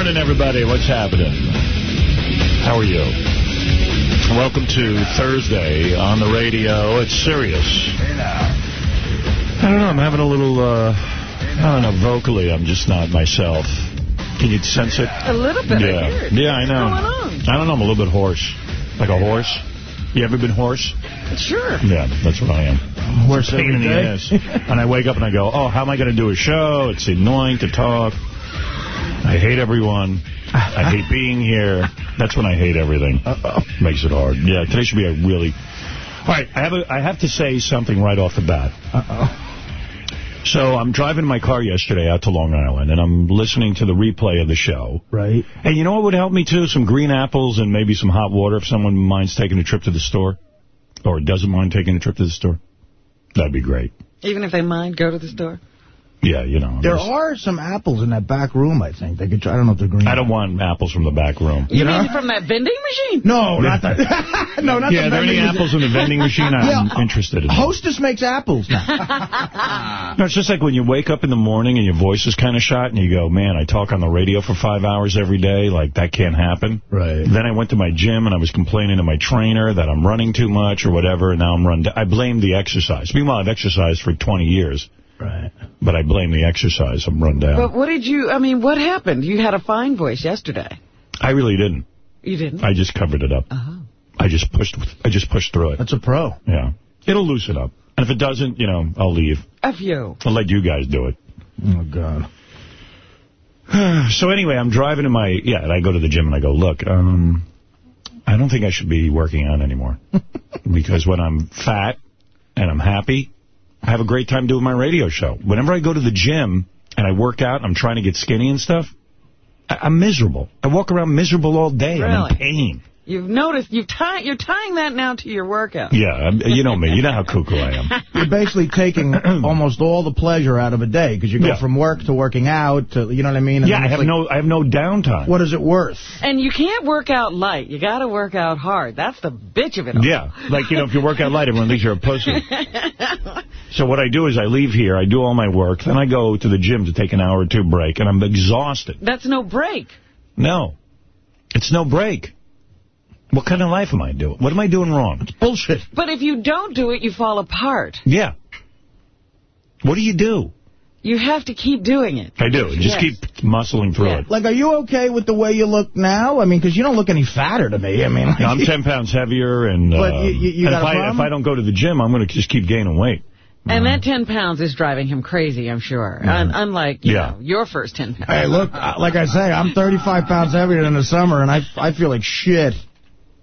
morning, everybody. What's happening? How are you? Welcome to Thursday on the radio. It's serious. I don't know. I'm having a little, uh, I don't know, vocally, I'm just not myself. Can you sense it? A little bit, yeah. I hear it. Yeah, I know. What's going on? I don't know. I'm a little bit hoarse. Like a horse. You ever been hoarse? Sure. Yeah, that's what I am. Horse Pain in the ass. and I wake up and I go, oh, how am I going to do a show? It's annoying to talk. I hate everyone. I hate being here. That's when I hate everything. Uh-oh. Makes it hard. Yeah, today should be a really... All right, I have, a, I have to say something right off the bat. Uh-oh. So I'm driving my car yesterday out to Long Island, and I'm listening to the replay of the show. Right. And you know what would help me, too? Some green apples and maybe some hot water if someone minds taking a trip to the store. Or doesn't mind taking a trip to the store. That'd be great. Even if they mind, go to the store. Yeah, you know. There are some apples in that back room, I think. They could try. I don't know if they're green. I don't want apples from the back room. You, You know? mean from that vending machine? No, not that. no, not Yeah, the are there any vending apples in the vending machine? I'm Yeah. interested in them. Hostess makes apples now. No, it's just like when you wake up in the morning and your voice is kind of shot and you go, man, I talk on the radio for five hours every day. Like, that can't happen. Right. Then I went to my gym and I was complaining to my trainer that I'm running too much or whatever, and now I'm run. I blame the exercise. Meanwhile, I've exercised for 20 years, Right. but I blame the exercise. I'm run down. But what did you, I mean, what happened? You had a fine voice yesterday. I really didn't. You didn't? I just covered it up. Uh-huh. I just pushed. I just pushed through it. That's a pro. Yeah. It'll loosen up. And if it doesn't, you know, I'll leave. F you. I'll let you guys do it. Oh, God. So anyway, I'm driving in my, yeah, and I go to the gym and I go, look, um, I don't think I should be working out anymore. because when I'm fat and I'm happy, I have a great time doing my radio show. Whenever I go to the gym and I work out and I'm trying to get skinny and stuff, I I'm miserable. I walk around miserable all day. I'm Really? in pain. You've noticed, you've tie, you're tying that now to your workout. Yeah, I'm- you know me. You know how cuckoo I am. You're basically taking almost all the pleasure out of a day because you go Yeah. from work to working out to, you know what I mean? And Yeah, I have like, no I have no downtime. What is it worth? And you can't work out light. You got to work out hard. That's the bitch of it all. Yeah, like, you know, if you work out light, everyone thinks you're a pussy. So what I do is I leave here, I do all my work, then I go to the gym to take an hour or two break, and I'm exhausted. That's no break. No, it's no break. What kind of life am I doing? What am I doing wrong? It's bullshit. But if you don't do it, you fall apart. Yeah. What do you do? You have to keep doing it. I do. Just Yes. keep muscling through Yeah. it. Like, are you okay with the way you look now? I mean, because you don't look any fatter to me. I mean, like, No, I'm 10 pounds heavier, and, But um, you- you- you and got if, a I, problem? if I don't go to the gym, I'm going to just keep gaining weight. And that 10 pounds is driving him crazy, I'm sure. Un unlike, you Yeah. know, your first 10 pounds. Hey, look, uh, like I say, I'm 35 pounds heavier in the summer, and I I feel like shit.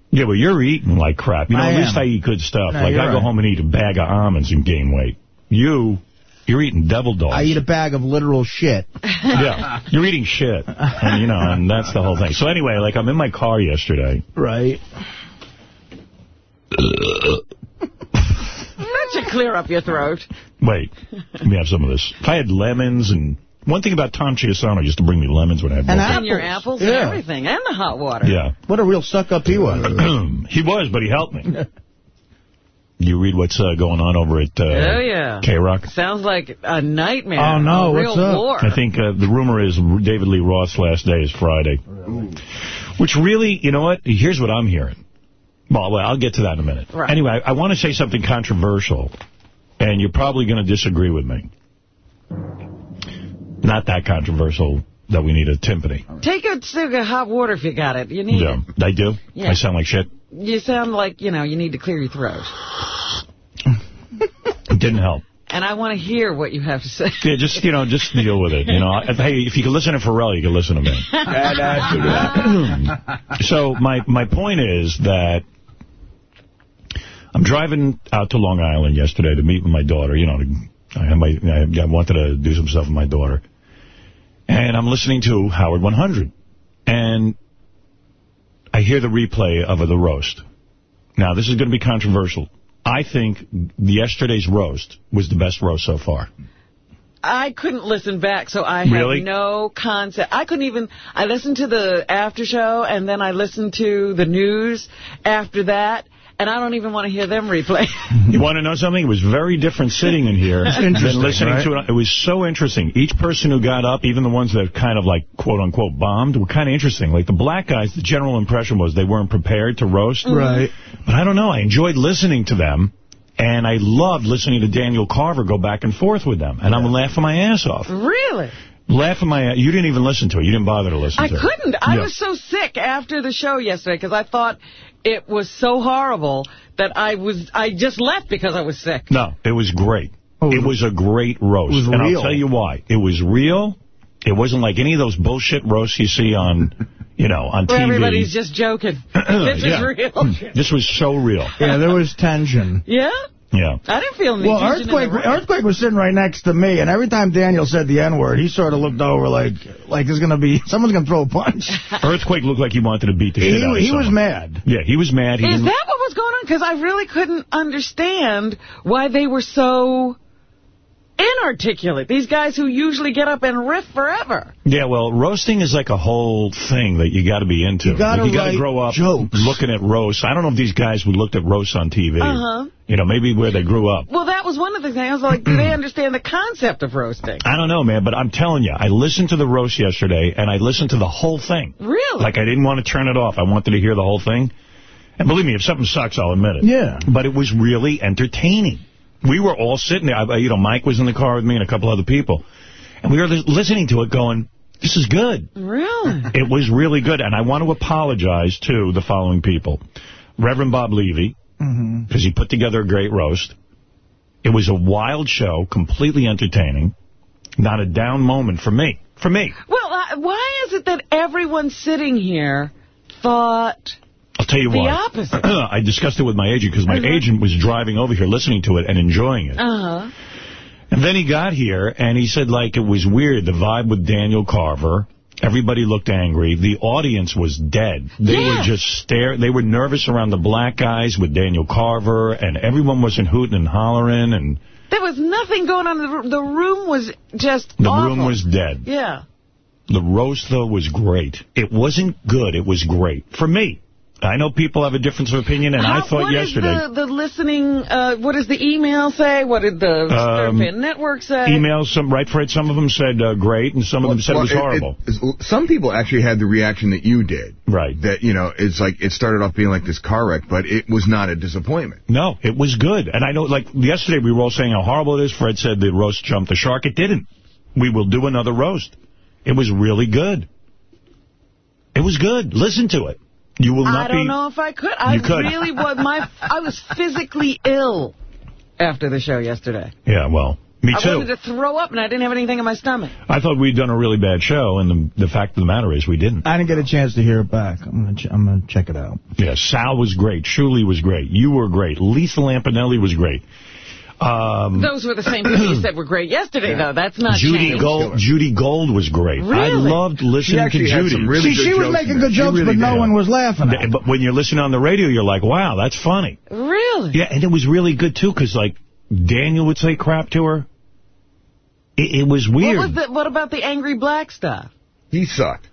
Yeah, but you're eating like crap. You know, I at least. I eat good stuff. No, like, you're I go right. home and eat a bag of almonds and gain weight. You, you're eating devil dogs. I eat a bag of literal shit. Yeah, you're eating shit. And, you know, and that's the whole thing. So anyway, like, I'm in my car yesterday. Right. That should clear up your throat. Wait, let me have some of this. If I had lemons and... One thing about Tom Chiusano used to bring me lemons when I had And milk. And your Apples. apples and Yeah. everything. And the hot water. Yeah. What a real suck-up he was. he was, but he helped me. You read what's uh, going on over at uh, Oh, yeah. K-Rock? Sounds like a nightmare. Oh, no, A real what's up? war. I think uh, the rumor is David Lee Roth's last day is Friday. Which really, you know what? Here's what I'm hearing. Well, well I'll get to that in a minute. Right. Anyway, I, I want to say something controversial, and you're probably going to disagree with me. Not that controversial that we need a timpani. Take a sip of hot water if you got it. You need Yeah, it. I do? Yeah. I sound like shit? You sound like, you know, you need to clear your throat. It didn't help. And I want to hear what you have to say. Yeah, just, you know, just deal with it. You know, If- hey, if you can listen to Pharrell, you can listen to me. so my my point is that I'm driving out to Long Island yesterday to meet with my daughter. You know, I, I wanted to do some stuff with my daughter. And I'm listening to Howard 100. And I hear the replay of the roast. Now, this is going to be controversial. I think yesterday's roast was the best roast so far. I couldn't listen back, so I have Really? no concept. I couldn't even, I listened to the after show, and then I listened to the news after that, and I don't even want to hear them replay. you want to know something? It was very different sitting in here than listening right? to it. It was so interesting. Each person who got up, even the ones that kind of like, quote-unquote, bombed, were kind of interesting. Like the black guys, the general impression was they weren't prepared to roast. Mm. Right. But I don't know. I enjoyed listening to them. And I loved listening to Daniel Carver go back and forth with them. And I'm laughing my ass off. Really? Laughing my ass. You didn't even listen to it. You didn't bother to listen I to it. couldn't. I was so sick after the show yesterday because I thought it was so horrible that I was I just left because I was sick. No, it was great. Oh, it was a great roast. it was and real. I'll tell you why. It was real. It wasn't like any of those bullshit roasts you see on, you know, on Where TV. everybody's just joking. this Yeah. is real. This was so real. Yeah, there was tension. yeah? Yeah. I didn't feel any Well, tension in the Earthquake room. Earthquake was sitting right next to me, and every time Daniel said the N-word, he sort of looked over like like there's going to be, someone's going to throw a punch. Earthquake looked like he wanted to beat the shit He, out of he was mad. Yeah, he was mad. He Is that what was going on? Because I really couldn't understand why they were so inarticulate. These guys who usually get up and riff forever. Yeah, well, roasting is like a whole thing that you got to be into. You gotta Like, to grow up jokes. looking at roasts. I don't know if these guys who looked at roasts on TV. Uh-huh. You know, maybe where they grew up. Well, that was one of the things. I was like, do they understand the concept of roasting? I don't know, man, but I'm telling you, I listened to the roast yesterday, and I listened to the whole thing. Really? Like, I didn't want to turn it off. I wanted to hear the whole thing. And believe me, if something sucks, I'll admit it. Yeah. But it was really entertaining. We were all sitting there. I, you know, Mike was in the car with me and a couple other people. And we were listening to it going, this is good. Really? It was really good. And I want to apologize to the following people. Reverend Bob Levy, because he put together a great roast. It was a wild show, completely entertaining. Not a down moment for me. For me. Well, uh, why is it that everyone sitting here thought... I'll tell you The why. opposite. I discussed it with my agent because my Uh-huh. agent was driving over here listening to it and enjoying it. Uh-huh. And then he got here, and he said, like, it was weird, the vibe with Daniel Carver. Everybody looked angry. The audience was dead. They Yeah. were just stare. They were nervous around the black guys with Daniel Carver, and everyone wasn't hooting and hollering, and There was nothing going on. The, the room was just the awful. room was dead. Yeah. The roast, though, was great. It wasn't good. It was great. For me. I know people have a difference of opinion, and How- I thought what yesterday... What the, the listening, uh, what does the email say? What did the Um, Stern Fan Network say? Emails, some right, Fred. Some of them said uh, great, and some of them said it was horrible. some people actually had the reaction that you did. Right. That, you know, it's like it started off being like this car wreck, but it was not a disappointment. No, it was good. And I know, like, yesterday we were all saying how horrible it is. Fred said the roast jumped the shark. It didn't. We will do another roast. It was really good. It was good. Listen to it. You will not I don't be... know if I could. I You could. really was. My, I was physically ill after the show yesterday. Yeah, well, me too. I too. wanted to throw up, and I didn't have anything in my stomach. I thought we'd done a really bad show, and the, the fact of the matter is we didn't. I didn't get a chance to hear it back. I'm gonna ch I'm gonna check it out. Yeah, Sal was great. Shuli was great. You were great. Lisa Lampanelli was great. Um, Those were the same people you said were great yesterday, though. That's not Judy changed. Gold. Judy Gold was great. I loved listening to Judy. really See, she was making in good jokes, really but no did. one was laughing at. But when you're listening on the radio, you're like, wow, that's funny. Really? Yeah, and it was really good, too, because, like, Daniel would say crap to her. It, it was weird. What was the, What about the angry black stuff? He sucked,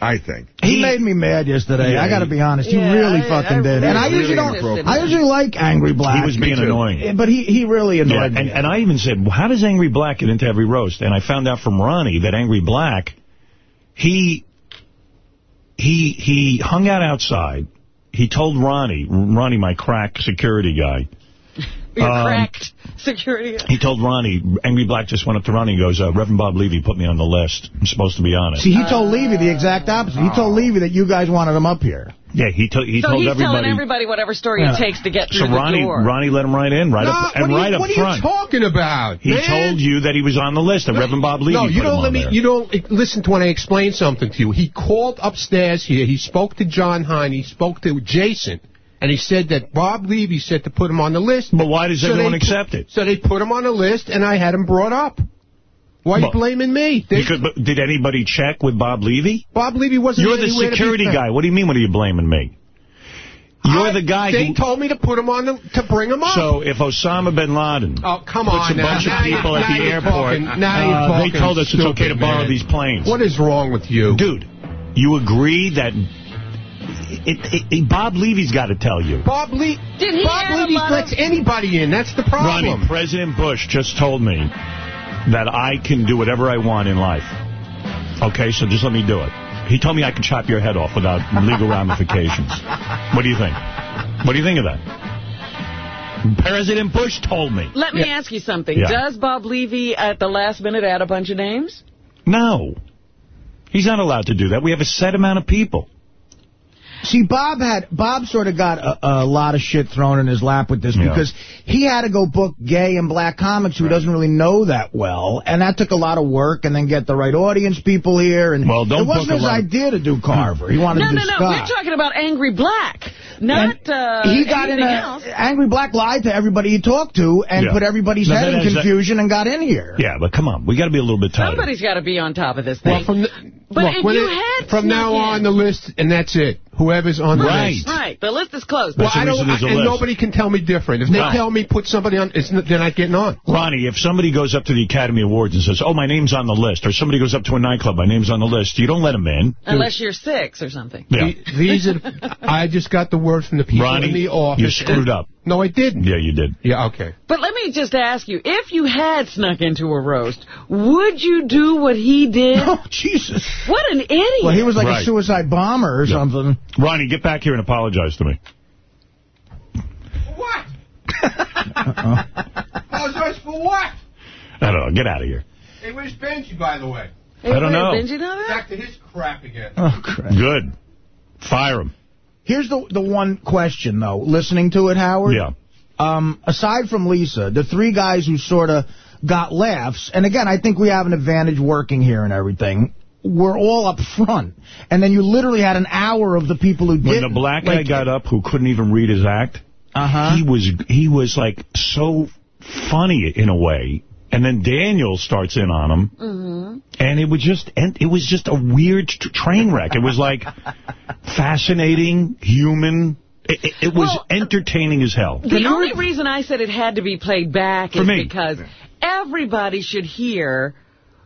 I think. He made me mad yesterday. Yeah, I got to be honest. He Yeah, really I- fucking I did. really and I usually really don't. I usually like Angry Black. he was being annoying. But he he really Yeah, annoyed and, me. and I even said, well, how does Angry Black get into every roast? And I found out from Ronnie that Angry Black, he he he hung out outside. He told Ronnie, Ronnie, my crack security guy, Your Um, cracked security. he told Ronnie, Angry Black just went up to Ronnie and goes, uh, Reverend Bob Levy put me on the list. I'm supposed to be on it. See, he told Levy the exact opposite. He told Levy that you guys wanted him up here. yeah, he, to, he So told he's everybody. telling everybody whatever story Yeah. it takes to get through so the Ronnie, door. Ronnie let him right in, right up, and right you, up what front. are you talking about? He man? told you that he was on the list, that Reverend Bob Levy No, you put don't on let me. there. You don't listen to when I explain something to you. He called upstairs here. He spoke to Jon Hein. He spoke to Jason, and he said that Bob Levy said to put him on the list. But why does So everyone accept it? So they put him on the list, and I had him brought up. Why are you blaming me? They- Because, but did anybody check with Bob Levy? Bob Levy wasn't You're the anywhere to be security guy. What do you mean, what are you blaming me? You're I- the guy They who... told me to put him on the, to bring him up. So if Osama bin Laden oh, come puts on a now. bunch Now of people at the airport, talking- uh, they told us it's okay to borrow man. these planes. What is wrong with you? Dude, you agree that it, it, it, Bob Levy's got to tell you. Bob, Le Did Bob Levy lets of- anybody in. That's the problem. Ronnie, President Bush just told me that I can do whatever I want in life. Okay, so just let me do it. He told me I can chop your head off without legal ramifications. What do you think? What do you think of that? President Bush told me. Let me ask you something. Yeah. Does Bob Levy at the last minute add a bunch of names? No. He's not allowed to do that. We have a set amount of people. See, Bob had Bob sort of got a, a lot of shit thrown in his lap with this Yeah. because he had to go book gay and black comics who doesn't really know that well, and that took a lot of work, and then get the right audience people here. And Well, don't it wasn't book his idea to do Carver. He wanted No, to do no, no. Scott. We're talking about Angry Black, not And uh, he got in anything a, else. Angry Black lied to everybody he talked to and Yeah. put everybody's No, head in has that- confusion and got in here. Yeah, but come on. We got to be a little bit tighter. Somebody's got to be on top of this thing. Well, from the, But look, if you it- had from now snuck on in- the list, and that's it. Whoever's on the list. right, the list is closed. Well, That's I don't, reason there's a and list. nobody can tell me different. If they Right. tell me put somebody on, it's, they're not getting on. Ronnie, if somebody goes up to the Academy Awards and says, oh, my name's on the list, or somebody goes up to a nightclub, my name's on the list, you don't let them in. Unless you're six or something. Yeah. The- These are, I just got the word from the people Ronnie, in the office. you screwed up. No, I didn't. Yeah, you did. Yeah, okay. But let me just ask you, if you had snuck into a roast, would you do what he did? Oh, Jesus. What an idiot. Well, he was like Right. a suicide bomber or something. Ronnie, get back here and apologize to me. What? Apologize for what? I don't know. Get out of here. Hey, where's Benji, by the way? Hey, I don't wait, know. Benji know that? Back to his crap again. Oh, crap. Good. Fire him. Here's the the one question, though. Listening to it, Howard. Yeah. Um, aside from Lisa, the three guys who sort of got laughs, and again, I think we have an advantage working here and everything, were all up front. And then you literally had an hour of the people who did When the black guy got up who couldn't even read his act, Uh-huh. he was he was like so funny in a way. And then Daniel starts in on him, Mm-hmm. and it was just and it was just a weird tr- train wreck. It was like fascinating, human. It, it, it was Well, entertaining as hell. The only reason I said it had to be played back For is me. because everybody should hear,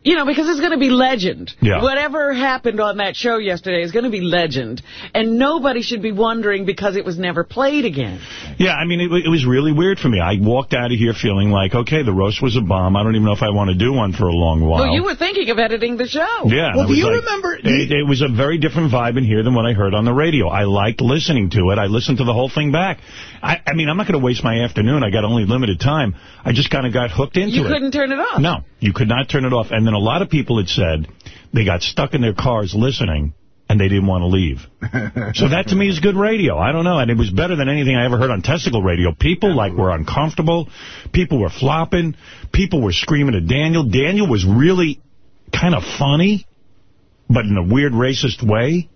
you know, because it's going to be legend. Yeah. Whatever happened on that show yesterday is going to be legend. And nobody should be wondering because it was never played again. Yeah, I mean, it, it was really weird for me. I walked out of here feeling like, okay, the roast was a bomb. I don't even know if I want to do one for a long while. Well, you were thinking of editing the show. Yeah. Well, do you like- remember- It, it was a very different vibe in here than what I heard on the radio. I liked listening to it. I listened to the whole thing back. I, I mean, I'm not going to waste my afternoon. I got only limited time. I just kind of got hooked into You it. couldn't turn it off. No, you could not turn it off. And then a lot of people had said they got stuck in their cars listening and they didn't want to leave. so that to me is good radio. I don't know. And it was better than anything I ever heard on testicle radio. People like were uncomfortable. People were flopping. People were screaming at Daniel. Daniel was really kind of funny, but in a weird racist way.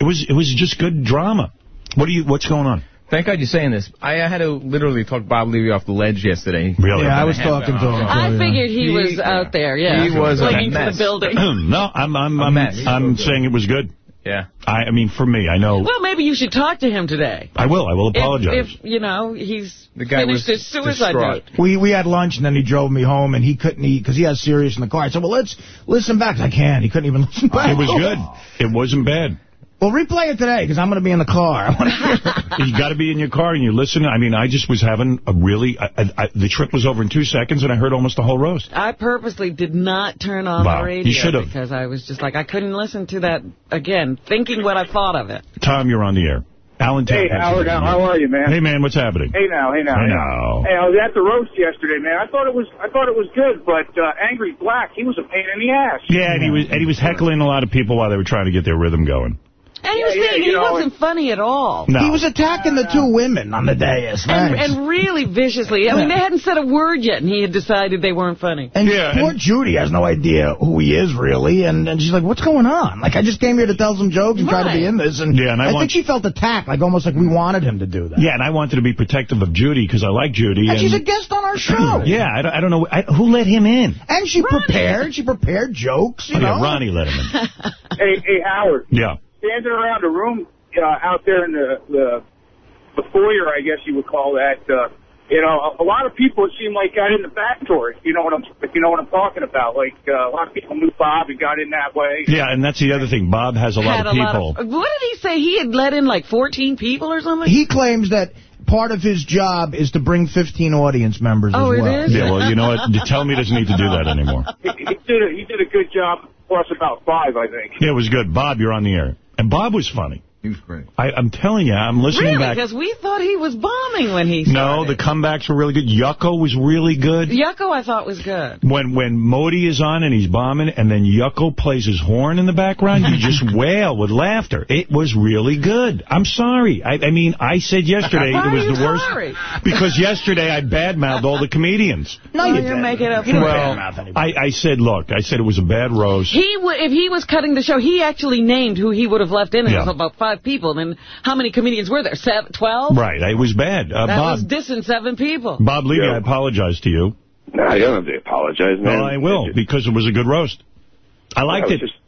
It was it was just good drama. What are you? What's going on? Thank God you're saying this. I, I had to literally talk Bob Levy off the ledge yesterday. Really? Yeah, I was uh, talking to him. I yeah. figured he, He- was out there, yeah. He was a Clinging to the building. no, I'm I'm A I'm. I'm saying it was good. Yeah. I, I mean, for me, I know. Well, maybe you should talk to him today. I will. I will apologize. If, if you know, he's The guy finished was his suicide distraught. note. We we had lunch and then he drove me home and he couldn't eat because he has serious in the car. I said, well, let's listen back. I can't. He couldn't even listen back. It was good. It wasn't bad. Well, replay it today because I'm going to be in the car. I want to hear it. You got to be in your car and you listen. I mean, I just was having a really... I, I, I, the trip was over in two seconds and I heard almost the whole roast. I purposely did not turn on Wow. the radio You should've. because I was just like, I couldn't listen to that again, thinking what I thought of it. Tom, you're on the air. Alan Hey, Howard, how are you, man? Hey, man, what's happening? Hey now, hey now, Hey hey now. Hey, I was at the roast yesterday, man. I thought it was, I thought it was good, but uh, Angry Black, he was a pain in the ass. Yeah, and he was and he was heckling a lot of people while they were trying to get their rhythm going. And he was Yeah, yeah, saying you he know, wasn't funny at all. No. He was attacking the two women on the dais. And, and really viciously. I mean, they hadn't said a word yet, and he had decided they weren't funny. And Yeah, poor and- Judy has no idea who he is, really. And, and she's like, what's going on? Like, I just came here to tell some jokes and try to be in this. And, Yeah, and I I, want- think she felt attacked, like almost like we wanted him to do that. Yeah, and I wanted to be protective of Judy because I like Judy. And she's a guest on our show. Yeah, I don't, I don't know. I, who let him in? And she prepared. She prepared jokes, you Oh, know. yeah, Ronnie let him in. Hey, hey, Howard, Yeah. Standing around the room uh, out there in the, the the foyer, I guess you would call that. Uh, you know, a, a lot of people it seemed like got in the back door. You know what I'm, if you know what I'm talking about. Like uh, a lot of people knew Bob and got in that way. Yeah, and that's the other thing. Bob has a lot of a people. lot of, what did he say? He had let in like 14 people or something? He claims that part of his job is to bring 15 audience members Oh, as well. is? yeah, well, you know what? Tell me he doesn't need to do that anymore. He, he did a, he did a good job. Plus about five, I think. Yeah, it was good. Bob, you're on the air. And Bob was funny. He was great. I, I'm telling you, I'm listening Really? back. Because we thought he was bombing when he No, the comebacks were really good. Yucko was really good. Yucko I thought was good. When when Modi is on and he's bombing, and then Yucko plays his horn in the background, you just wail with laughter. It was really good. I'm sorry. I, I mean, I said yesterday it was are you the worst. Because yesterday I badmouthed all the comedians. No, Well, you you didn't. make it up You didn't for it. Well. I, I said, look, I said it was a bad roast. He would, if he was cutting the show, he actually named who he would have left in. It Yeah. was about five people. Then how many comedians were there? Seven, twelve? Right, it was bad. Uh, That Bob, was dissing seven people. Bob Levy, Yeah. I apologize to you. No, you don't have to apologize, man. Well, I will, It, because it was a good roast. I liked it it. was just,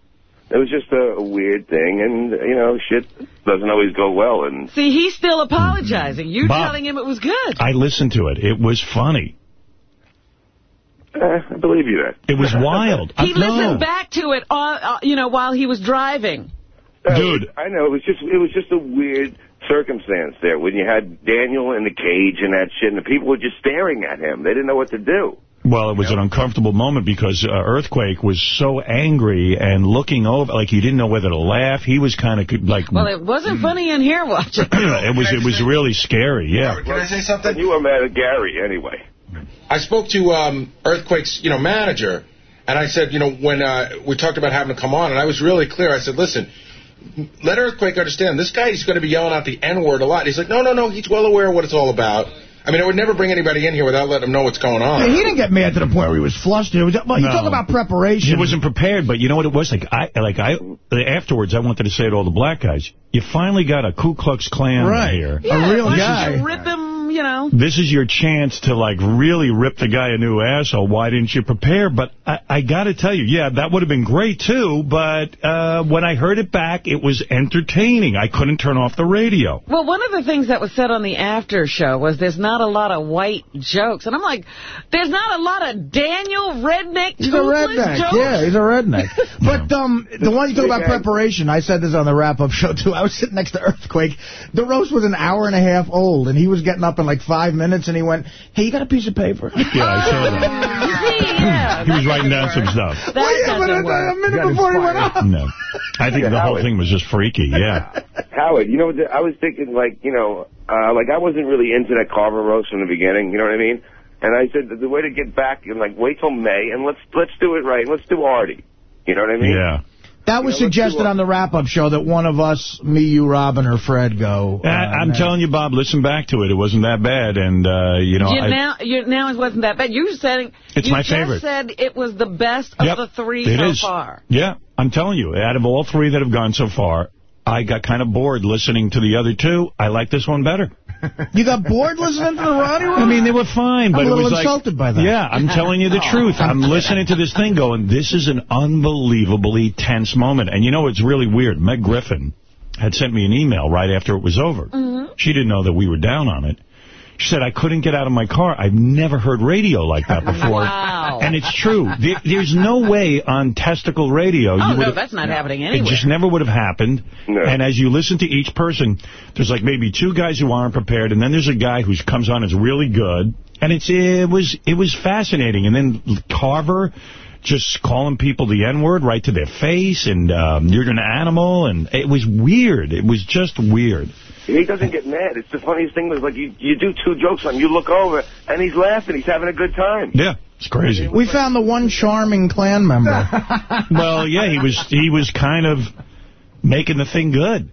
it was just a, a weird thing, and, you know, shit doesn't always go well. And See, he's still apologizing. You're Bob. telling him it was good. I listened to it. It was funny. eh, I believe you that. It was wild. He I- no. listened back to it, on, uh, you know, while he was driving. No, Dude. I know it was just it was just a weird circumstance there when you had Daniel in the cage and that shit, and the people were just staring at him. They didn't know what to do. Well, it was an uncomfortable moment because uh, Earthquake was so angry and looking over, like he didn't know whether to laugh. He was kind of like, Well, it wasn't funny in here watching. it was it was really scary. Yeah. Can I say And something? you were mad at Gary anyway. I spoke to um, Earthquake's, you know, manager, and I said, you know, when uh, we talked about having to come on, and I was really clear. I said, listen, let Earthquake understand this guy is going to be yelling out the N-word a lot. He's like, no, no, no, he's well aware of what it's all about. I mean, I would never bring anybody in here without letting them know what's going on. Yeah, he didn't get mad to the point where he was flustered. It was, well, you No. talk about preparation. He wasn't prepared, but you know what it was like. I like I afterwards I wanted to say to all the black guys, "You finally got a Ku Klux Klan Right. here. Yeah, real guy. don't you rip him, you know. This is your chance to like really rip the guy a new asshole. Why didn't you prepare?" But I, I got to tell you, yeah, that would have been great too. But uh, when I heard it back, it was entertaining. I couldn't turn off the radio. Well, one of the things that was said on the after show was there's not a lot of white jokes. And I'm like, there's not a lot of Daniel redneck He's a redneck. jokes? Yeah, he's a redneck. But um, the one you talk about preparation, I said this on the wrap-up show, too. I was sitting next to Earthquake. The roast was an hour and a half old, and he was getting up in like five minutes, and he went, hey, you got a piece of paper? Yeah, I saw that. Yeah. He was writing down some stuff. That Well, yeah, but a, a minute before he went up. No, I think Yeah, the whole thing was just freaky. Yeah. Howard, you know, I was thinking, like, you know, uh, like I wasn't really into that Carver roast from the beginning. You know what I mean? And I said the way to get back, and like, wait till May, and let's let's do it right. Let's do Artie. You know what I mean? Yeah. That was Yeah, suggested on the wrap-up show that one of us, me, you, Robin, or Fred, go. uh, I, I'm next. telling you, Bob, listen back to it. It wasn't that bad. And, uh, you know, You I, now, you, now it wasn't that bad. You said It's you my just favorite. said it was the best of Yep, the three it so is. far. Yeah, I'm telling you, out of all three that have gone so far, I got kind of bored listening to the other two. I like this one better. You got bored listening to the Ronnie roast? I mean, they were fine, but I'm a it little was like... insulted by that. Yeah, I'm telling you the truth. I'm listening to this thing going, this is an unbelievably tense moment. And you know it's really weird? Meg Griffin had sent me an email right after it was over. Mm-hmm. She didn't know that we were down on it. She said, I couldn't get out of my car. I've never heard radio like that before. Wow. And it's true. There, there's no way on testicle radio Oh, you no, would that's not happening anyway. it just never would have happened. No. And as you listen to each person, there's like maybe two guys who aren't prepared, and then there's a guy who comes on is really good. And it's it was it was fascinating. And then Carver just calling people the N-word right to their face, and um, you're an animal, and it was weird. It was just weird. He doesn't get mad. It's the funniest thing. Was like you you do two jokes on him, you look over, and he's laughing. He's having a good time. Yeah, it's crazy. We found the one charming Klan member. well, yeah, he was he was kind of making the thing good.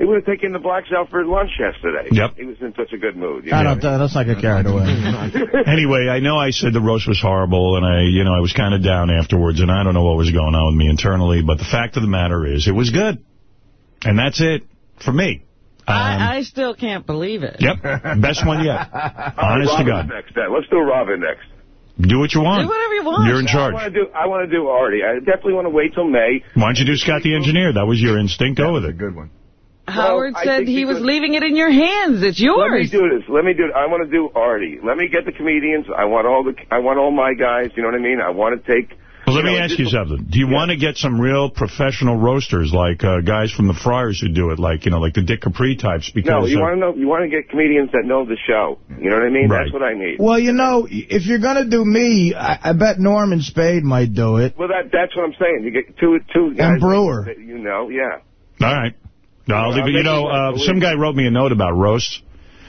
He would have taken the blacks out for lunch yesterday. Yep. He was in such a good mood. you I know? don't, uh, let's not get carried away. Anyway, I know I said the roast was horrible, and I, you know, I was kind of down afterwards, and I don't know what was going on with me internally, but the fact of the matter is, it was good. And that's it for me. Um, I, I still can't believe it. Yep, best one yet. All right, Honest to God. Next, then. Let's do Robin next. Do what you want. Do whatever you want. You're in I charge. want to do. I want to do Artie. I definitely want to wait till May. Why don't you do Scott the Engineer? That was your instinct. Go with a it. good one. Howard I said he was leaving it in your hands. It's yours. Let me do this. Let me do it. I want to do Artie. Let me get the comedians. I want all the. I want all my guys. You know what I mean? I want to take. Well, let you me know, ask you something. Do you want to get some real professional roasters, like uh, guys from the Friars who do it, like you know, like the Dick Capri types? Because No, you uh, want to know. You want to get comedians that know the show. You know what I mean? Right. That's what I need. Well, you know, if you're going to do me, I, I bet Norman Spade might do it. Well, that that's what I'm saying. You get two two guys. And Brewer. that You know, yeah. All right. No, I'll I'll leave. You know, uh, some guy wrote me a note about roasts.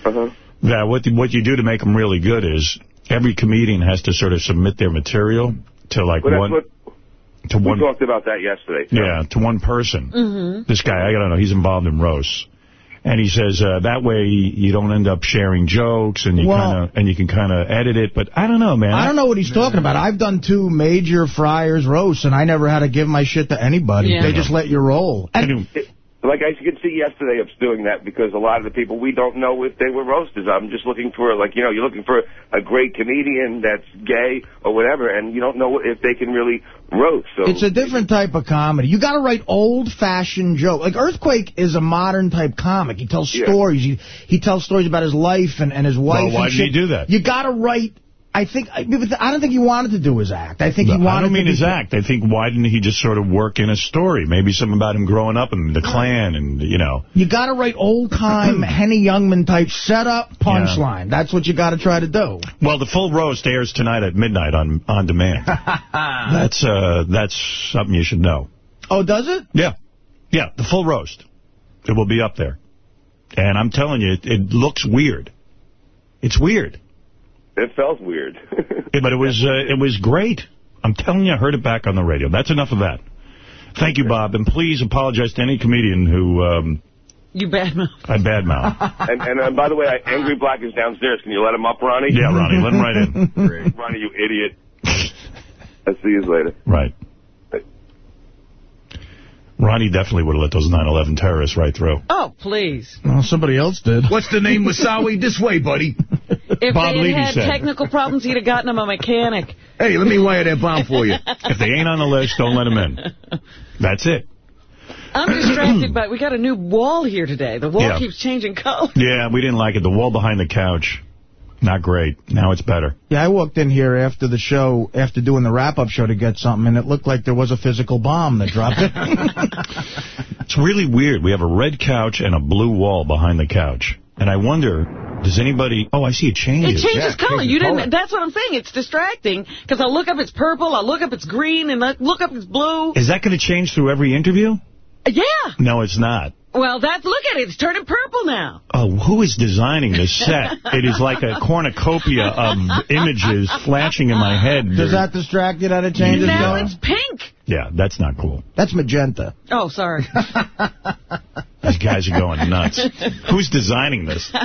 Uh-huh. That what the, what you do to make them really good is every comedian has to sort of submit their material to like Well, one what to we one talked about that yesterday. so. yeah to one person. Mm-hmm. This guy, I don't know, he's involved in roasts. And he says uh, that way you don't end up sharing jokes and you Well- kind of and you can kind of edit it. But I don't know, man. I don't know what he's talking about. I've done two major Friars roasts, and I never had to give my shit to anybody. Yeah. They just let you roll. And Anyway, Like I could see yesterday, I was doing that because a lot of the people we don't know if they were roasters. I'm just looking for like you know you're looking for a great comedian that's gay or whatever, and you don't know if they can really roast. So It's a different type of comedy. You got to write old-fashioned jokes. Like Earthquake is a modern type comic. He tells Yeah. stories. He he tells stories about his life and, and his wife. Well, why and did he do that? You got to write. I think I I don't think he wanted to do his act. I think he wanted. I don't mean his act. I think why didn't he just sort of work in a story? Maybe something about him growing up and the Klan and, you know. You got to write old-time Henny Youngman type setup punchline. That's what you got to try to do. Well, the full roast airs tonight at midnight on on demand. that's uh, that's something you should know. Oh, does it? Yeah, yeah, the full roast. It will be up there, and I'm telling you, it, it looks weird. It's weird, it felt weird. Yeah, but it was uh, it was great. I'm telling you, I heard it back on the radio. That's enough of that. Thank you, Bob, and please apologize to any comedian who um, You badmouth. I badmouth. and and uh, by the way, I, Angry Black is downstairs. Can you let him up, Ronnie? yeah, Ronnie, let him right in. Great. Ronnie, you idiot. I'll see you later. Right. Ronnie definitely would have let those 9/11 terrorists right through. Oh, please. Well, somebody else did. What's the name, Moussaoui? This way, buddy. If Bob they Levy had had said. technical problems, he'd have gotten him a mechanic. Hey, let me wire that bomb for you. If they ain't on the list, don't let them in. That's it. I'm distracted but we got a new wall here today. The wall Yeah. keeps changing color. Yeah, we didn't like it. The wall behind the couch, not great. Now it's better. Yeah, I walked in here after the show, after doing the wrap-up show to get something, and it looked like there was a physical bomb that dropped it. It's really weird. We have a red couch and a blue wall behind the couch. And I wonder, does anybody... Oh, I see it It changes. changes Yeah, color. changes You didn't. color. That's what I'm saying. It's distracting because I look up it's purple, I look up it's green, and I look up it's blue. Is that going to change through every interview? Yeah. No, it's not. Well, that's look at it. It's turning purple now. Oh, who is designing this set? it is like a cornucopia of images flashing in my head. Does that distract you that it changes now color? it's pink. Yeah, that's not cool. That's magenta. Oh, sorry. These guys are going nuts. Who's designing this?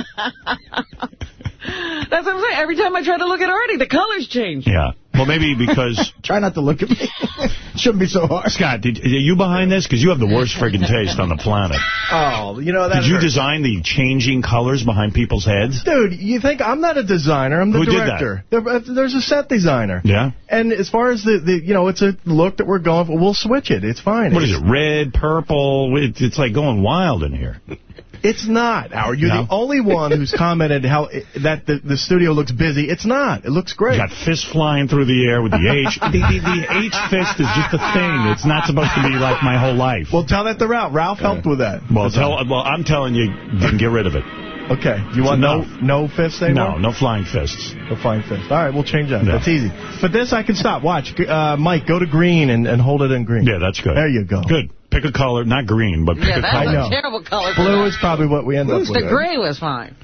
That's what I'm saying. Every time I try to look at Artie, the colors change. Yeah. Well, maybe because... Try not to look at me. Shouldn't be so hard. Scott, did, are you behind this? Because you have the worst friggin' taste on the planet. Oh, you know that. Did you hurts. design the changing colors behind people's heads? Dude, you think I'm not a designer? I'm the Who did that? director. There- uh, there's a set designer. Yeah? And as far as the, the, you know, it's a look that we're going for. We'll switch it. It's fine. What is it, red, purple? It, it's like going wild in here. It's not, Howard. You're No? the only one who's commented how it, that the, the studio looks busy. It's not. It looks great. You got fists flying through the air with the H. the, the, the H fist is just a thing. It's not supposed to be like my whole life. Well, tell that to Ralph. Ralph helped with that. Well, tell, well, I'm telling you, then get rid of it. Okay. You want no no fists anymore? No, no flying fists. No flying fists. All right, we'll change that. No. That's easy. For this, I can stop. Watch. Uh, Mike, go to green and, and hold it in green. Yeah, that's good. There you go. Good. Pick a color, not green, but pick Yeah, a that's color. I know. a terrible color. Blue is probably what we end up with. The gray was fine.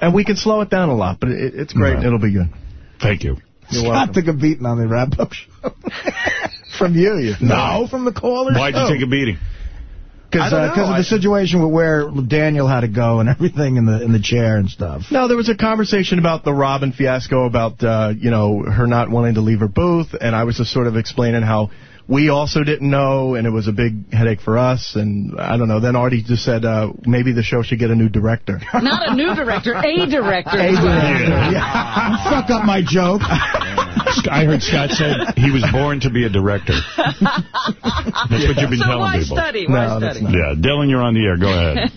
And we can slow it down a lot, but it, it's great. Right. It'll be good. Thank you. You're Scott welcome. took a beating on the wrap-up show. from you, you. No, from the caller. Why'd you take a beating? Because I don't of I- the situation with where Daniel had to go and everything in the in the chair and stuff. No, there was a conversation about the Robin fiasco, about uh, you know her not wanting to leave her booth, and I was just sort of explaining how we also didn't know, and it was a big headache for us. And I don't know. Then Artie just said uh, maybe the show should get a new director. Not a new director, a director. A director. Yeah. Fuck up my joke. I heard Scott said he was born to be a director. That's what you've been so telling why people. study? Why study? Yeah, Dylan, you're on the air. Go ahead.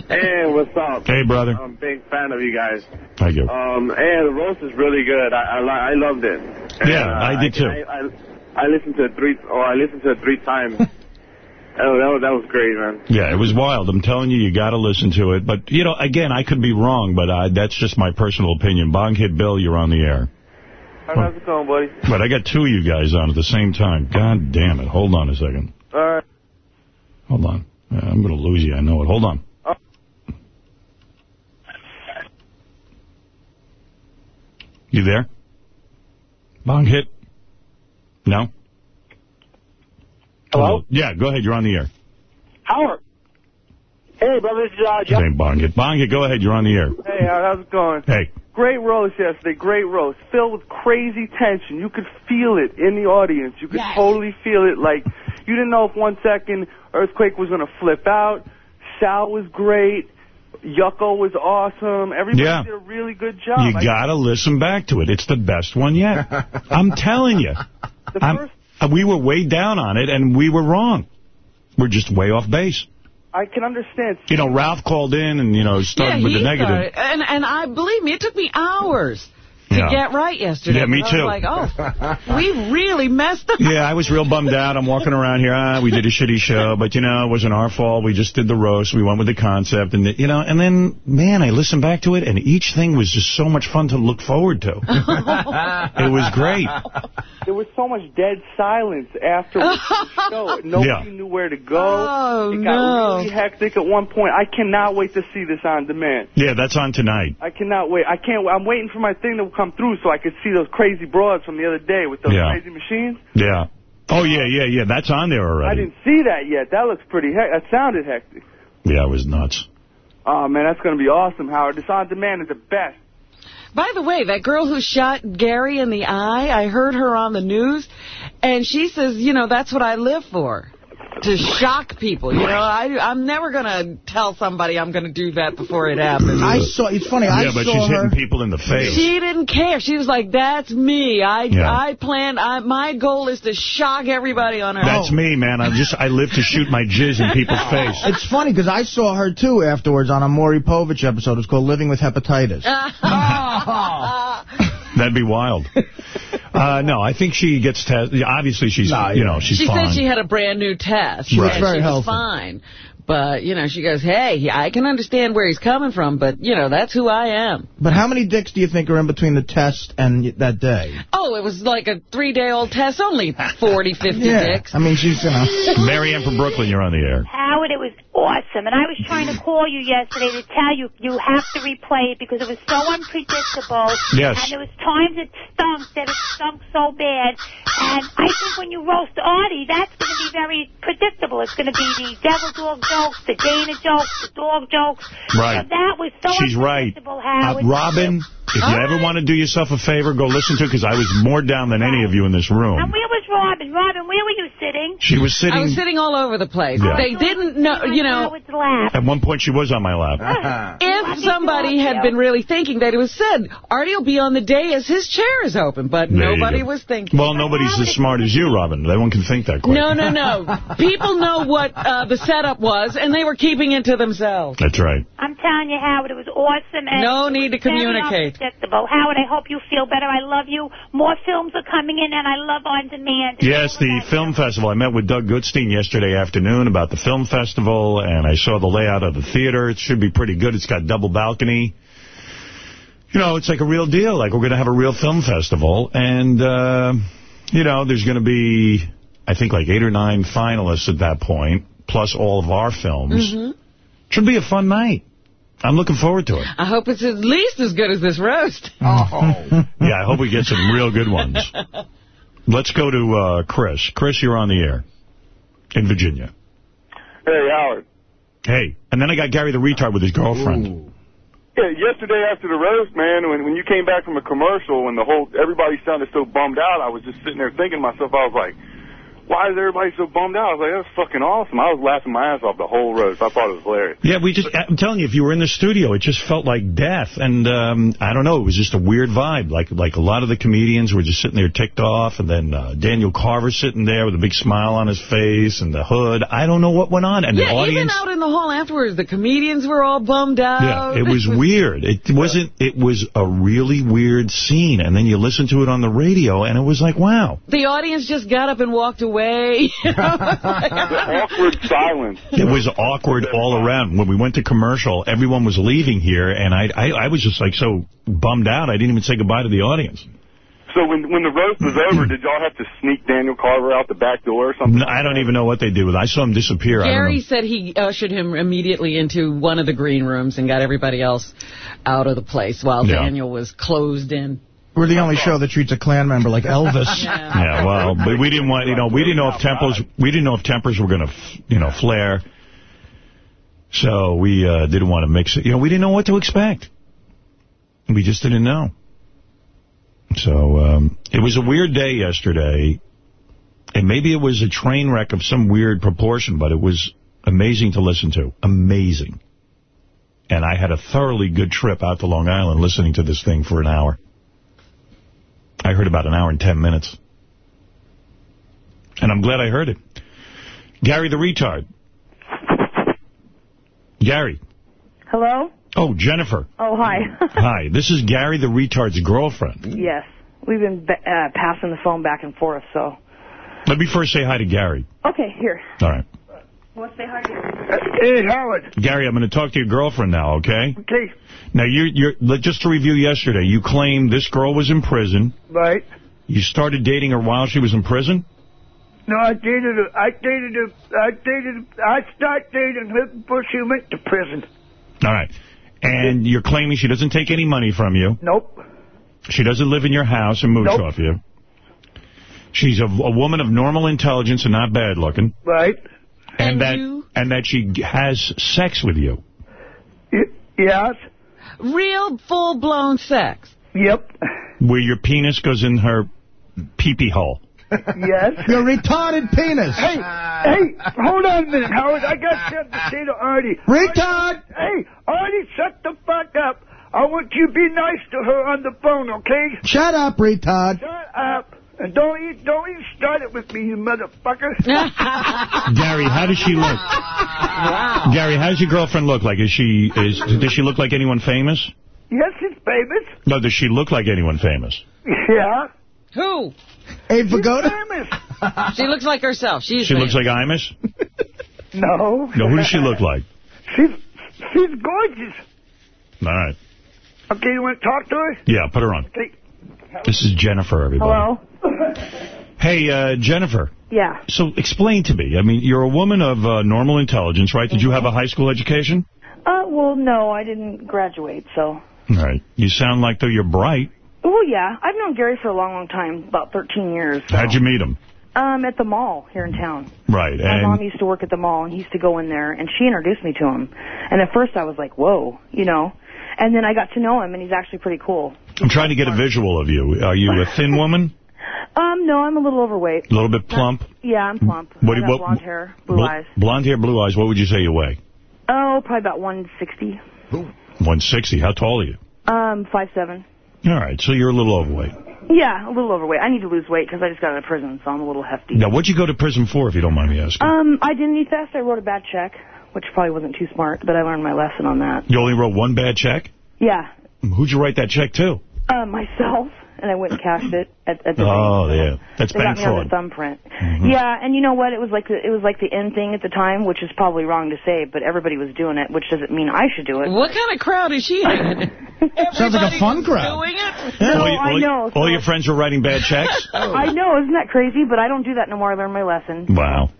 Hey, what's up? Hey, brother. I'm a big fan of you guys. Thank you. Um, hey, the roast is really good. I I, I loved it. Yeah, I did too. I, I, I listened to it three, or I listened to it three times. oh, that was, that was great, man. Yeah, it was wild. I'm telling you, you got to listen to it. But, you know, again, I could be wrong, but uh, that's just my personal opinion. Bong hit Bill, you're on the air. How's it going, buddy? But I got two of you guys on at the same time. God damn it. Hold on a second. All right. Hold on. I'm going to lose you. I know it. Hold on. You there? Bong hit? No? Hello? Yeah, go ahead. You're on the air. Howard. Hey, brother, this is uh, His Jeff. name Bong hit. Bong hit, go ahead. You're on the air. Hey, how's it going? Hey. Great roast yesterday, great roast. Filled with crazy tension. You could feel it in the audience. You could totally feel it. Like, you didn't know if one second Earthquake was going to flip out. Sal was great. Yucko was awesome. Everybody Yeah. did a really good job. You got to listen back to it. It's the best one yet. I'm telling you. I'm, we were way down on it, and we were wrong. We're just way off base. I can understand. You know, Ralph called in and, you know, started yeah, with the negative. started. And, and I believe me, it took me hours to Yeah. get right yesterday. Yeah, me I was too. like, oh, we really messed up. Yeah, I was real bummed out. I'm walking around here. Ah, we did a shitty show, but you know, it wasn't our fault. We just did the roast. We went with the concept, and the, you know, and then man, I listened back to it, and each thing was just so much fun to look forward to. it was great. There was so much dead silence after the show. Nobody Yeah. knew where to go. Oh, it got no. really hectic at one point. I cannot wait to see this on demand. Yeah, that's on tonight. I cannot wait. I can't. I'm waiting for my thing to come through so I could see those crazy broads from the other day with those Yeah. crazy machines. Yeah. Oh yeah, yeah, yeah. That's on there already. I didn't see that yet. That looks pretty. He- that sounded hectic. Yeah, it was nuts. Oh man, that's gonna be awesome, Howard. This on demand is the best. By the way, that girl who shot Gary in the eye, I heard her on the news, and she says, you know, that's what I live for. To shock people, you know. I, I'm never going to tell somebody I'm going to do that before it happens. I saw. It's funny. I yeah, but saw she's her. hitting people in the face. She didn't care. She was like, "That's me. I Yeah. I plan. I, my goal is to shock everybody on her." That's me, man. I just I live to shoot my jizz in people's face. It's funny because I saw her too afterwards on a Maury Povich episode. It's called Living with Hepatitis. That'd be wild. Uh, no, I think she gets tested. Obviously, she's you know she's she fine. said she had a brand new test. She looks and very she was healthy. fine. But, you know, she goes, hey, I can understand where he's coming from, but, you know, that's who I am. But how many dicks do you think are in between the test and that day? Oh, it was like a three-day-old test, only 40, 50 Yeah. dicks. I mean, she's, you know. Marianne from Brooklyn, you're on the air. Howard, it was awesome. And I was trying to call you yesterday to tell you you have to replay it because it was so unpredictable. Yes. And there was times it stunk that it stunk so bad. And I think when you roast Artie, that's going to be very predictable. It's going to be the devil dog jokes, the Dana jokes, the dog jokes. Right. So that was so She's right. unpredictable, Uh, Howard. Robin, if you ever want to do yourself a favor, go listen to it, because I was more down than any of you in this room. And where was Robin? Robin, where were you sitting? She was sitting... I was sitting all over the place. Yeah. They didn't know, you know, At one point, she was on my lap. if somebody had been really thinking that it was said, Artie will be on the day as his chair is open, but There nobody was thinking. Well, nobody's as smart as you, Robin. No one can think that quick. No, no, no. People know what uh, the setup was, and they were keeping it to themselves. That's right. I'm telling you, Howard, it was awesome. And No need to communicate. Very unpredictable. Howard, I hope you feel better. I love you. More films are coming in, and I love On Demand. Yes, the film festival. I met with Doug Goodstein yesterday afternoon about the film festival, and I saw the layout of the theater. It should be pretty good. It's got double balcony. You know, it's like a real deal. Like, we're going to have a real film festival. And, uh, you know, there's going to be, I think, like eight or nine finalists at that point, plus all of our films. Mhm. Should be a fun night. I'm looking forward to it. I hope it's at least as good as this roast. Oh. yeah, I hope we get some real good ones. Let's go to uh, Chris. Chris, you're on the air in Virginia. Hey, Howard. Hey, and then I got Gary the retard with his girlfriend. Yeah, yesterday after the roast, man, when when you came back from a commercial and the whole everybody sounded so bummed out, I was just sitting there thinking to myself, I was like, why is everybody so bummed out? I was like, that's fucking awesome. I was laughing my ass off the whole roast. I thought it was hilarious. Yeah, we just, I'm telling you, if you were in the studio, it just felt like death. And um, I don't know, it was just a weird vibe. Like like a lot of the comedians were just sitting there ticked off. And then uh, Daniel Carver sitting there with a big smile on his face and the hood. I don't know what went on. And yeah, the audience. even out in the hall afterwards, the comedians were all bummed out. Yeah, it was weird. It wasn't. It was a really weird scene, and then you listen to it on the radio, and it was like, wow. The audience just got up and walked away. awkward silence. It was awkward all around. When we went to commercial, everyone was leaving here, and I, I, I was just like so bummed out. I didn't even say goodbye to the audience. So when when the roast was over, did y'all have to sneak Daniel Carver out the back door or something? No, I don't even know what they did with it. I saw him disappear. I Gary said he ushered him immediately into one of the green rooms and got everybody else out of the place while Yeah. Daniel was closed in. We're the only show that treats a Klan member like Elvis. Yeah, well, but we didn't want, you know, we didn't know if tempers, we didn't know if tempers were going to, you know, flare. So we uh, didn't want to mix it. You know, we didn't know what to expect. We just didn't know. So um, it was a weird day yesterday. And maybe it was a train wreck of some weird proportion, but it was amazing to listen to. Amazing. And I had a thoroughly good trip out to Long Island listening to this thing for an hour. I heard about an hour and ten minutes. And I'm glad I heard it. Gary the retard. Gary. Hello? Oh, Jennifer. Oh, hi. Hi. This is Gary the retard's girlfriend. yes. We've been ba- uh, passing the phone back and forth, so. Let me first say hi to Gary. Okay, here. All right. Let's say hi to Hey, Howard. Gary, I'm going to talk to your girlfriend now, okay? Okay, Now, you're, you're, just to review yesterday, you claimed this girl was in prison. right. You started dating her while she was in prison? No, I dated her. I dated her. I dated. I started dating her before she went to prison. All right. And you're claiming she doesn't take any money from you. Nope. She doesn't live in your house and mooch Nope. off you. She's a, a woman of normal intelligence and not bad looking. Right. And, that and that she has sex with you. Yes. Real full-blown sex. Yep. Where your penis goes in her pee-pee hole. Yes. Your retarded penis. Hey, hey, hold on a minute, Howard. I got something to say to Artie. Retard! Hey, Artie, shut the fuck up. I want you to be nice to her on the phone, okay? Shut up, retard. Shut up. And don't even, don't even start it with me, you motherfucker. Gary, how does she look? Gary, how does your girlfriend look like? Is she is does she look like anyone famous? yes, she's famous. No, does she look like anyone famous? Yeah. Who? Abe Vigoda? famous. She looks like herself. She's She looks like Imus? No. No, who does she look like? She's, she's gorgeous. All right. Okay, you want to talk to her? Yeah, put her on. Okay. This is Jennifer, everybody. Hello? Hey, uh, Jennifer. Yeah. So explain to me. I mean, you're a woman of uh, normal intelligence, right? Did you have a high school education? Uh, well, no, I didn't graduate, so. All right. You sound like though you're bright. Oh, yeah. I've known Gary for a long, long time, about 13 years. So. How'd you meet him? Um, at the mall here in town. Right. My mom used to work at the mall, and he used to go in there, and she introduced me to him. And at first I was like, whoa, you know. And then I got to know him, and he's actually pretty cool. I'm trying to get a visual of you. Are you a thin woman? Um, no, I'm a little overweight. A little bit plump? Yeah, I'm plump. What- I got what- blonde hair, blue Bl- eyes. Blonde hair, blue eyes. What would you say you weigh? Oh, probably about 160. 160. How tall are you? Um, five seven. All right. So you're a little overweight. Yeah, a little overweight. I need to lose weight because I just got out of prison, so I'm a little hefty. Now, what'd you go to prison for, if you don't mind me asking? Um, I didn't identity theft. I wrote a bad check, which probably wasn't too smart, but I learned my lesson on that. You only wrote one bad check? Yeah, Who'd you write that check to? uh, myself, and I went and cashed it at, at the Oh, bank. yeah. That's they bank got me on fraud. the thumbprint. Mhm. Yeah, and you know what? It was like the, it was like the end thing at the time, which is probably wrong to say, but everybody was doing it, which doesn't mean I should do it. What kind of crowd is she in? Sounds like a fun crowd. Doing it? No, all, you- I all you- know. all your friends were writing bad checks? I know, isn't that crazy? But I don't do that no more. I learned my lesson. Wow.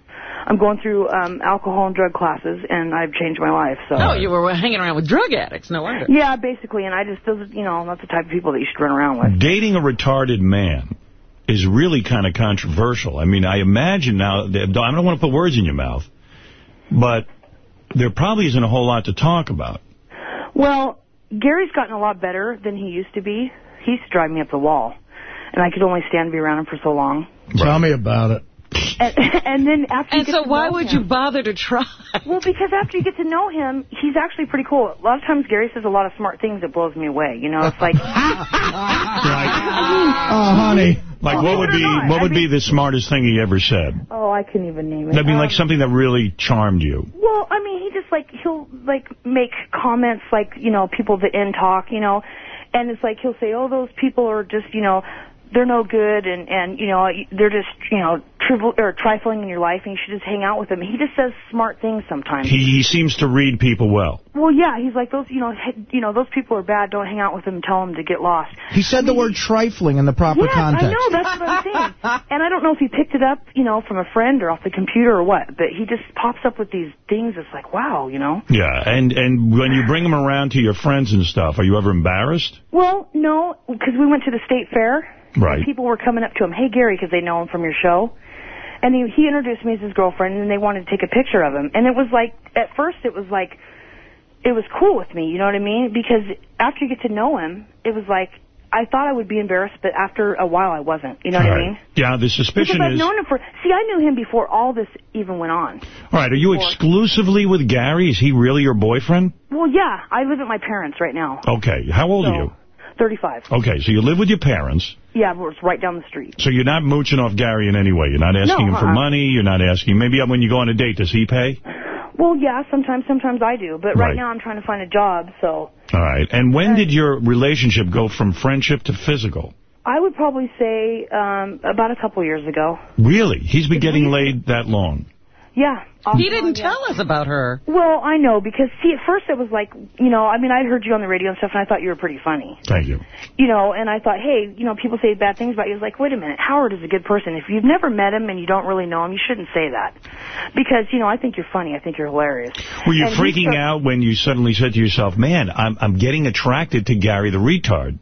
I'm going through um, alcohol and drug classes, and I've changed my life. So. Oh, you were hanging around with drug addicts. No wonder. Yeah, basically, and I just, those, you know, I'm not the type of people that you should run around with. Dating a retarded man is really kind of controversial. I mean, I imagine now, that- I don't want to put words in your mouth, but there probably isn't a whole lot to talk about. Well, Gary's gotten a lot better than he used to be. He used to drive me up the wall, and I could only stand to be around him for so long. Tell me about it. And, and then after you And get so to why would him- you bother to try? Well, because after you get to know him, he's actually pretty cool. A lot of times Gary says a lot of smart things that blows me away. You know, it's like... Oh, honey. Like, what would be what would be the smartest thing he ever said? Oh, I couldn't even name it. I mean, like Um, something that really charmed you. Well, I mean, he just like he'll like make comments like you know people that in talk, you know, and it's like he'll say, oh, those people are just you know they're no good and and you know they're just you know trivial or trifling in your life and you should just hang out with them. He just says smart things sometimes. He, he seems to read people well. well, yeah, he's like those you know he- you know those people are bad. Don't hang out with them. and Tell them to get lost. He said the word trifling in the proper Yes, context. I know. That's what I'm saying. and I don't know if he picked it up, you know, from a friend or off the computer or what, but he just pops up with these things. It's like, wow, you know. Yeah, and and when you bring him around to your friends and stuff, are you ever embarrassed? Well, no, because we went to the state fair. Right. People were coming up to him, hey, Gary, because they know him from your show. And he, he introduced me as his girlfriend, and they wanted to take a picture of him. And it was like, at first, it was like, it was cool with me, you know what I mean? Because after you get to know him, it was like, I thought I would be embarrassed, but after a while, I wasn't. You know what I mean? Yeah, the suspicion Because I've is... known him for, see, I knew him before all this even went on. All right, are you exclusively with Gary? Is he really your boyfriend? Well, yeah, I live at my parents right now. Okay, how old are you? 35. Okay, so you live with your parents. Yeah, but it's right down the street. So you're not mooching off Gary in any way. You're not asking No, him for uh-uh. money. You're not asking. Maybe when you go on a date, does he pay? Well, yeah, sometimes, sometimes I do. But right, Right. now I'm trying to find a job, so All right. And when did your relationship go from friendship to physical? I would probably say um, about a couple years ago. Really? He's been getting laid that long. Yeah. He didn't tell us about her. Well, I know, because, see, at first it was like, you know, I mean, I'd heard you on the radio and stuff, and I thought you were pretty funny. Thank you. You know, and I thought, hey, you know, people say bad things about you. It's like, wait a minute, Howard is a good person. If you've never met him and you don't really know him, you shouldn't say that. Because, you know, I think you're funny. I think you're hilarious. Were you And freaking out when you suddenly said to yourself, man, I'm, I'm getting attracted to Gary the retard?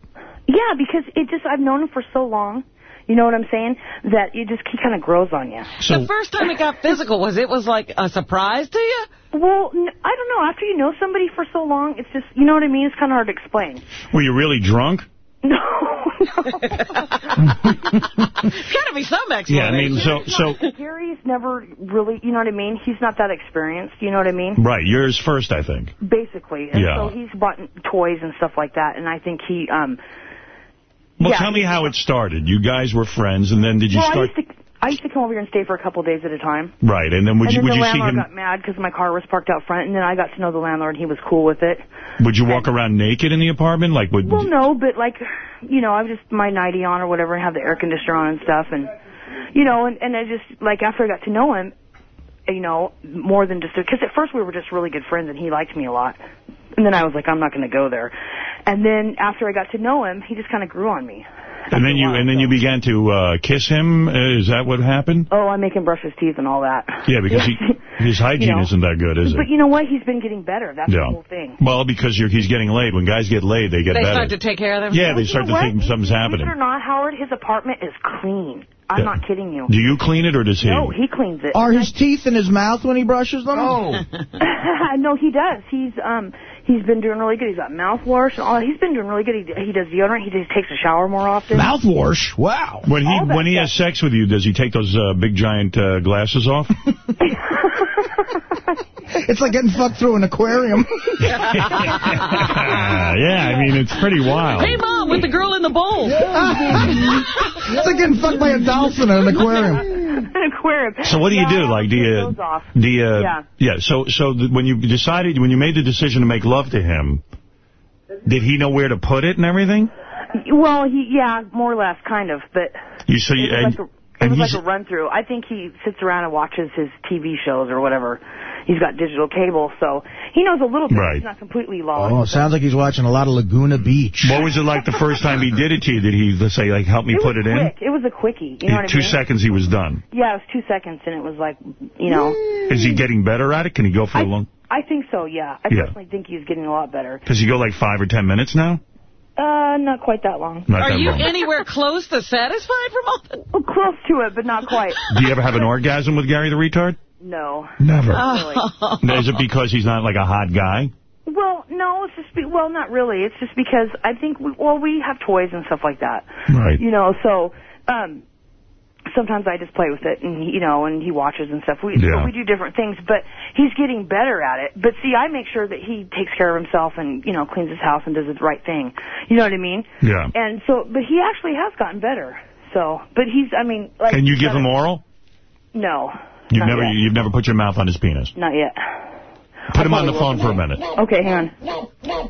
Yeah, because it just, I've known him for so long. You know what I'm saying? That it just, kind of grows on you. the first time it got physical, was it was like a surprise to you? Well, n- I don't know. After you know somebody for so long, it's just, you know what I mean? It's kind of hard to explain. Were you really drunk? No, no. There's Gotta be some explanation. Yeah, I mean, so, so, Gary's never really, you know what I mean? He's not that experienced, you know what I mean? right, yours first, I think. Basically. And Yeah. so he's bought toys and stuff like that, and I think he, um... Well, yeah, tell me how it started. You guys were friends, and then did you well, start... I used, to, I used to come over here and stay for a couple days at a time. Right, and then would and you then would the you see him... got mad because my car was parked out front, and then I got to know the landlord, and he was cool with it. Would you walk around naked in the apartment? Like, would... Well, no, but like, you know, I was just my nightie on or whatever and have the air conditioner on and stuff. And, you know, and, and I just, like, after I got to know him, you know, more than just, because at first we were just really good friends and he liked me a lot. And then I was like, I'm not going to go there. And then after I got to know him, he just kind of grew on me. And then you and then you began to uh, kiss him. Uh, is that what happened? Oh, I make him brush his teeth and all that. Yeah, because he, his hygiene You know. isn't that good, is it? But you know what? He's been getting better. That's Yeah. the whole thing. Well, because you're, he's getting laid. When guys get laid, they get They better. start to take care of themselves. Yeah, they start You know to what? think something's happening. Believe it or not, Howard, his apartment is clean. I'm Yeah. not kidding you. Do you clean it or does he? No, he cleans it. Are his teeth in his mouth when he brushes them? Oh. no, he does. He's um he's been doing really good. He's got mouthwash and all. He's been doing really good. He, he does deodorant. He just takes a shower more often. Mouthwash? Wow. When he when he has sex with you, does he take those uh, big giant uh, glasses off? It's like getting fucked through an aquarium. yeah, I mean it's pretty wild. Hey, Mom, with the girl in the bowl. it's like getting fucked by a dolphin in an aquarium. An aquarium. So what do you Yeah, do? Like, do you, do you, Yeah. yeah. So, so when you decided, when you made the decision to make love to him, did he know where to put it and everything? Well, he yeah, more or less, kind of, but You so you, it was and, like a, it was like a run through. I think he sits around and watches his TV shows or whatever. He's got digital cable, so he knows a little bit. Right. He's not completely lost. Oh, sounds like he's watching a lot of Laguna Beach. what was it like the first time he did it to you? Did he let's say like help me it put was it in? It was a quickie. You know what I Two mean? seconds, he was done. Yeah, it was two seconds, and it was like, you know. Is he getting better at it? Can he go for a long? I think so. Yeah, I Yeah. personally think he's getting a lot better. Does he go like five or ten minutes now? Uh, not quite that long. Not Are that you long. anywhere close to satisfied from all that? Well, close to it, but not quite. Do you ever have an orgasm with Gary the retard? No. Never. Oh. Is it because he's not like a hot guy? Well, no, it's just be, well, not really. It's just because I think we, well, we have toys and stuff like that. Right. You know, so um, sometimes I just play with it, and he, you know, and he watches and stuff. We Yeah. we do different things, but he's getting better at it. But see, I make sure that he takes care of himself and you know cleans his house and does the right thing. You know what I mean? Yeah. And so, but he actually has gotten better. So, but he's, I mean, like. And you give him oral? No, You've Not never yet. you've never put your mouth on his penis. not yet. Put him on the phone for a minute. Okay, hang on.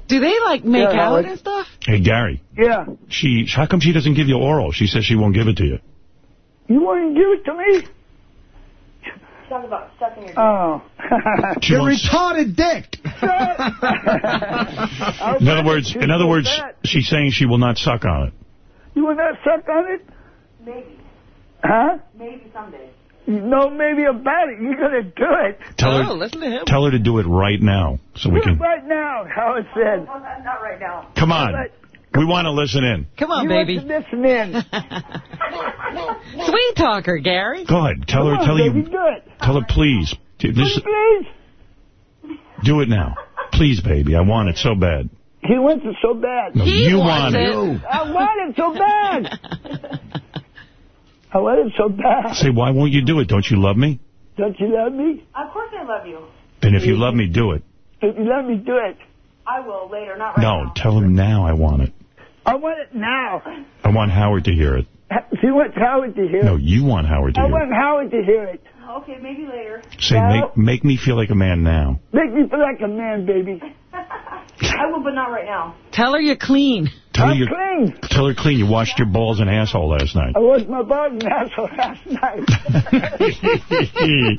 Do they, like, make Yeah, out Howard. and stuff? Hey Gary, Yeah. she how come she doesn't give you oral? She says she won't give it to you. You want to give it to me? Talk about sucking your Oh. She You're wants- retarded dick. In other words, in other words, she's saying she will not suck on it. You want not suck on it? Maybe. Huh? Maybe someday. No, maybe about it. You're going to do it. Tell oh, her listen to him. tell her to do it right now so we Do it can. right now, Howard said. Not right now. Come on, we want to listen in. Come on, you baby. want to listen in. Sweet talker, Gary. Go ahead, tell her, on, tell baby, you, do it. tell her please. Do- This, Please. do it now, please, baby. I want it so bad. He wants it so bad. No, He you wants want it. it. I want it so bad. I want it so bad. Say, why won't you do it? Don't you love me? Don't you love me? Of course I love you. Then if you love me, do it. If you love me do it, I will later, not right No, now. tell him now I want it. I want it now. I want Howard to hear it. He wants Howard to hear it. No, you want Howard to I hear it. I want Howard to hear it. Okay, maybe later. Say, No. make, make me feel like a man now. Make me feel like a man, baby. I will, but not right now. Tell her you're clean. Tell her, I'm you, clean. tell her clean. You washed your balls and asshole last night. I washed my balls and asshole last night.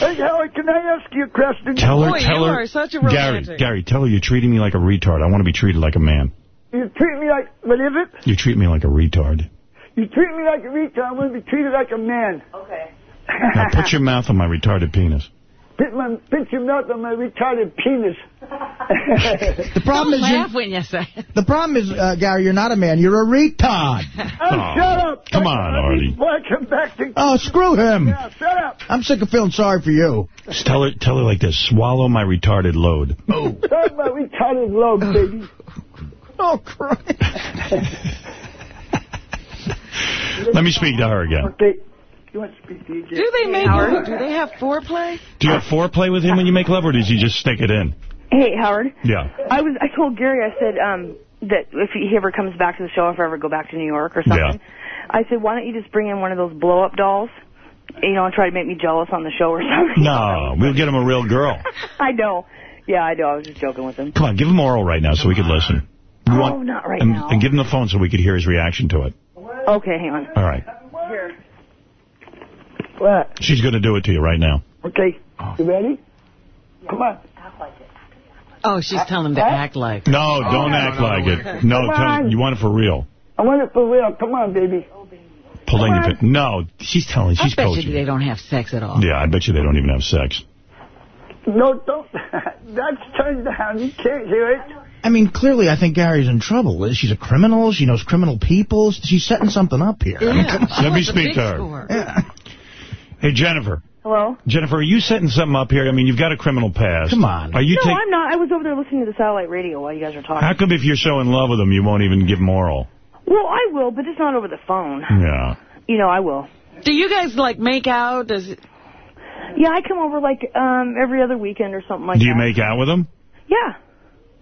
Hey, Howard, can I ask you a question? tell her, Boy, tell you her. are such a Gary. Gary, tell her you're treating me like a retard. I want to be treated like a man. You treat me like, what is it? You treat me like a retard. You treat me like a retard. I want to be treated like a man. Okay. Now put your mouth on my retarded penis. Put my, put your mouth on my retarded penis. The problem Don't is, laugh you, when you say it. the problem is, uh, Gary, you're not a man. You're a retard. Oh, Oh, shut up. come on, Artie. Boy, come back to... Oh, screw him. Yeah, shut up. I'm sick of feeling sorry for you. Just tell her, tell her like this. Swallow my retarded load. Talk about retarded load, baby. Oh, Christ. Let me speak to her again. Okay. You want to speak to you? Do they make Howard? Do they have foreplay? Do you have foreplay with him when you make love, or does he just stick it in? Hey, Howard. Yeah. I was. I told Gary. I said um, that if he ever comes back to the show, if I ever go back to New York or something, I said, why don't you just bring in one of those blow up dolls, you know, and try to make me jealous on the show or something. No, we'll get him a real girl. I know. Yeah, I know. I was just joking with him. Come on, give him oral right now so we could listen. We Oh, not right and, now. and give him the phone so we could hear his reaction to it. Okay, hang on. All right. Here. What? She's going to do it to you right now. Okay. You ready? Come on. Oh, she's telling him to act like. it. No, don't act like it. No, tell, on. you want it for real. I want it for real. Come on, baby. Pull in your pit. No, she's telling. I She's bet coaching. you they don't have sex at all. Yeah, I bet you they don't even have sex. No, don't. That's turned down. You can't hear it. I mean, clearly, I think Gary's in trouble. She's a criminal. She knows criminal people. She's setting something up here. I mean. Let me speak to her. score. Hey, Jennifer. Hello? Jennifer, are you setting something up here? I mean, you've got a criminal past. Come on. Are you no, take? I'm not. I was over there listening to the satellite radio while you guys were talking. How come if you're so in love with him, you won't even give him oral? Well, I will, but it's not over the phone. Yeah. You know, I will. Do you guys, like, make out? Does it... Yeah, I come over like um every other weekend or something like that. Do that. you make out with him? Yeah.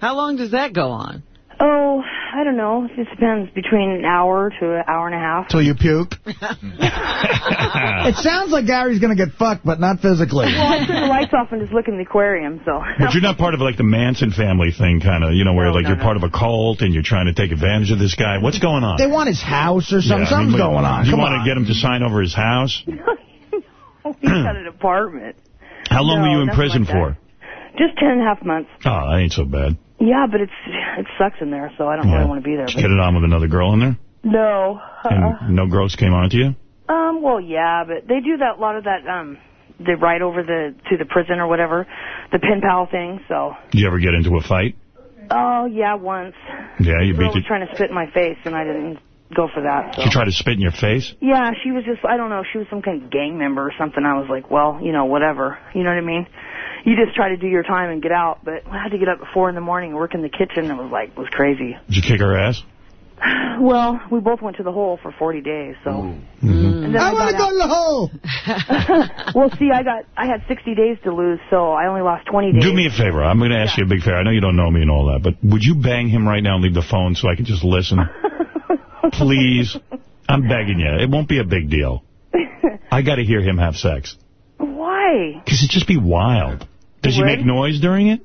How long does that go on? Oh, I don't know. It just depends between an hour to an hour and a half. Till you puke. it sounds like Gary's going to get fucked, but not physically. Well, I turn the lights off and just look in the aquarium, so. But you're not part of like the Manson family thing, kind of, you know, where No, like no, you're no. part of a cult and you're trying to take advantage of this guy. What's going on? They want his house or something. Yeah, I mean, Something's going on. You Come want on. to get him to sign over his house? He's got an apartment. How long No, were you in prison like for? Just ten and a half months. Oh, that ain't so bad. Yeah, but it's it sucks in there, so I don't Yeah. really want to be there. Did you get it on with another girl in there? no. Uh, And no girls came on to you? um. Well, yeah, but they do that a lot of that. Um. They ride over the to the prison or whatever, the pen pal thing. So. Did you ever get into a fight? Oh yeah, once. Yeah, you The beat was it. trying to spit in my face, and I didn't go for that. So. Did you try to spit in your face? Yeah, she was just, I don't know, she was some kind of gang member or something. I was like, well, you know, whatever. You know what I mean? You just try to do your time and get out. But I had to get up at 4 in the morning and work in the kitchen. It was like, was crazy. Did you kick her ass? Well, we both went to the hole for 40 days, so. Mm-hmm. And then I want to go in the hole. well, see, I got I had 60 days to lose, so I only lost 20 days. Do me a favor. I'm going to ask you a big favor. I know you don't know me and all that, but would you bang him right now and leave the phone so I can just listen? Please. I'm begging you. It won't be a big deal. I got to hear him have sex. Why? Because it'd just be wild. Does he make noise during it?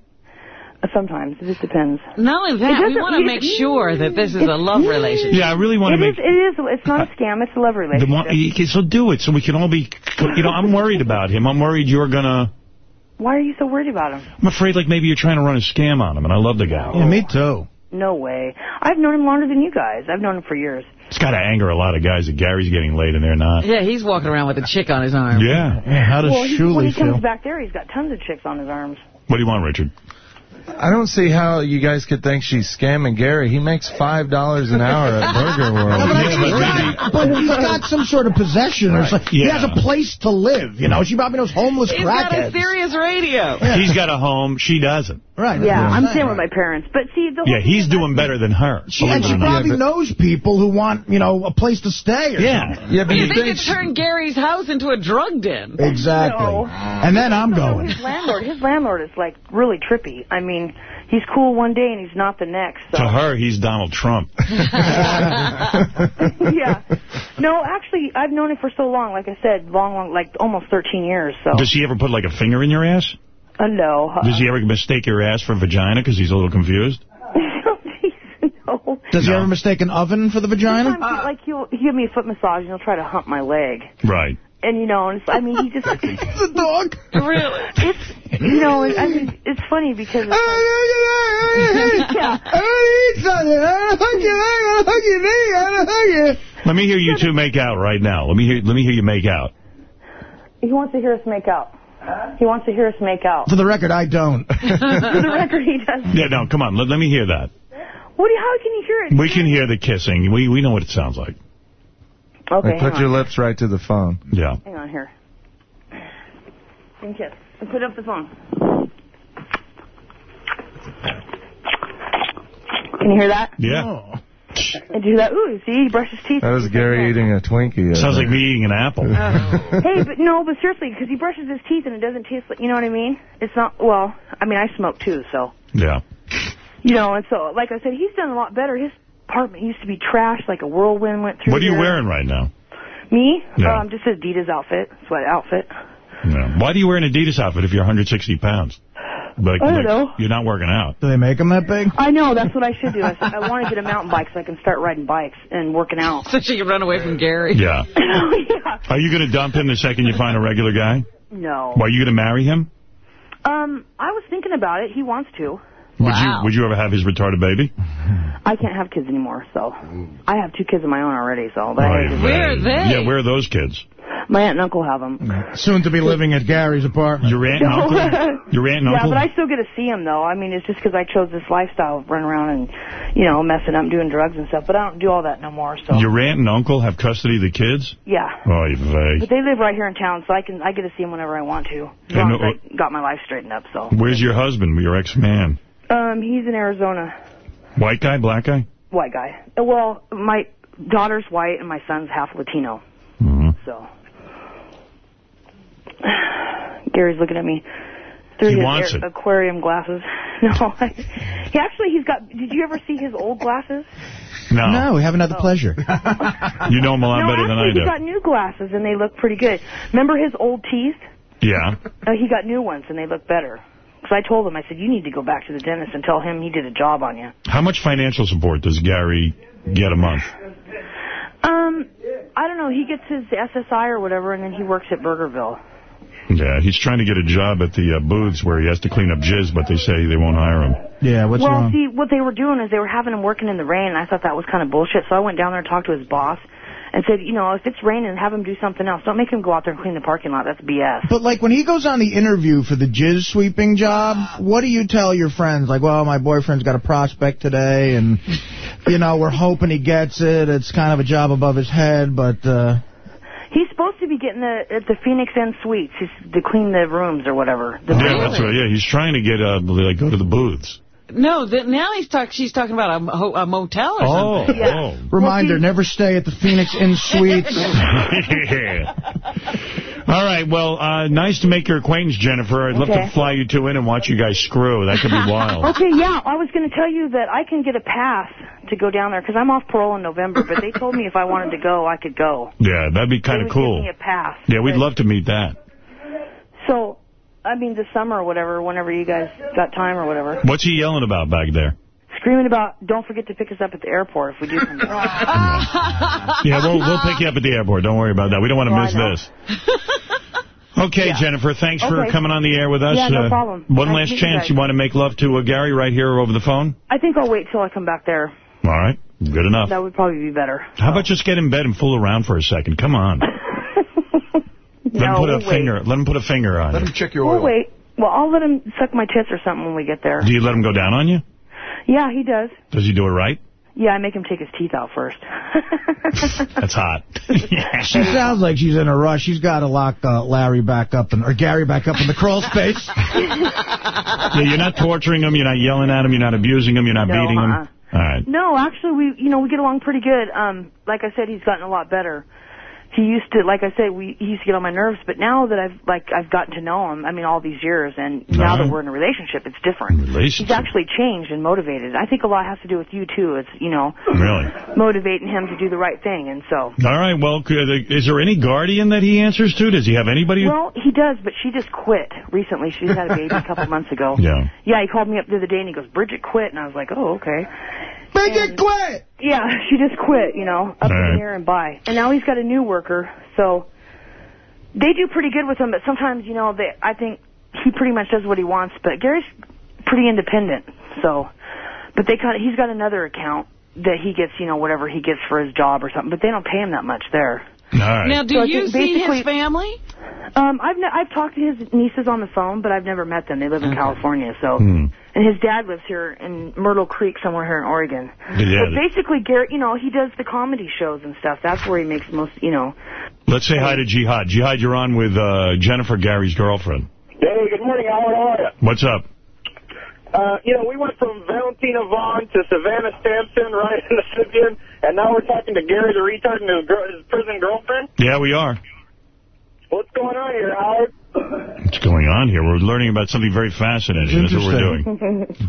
Sometimes. It just depends. Not only that, we want to make sure that this is a love relationship. Yeah, I really want It to is, make... it is, it's not a scam, it's a love relationship. one, he- so do it so we can all be... You know, I'm worried about him. I'm worried you're going to... Why are you so worried about him? I'm afraid like maybe you're trying to run a scam on him, and I love the guy. Yeah, me too. No way. I've known him longer than you guys. I've known him for years. It's got to anger a lot of guys that Gary's getting laid and they're not. Yeah, he's walking around with a chick on his arm. Yeah. how does well, he, when he comes back there, he's got tons of chicks on his arms. What do you want, Richard? I don't see how you guys could think she's scamming Gary. He makes $5 an hour at Burger World. No, but, I- he's got, but he's got some sort of possession. Or something. He has a place to live. You know, she probably knows homeless crackheads. He's got a crackheads. serious radio. He's got a home. She doesn't. Right. Yeah, I'm staying with my parents. But see, the Yeah, he's doing better than her. She, and she probably knows people who want, you know, a place to stay. Or Yeah. something. Yeah, but You you think think it turned Gary's house into a drug den? Exactly. No. And then I'm going. his landlord, his landlord is like really trippy. I mean, he's cool one day and he's not the next. So. To her, he's Donald Trump. yeah. No, actually, I've known him for so long. Like I said, long, long, like almost 13 years. So. Does he ever put like a finger in your ass? Uh, no. Does he ever mistake your ass for vagina because he's a little confused? no. Does he ever mistake an oven for the vagina? Sometimes, like he'll, he'll give me a foot massage and he'll try to hump my leg. Right. And you know, and it's, I mean, he just the dog. Really? It's you know, I mean, it's funny because it's like, yeah. Let me hear you two make out right now. Let me hear. Let me hear you make out. He wants to hear us make out. He wants to hear us make out. For the record, I don't. For the record, he does. Yeah, no, come on. Let, let me hear that. What? Do you, how can you hear it? We can hear the kissing. We we know what it sounds like. Okay, Like, put your on. lips right to the phone. Yeah. Hang on here. And kiss. And put up the phone. Can you hear that? Yeah. And do that. Ooh, see, he brushes his teeth. That was Gary eating a Twinkie. I Sounds like think. me eating an apple. Oh. hey, but no, but seriously, because he brushes his teeth and it doesn't taste like, you know what I mean? It's not, well, I mean, I smoke too, so. Yeah. You know, and so, like I said, he's done a lot better. His apartment used to be trashed, like a whirlwind went through What are you here. wearing right now? Me? Yeah. Um, just Adidas outfit, sweat outfit. Yeah. Why do you wear an Adidas outfit if you're 160 pounds? Like, I don't like, know. You're not working out. Do they make them that big? I know, that's what I should do. I, I want to get a mountain bike so I can start riding bikes and working out. So she can run away from Gary. Yeah. yeah. Are you going to dump him the second you find a regular guy? No. Why, are you going to marry him? Um, I was thinking about it. He wants to. Would you Would you ever have his retarded baby? I can't have kids anymore, so I have two kids of my own already. So, but I Right, just, Where are they? Yeah, where are those kids? my aunt and uncle have them. Soon to be living at Gary's apartment. Your aunt and uncle? Your aunt and yeah, uncle? but I still get to see them though. I mean, it's just because I chose this lifestyle of running around and, you know, messing up, doing drugs and stuff. But I don't do all that no more. So Your aunt and uncle have custody of the kids? yeah. Oy vey. But they live right here in town, so I can I get to see them whenever I want to. As And, long as uh, I got my life straightened up. So Where's your husband, your ex-man? Um, he's in Arizona, White guy, black guy? white guy. Uh, Well, my daughter's white and my son's half Latino. Mm-hmm. So Gary's looking at me through He his wants air- it. aquarium glasses. No, he actually he's got. Did you ever see his old glasses? No. No, we haven't had Oh. the pleasure. You know him a lot no, better than I do. he's got new glasses and they look pretty good. Remember his old teeth? Yeah. Uh, he got new ones and they look better. Because I told him, I said, you need to go back to the dentist and tell him he did a job on you. How much financial support does Gary get a month? Um, I don't know. He gets his SSI or whatever, and then he works at Burgerville. Yeah, he's trying to get a job at the uh, booths where he has to clean up jizz, but they say they won't hire him. Yeah, what's well, wrong? see, what they were doing is they were having him working in the rain, and I thought that was kind of bullshit. So I went down there and talked to his boss and said, you know, if it's raining, have him do something else. Don't make him go out there and clean the parking lot. That's BS. But, like, when he goes on the interview for the jizz sweeping job, what do you tell your friends? Like, well, my boyfriend's got a prospect today, and, you know, we're hoping he gets it. It's kind of a job above his head, but, uh... He's supposed to be getting the at the Phoenix Inn Suites he's, to clean the rooms or whatever. The Yeah, that's right. Yeah, he's trying to get uh, like go to the booths. No, the, now he's talk, she's talking about a, ho- a motel or Oh, something. oh. Reminder, never stay at the Phoenix Inn Suites. All right, well, uh, nice to make your acquaintance, Jennifer. I'd love to fly you two in and watch you guys screw. That could be wild. Okay, yeah, I was going to tell you that I can get a pass to go down there because I'm off parole in November, but they told me if I wanted to go, I could go. Yeah, that'd be kind of cool. Give me a pass. Yeah, we'd But- love to meet that. So, I mean, this summer or whatever, whenever you guys got time or whatever. What's he yelling about back there? Screaming about, don't forget to pick us up at the airport if we do come back. Yeah, we'll we'll pick you up at the airport. Don't worry about that. We don't want to Well, miss this. Okay, Jennifer, thanks for coming on the air with us. Yeah, no Uh, problem. One Nice last meet you chance. You want to make love to uh, Gary right here over the phone? I think I'll wait till I come back there. All right, good enough. That would probably be better. How about just get in bed and fool around for a second? Come on. Let him put a wait. finger. Let him put a finger on you. Let him check your We'll wait. Well, I'll let him suck my tits or something when we get there. Do you let him go down on you? Yeah, he does. Does he do it right? Yeah, I make him take his teeth out first. That's hot. She sounds like she's in a rush. She's got to lock uh, Larry back up, in, or Gary back up in the crawl space. Yeah, you're not torturing him. You're not yelling at him. You're not abusing him. You're not No, beating uh-uh. him. All right. No, actually, we you know we get along pretty good. Um, like I said, he's gotten a lot better. He used to, like I said, we he used to get on my nerves, but now that I've like I've gotten to know him, I mean, all these years, and now that we're in a relationship, it's different. Relationship. He's actually changed and motivated. I think a lot has to do with you too. It's you know Really? motivating him to do the right thing, and so. All right. Well, could- uh, is there any guardian that he answers to? Does he have anybody? Well, he does, but she just quit recently. She's had a baby a couple months ago. Yeah. Yeah, he called me up the other day and he goes, Bridget quit. And I was like, oh, okay. Bridget quit! Yeah, she just quit, you know, up in Alright. the air and bye. And now he's got a new worker, so they do pretty good with him, but sometimes, you know, they, I think he pretty much does what he wants, but Gary's pretty independent, so, but they kind of, he's got another account that he gets, you know, whatever he gets for his job or something, but they don't pay him that much there. All right. Now, do So you see his family? Um, I've ne- I've talked to his nieces on the phone, but I've never met them. They live in California, so Hmm. And his dad lives here in Myrtle Creek, somewhere here in Oregon. Yeah. But basically, Garrett, you know, he does the comedy shows and stuff. That's where he makes most, you know. Let's say hi to Jihad. Jihad, you're on with uh, Jennifer, Gary's girlfriend. Hey, good morning, Howard. How are you? What's up? Uh, you know, we went from Valentina Vaughn to Savanna Samson, Ryan Sibian, and now we're talking to Gary the retard and his, girl, his prison girlfriend. Yeah, we are. What's going on here, Howard? What's going on here? We're learning about something very fascinating. That's what we're doing.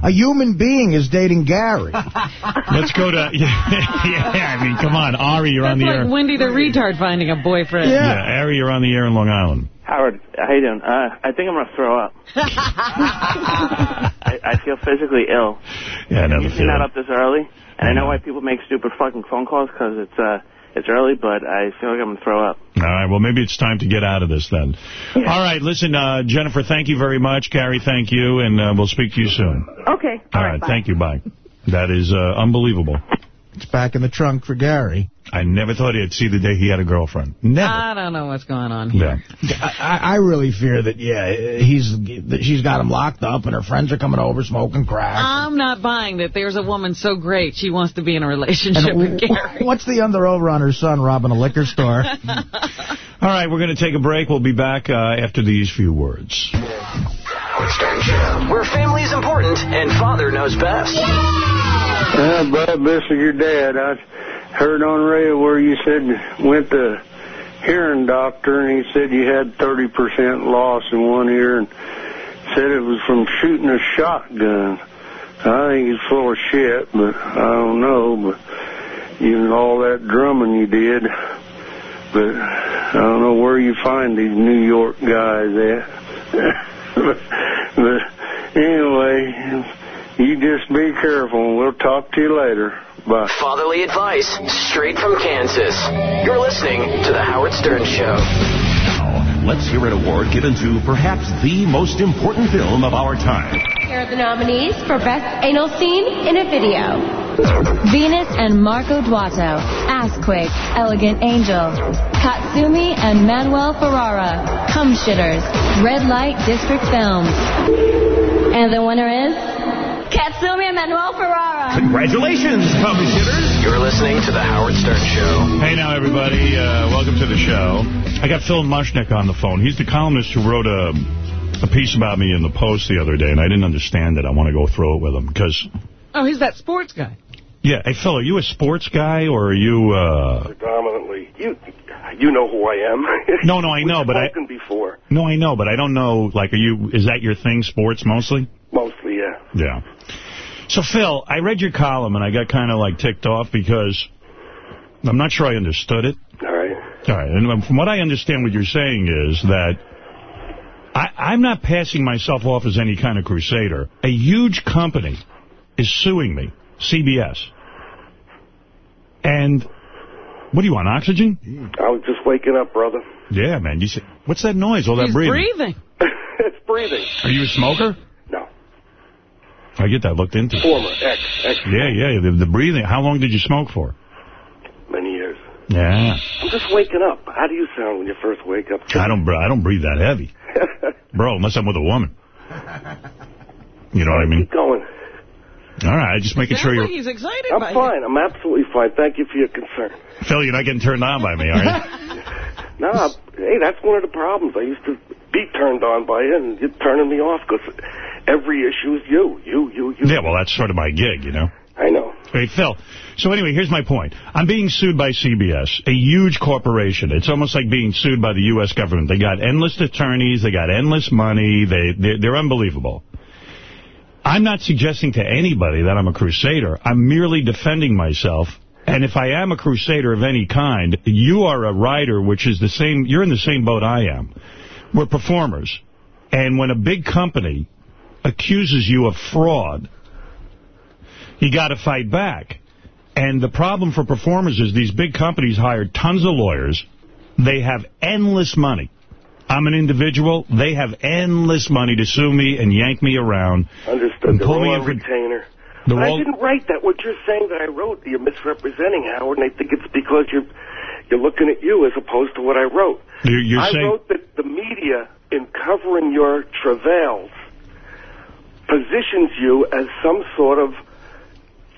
A human being is dating Gary. Let's go to... Yeah, yeah, I mean, come on. Ari, you're on the like air. Wendy the retard finding a boyfriend. Yeah, Ari, you're on the air in Long Island. Howard, how you doing? Uh, I think I'm gonna throw up. I, I feel physically ill. Yeah, I never Usually feel not up this early, and I know why people make stupid fucking phone calls because it's uh it's early, but I feel like I'm gonna throw up. All right, well, maybe it's time to get out of this then. All right, listen, uh, Jennifer, thank you very much. Gary, thank you, and uh, we'll speak to you soon. Okay. All right, thank you, bye. That is uh, unbelievable. It's back in the trunk for Gary. I never thought he'd see the day he had a girlfriend. Never. I don't know what's going on here. Yeah. I, I really fear that, yeah, he's that she's got him locked up and her friends are coming over smoking crack. I'm not buying that there's a woman so great she wants to be in a relationship And with Gary. what's the under over on her son robbing a liquor store? All right, we're going to take a break. We'll be back uh, after these few words. Stern Show, where family is important and father knows best. Uh, this is your dad. I heard on radio where you said went to hearing doctor and he said you had 30% loss in one ear and said it was from shooting a shotgun. I think he's full of shit, but I don't know. But even all that drumming you did, but I don't know where you find these New York guys at. but, but anyway, you just be careful and we'll talk to you later. Bye. Fatherly advice straight from Kansas. You're listening to The Howard Stern Show. Now, let's hear an award given to perhaps the most important film of our time. Here are the nominees for Best Anal Scene in a Video. Venus and Marco Duato, Assquake, Elegant Angel, Katsumi and Manuel Ferrara, Cum Shitters, Red Light District Films. And the winner is Katsumi and Manuel Ferrara. Congratulations, publishers! You're listening to The Howard Stern Show. Hey now, everybody. Uh, welcome to the show. I got Phil Mushnick on the phone. He's the columnist who wrote a, a piece about me in the Post the other day, and I didn't understand it. I want to go through it with him, because... Oh, he's that sports guy. Yeah, hey, Phil, are you a sports guy, or are you... Uh... Predominantly. You you know who I am. No, no, I know, We've but I... spoken before. No, I know, but I don't know, like, are you... Is that your thing, sports, mostly? Mostly, yeah. Yeah. So, Phil, I read your column, and I got kind of, like, ticked off because I'm not sure I understood it. All right. All right, and um, from what I understand what you're saying is that I, I'm not passing myself off as any kind of crusader. A huge company is suing me, CBS. And what do you want, oxygen? I was just waking up, brother. Yeah, man. You say, what's that noise, all that He's breathing? breathing. it's breathing. Are you a smoker? No. I get that looked into. Former, ex, ex. Yeah, yeah, the, the breathing. How long did you smoke for? Many years. Yeah. I'm just waking up. How do you sound when you first wake up? I don't, I don't breathe that heavy. Bro, unless I'm with a woman. You know what I mean? Keep going. All right, just making sure you're... he's excited I'm by it. fine. I'm absolutely fine. Thank you for your concern. Phil, you're not getting turned on by me, are you? No, I- hey, that's one of the problems. I used to be turned on by you, and you're turning me off because every issue is you, you, you, you. Yeah, well, that's sort of my gig, you know? I know. Hey, Phil. So anyway, here's my point. I'm being sued by CBS, a huge corporation. It's almost like being sued by the U.S. government. They got endless attorneys. They got endless money. They, they're, they're unbelievable. I'm not suggesting to anybody that I'm a crusader. I'm merely defending myself. And if I am a crusader of any kind, you are a writer, which is the same, you're in the same boat I am. We're performers. And when a big company accuses you of fraud, you got to fight back. And the problem for performers is these big companies hire tons of lawyers. They have endless money. I'm an individual. They have endless money to sue me and yank me around. Understood. And pull me in for- retainer. They're I didn't write that. What you're saying that I wrote, you're misrepresenting, Howard, and I think it's because you're you're looking at you as opposed to what I wrote. You're, you're I saying... wrote that the media, in covering your travails, positions you as some sort of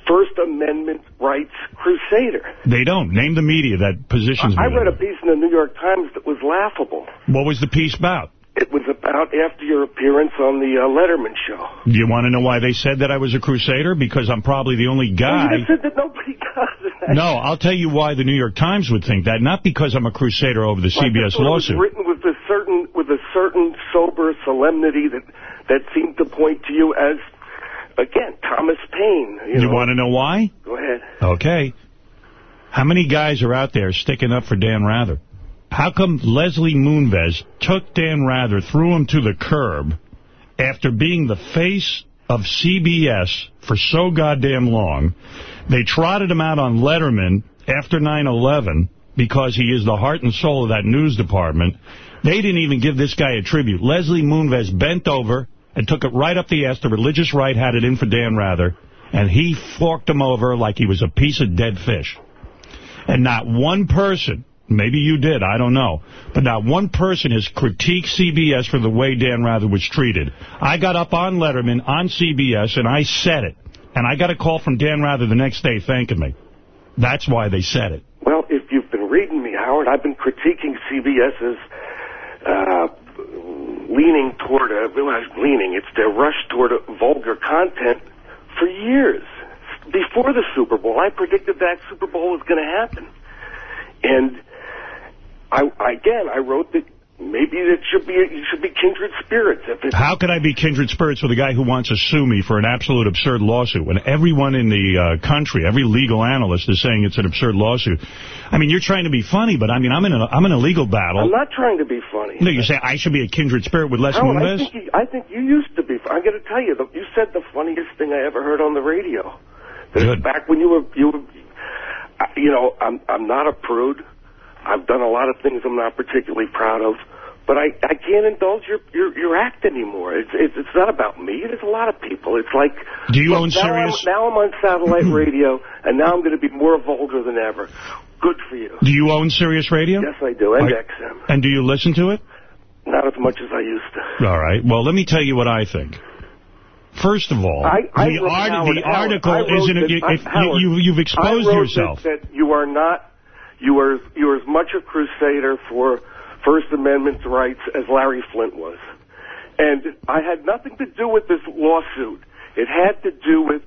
First Amendment rights crusader. They don't. Name the media that positions me. I read a piece in the New York Times that was laughable. What was the piece about? It was about after your appearance on the uh, Letterman show. Do you want to know why they said that I was a crusader? Because I'm probably the only guy... You said that nobody does that. No, I'll tell you why the New York Times would think that. Not because I'm a crusader over the Like, CBS I thought it was lawsuit. written with a certain with a certain sober solemnity that that seem to point to you as again Thomas Paine. You, You know? want to know why? Go ahead. Okay. How many guys are out there sticking up for Dan Rather? How come Leslie Moonves took Dan Rather, threw him to the curb after being the face of CBS for so goddamn long? They trotted him out on Letterman after 9-11 because he is the heart and soul of that news department. They didn't even give this guy a tribute. Leslie Moonves bent over and took it right up the ass. The religious right had it in for Dan Rather, and he forked him over like he was a piece of dead fish. And not one person, maybe you did, I don't know, but not one person has critiqued CBS for the way Dan Rather was treated. I got up on Letterman, on CBS, and I said it. And I got a call from Dan Rather the next day thanking me. That's why they said it. Well, if you've been reading me, Howard, I've been critiquing CBS's uh, leaning toward a not leaning. It's their rush toward vulgar content for years. Before the Super Bowl, I predicted that Super Bowl was going to happen, and I again I wrote that maybe it should be it should be kindred spirits. If it's How could I be kindred spirits with a guy who wants to sue me for an absolute absurd lawsuit when everyone in the uh, country, every legal analyst is saying it's an absurd lawsuit? I mean, you're trying to be funny, but I mean, I'm in a, I'm in a legal battle. I'm not trying to be funny. No, you say I should be a kindred spirit with Les Howard, I think, you, I think you used to be. I'm going to tell you, you said the funniest thing I ever heard on the radio. That Back when you were, you were, uh, you know, I'm I'm not a prude. I've done a lot of things I'm not particularly proud of, but I I can't indulge your your, your act anymore. It's, it's it's not about me. It's a lot of people. It's like Do you own now Sirius? I'm, now I'm on satellite radio, and now I'm going to be more vulgar than ever. Good for you. Do you own Sirius Radio? Yes, I do, and Are- XM. And do you listen to it? Not as much as I used to. All right. Well, let me tell you what I think. First of all, I, I the, art, the article I isn't. that- If, you, you've exposed I yourself. That you are not. You are you are as much a crusader for First Amendment rights as Larry Flynt was, And I had nothing to do with this lawsuit. It had to do with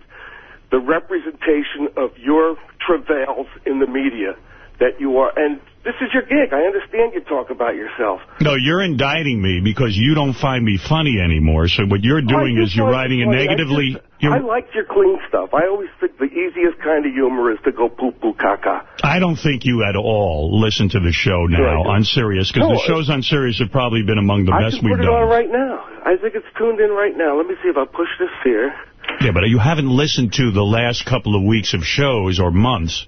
the representation of your travails in the media that you are. And this is your gig. I understand you talk about yourself. No, you're indicting me because you don't find me funny anymore. So what you're doing is you're writing it a funny. I negatively... just- I like your clean stuff. I always think the easiest kind of humor is to go poo-poo caca. I don't think you at all listen to the show now on Sirius, because No, the shows on Sirius have probably been among the I best we've put it done. on right now. I think it's tuned in right now. Let me see if I push this here. Yeah, but you haven't listened to the last couple of weeks of shows or months,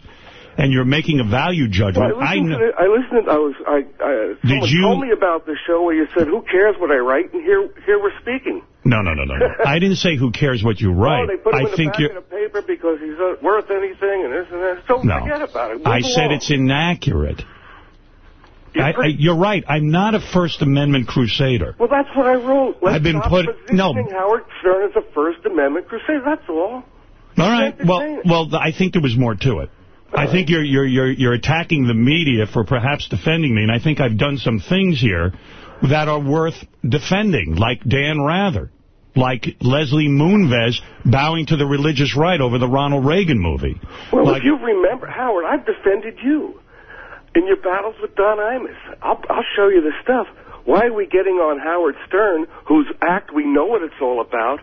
and you're making a value judgment. Well, I I listened. to I listened. I was. I. I someone you- told me about the show where you said, "Who cares what I write?" And here, here we're speaking. No, no, no, no, no. I didn't say who cares what you write. They put him I in the think back you're. of the paper because he's not worth anything, and this and that. So No. forget about it. Move I said it's inaccurate. I, I, you're right. I'm not a First Amendment crusader. Well, that's what I wrote. Let's I've been put- no. Howard Stern as a First Amendment crusader. That's all. All right. Well, well, I think there was more to it. I think you're you're you're you're attacking the media for perhaps defending me, and I think I've done some things here that are worth defending, like Dan Rather, like Leslie Moonves bowing to the religious right over the Ronald Reagan movie. Well, like, if you remember, Howard, I've defended you in your battles with Don Imus. I'll, I'll show you the stuff. Why are we getting on Howard Stern, whose act we know what it's all about,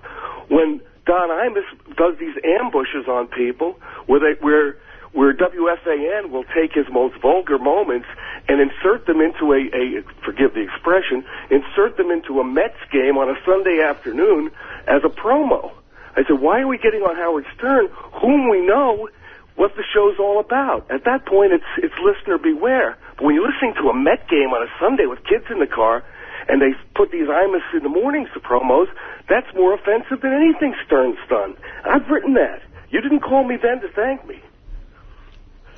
when Don Imus does these ambushes on people where they where where WFAN will take his most vulgar moments and insert them into a, a forgive the expression, insert them into a Mets game on a Sunday afternoon as a promo. I said, why are we getting on Howard Stern, whom we know what the show's all about? At that point, it's it's listener beware. But when you're listening to a Met game on a Sunday with kids in the car, and they put these Imus in the mornings to promos, that's more offensive than anything Stern's done. I've written that. You didn't call me then to thank me.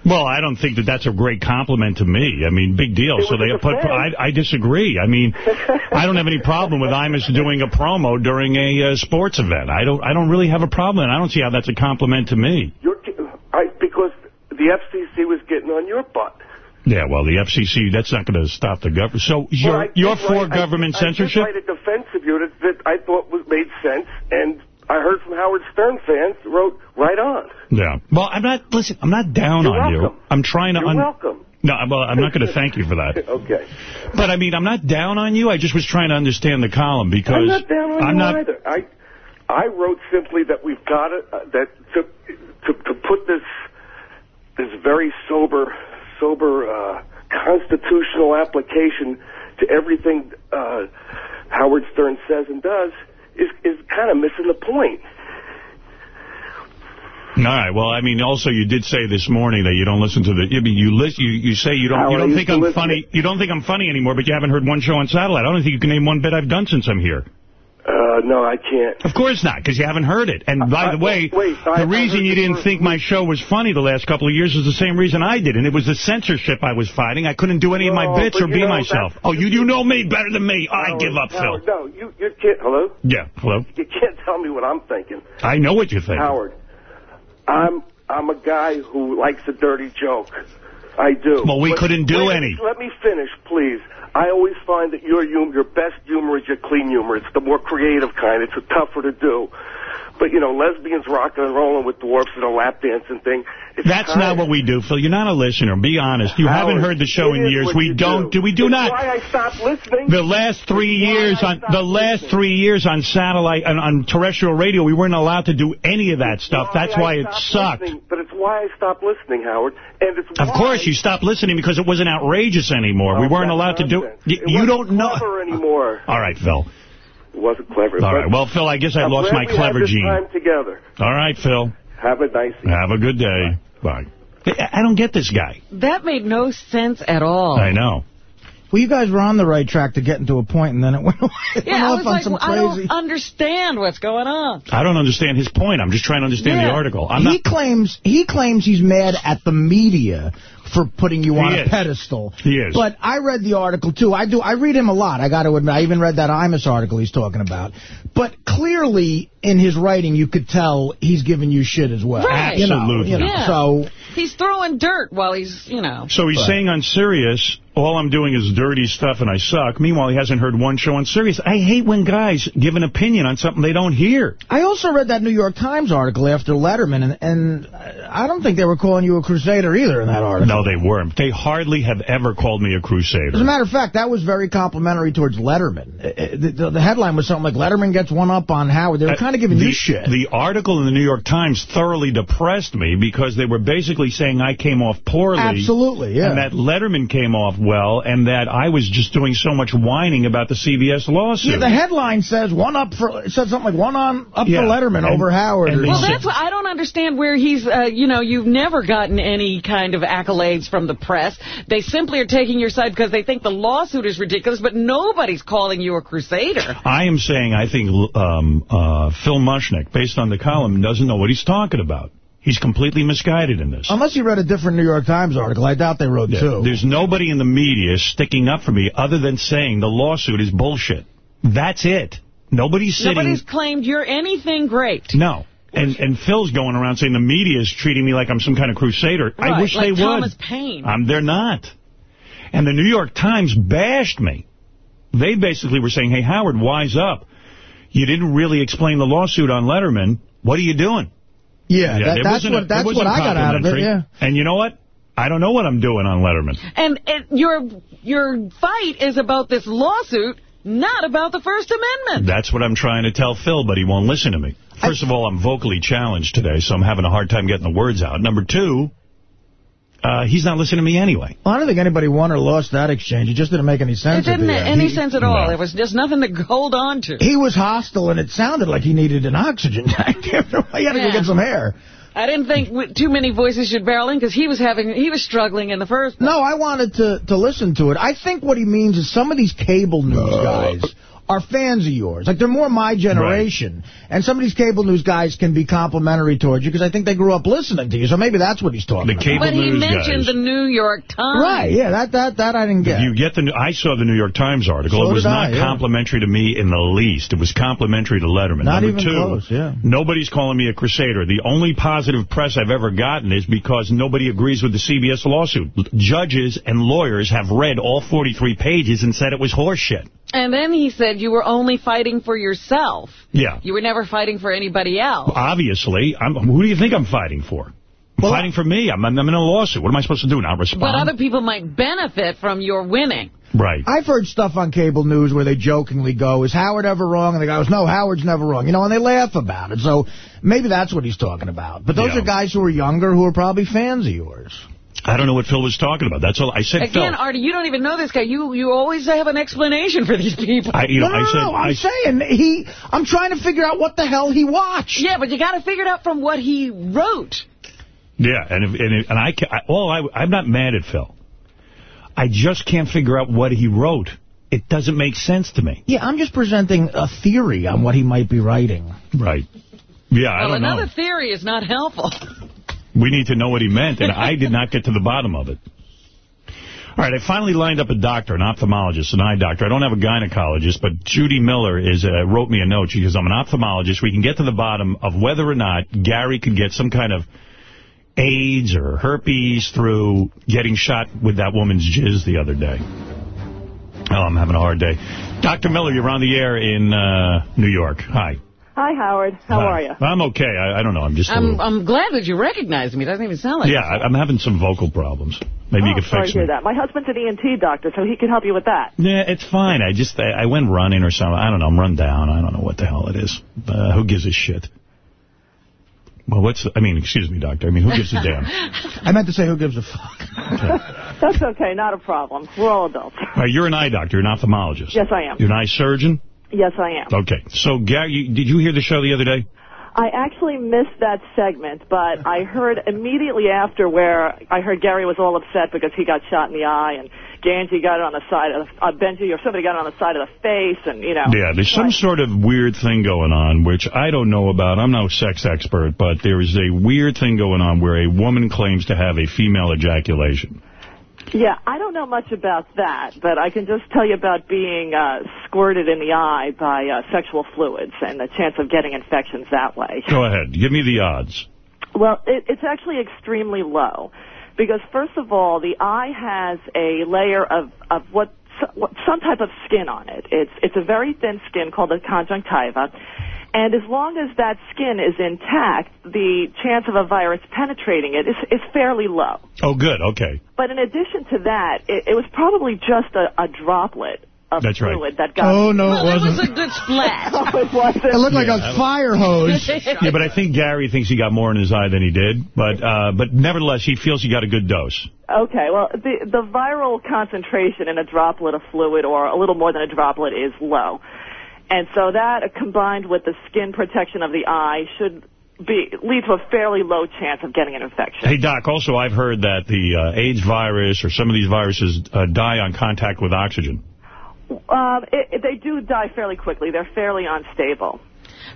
Well, I don't think that that's a great compliment to me. I mean, big deal. So they put. I, I disagree. I mean, I don't have any problem with Imus doing a promo during a uh, sports event. I don't. I don't really have a problem. I don't see how that's a compliment to me. You're, I, because the FCC was getting on your butt. Yeah, well, the FCC, that's not going to stop the government. So you're, Well, you're for government I censorship? did write a defense of you that, that I thought was made sense, and I heard from Howard Stern fans wrote right on. Yeah. Well, I'm not, listen, I'm not down You're on welcome. you. I'm trying to... You're un- welcome. No, well, I'm not going to thank you for that. okay. But, I mean, I'm not down on you. I just was trying to understand the column because... I'm not down on I'm you not, either. I I wrote simply that we've got to uh, that to, to to put this this very sober sober uh, constitutional application to everything uh, Howard Stern says and does is is kind of missing the point. All right. Well, I mean, also you did say this morning that you don't listen to the. I mean, you listen. You, you say you don't. You don't think I'm funny. You don't think I'm funny anymore, but you haven't heard one show on satellite. I don't think you can name one bit I've done since I'm here. Uh, no, I can't. Of course not, because you haven't heard it. And by I- the way, wait, I- the I reason heard you didn't think my show was funny the last couple of years is the same reason I did, and it was the censorship I was fighting. I couldn't do any of my No, bits or be know, myself. Oh, you you know me better than me. I give up, Howard, Phil. No, you you can't. Hello. Yeah, hello. You can't tell me what I'm thinking. I know what you think. Howard, I'm I'm a guy who likes a dirty joke. I do. Well, we But couldn't do wait, any. Let me finish, please. I always find that your humor, your best humor is your clean humor. It's the more creative kind. It's a tougher to do. But, you know, lesbians rocking and rolling with dwarfs and a lap dancing thing. It's That's kind not what we do, Phil. You're not a listener. Be honest. You Howard, haven't heard the show in years. We don't. do. we do It's not? why I stopped listening. The last three years on the last three years on satellite and on terrestrial radio, we weren't allowed to do any of that stuff. That's why it stopped sucked. listening, But it's why I stopped listening, Howard. And it's Of course, you stopped listening because it wasn't outrageous anymore. we Oh, weren't allowed to do. You, It you don't know. anymore. All right, Phil. It wasn't clever. All right. Well, Phil, I guess I I'm lost my clever gene. time together. All right, Phil. Have a nice Have a good day. Bye. I I don't get this guy. That made no sense at all. I know. Well, you guys were on the right track to getting to a point, and then it went, it Yeah, went I off was on like, some well, I crazy... don't understand what's going on. I don't understand his point. I'm just trying to understand the article. I'm he not. claims he claims he's mad at the media for putting you He on is. a pedestal. He is. But I read the article too. I do. I read him a lot. I got to admit. I even read that Imus article he's talking about. But clearly, in his writing, you could tell he's giving you shit as well. Right. You know, Absolutely. you know, Yeah. So He's throwing dirt while he's, you know. So he's Right. saying on Sirius, all I'm doing is dirty stuff and I suck. Meanwhile, he hasn't heard one show on Sirius. I hate when guys give an opinion on something they don't hear. I also read that New York Times article after Letterman, and, and I don't think they were calling you a crusader either in that article. No, they weren't. They hardly have ever called me a crusader. As a matter of fact, that was very complimentary towards Letterman. Uh, uh, The, the, the headline was something like, Letterman gets one up on Howard. They were kind of giving Uh, the, you shit. The article in the New York Times thoroughly depressed me because they were basically saying I came off poorly. Absolutely, yeah. And that Letterman came off well, and that I was just doing so much whining about the CBS lawsuit. Yeah, the headline says one up for, it said something like one on up Yeah, for Letterman and- over Howard. or and they Well, something. that's what I don't understand where he's, uh, you know, you've never gotten any kind of accolades from the press. They simply are taking your side because they think the lawsuit is ridiculous, but nobody's calling you a crusader. I am saying I think um, uh, Phil Mushnick, based on the column, doesn't know what he's talking about. He's completely misguided in this. Unless you read a different New York Times article. I doubt they wrote Yeah, two. There's nobody in the media sticking up for me other than saying the lawsuit is bullshit. That's it. Nobody's sitting... Nobody's claimed you're anything great. No. And and Phil's going around saying the media is treating me like I'm some kind of crusader. I wish like they would. Thomas Paine. Um, they're not. And the New York Times bashed me. They basically were saying, hey, Howard, wise up. You didn't really explain the lawsuit on Letterman. What are you doing? Yeah, that- that's what- that's what I got out of it, yeah. And you know what? I don't know what I'm doing on Letterman. And it, your your fight is about this lawsuit, not about the First Amendment. That's what I'm trying to tell Phil, but he won't listen to me. First of all, I'm vocally challenged today, so I'm having a hard time getting the words out. Number two, uh, he's not listening to me anyway. Well, I don't think anybody won or lost that exchange. It just didn't make any sense. It didn't make any He- sense at all. There was just nothing to hold on to. He was hostile, and it sounded like he needed an oxygen tank. he had to go get some air. I didn't think too many voices should barrel in because he was having he was struggling in the first. place. No, I wanted to, to listen to it. I think what he means is some of these cable news guys are fans of yours. Like, they're more my generation. And some of these cable news guys can be complimentary towards you because I think they grew up listening to you. So maybe that's what he's talking about. But he mentioned the New York Times. Right, yeah, that, that, that I didn't get. You get the. I saw the New York Times article. So it was not I, yeah. complimentary to me in the least. It was complimentary to Letterman. Not Number even two, close, yeah. nobody's calling me a crusader. The only positive press I've ever gotten is because nobody agrees with the CBS lawsuit. Judges and lawyers have read all 43 pages and said it was horseshit. And then he said you were only fighting for yourself. Yeah. You were never fighting for anybody else. Obviously, I'm, who do you think I'm fighting for? I'm fighting for me. I'm, I'm in a lawsuit. What am I supposed to do, not respond? But other people might benefit from your winning. Right. I've heard stuff on cable news where they jokingly go, is Howard ever wrong? And the guy goes, no, Howard's never wrong. You know, and they laugh about it. So maybe that's what he's talking about. But those Yeah. are guys who are younger who are probably fans of yours. I don't know what Phil was talking about. That's all I said. Again, Phil. Artie, you don't even know this guy. You you always have an explanation for these people. I- you know, no, no, I said- no, I'm I- saying he, I'm trying to figure out what the hell he watched. Yeah, but you got to figure it out from what he wrote. Yeah, and if, and, if, and I, ca- I all I I'm not mad at Phil. I just can't figure out what he wrote. It doesn't make sense to me. Yeah, I'm just presenting a theory on what he might be writing. Right. Yeah, I well, don't another know. theory is not helpful. We need to know what he meant, and I did not get to the bottom of it. All right, I finally lined up a doctor, an ophthalmologist, an eye doctor. I don't have a gynecologist, but Judy Miller is uh, wrote me a note. She goes, I'm an ophthalmologist. We can get to the bottom of whether or not Gary could get some kind of AIDS or herpes through getting shot with that woman's jizz the other day. Oh, I'm having a hard day. Dr. Miller, you're on the air in uh, New York. Hi. Hi, Howard. How Hi. are you? I'm okay. I, I don't know. I'm just a I'm little... I'm glad that you recognize me. It doesn't even sound like Yeah, I, I'm having some vocal problems. Maybe you oh, fix sorry fix to hear that. My husband's an ENT doctor, so he can help you with that. Yeah, it's fine. I just, I, I went running or something. I don't know. I'm run down. I don't know what the hell it is. Uh, who gives a shit? Well, what's, I mean, excuse me, doctor. I mean, who gives a damn? I meant to say who gives a fuck. That's okay. Not a problem. We're all adults. All right, you're an eye doctor. You're an ophthalmologist. Yes, I am. You're an eye surgeon? Yes, I am. Okay. So, Gary, did you hear the show the other day? I actually missed that segment, but I heard immediately after where I heard Gary was all upset because he got shot in the eye, and Ganji got it on the side of uh, Benji or somebody got it on the side of the face, and you know. Yeah, there's some sort of weird thing going on, which I don't know about. I'm no sex expert, but there is a weird thing going on where a woman claims to have a female ejaculation. Yeah, I don't know much about that, but I can just tell you about being uh, squirted in the eye by uh, sexual fluids and the chance of getting infections that way. Go ahead. Give me the odds. Well, it, it's actually extremely low Because first of all, the eye has a layer of, of what, what some type of skin on it. It's, it's a very thin skin called the conjunctiva. And as long as that skin is intact, the chance of a virus penetrating it is, is fairly low. Oh, good. Okay. But in addition to that, it, it was probably just a, a droplet of That's right. fluid that got. Oh, no, it Well, it was wasn't. a good splat. Oh, it wasn't. It looked like Yeah, a fire hose. Yeah, but I think Gary thinks he got more in his eye than he did. But uh, but nevertheless, he feels he got a good dose. Okay, well, the the viral concentration in a droplet of fluid, or a little more than a droplet, is low, and so that uh, combined with the skin protection of the eye should be lead to a fairly low chance of getting an infection. Hey, Doc, also I've heard that the uh, AIDS virus or some of these viruses uh, die on contact with oxygen. Um, it, it- they do die fairly quickly. They're fairly unstable.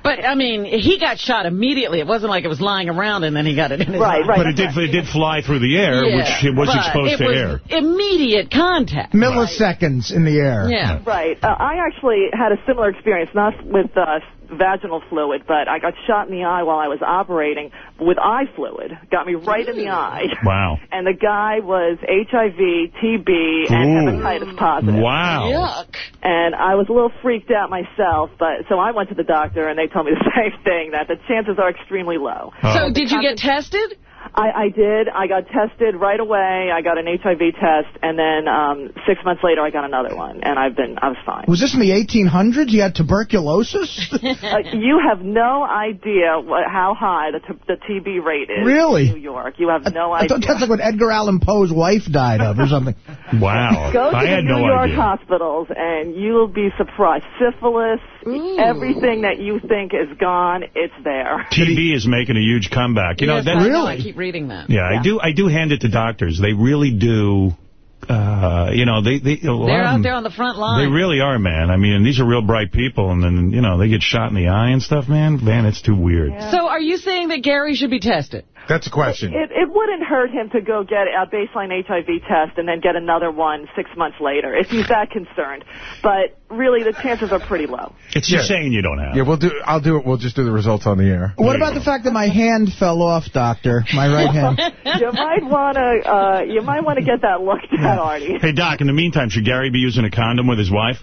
But, I mean, he got shot immediately. It wasn't like it was lying around and then he got it in his Right, eye. right. But it did it did fly through the air, Yeah, which it was but exposed it to was air. immediate contact. Milliseconds in the air. Yeah. Right. Uh, I actually had a similar experience, not with uh, vaginal fluid, but I got shot in the eye while I was operating with eye fluid. Got me right in the eye. Wow. And the guy was HIV, TB, and Ooh. hepatitis positive. Wow. Yuck. And I was a little freaked out myself, but so I went to the doctor, and they told me the same thing, that the chances are extremely low. Oh. So did you get tested? I, I did. I got tested right away. I got an HIV test, and then um, six months later, I got another one, and I've been, I was fine. Was this in the 1800s? You had tuberculosis? uh, you have no idea what, how high the, t- the TB rate is Really? in New York. You have no I idea. thought that's like what Edgar Allan Poe's wife died of or something. Wow. Go to I the had New no York idea. hospitals, and you will be surprised. Syphilis, everything that you think is gone, it's there. TB is making a huge comeback. You know, yes, that, I know. I keep reading that. Yeah, I do. I do hand it to doctors. They really do. Uh, you know, they they they're out them- there on the front line. They really are, man. I mean, these are real bright people, and then you know they get shot in the eye and stuff, man. Man, it's too weird. So are you saying that Gary should be tested? That's a question. It, it wouldn't hurt him to go get a baseline HIV test and then get another one six months later if he's that concerned. But really, the chances are pretty low. It's just saying you don't have. Yeah, we'll do. I'll do it. We'll just do the results on the air. What about the fact that my hand fell off, doctor? My right hand. you might want to uh, you might want to get that looked at, Artie. Hey, Doc. In the meantime, should Gary be using a condom with his wife?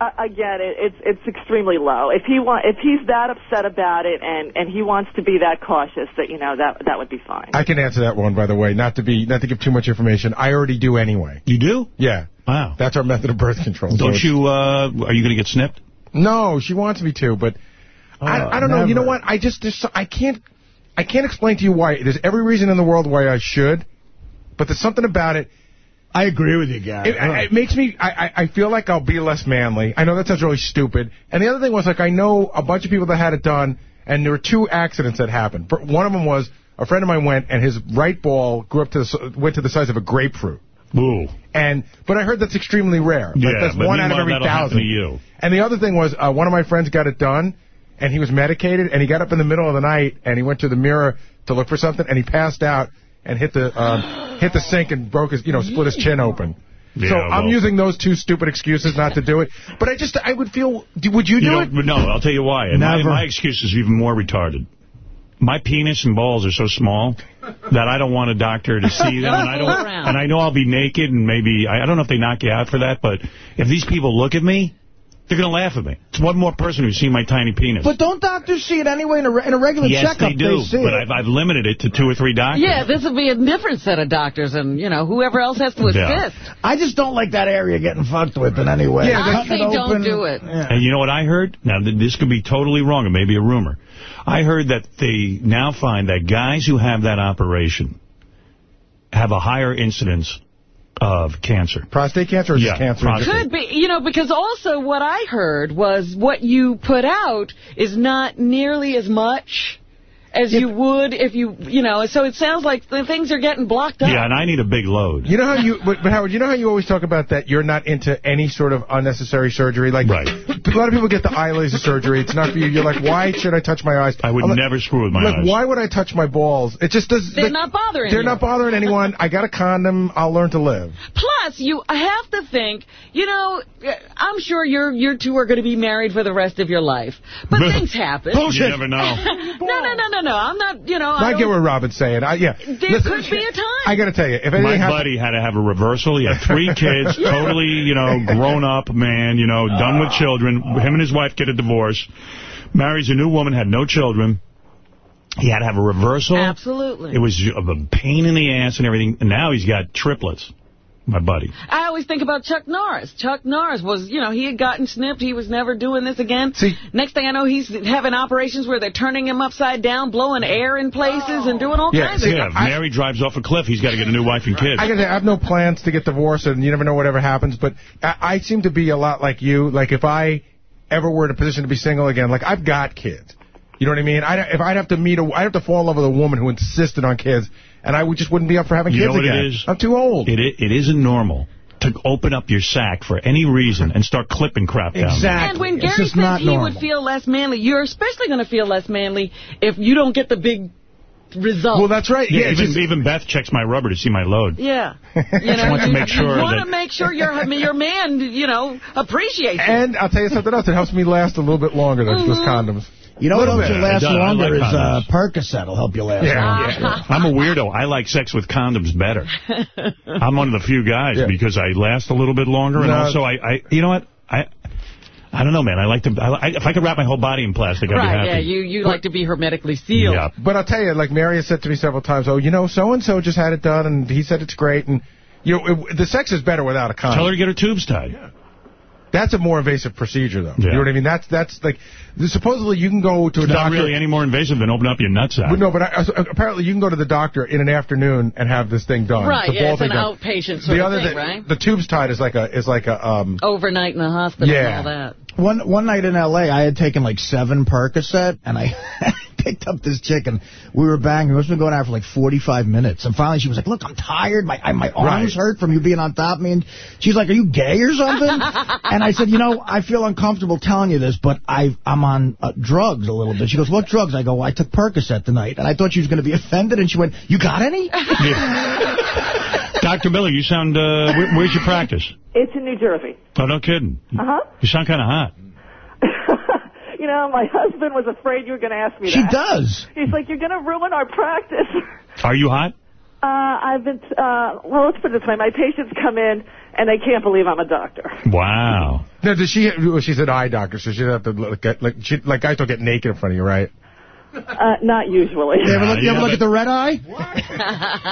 Uh, again, it, it's it's extremely low. If he want, if he's that upset about it, and and he wants to be that cautious, that you know that that would be fine. I can answer that one, by the way. Not to be, not to give too much information. I already do anyway. You do? Yeah. Wow. That's our method of birth control. Don't it's- you? Uh, are you going to get snipped? No, she wants me to, but I, I don't know. You know what? I just, there's so- I can't, I can't explain to you why. There's every reason in the world why I should, but there's something about it. I agree with you, Gary. It, it makes me, I, I I feel like I'll be less manly. I know that sounds really stupid. And the other thing was, like, I know a bunch of people that had it done, and there were two accidents that happened. One of them was, a friend of mine went, and his right ball grew up to the, went to the size of a grapefruit. Ooh. And, but I heard that's extremely rare. Like, Yeah, that's but one out of every thousand. to you. And the other thing was, uh, one of my friends got it done, and he was medicated, and he got up in the middle of the night, and he went to the mirror to look for something, and he passed out and hit the um, hit the sink and broke his, you know, split his chin open. Yeah, so I'm well- using those two stupid excuses not to do it. But I just, I would feel, would you do You it? No, I'll tell you why. And my, Never. my excuse is even more retarded. My penis and balls are so small that I don't want a doctor to see them, and I don't. And I know I'll be naked, and maybe I, I don't know if they knock you out for that, but if these people look at me, they're going to laugh at me. It's one more person who's seen my tiny penis. But don't doctors see it anyway in a, re- in a regular yes, checkup? they do, see but it. I've, I've limited it to two or three doctors. Yeah, this would be a different set of doctors, and, you know, whoever else has to Yeah. assist. I just don't like that area getting fucked with in any way. I Cutting say it don't open. do it. And you know what I heard? Now, th- this could be totally wrong. It may be a rumor. I heard that they now find that guys who have that operation have a higher incidence of cancer. Prostate cancer or Yeah, just cancer? prostate. Could be, you know, because also what I heard was what you put out is not nearly as much as you would if you, you know, so it sounds like the things are getting blocked up. Yeah, and I need a big load. You know how you, but, but Howard, you know how you always talk about that you're not into any sort of unnecessary surgery? Like, right. a lot of people get the eye laser surgery. It's not for you. You're like, why should I touch my eyes? I would I'm like- never screw with my like, eyes. why would I touch my balls? It just does. They're like, not bothering They're you. not bothering anyone. I got a condom. I'll learn to live. Plus, you have to think, you know, I'm sure you're you two are going to be married for the rest of your life. But things happen. You never know. no, no, no, no, no. I'm not, you know. I, I get what Robin's saying. I, yeah. There Listen, could be a time. I got to tell you, if anything My happens, buddy had to have a reversal. He had three kids, totally, you know, grown up man, you know, done with children. Him and his wife get a divorce. Marries a new woman, had no children. He had to have a reversal. Absolutely. It was a pain in the ass and everything. And now he's got triplets, my buddy. I always think about Chuck Norris. Chuck Norris was, you know, he had gotten snipped. He was never doing this again. See, Next thing I know, he's having operations where they're turning him upside down, blowing air in places, and doing all Yeah, kinds see, of Yeah, if stuff. Mary drives off a cliff, he's got to get a new wife and kids. I, gotta say, I have no plans to get divorced, and you never know whatever happens. But I, I seem to be a lot like you. Like if I ever were in a position to be single again, like I've got kids. You know what I mean? I, if I'd have to meet a, I'd have to fall in love with a woman who insisted on kids, and I would just wouldn't be up for having You kids know what again. it is? I'm too old. It, it isn't normal to open up your sack for any reason and start clipping crap down there. And when Gary says he would feel less manly, you're especially going to feel less manly if you don't get the big result. Well, that's right. Yeah, Yeah, even, just- even Beth checks my rubber to see my load. Yeah. You know, want to make sure you want to make sure your your man, you know, appreciates it. And I'll tell you something else. It helps me last a little bit longer than those Mhm. condoms. You know what Little helps you bit. last It does. Longer like is uh, condoms. Percocet will help you last Yeah, longer. yeah. I'm a weirdo. I like sex with condoms better. I'm one of the few guys because I last a little bit longer, and also I, I, you know what, I, I don't know, man. I like to. I, I, if I could wrap my whole body in plastic, I'd be Right, happy. yeah, you, you like to be hermetically sealed. Yeah. But I'll tell you, like Mary has said to me several times, oh, you know, so-and-so just had it done, and he said it's great, and you know, it, the sex is better without a condom. Tell her to get her tubes tied. That's a more invasive procedure, though. You know what I mean? That's that's like supposedly you can go to a It's not doctor. really any more invasive than open up your nutsack. But no, but I, apparently you can go to the doctor in an afternoon and have this thing done. Right, the yeah, it's an done. outpatient sort the of other thing, thing- right? The tubes tied is like a is like a um. Overnight in the hospital Yeah. and all that. One one night in L.A., I had taken like seven Percocet, and I picked up this chick, and we were banging. We must have been going out for like 45 minutes. And finally she was like, look, I'm tired. My I, my arms hurt from you being on top of me. And she's like, are you gay or something? and I said, you know, I feel uncomfortable telling you this, but I, I'm on uh, drugs a little bit. She goes, what drugs? I go, well, I took Percocet tonight. And I thought she was going to be offended, and she went, you got any? Dr. Miller, you sound, uh, where, where's your practice? It's in New Jersey. Oh, no kidding. Uh-huh. You sound kind of hot. You know, my husband was afraid you were going to ask me She that. does. He's like, you're going to ruin our practice. Are you hot? Uh, I've been, uh, well, let's put it this way. My patients come in, and they can't believe I'm a doctor. Wow. No, does she? Well, she's an eye doctor, so she doesn't have to look at like she, like guys don't get naked in front of you, right? Uh, not usually. You ever look, you ever look at the red eye?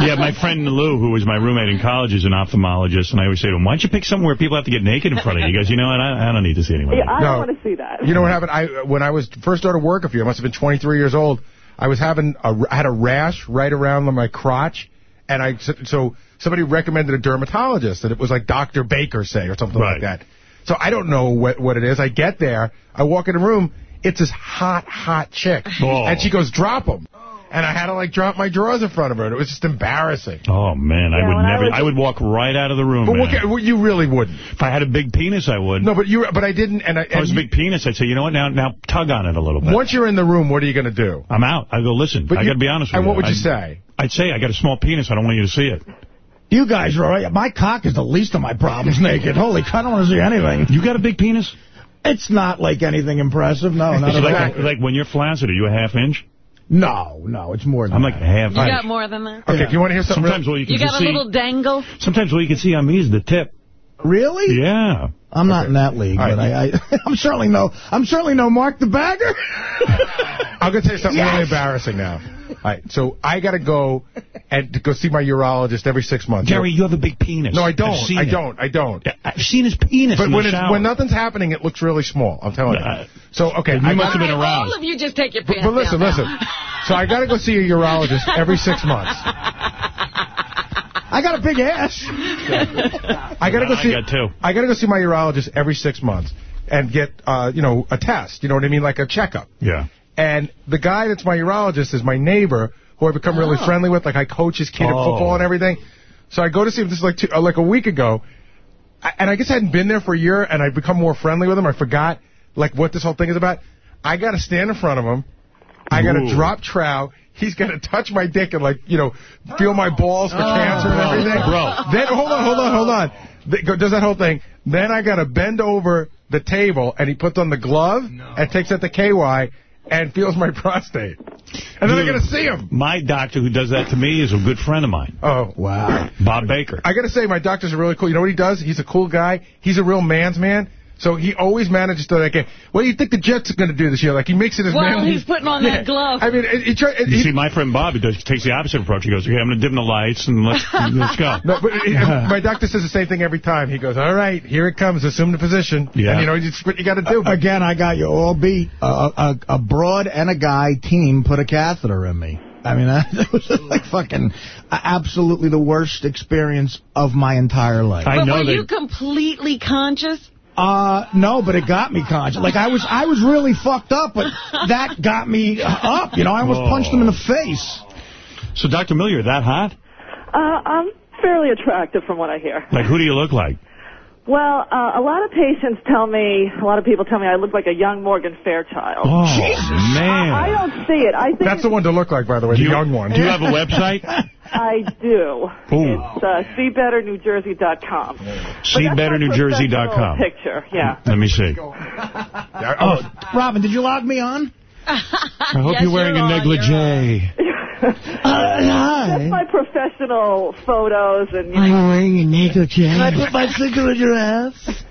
Yeah, my friend Lou, who was my roommate in college, is an ophthalmologist, and I always say to him, why don't you pick somewhere where people have to get naked in front of you? He goes, you know what, I, I don't need to see anyone. Yeah, I don't want to see that. You know what happened? I when I was first started work a few, I must have been 23 years old. I was having a, I had a rash right around my crotch, and I so somebody recommended a dermatologist, and it was like Dr. Baker say or something Right. like that. So I don't know what what it is. I get there, I walk in the room, it's this hot hot chick, Oh. and she goes drop them. And I had to like drop my drawers in front of her. and It was just embarrassing. Oh, man, I would when I never, was- I would walk right out of the room, But man. what, ca- well, you really wouldn't. If I had a big penis, I would. No, but you but I didn't. And I, If I was a big penis, I'd say, you know what, now now tug on it a little bit. once you're in the room, what are you going to do? I'm out. I go, listen, But I you- got to be honest with and you. And what would you I'd- say? I'd say, I got a small penis. I don't want you to see it. You guys are all right. My cock is the least of my problems naked. Holy, cow, I don't want to see anything. You got a big penis? It's not like anything impressive. No, not at like, all. like when you're flaccid, are you a half inch? No, no, it's more than I'm like a that. half You inch. got more than that? Okay, do you want to hear something? Sometimes all you can You got a see, little dangle? sometimes all you can see on me is the tip. Really? Yeah. I'm not in that league, All but right. I, I, I'm certainly no, I'm certainly no Mark the Bagger. I'm going to tell you something Yes. really embarrassing now. All right, so I got to go and to go see my urologist every six months. Gary, you have a big penis. no, I don't. I it. don't. I don't. I've seen his penis But in when the it's, when nothing's happening, it looks really small. I'm telling you. Uh, So okay, you I must have been All of you just take your But, pants but listen, down listen. now. So I got to go see a urologist every six months. I got a big ass. I got to go I see. got two. I got to go see my urologist every six months and get, uh, you know, a test. You know what I mean, like a checkup. Yeah. And the guy that's my urologist is my neighbor, who I've become really Oh. friendly with. Like I coach his kid at Oh. football and everything. So I go to see him. This is like two, uh, like a week ago, I- and I guess I hadn't been there for a year, and I'd become more friendly with him. I forgot like what this whole thing is about, I got to stand in front of him. I got to drop trow. He's got to touch my dick and, like, you know, feel my balls for cancer and everything. bro. Then, hold on, hold on, hold on. Does that whole thing. Then I got to bend over the table, and he puts on the glove and takes out the KY and feels my prostate. And then I got to see him. My doctor who does that to me is a good friend of mine. Oh. Wow. Bob Baker. I got to say, my doctor's a really cool. You know what he does? He's a cool guy. He's a real man's man. So he always manages to, like, what do you think the Jets are going to do this year? Like, he makes it as Well, man. he's putting on that glove. I mean, he, try, You he, see, my friend Bob he does, takes the opposite approach. He goes, okay, I'm going to dim the lights and let's, let's go. No, but it- my doctor says the same thing every time. He goes, all right, here it comes. Assume the position. Yeah. And, you know, it's what you got to do. Again, I got you all beat. A, a, a broad and a guy team put a catheter in me. I mean, that was like fucking absolutely the worst experience of my entire life. I but were you completely conscious? Uh, no, but it got me conscious. Like, I was I was really fucked up, but that got me up. You know, I almost Whoa. punched him in the face. So, Dr. Miller, that hot? Uh, I'm fairly attractive from what I hear. Like, who do you look like? Well, uh, a lot of patients tell me, a lot of people tell me I look like a young Morgan Fairchild. Oh, I, man. I don't see it. I think That's the one to look like, by the way, Do the you- young one. Do you have a website? I do. Ooh. It's uh, seebetternewjersey.com. SeeBetterNewJersey.com. Picture, yeah. Let me see. Oh, Robin, did you log me on? I hope Yes, you're wearing you're a on, negligee. That's my professional photos and you know, wearing a negligee. Can I put my finger in your ass?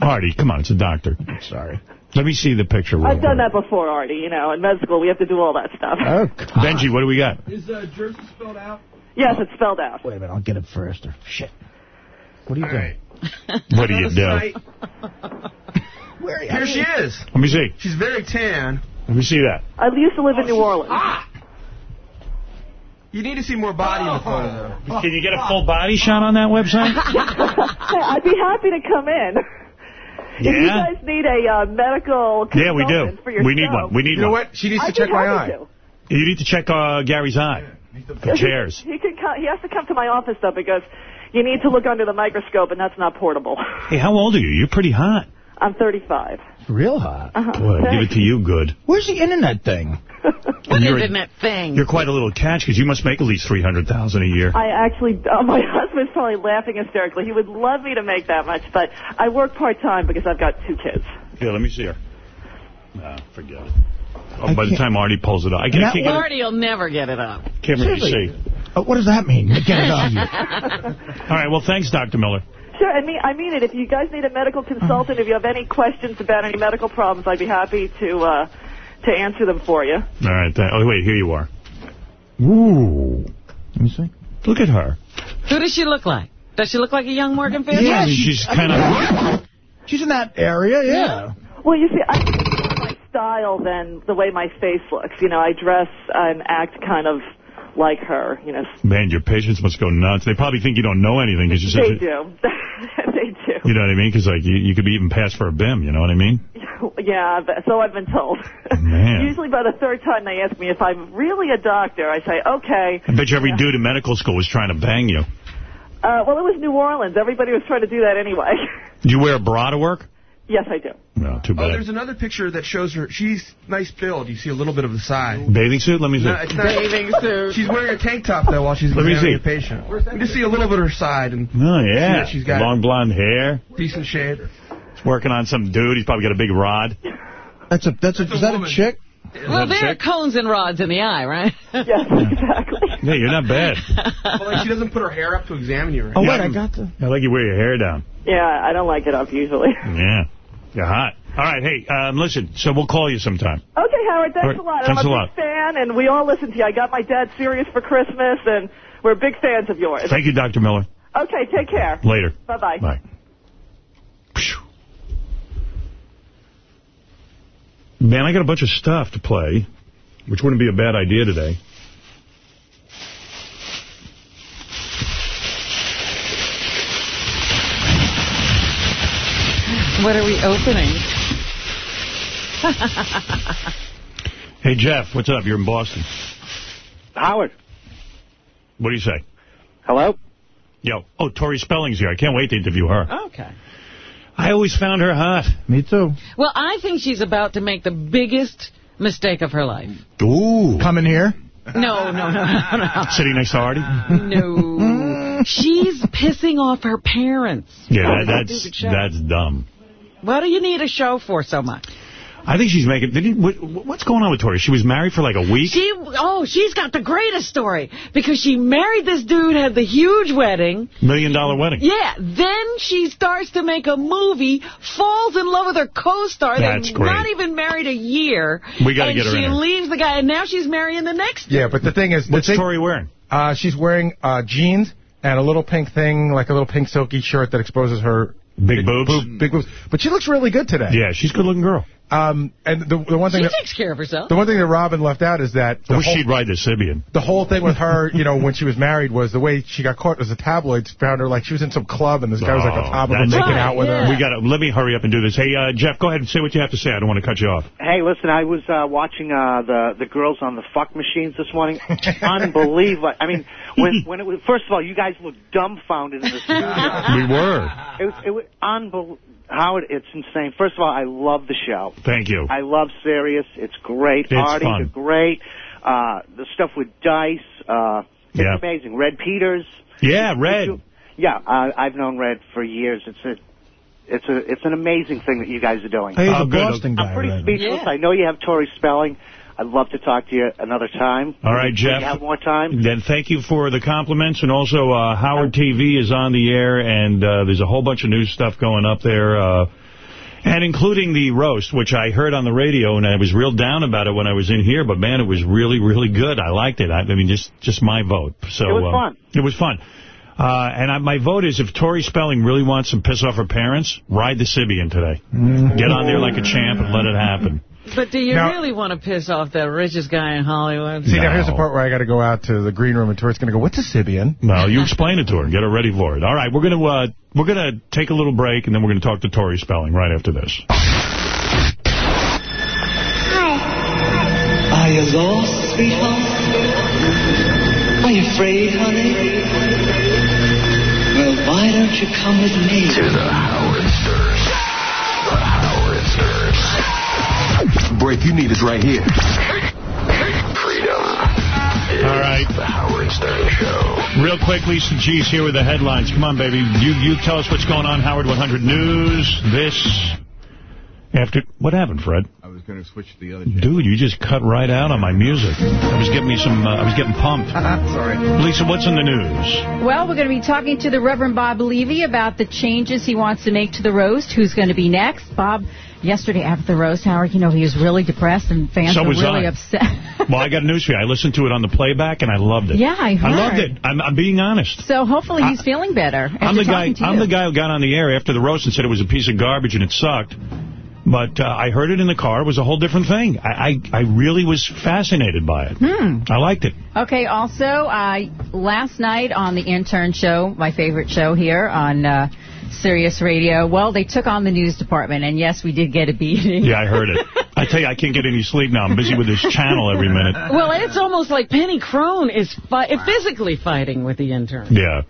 Artie, come on, it's a doctor. Sorry. Let me see the picture. real I've done quick. that before, Artie. You know, in med school we have to do all that stuff. Oh, Benji, what do we got? Is uh, Jersey spelled out? Yes, it's spelled out. Wait a minute, I'll get it first. Or Shit. What are you doing? What do you do? Where are you? Here she is. Let me see. She's very tan. Let me see that. I used to live in New Orleans. You need to see more body in the photo, though. Can you get a full body shot on that website? I'd be happy to come in. If you guys need a uh, medical Yeah, we do. for your We need show, one. We need You know one. what? She needs to I'd check my eye. to. You need to check uh, Gary's eye. The chairs. He can come, he has to come to my office though because you need to look under the microscope and that's not portable. Hey, how old are you? You're pretty hot. I'm 35. Real hot. Uh-huh. Boy, give it to you good. Where's the internet thing? What you're, internet thing? You're quite a little catch because you must make at least 300,000 a year. I actually, uh, my husband's probably laughing hysterically. He would love me to make that much, but I work part-time because I've got two kids. Here, let me see her. Nah, forget it. Oh, by the time Artie pulls it up. I can't, that can't, get it, Artie will never get it up. can't really see. Uh, what does that mean? Get it on. All right, well, thanks, Dr. Miller. Sure, I mean, I mean it. If you guys need a medical consultant, if you have any questions about any medical problems, I'd be happy to uh, to answer them for you. All right. Th oh, wait, here you are. Ooh. Let me see. Look at her. Who does she look like? Does she look like a young Morgan Fairchild? Yeah, I mean, she's kind of... She's in that area, yeah. Well, you see, I more my style than the way my face looks. You know, I dress and act kind of like her. You know, Man, your patients must go nuts. They probably think you don't know anything because you said... they do. they do. You know what I mean? Because like you, you could be even passed for a BIM, you know what I mean? Yeah, but- so I've been told. Man. Usually by the third time they ask me if I'm really a doctor, I say, okay. I bet you every dude in medical school was trying to bang you. Uh, well, it was New Orleans. Everybody was trying to do that anyway. Do you wear a bra to work? Yes, I do. No, too oh, bad. Oh, there's another picture that shows her. She's nice build. You see a little bit of the side. Bathing suit? Let me see. No, it's not. Bathing suit. She's wearing a tank top, though, while she's Let me examining see. a patient. You just see a little bit of her side and Oh, see yeah. that she's got Long blonde hair. decent shape. Working on some dude. He's probably got a big rod. That's a that's a, is that a chick? Well, there are cones and rods in the eye, right? Yes, exactly. Yeah, you're not bad. Well, like she doesn't put her hair up to examine you. Right? Oh, Yeah, wait, I I'm- got the... I like you wear your hair down. Yeah, I don't like it up usually. Yeah. You're hot. All right, hey, um, listen, so we'll call you sometime. Okay, Howard, thanks right, a lot. thanks I'm a a lot. big fan, and we all listen to you. I got my dad Sirius for Christmas, and we're big fans of yours. Thank you, Dr. Miller. Okay, take care. Later. Bye-bye. Bye. Man, I got a bunch of stuff to play, which wouldn't be a bad idea today. What are we opening? Hey, Jeff, what's up? You're in Boston. Howard. What do you say? Hello? Yo. Oh, Tori Spelling's here. I can't wait to interview her. Okay. I always found her hot. Me too. Well, I think she's about to make the biggest mistake of her life. Ooh. Coming here? No, no, no, no, no. Sitting next to Artie? No. She's pissing off her parents. Yeah, that, that's that's dumb. What do you need a show for so much? I think she's making... Did he, what, what's going on with Tori? She was married for like a week? She, oh, she's got the greatest story because she married this dude, had the huge wedding. Million dollar wedding. Yeah, then she starts to make a movie, falls in love with her co-star. That's They're great. not even married a year. We gotta and get her she in here. leaves the guy, and now she's marrying the next Yeah, but the thing is... What's thing, Tori wearing? Uh, she's wearing uh, jeans and a little pink thing, like a little pink silky shirt that exposes her... Big boobs? boob- big boobs. But she looks really good today. Yeah, she's a good-looking girl. Um, and the, the one thing She that, takes care of herself. the one thing that Robin left out is that I wish whole, she'd ride the Sybian. the whole thing with her, you know, when she was married was the way she got caught was the tabloids found her like she was in some club and this guy was like on top of her Oh, making right, out with yeah. her. We got to let me hurry up and do this. Hey, uh, Jeff, go ahead and say what you have to say. I don't want to cut you off. Hey, listen, I was uh, watching uh, the the girls on the fuck machines this morning. Unbelievable. I mean, when when it was first of all, you guys looked dumbfounded in the studio. We were. It was it was unbelievable. Howard, it's insane. First of all, I love the show. Thank you. I love Sirius. It's great. It's Artie, fun. they're great. Uh, the stuff with Dice, uh, it's Yeah. amazing. Red Peters. Yeah, Red. Yeah, uh, I've known Red for years. It's a, it's a, it's an amazing thing that you guys are doing. Hey, he's Oh, a good. Boston guy, I'm pretty Red. speechless. I know you have Tori Spelling. I'd love to talk to you another time. All right, Jeff. you have more time. Then thank you for the compliments. And also, uh, Howard TV is on the air, and uh, there's a whole bunch of new stuff going up there. Uh, and including the roast, which I heard on the radio, and I was real down about it when I was in here. But, man, it was really, really good. I liked it. I, I mean, just just my vote. So It was uh, fun. It was fun. Uh, and I, my vote is if Tori Spelling really wants to piss off her parents, ride the Sybian today. Get on there like a champ and let it happen. But do you Now- really want to piss off the richest guy in Hollywood? See, now here's the part where I got to go out to the green room and Tori's going to go, what's a Sybian? No, you explain it to her. And get her ready for it. All right, we're gonna uh, we're gonna take a little break, and then we're gonna talk to Tori Spelling right after this. Are you lost, sweetheart? Are you afraid, honey? Well, why don't you come with me? To the Howard Stern. The Howard Stern. Break you need is right here. Freedom. All right. The Howard Stern Show. Real quick, Lisa G's here with the headlines. Come on, baby. You you tell us what's going on, Howard 100 News. This after what happened, Fred? I was going to switch to the other. Dude, you just cut right out on my music. I was getting me some. Uh, I was getting pumped. Sorry. Lisa, what's in the news? Well, we're going to be talking to the Reverend Bob Levy about the changes he wants to make to the roast. Who's going to be next? Bob, yesterday after the roast, Howard, you know, he was really depressed and fans So were was really I. upset. Well, I got news for you. I listened to it on the playback, and I loved it. Yeah, I heard. I loved it. I'm, I'm being honest. So hopefully he's feeling better. I'm the guy. I'm you. the guy who got on the air after the roast and said it was a piece of garbage and it sucked. But uh, I heard it in the car. It was a whole different thing. I I, I really was fascinated by it. Hmm. I liked it. Okay, also, uh, last night on the intern show, my favorite show here on uh, Sirius Radio, well, they took on the news department, and yes, we did get a beating. Yeah, I heard it. I tell you, I can't get any sleep now. I'm busy with this channel every minute. Well, it's almost like Penny Crone is fi physically fighting with the intern. Yeah.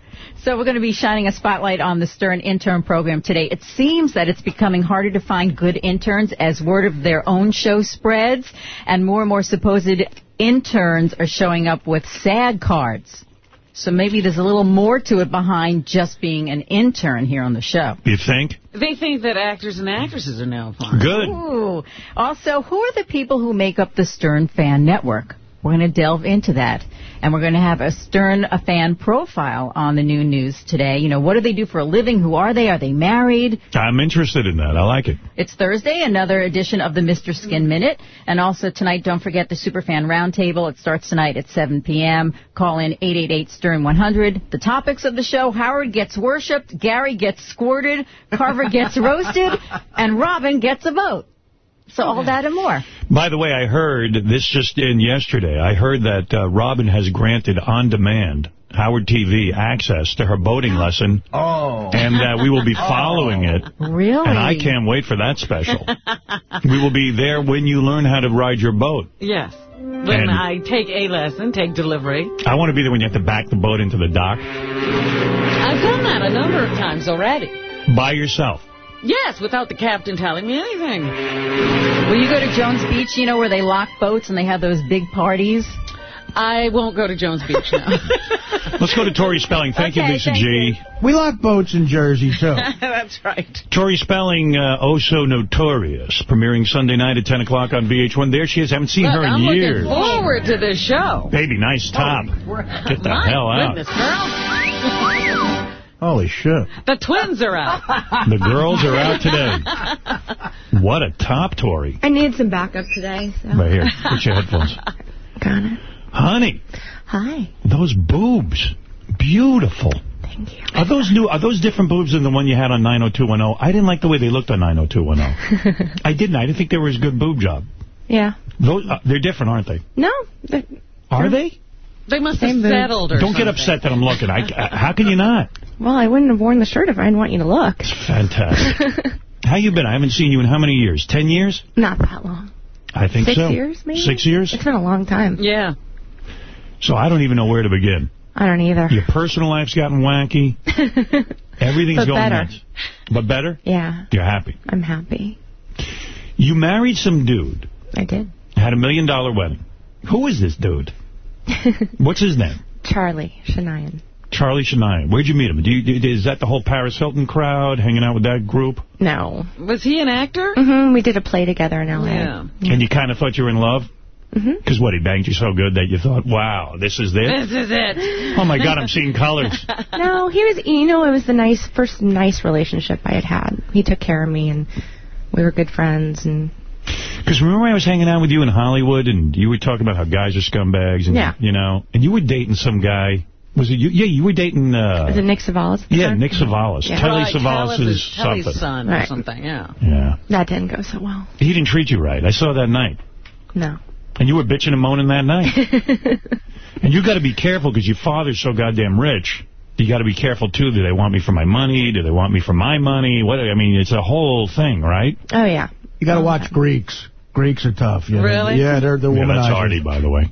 So we're going to be shining a spotlight on the Stern intern program today. It seems that it's becoming harder to find good interns as word of their own show spreads, and more and more supposed interns are showing up with SAG cards. So maybe there's a little more to it behind just being an intern here on the show. You think? They think that actors and actresses are now fine. Good. Ooh. Also, who are the people who make up the Stern Fan Network? We're going to delve into that. And we're going to have a Stern a fan profile on the new news today. You know, what do they do for a living? Who are they? Are they married? I'm interested in that. I like it. It's Thursday, another edition of the Mr. Skin Minute. And also tonight, don't forget the Superfan Roundtable. It starts tonight at 7 p.m. Call in 888-STERN-100. The topics of the show, Howard gets worshipped, Gary gets squirted, Carver gets roasted, and Robin gets a vote. So all that and more. By the way, I heard this just in yesterday. I heard that uh, Robin has granted on demand Howard TV access to her boating lesson. Oh. And uh, we will be following it. Really? And I can't wait for that special. we will be there when you learn how to ride your boat. Yes. When And- I take a lesson, take delivery. I want to be there when you have to back the boat into the dock I've done that a number of times already. by yourself. Yes, without the captain telling me anything. Will you go to Jones Beach, you know, where they lock boats and they have those big parties? I won't go to Jones Beach now. Let's go to Tori Spelling. Thank Okay, you, Lisa thank G. We lock boats in Jersey, too. That's right. Tori Spelling, uh, Oh So Notorious, premiering Sunday night at 10 o'clock on VH1. There she is. haven't seen Look, her in I'm years. looking forward to this show. Baby, nice top. Get the hell out. goodness, girl. Holy shit. The twins are out. The girls are out today. What a top, Tori. I need some backup today. So. Right here. Put your headphones. Got it. Honey, Hi. those boobs. Beautiful. Thank you. Are those new? Are those different boobs than the one you had on 90210? I didn't like the way they looked on 90210. I didn't. I didn't think they were as good boob job. yeah. Those, uh, they're different, aren't they? No. they're- they? They must have Same boobs. settled or Don't get upset that I'm looking. I, uh, how can you not? Well, I wouldn't have worn the shirt if I didn't want you to look. Fantastic. how you been? I haven't seen you in how many years? Ten years? Not that long. I think Six so. years, maybe? Six years? It's been a long time. Yeah. So I don't even know where to begin. I don't either. Your personal life's gotten wacky. Everything's But going better. nuts. But better? Yeah. You're happy. I'm happy. You married some dude, I did. had a million dollar wedding. Who is this dude? What's his name? Charlie Shanian. Charlie Shanian. Where'd you meet him? Do you, do- is that the whole Paris Hilton crowd hanging out with that group? No. Was he an actor? hmm We did a play together in L.A. Yeah. And you kind of thought you were in love? hmm Because what, he banged you so good that you thought, wow, this is it? This is it. Oh, my God, I'm seeing colors. No, he was, you know, it was the nice, first nice relationship I had had. He took care of me, and we were good friends, and Because remember I was hanging out with you in Hollywood, and you were talking about how guys are scumbags, and Yeah. you know, and you were dating some guy. Was it you? Yeah, you were dating. Uh, was it Nick Savalas? yeah, time? Nick Savalas. Yeah. Telly Right, Savalas Telly's- is Telly's something. son or something, yeah. Yeah. That didn't go so well. He didn't treat you right. I saw that night. No. And you were bitching and moaning that night. and you got to be careful because your father's so goddamn rich. You got to be careful, too. Do they want me for my money? Do they want me for my money? What? I mean, it's a whole thing, right? Oh, yeah. You got to watch Greeks. Greeks are tough. You know? Really? Yeah, they're, they're Yeah, womanizers. that's Artie, by the way.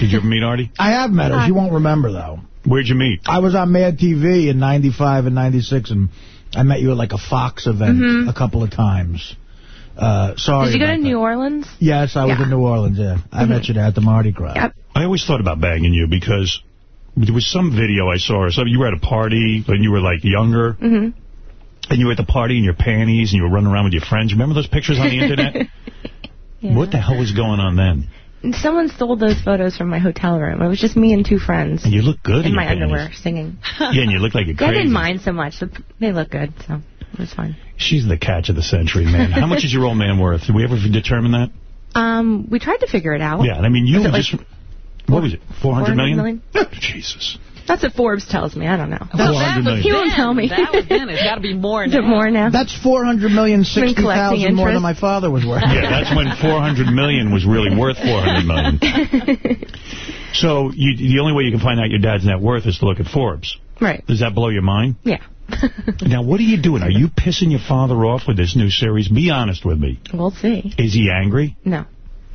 Did you ever meet Artie? I have met her. She won't remember, though. Where'd you meet? I was on Mad TV in 95 and 96, and I met you at like a Fox event Mhm. a couple of times. Uh, sorry Did you go to that. New Orleans? Yes, I was Yeah. in New Orleans, yeah. I met you there at the Mardi Gras. Yep. I always thought about banging you because there was some video I saw or something. You were at a party when you were like younger, hmm and you were at the party in your panties, and you were running around with your friends. Remember those pictures on the internet? Yeah. What the hell was going on then? Someone stole those photos from my hotel room. It was just me and two friends And you look good in, my panties. underwear singing. Yeah, and you look like you're Yeah, I didn't mind so much. They look good, so it was fine. She's the catch of the century, man. How much is your old man worth? Did we ever determine that? Um, we tried to figure it out. Yeah, I mean, you it like just... what was it, 400 million? million? Jesus. That's what Forbes tells me. I don't know. Well, that was He won't tell me. That was then. It's got to be more now. more now? That's 400 million, Been collecting 60,000 more than my father was worth. Yeah, that's when 400 million was really worth 400 million. So you, the only way you can find out your dad's net worth is to look at Forbes. Right. Does that blow your mind? Yeah. Now, what are you doing? Are you pissing your father off with this new series? Be honest with me. We'll see. Is he angry? No.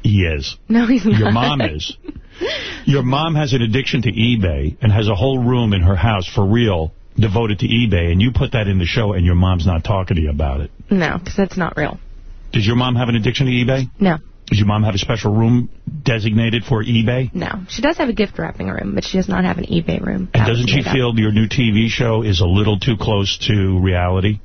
He is. No, he's not. Your mom is. Your mom has an addiction to eBay and has a whole room in her house for real devoted to eBay, and you put that in the show, and your mom's not talking to you about it. No, because that's not real. Does your mom have an addiction to eBay? No. Does your mom have a special room designated for eBay? No. She does have a gift wrapping room, but she does not have an eBay room. And doesn't she made up. feel your new TV show is a little too close to reality?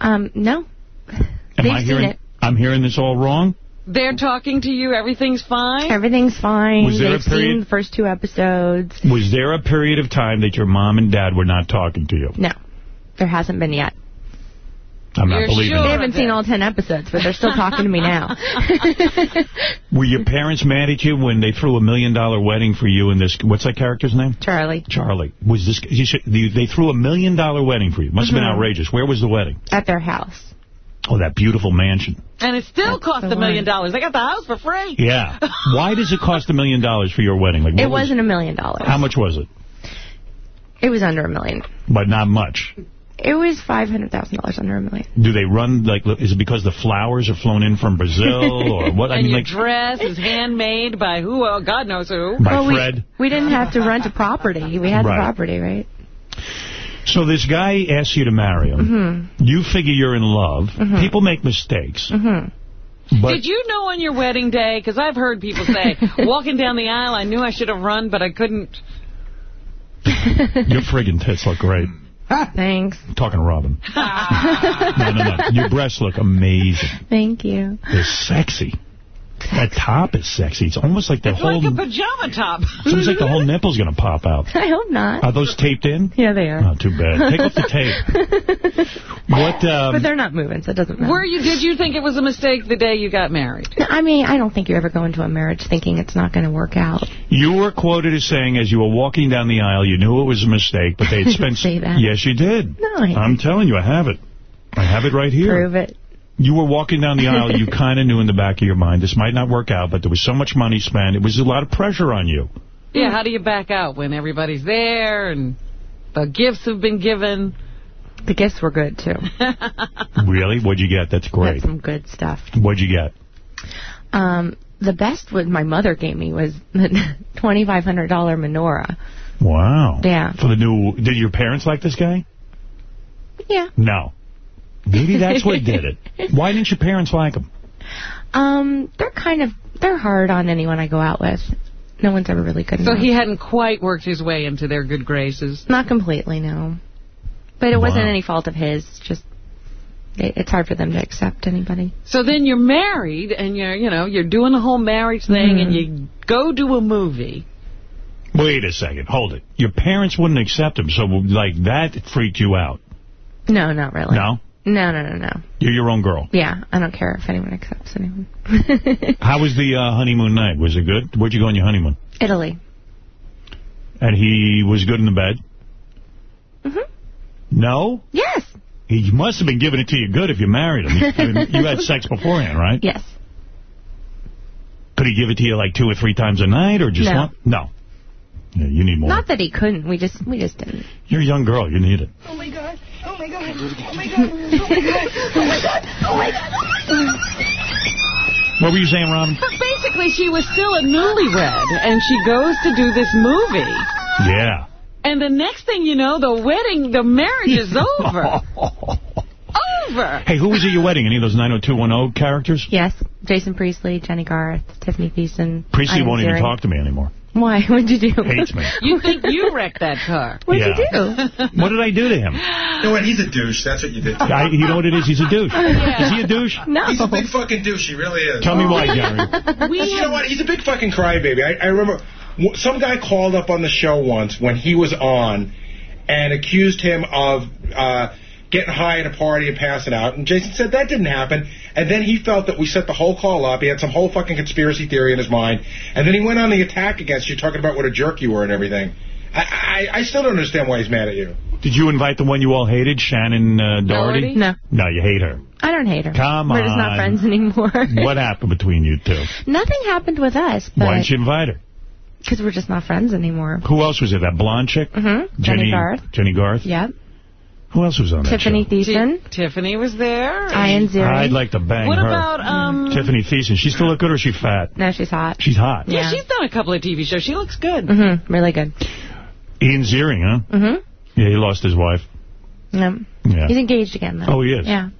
Um, no. Am They've I hearing? it. I'm hearing this all wrong. They're talking to you. Everything's fine. Everything's fine. Was there They've seen period- the first two episodes. Was there a period of time that your mom and dad were not talking to you? No. There hasn't been yet. I'm not believing They haven't seen all ten episodes, but they're still talking to me now. Were your parents mad at you when they threw a million dollar wedding for you and this? What's that character's name? Charlie. Charlie. Was this? You said, they they threw a million dollar wedding for you. Must have been Mhm. outrageous. Where was the wedding? At their house. Oh, that beautiful mansion. And it still cost a million dollars. I got the house for free. Yeah. Why does it cost a million dollars for your wedding? Like, It was- wasn't a million dollars. How much was it? It was under a million. But not much. It was five hundred thousand dollars under a million. Do they run, like, is it because the flowers are flown in from Brazil or what? I and mean, your like, dress is handmade by who? Well, God knows who. by Well, we- Fred? We didn't have to rent a property. We had Right. the property, right? So this guy asks you to marry him. Mm-hmm. You figure you're in love. People make mistakes. Mm-hmm. But Did you know on your wedding day, because I've heard people say, walking down the aisle, I knew I should have run, but I couldn't. your friggin' tits look great. Thanks. I'm talking to Robin. no, no, no. Your breasts look amazing. Thank you. They're sexy. That top is sexy. It's almost like the It's whole... like a pajama top. Seems like the whole nipple's going to pop out. I hope not. Are those taped in? Yeah, they are. Not too bad. Take off the tape. What, um, but they're not moving, so it doesn't matter. Were you? Did you think it was a mistake the day you got married? I mean, I don't think you ever go into a marriage thinking it's not going to work out. You were quoted as saying, as you were walking down the aisle, you knew it was a mistake, but they had spent... say that. Yes, you did. No, I I'm telling you, I have it. I have it right here. Prove it. You were walking down the aisle, you kind of knew in the back of your mind, this might not work out, but there was so much money spent, it was a lot of pressure on you. Yeah, how do you back out when everybody's there and the gifts have been given? The gifts were good, too. Really? What'd you get? That's great. That's some good stuff. What'd you get? Um, the best what my mother gave me was the $2,500 menorah. Wow. Yeah. For the new... Did your parents like this guy? Yeah. No. Maybe that's what did it. Why didn't your parents like him? Um, they're kind of, they're hard on anyone I go out with. No one's ever really good So enough. he hadn't quite worked his way into their good graces. Not completely, no. But it wasn't any fault of his. Just it's hard for them to accept anybody. So then you're married and you're, you know, you're doing the whole marriage thing and you go do a movie. Wait a second. Hold it. Your parents wouldn't accept him, so, like, that freaked you out. No, not really. No? No, no, no, no. You're your own girl. Yeah, I don't care if anyone accepts anyone. How was the uh, honeymoon night? Was it good? Where'd you go on your honeymoon? Italy. And he was good in the bed? Mm-hmm. No? Yes. He must have been giving it to you good if you married him. You had sex beforehand, right? Yes. Could he give it to you like two or three times a night or just No. one? No. Yeah, you need more. Not that he couldn't. We just we just didn't. You're a young girl. You need it. Oh my god. Oh my god. Oh my god. Oh my god. Oh my god. Oh my god. Oh my god. What were you saying, Robin? But basically she was still a newlywed and she goes to do this movie. Yeah. And the next thing you know, the wedding, the marriage is over. over. Hey, who was at your wedding? Any of those 90210 characters? Yes. Jason Priestley, Jennie Garth, Tiffany Thiessen. Priestley won't even talk to me anymore. Why? What'd you do? Hates me. You think you wrecked that car. What'd Yeah. you do? What did I do to him? You know what? He's a douche. That's what you did. I, you know what it is? He's a douche. Yeah. Is he a douche? No. He's a big fucking douche. He really is. Tell me why, Gary. you know what? He's a big fucking crybaby. I, I remember some guy called up on the show once when he was on and accused him of uh, getting high at a party and passing out. And Jason said that didn't happen. And then he felt that we set the whole call up. He had some whole fucking conspiracy theory in his mind. And then he went on the attack against you, talking about what a jerk you were and everything. I, I, I still don't understand why he's mad at you. Did you invite the one you all hated, Shannen uh, Doherty? No. No, you hate her. I don't hate her. Come We're just not friends anymore. What happened between you two? Nothing happened with us, Why didn't you invite her? because we're just not friends anymore. Who else was it? That blonde chick? Mm-hmm. Jennie Garth. Jennie Garth? Yep. Who else was on that show? Tiffany Thiessen. Tiffany was there. Ian show? Ziering. I'd like to bang What her. about, um... Tiffany Thiessen. She still look good or is she fat? No, she's hot. She's hot. Yeah, she's done a couple of TV shows. She looks good. Mm-hmm. Really good. Ian Ziering, huh? Mm-hmm. Yeah, he lost his wife. Yep. Yeah. He's engaged again, though. Oh, he is? Yeah.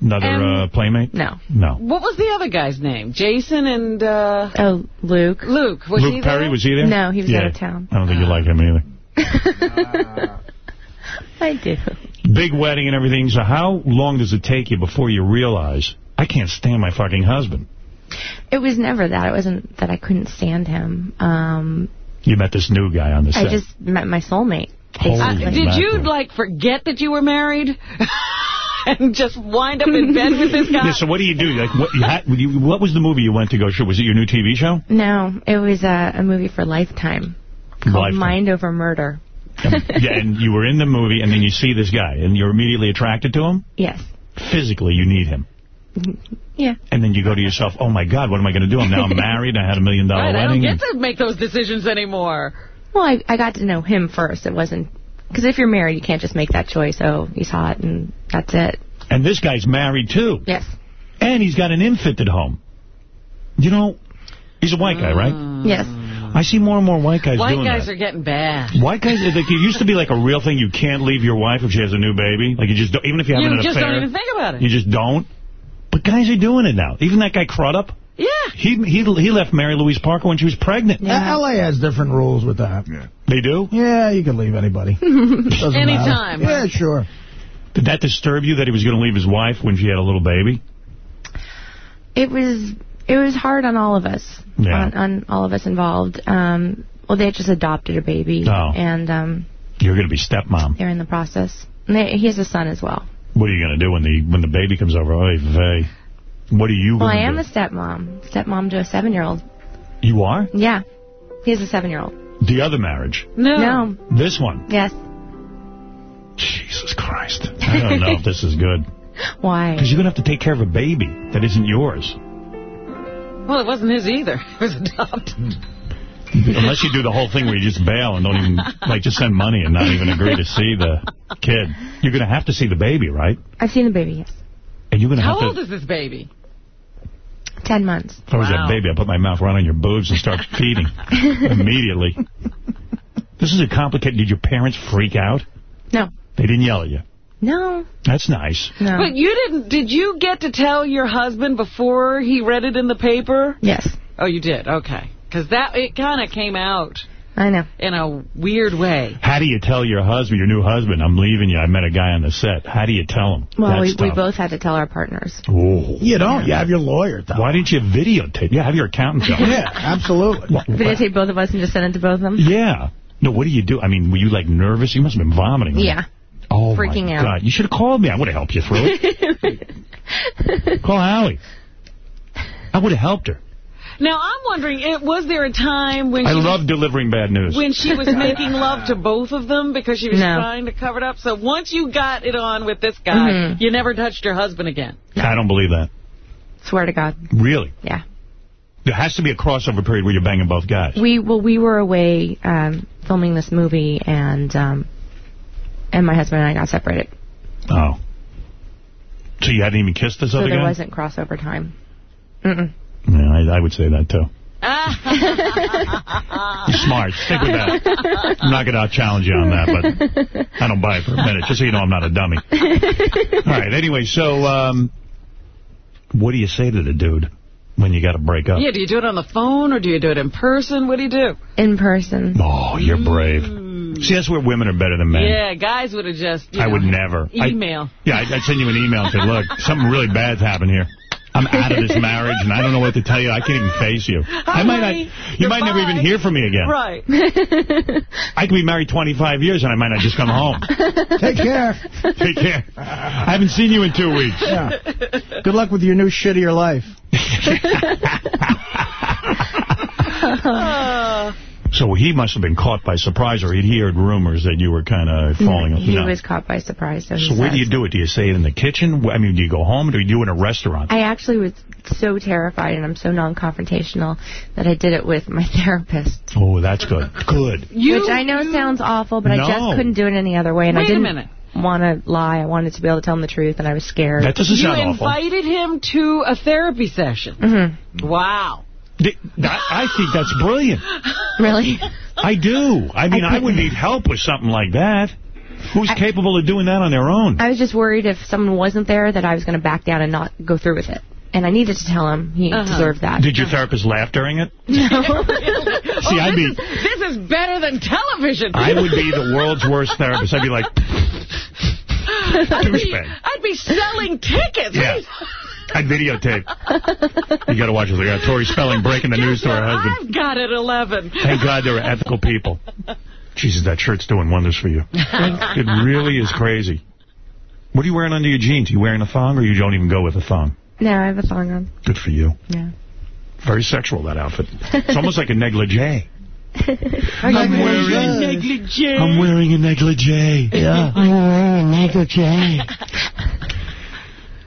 Another Um, uh, playmate? No. No. What was the other guy's name? Jason and, uh... Oh, Luke. Luke. Was Luke he Perry, there? was he there? No, he was yeah. out of town. I don't think you like him either. I do. Big wedding and everything. So how long does it take you before you realize, I can't stand my fucking husband? It was never that. It wasn't that I couldn't stand him. Um, You met this new guy on the set. I just met my soulmate. Holy Uh, basically. did you, like, forget that you were married? and just wind up in bed with this guy? Yeah, so what do you do? Like, what, you had, you, what was the movie you went to go show? Was it your new TV show? No, it was a, a movie for Lifetime called Lifetime. Mind Over Murder. Yeah, and you were in the movie, and then you see this guy, and you're immediately attracted to him? Yes. Physically, you need him. Mm-hmm. Yeah. And then you go to yourself, oh, my God, what am I going to do? I'm now married, I had a million-dollar Right, I don't get and- to make those decisions anymore. Well, I, I got to know him first. It wasn't... Because if you're married, you can't just make that choice. Oh, he's hot, and that's it. And this guy's married, too. Yes. And he's got an infant at home. You know, he's a white guy, right? Yes. I see more and more white guys White doing guys that. are getting bad. White guys, like, it used to be like a real thing. You can't leave your wife if she has a new baby. Like, you just don't, even if you're having You an just affair. don't even think about it. You just don't. But guys are doing it now. Even that guy Crudup. Yeah. He he he left Mary Louise Parker when she was pregnant. Yeah. L.A. has different rules with that. Yeah, They do? Yeah, you can leave anybody. Doesn't matter. Anytime. Yeah, sure. Did that disturb you that he was going to leave his wife when she had a little baby? It was it was hard on all of us, Yeah. on, on all of us involved. Um, well, they had just adopted a baby, Oh. and um, You're going to be stepmom. they're in the process. And they, he has a son as well. What are you going to do when the when the baby comes over? Oy vey. What are you Well, I am do? a stepmom, stepmom to a seven-year-old. You are? Yeah, he has a seven-year-old. The other marriage. No. No. This one. Yes. Jesus Christ. I don't know if this is good. Why? Because you're going to have to take care of a baby that isn't yours. Well, it wasn't his either. It was adopted. Unless you do the whole thing where you just bail and don't even, like, just send money and not even agree to see the kid. You're going to have to see the baby, right? I've seen the baby. Yes. And you're going to have How to... old is this baby? Ten months. If I was that baby, I'd put my mouth right on your boobs and start feeding immediately. This is a complicated... Did your parents freak out? No. They didn't yell at you. No. That's nice. No. But you didn't, did you get to tell your husband before he read it in the paper? Yes. Oh, you did? Okay. Because that, it kind of came out I know. in a weird way. How do you tell your husband, your new husband, I'm leaving you, I met a guy on the set? How do you tell him? Well, we, we both had to tell our partners. Oh. You don't. You have your lawyer. Though. Why didn't you videotape? Yeah, have your accountant tell Yeah, absolutely. Videotape both of us and just send it to both of them. Yeah. No, what do you do? I mean, were you, like, nervous? You must have been vomiting. Yeah. Oh, Freaking my out. God. You should have called me. I would have helped you through it. Call Allie. I would have helped her. Now, I'm wondering, was there a time when I she love delivering bad news. when she was making love to both of them because she was No. trying to cover it up? So once you got it on with this guy, Mhm. you never touched your husband again. I don't believe that. Swear to God. Really? Yeah. There has to be a crossover period where you're banging both guys. We well we were away um, filming this movie and um, and my husband and I got separated, Oh. So you hadn't even kissed this so other there guy? wasn't crossover time. Mm-mm. Yeah, I, I would say that, too. You're smart. Stick with that. I'm not going to challenge you on that, but I don't buy it for a minute, just so you know I'm not a dummy. All right, anyway, so um, what do you say to the dude when you got to break up? Yeah, do you do it on the phone or do you do it in person? What do you do? In person. Oh, you're brave. Hmm. See, that's where women are better than men. Yeah, guys would have just, you I know, would never. I- Email. Yeah, I'd, I'd send you an email and say, look, something really bad's happened here. I'm out of this marriage, and I don't know what to tell you. I can't even face you. I might not. You might never even hear from me again. Right. I could be married 25 years, and I might not just come home. Take care. Take care. I haven't seen you in two weeks. Yeah. Good luck with your new shittier life. Uh, So he must have been caught by surprise, or he'd heard rumors that you were kind of falling. he no. was caught by surprise. So, he So where do you do it? Do you say it in the kitchen? I mean, do you go home, or do you do it in a restaurant? I actually was so terrified and I'm so non-confrontational that I did it with my therapist. Oh, that's good. Good. You, which I know sounds awful, but I just couldn't do it any other way. And I Wait a didn't minute. want to lie. I wanted to be able to tell him the truth, and I was scared. That doesn't you sound awful. You invited him to a therapy session. Mm-hmm. Wow. Th- that- I think that's brilliant. Really? I do. I mean, I, would need help with something like that. Who's capable of doing that on their own? I was just worried if someone wasn't there that I was going to back down and not go through with it. And I needed to tell him he Uh-huh. deserved that. Did your therapist laugh during it? See, See, I'd be- This is, this is better than television. I would be the world's worst therapist. I'd be like, I'd, be. I'd be selling tickets. Yeah. I'd videotape. You got to watch this. I got Tori Spelling breaking the news to her husband. I've got it 11. Thank God there are ethical people. Jesus, that shirt's doing wonders for you. It really is crazy. What are you wearing under your jeans? Are you wearing a thong, or you don't even go with a thong? No, I have a thong on. Good for you. Yeah. Very sexual, that outfit. It's almost like a negligee. I'm wearing- a negligee. I'm wearing a negligee. Yeah. I'm wearing a negligee.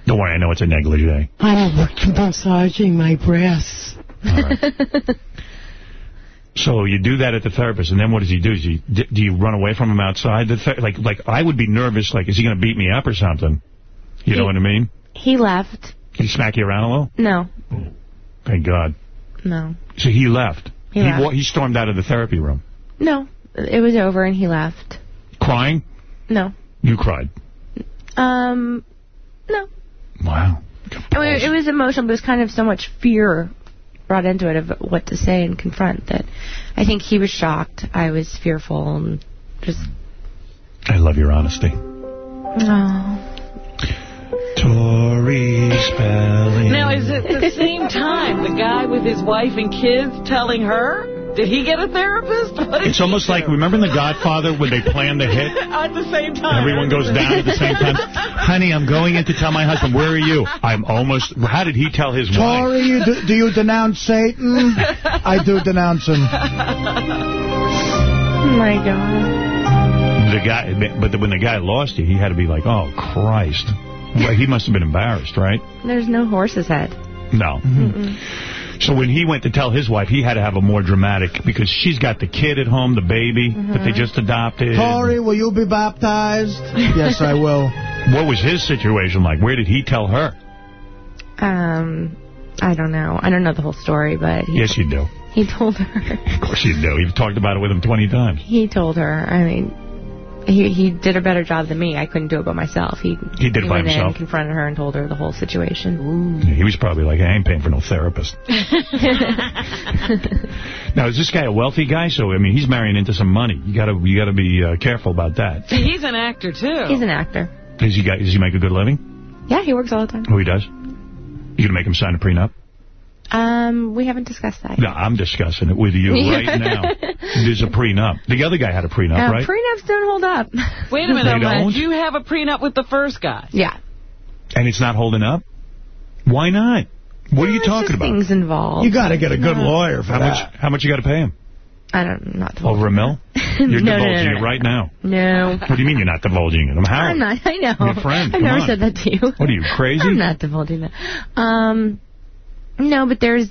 Don't worry, I know it's a negligee. I'm massaging my breasts. So you do that at the therapist, and then what does he do? Does he, do you run away from him outside? The like, like I would be nervous. Like, is he going to beat me up or something? You know what I mean? He left. Can he smack you around a little? No. Thank God. No. So he left. He He, left. he stormed out of the therapy room. No, it was over and he left. Crying? No. You cried. Um, no. Wow. I mean, it was emotional, but it was kind of so much fear brought into it of what to say and confront that I think he was shocked. I was fearful and just, I love your honesty. oh. Tori Spelling. Now, is it the same time the guy with his wife and kids telling her? Did he get a therapist? What It's almost like, remember in The Godfather when they plan the hit? At the same time. Everyone goes down at the same time. Honey, I'm going in to tell my husband, where are you? I'm almost, how did he tell his wife? Tori, do, do you denounce Satan? I do denounce him. Oh, my God. The guy, but when the guy lost you, he had to be like, oh, Christ. Well, he must have been embarrassed, right? There's no horse's head. No. Mm-mm. So when he went to tell his wife, he had to have a more dramatic, because she's got the kid at home, the baby, that they just adopted. Tori, will you be baptized? yes, I will. What was his situation like? Where did he tell her? Um, I don't know. I don't know the whole story, but he, Yes, you do. he told her. Of course you do. You've talked about it with him 20 times. He told her. I mean, he he did a better job than me. I couldn't do it by myself. He He did it by went himself? In, confronted her, and told her the whole situation. Ooh. He was probably like, I ain't paying for no therapist. Now, is this guy a wealthy guy? So, I mean, he's marrying into some money. You gotta, you gotta be uh, careful about that. He's an actor, too. He's an actor. Does he, got, does he make a good living? Yeah, he works all the time. Oh, he does? You gonna make him sign a prenup? Um, we haven't discussed that. No, I'm discussing it with you right now. There's a prenup. The other guy had a prenup, Uh, right? Prenups don't hold up. Wait a minute. They don't? Did you have a prenup with the first guy? Yeah. and it's not holding up? Why not? What are you There's talking just about? things involved. You got to get a good No. lawyer for How that. much, how much you got to pay him? I don't, not Over a mil? You're No, no, no, divulging no, it right now. No. What do you mean you're not divulging it? I'm Howard. I'm not. I know. Your friend, I've come never on. said that to you. What are you, crazy? I'm not divulging that. Um, no, but there's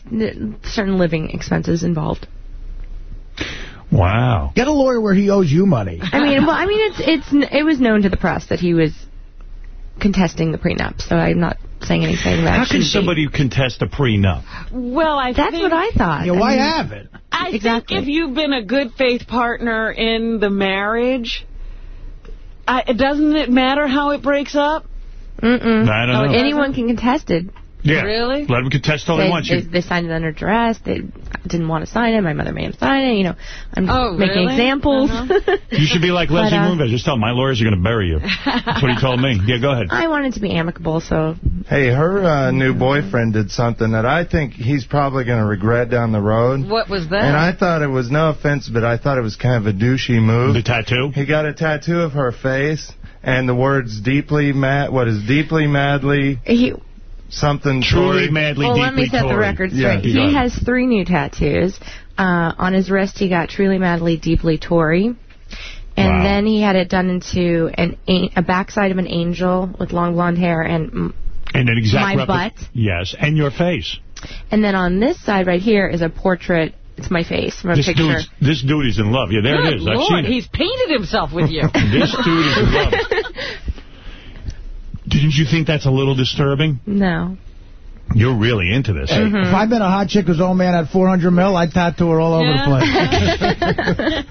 certain living expenses involved. Wow. Get a lawyer where he owes you money. I mean, well, I mean, it's it's it was known to the press that he was contesting the prenup, so I'm not saying anything that How can shouldn't be. somebody contest a prenup? Well, I That's think, what I thought. Yeah, I why mean, have it? I Exactly. think if you've been a good faith partner in the marriage, I, doesn't it matter how it breaks up? Mm-mm. I don't know. Anyone can contest it. Yeah. Really? Let them contest all they, They, want. they, You, they signed it under duress. They didn't want to sign it. My mother made him sign it. You know, I'm Oh, making really? examples. you should be like But, Leslie uh, Moonves. Just tell him, my lawyers are going to bury you. That's what he told me. Yeah, go ahead. I wanted to be amicable, so Hey, her uh, new boyfriend did something that I think he's probably going to regret down the road. What was that? And I thought it was, no offense, but I thought it was kind of a douchey move. The tattoo? He got a tattoo of her face and the words deeply mad, what is deeply madly, he. Something Truly, Tori. madly, Well, deeply let me set the record straight. you got he has three new tattoos. Uh, on his wrist, he got truly, madly, deeply Tori. And Wow. then he had it done into an a, a backside of an angel with long blonde hair, and And an exact My butt. Yes, and your face. and then on this side right here is a portrait. It's my face from a This picture. dude's, this dude is in love. Yeah, there Good it is. I've seen it. he's painted himself with you. This dude is in love. Didn't you think that's a little disturbing? No. You're really into this. Hey, Mm-hmm. If I met a hot chick whose old man had 400 mil, I'd tattoo her all over the place.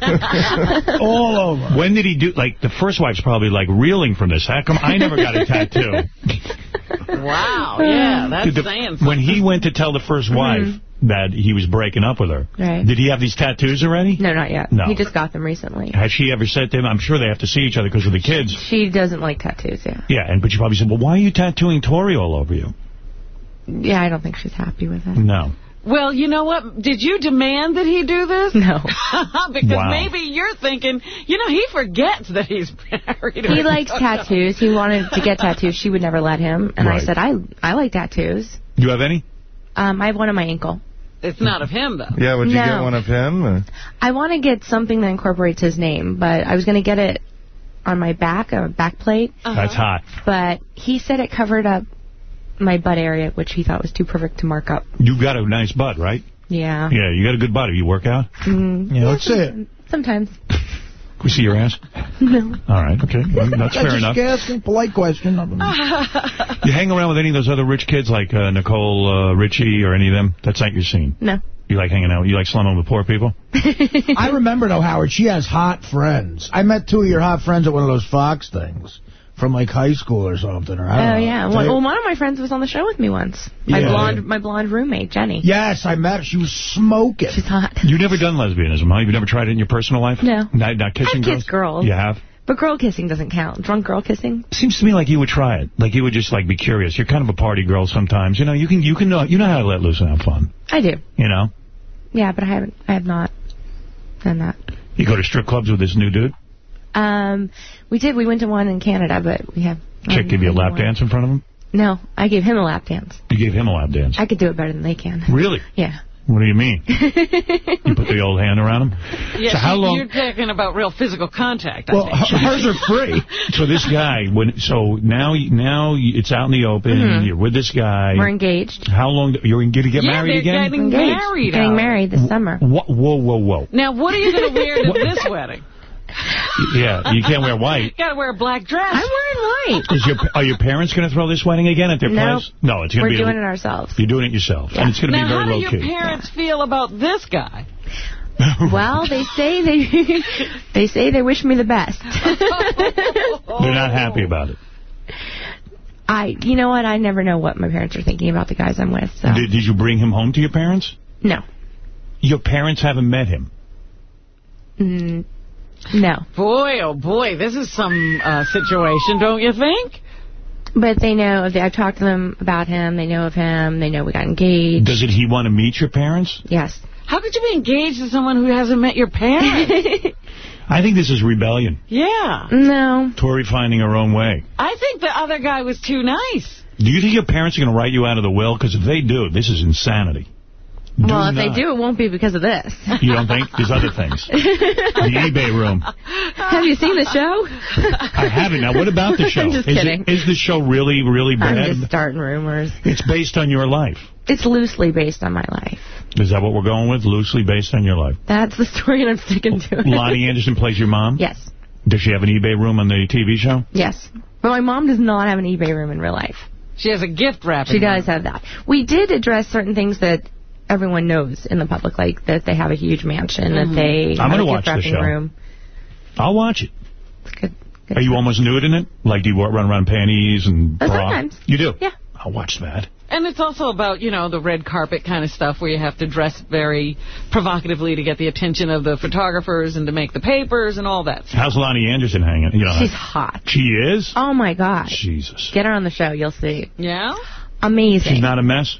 all over. When did he do, like, the first wife's probably, like, reeling from this. How come I never got a tattoo? wow, yeah, that's the- saying something. when he went to tell the first wife that he was breaking up with her, Mm-hmm. Right. did he have these tattoos already? No, not yet. No. He just got them recently. Has she ever said to him, I'm sure they have to see each other because of the kids. She doesn't like tattoos, yeah. Yeah, and but she probably said, well, why are you tattooing Tori all over you? Yeah, I don't think she's happy with it. No. Well, you know what? Did you demand that he do this? No. because Wow. maybe you're thinking, you know, he forgets that he's married. He likes tattoos. He wanted to get tattoos. She would never let him. And Right. I said, I I like tattoos. You have any? Um, I have one on my ankle. It's not of him, though. Yeah, would you No. get one of him? Or? I want to get something that incorporates his name, but I was going to get it on my back, a back plate. Uh-huh. That's hot. But he said it covered up my butt area, which he thought was too perfect to mark up. You got a nice butt, right? Yeah. Yeah, you got a good butt. You work out? Mm, Yeah, let's see it. Sometimes. we see your ass? No. All right, okay. Well, That's fair enough. just enough. asking, polite question. You hang around with any of those other rich kids like uh, Nicole uh, Richie or any of them? That's not your scene. No. You like hanging out? You like slumming with poor people? I remember, though, Howard, she has hot friends. I met two of your hot friends at one of those Fox things from, like, high school or something. Or, I don't Oh know. yeah. Well, well, one of my friends was on the show with me once. My Yeah. blonde, my blonde roommate Jenny. Yes, I met her. She was smoking. She's hot. You've never done lesbianism, huh? You've never tried it in your personal life? No. Not, not kissing I've kissed girls. You have? But girl kissing doesn't count. Drunk girl kissing. Seems to me like you would try it. Like you would just like be curious. You're kind of a party girl sometimes. You know, you can you can know you know how to let loose and have fun. I do. You know, Yeah, but I haven't. I have not done that. you go to strip clubs with this new dude. Um, we did. We went to one in Canada, but we have. Chick give you a lap one. dance in front of him. No, I gave him a lap dance. You gave him a lap dance. I could do it better than they can. Really? Yeah. What do you mean? you put the old hand around him. Yes, so how you- long? you're talking about real physical contact. I Well, think. h- hers are free. So this guy, when so now now it's out in the open. Mhm. You're with this guy. We're engaged. How long? You're going to get Yeah, married they're again? getting Engaged. married. Getting married this summer. Wha- Whoa, whoa, whoa! Now, what are you going to wear to this wedding? Yeah, you can't wear white. Got to wear a black dress. I'm wearing white. Is your are your parents going to throw this wedding again at their No. place? No, it's going We're to be. doing it ourselves. You're doing it yourself, and it's going to be very low key. how do your key. parents feel about this guy? Well, they say they they say they wish me the best. They're not happy about it. I, you know what? I never know what my parents are thinking about the guys I'm with. So Did, did you bring him home to your parents? no, Your parents haven't met him. mm, no. Boy, oh boy, this is some uh, situation, don't you think? But they know. They, I've talked to them about him. They know of him. They know we got engaged. Does it? He want to meet your parents? Yes. How could you be engaged to someone who hasn't met your parents? I think this is rebellion. yeah. No. Tori finding her own way. I think the other guy was too nice. Do you think your parents are going to write you out of the will? Because if they do, this is insanity. Do well, if not. they do, it won't be because of this. You don't think? There's other things. The eBay room. Have you seen the show? I haven't. Now, what about the show? I'm just is, kidding. It, is the show really, really bad? I'm just starting rumors. It's based on your life. It's loosely based on my life. Is that what we're going with? Loosely based on your life. That's the story, and I'm sticking to it. Loni Anderson plays your mom? Yes. Does she have an eBay room on the TV show? Yes. But my mom does not have an eBay room in real life. She has a gift wrapping. She does have that. We did address certain things that everyone knows in the public, like that they have a huge mansion, Mm-hmm. that they I'm have gonna a watch gift the wrapping show. room. I'll watch it. good Are you almost nude in it? Like, do you run around panties and bra? sometimes. You do? Yeah. I'll watch that. And it's also about, you know, the red carpet kind of stuff where you have to dress very provocatively to get the attention of the photographers and to make the papers and all that. How's Loni Anderson hanging? You know, She's hot. She is? Oh, my gosh. Jesus. Get her on the show. You'll see. Yeah? Amazing. She's not a mess?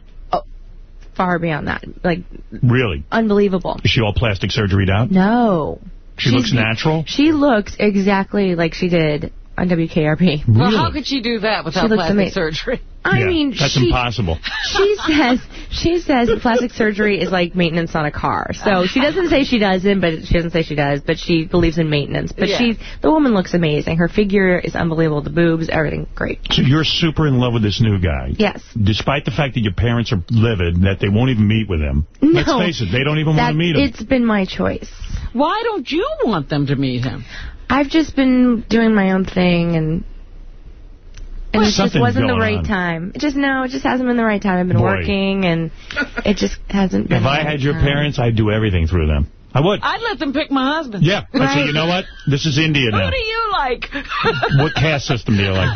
Far beyond that. Like, Really? unbelievable. Is she all plastic surgery out? No. She She's- looks natural? She looks exactly like she did on WKRP. Well, how could she do that without She plastic amazing. surgery? I Yeah, mean, That's she, impossible. She says she says plastic surgery is like maintenance on a car. So she doesn't say she doesn't, but she doesn't say she does. But she believes in maintenance. But Yeah. she, the woman looks amazing. Her figure is unbelievable. The boobs, everything, great. So you're super in love with this new guy? Yes. Despite the fact that your parents are livid, that they won't even meet with him. Let's face it, they don't even want to meet him. It's been my choice. Why don't you want them to meet him? I've just been doing my own thing and. And Well, it just wasn't the right on. time. It just no, it just hasn't been the right time. I've been Boy. working, and it just hasn't been. If I had your time. parents, I'd do everything through them. I would. I'd let them pick my husband. Yeah. I'd say, you know what? This is India now. Who do you like? What caste system do you like?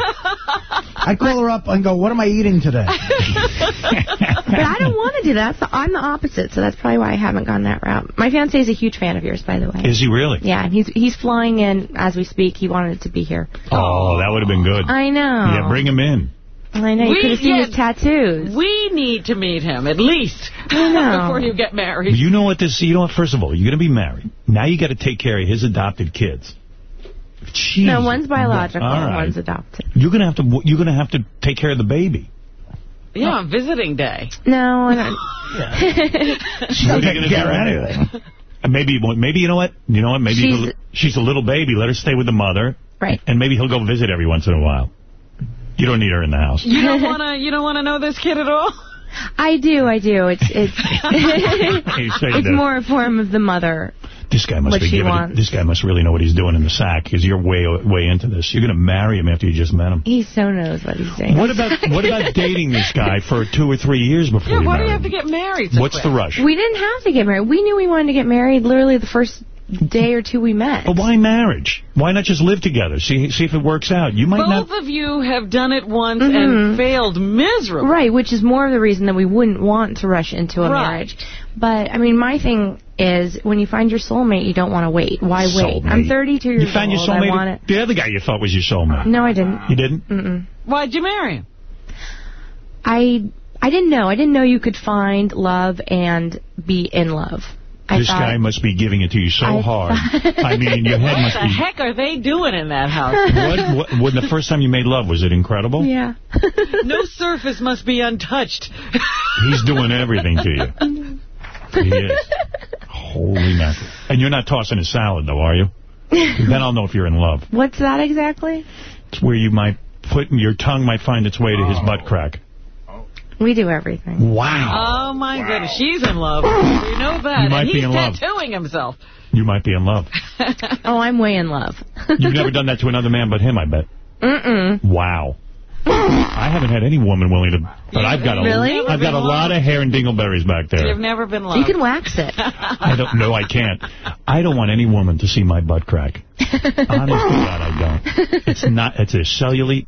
I call her up and go, what am I eating today? but I don't want to do that. So I'm the opposite, so that's probably why I haven't gone that route. My fiance is a huge fan of yours, by the way. Is he really? Yeah, and he's he's flying in as we speak. He wanted to be here. Oh, that would have been good. I know. Yeah, bring him in. I know. You We- could have seen yeah. his tattoos. We need to meet him, at least, I know. before you get married. You know what this, you know what, first of all, you're going to be married. Now you got to take care of his adopted kids. Jeez. No, one's biological, All and right. one's adopted. You're going to have to, you're going to have to take care of the baby. Yeah, on visiting day. No, I don't. What are you going to do? anything. Maybe, maybe you know what? You know what? Maybe She's- she's, she's a little baby. Let her stay with the mother. Right. And maybe he'll go visit every once in a while. You don't need her in the house. You don't want to. You don't want to know this kid at all. I do, I do. It's it's it's more a form of the mother. This guy must what be giving. wants. This guy must really know what he's doing in the sack because you're way way into this. You're going to marry him after you just met him. He so knows what he's doing. What about what about dating this guy for two or three years before Yeah, you why do you have him? to get married so What's quick? the rush? We didn't have to get married. We knew we wanted to get married literally the first day or two we met. But why marriage? Why not just live together? See see if it works out. You might Both not. of you have done it once Mhm. and failed miserably. Right, which is more of the reason that we wouldn't want to rush into a Right. marriage. But, I mean, my thing is, when you find your soulmate, you don't want to wait. Why wait? I'm 32 years old. You found your old. I want soulmate. The other guy you thought was your soulmate. No, I didn't. You didn't? Mm-mm. Why'd you marry him? I, I didn't know. I didn't know you could find love and be in love. I this thought, guy must be giving it to you so I hard. I mean, your head must be... What the heck are they doing in that house? What, what, when the first time you made love, was it incredible? Yeah. no surface must be untouched. He's doing everything to you. He is. Holy mackerel. And you're not tossing a salad, though, are you? then I'll know if you're in love. What's that exactly? It's where you might put, your tongue might find its way to his oh. butt crack. We do everything. Wow. Oh, my goodness. She's in love. You know that. You might and be he's in love. tattooing himself. You might be in love. Oh, I'm way in love. You've never done that to another man but him, I bet. Mm-mm. Wow. I haven't had any woman willing to, but I've got a, Really? I've got a lot of hair and dingleberries back there. You've never been loved. You can wax it. I don't know. I can't. I don't want any woman to see my butt crack. Honest to God, I don't. It's not. It's a cellulite.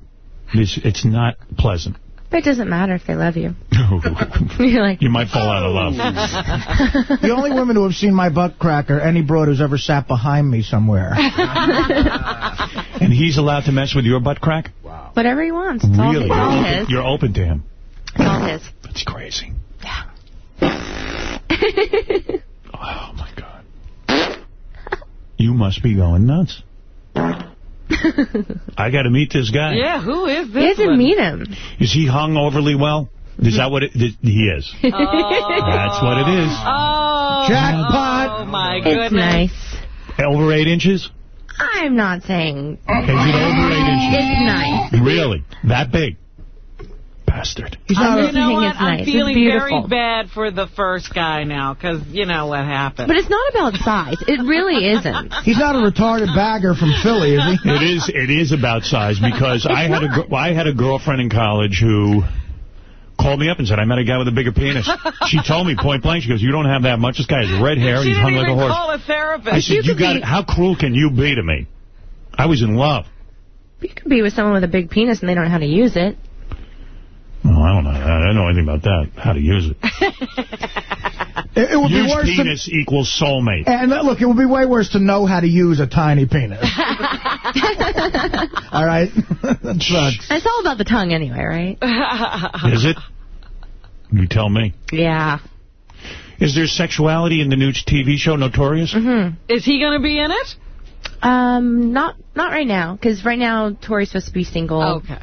It's, it's not pleasant. But it doesn't matter if they love you. You're like, You might fall out of love. the only women who have seen my butt crack are any broad who's ever sat behind me somewhere. And he's allowed to mess with your butt crack? Wow. whatever he wants. It's Really? all You're his. open, you're open to him. It's all his. That's crazy. Yeah. Oh, my God. You must be going nuts. I got to meet this guy. Yeah, who is You this have to one? meet him. Is he hung overly well? Is that what it, th- he is? Oh. That's what it is. Oh. Jackpot. Oh, my goodness. It's nice. Over eight inches? I'm not saying Is it over eight inches? it's nice. Really? That big? Bastard. He's I'm, you know saying what? I'm nice. Feeling very bad for the first guy now, because you know what happened. But it's not about size. It really isn't. he's not a retarded bagger from Philly, is he? It is. It is about size because I had a gr- had a girlfriend in college who called me up and said I met a guy with a bigger penis. She told me point blank. She goes, "You don't have that much. This guy has red hair. she He's hung like a horse." call a therapist. I said, "You got it. How cruel can you be to me?" I was in love. You could be with someone with a big penis and they don't know how to use it. Oh, I don't know. I don't know anything about that. How to use it. It, it would Use be worse to, penis equals soulmate. and uh, look, it would be way worse to know how to use a tiny penis. All right? that sucks. It's all about the tongue anyway, right? Is it? You tell me. Yeah. Is there sexuality in the new TV show Notorious? hmm Is he going to be in it? Um, not not right now, because right now Tori's supposed to be single. Okay.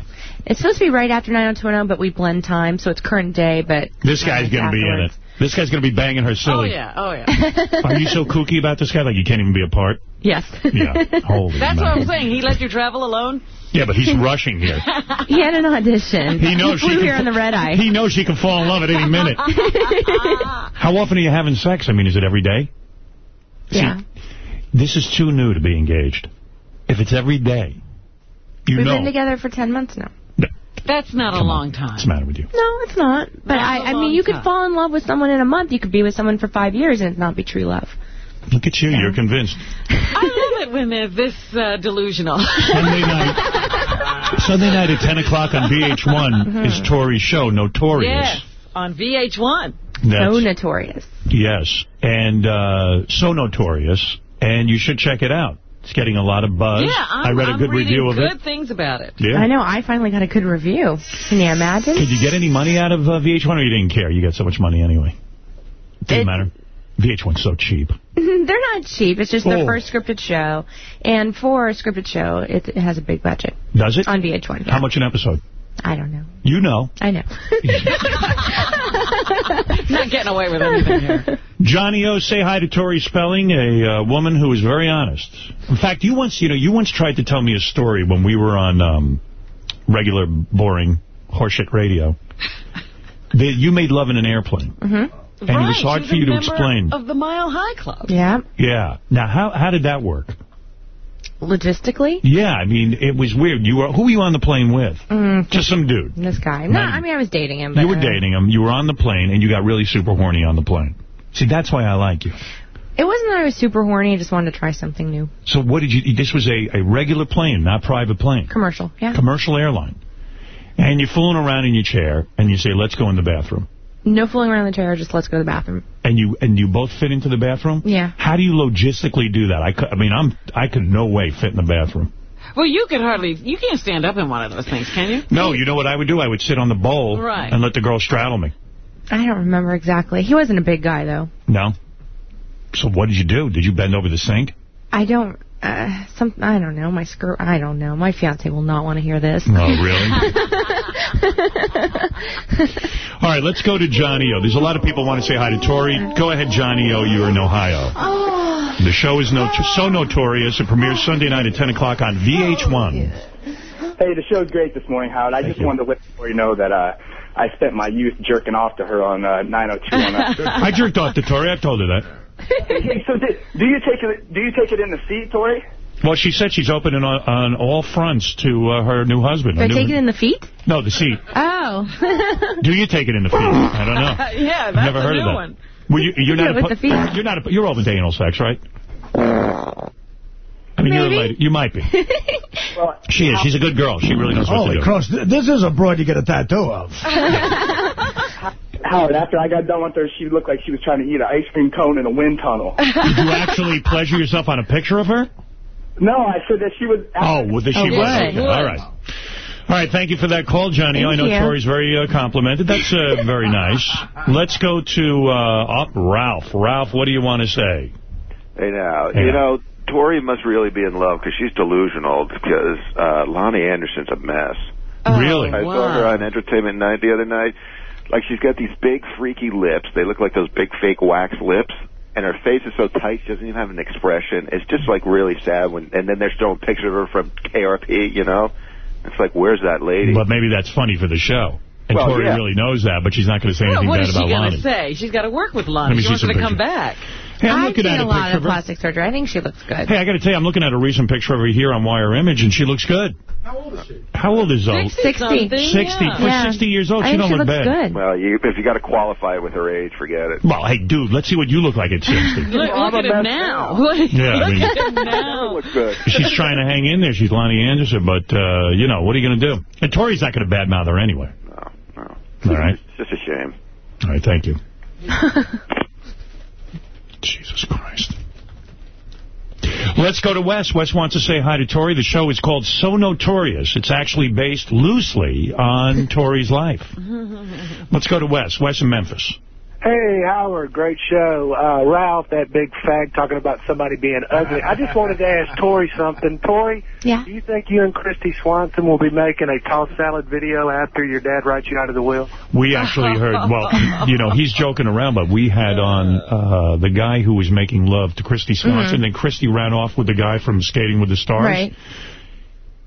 It's supposed to be right after 90210, but we blend time, so it's current day, but... This guy's going to be in it. This guy's going to be banging her silly. Oh, yeah. Oh, yeah. Are you so kooky about this guy? Like you can't even be a part? Yes. Yeah. Holy That's what. I'm saying. He let you travel alone? Yeah, but he's rushing here. he had an audition. He knows she flew can here on the red eye. He knows she can fall in love at any minute. How often are you having sex? I mean, is it every day? yeah. This is too new to be engaged. If it's every day, you We've know. been together for 10 months now. That's not a long time. What's the matter with you? No, it's not. But Not I, a I long mean, you time. could fall in love with someone in a month. You could be with someone for five years and it not be true love. Look at you. You're convinced. I love it when they're this uh, delusional. Sunday night. Sunday night at 10 o'clock on VH1 is Tori's show, Notorious. yes, on VH1. So notorious. Yes, and uh, so notorious, and you should check it out. It's getting a lot of buzz. Yeah, I'm, I read a I'm good reading review of good it. Good things about it. Yeah. I know. I finally got a good review. Can you imagine? Did you get any money out of uh, VH1, or you didn't care? You got so much money anyway. Didn't It- matter. VH1's so cheap. They're not cheap. It's just their Oh. first scripted show. And for a scripted show, it, it has a big budget. Does it? On VH1. yeah. How much an episode? I don't know. You know. I know. Not getting away with anything here. Johnny O, say hi to Tori Spelling, a uh, woman who is very honest. In fact, you once, you know, you once tried to tell me a story when we were on um, regular, boring horseshit radio. That you made love in an airplane. hmm And it was hard she's for you to explain. of the Mile High Club. Yeah. Yeah. Now, how how did that work? Logistically? Yeah, I mean, it was weird. You were Who were you on the plane with? Mm, Just some dude. this guy. No, I mean, I was dating him. You were uh, dating him. You were on the plane, and you got really super horny on the plane. See, that's why I like you. It wasn't that I was super horny. I just wanted to try something new. So what did you... This was a, a regular plane, not private plane. Commercial, yeah. Commercial airline. And you're fooling around in your chair, and you say, let's go in the bathroom. No fooling around in the chair. Just let's go to the bathroom. And you and you both fit into the bathroom? Yeah. How do you logistically do that? I, cou- I mean, I'm I could no way fit in the bathroom. Well, you could hardly, you can't stand up in one of those things, can you? No, you know what I would do? I would sit on the bowl Right. and let the girl straddle me. I don't remember exactly. He wasn't a big guy, though. No? So what did you do? Did you bend over the sink? I don't... Uh, some I don't know. My skirt... I don't know. My fiance will not want to hear this. No, really? All right, let's go to Johnny O. There's a lot of people want to say hi to Tori. Go ahead, Johnny O. You're in Ohio. The show is no so notorious. It premieres Sunday night at 10 o'clock on VH1. Hey, the show's great this morning, Howard. I just wanted to let you know that uh, I spent my youth jerking off to her on uh, 902. On I jerked off to Tori. I've told her that. Hey, so did, do you take it? Do you take it in the seat, Tori? Well, she said she's open on, on all fronts to uh, her new husband. Do I Her take it in the feet? No, the seat. Oh. Do you take it in the feet? I don't know. yeah, I've never a heard new of that. one. Well, you, you're Do not it a, with the feet. You're not. A, you're open to anal sex, right? I mean, you're a Maybe. lady. You might be. She is. She's a good girl. She really knows what Holy to do. cross, this is a broad you get a tattoo of. Howard, after I got done with her, she looked like she was trying to eat an ice cream cone in a wind tunnel. Did you actually pleasure yourself on a picture of her? no, I said that she was. Oh, well, that she Oh, was. Okay. All right. All right, thank you for that call, Johnny. Thank I know you. Tori's very uh, complimented. That's uh, very nice. Let's go to uh, up Ralph. Ralph, what do you want to say? Hey now, Hey, you now. know, Tori must really be in love because she's delusional because uh, Loni Anderson's a mess. really? I saw her on Entertainment Night the other night. Like she's got these big freaky lips. They look like those big fake wax lips. And her face is so tight, she doesn't even have an expression. It's just like really sad. When and then they're showing pictures of her from KRP. You know, it's like where's that lady? But maybe that's funny for the show. And Well, Tori yeah. really knows that, but she's not going to say Well, anything what bad is she about going to say? She's got to work with Let Loni. me She wants her some to come back. Hey, I'm I've looking seen at a a lot of of plastic surgery. I think she looks good. Hey, I got to tell you, I'm looking at a recent picture of her here on Wire Image, and she looks good. How old is she? How old is Zoe? 60. 60. For 60 years old, I she don't she look bad. good. Well, you, if you got to qualify it with her age, forget it. Well, hey, dude, let's see what you look like at 60. Look, look at him now. Look, Yeah, I look mean- at him now. Good. She's trying to hang in there. She's Loni Anderson, but, uh, you know, what are you going to do? And Tori's not going to badmouth her anyway. No, no. All right. It's just a shame. All right, thank you. Jesus Christ. Let's go to Wes. Wes wants to say hi to Tori. The show is called So Notorious. It's actually based loosely on Tori's life. Let's go to Wes. Wes in Memphis. Hey, Howard, great show. Uh, Ralph, that big fag talking about somebody being ugly. I just wanted to ask Tori something. Tori, yeah. do you think you and Kristy Swanson will be making a toss salad video after your dad writes you out of the will? We actually heard, well, you know, he's joking around, but we had on uh, the guy who was making love to Kristy Swanson, Mhm. and Kristy ran off with the guy from Skating with the Stars. Right.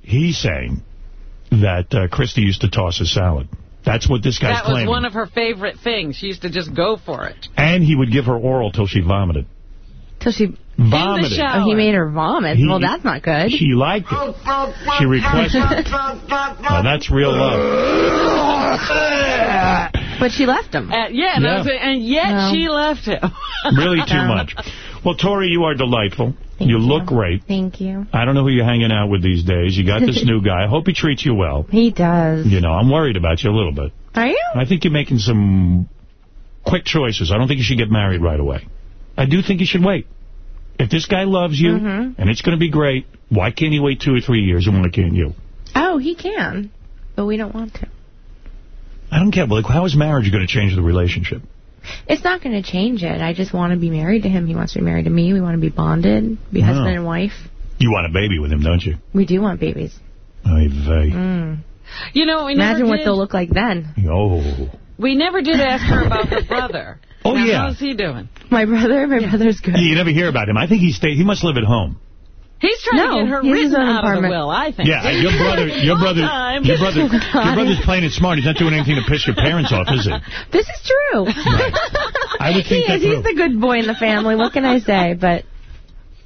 He's saying that uh, Kristy used to toss a salad. That's what this guy's That was claiming. one of her favorite things. She used to just go for it. And he would give her oral till she vomited. Till she Vomited. Oh, he made her vomit. He- well, that's not good. She liked it. She requested Now, that's real love. but she left him. Uh, yeah, and, Yeah. was, and yet No. she left him. Really too much. Well, Tori, you are delightful. You look great. Thank you. I don't know who you're hanging out with these days. You got this new guy. I hope he treats you well. He does. You know, I'm worried about you a little bit. Are you? I think you're making some quick choices. I don't think you should get married right away. I do think you should wait. If this guy loves you, Mhm. and it's going to be great, why can't he wait two or three years, and why can't you? Oh, he can. But we don't want to. I don't care. Like, how is marriage going to change the relationship? It's not going to change it. I just want to be married to him. He wants to be married to me. We want to be bonded, be Oh. husband and wife. You want a baby with him, don't you? We do want babies. Oy vey. Mm. You know, we Imagine never what they'll look like then. Oh. We never did ask her about her brother. Oh, Now, yeah. How's he doing? My brother, my brother's good. You never hear about him. I think he stayed. He must live at home. He's trying No, to get her he written own out of the will, I think. Yeah, your brother, your brother, your brother, your brother's playing it smart. He's not doing anything to piss your parents off, is he? This is true. I would he think that is. He's the good boy in the family. What can I say? But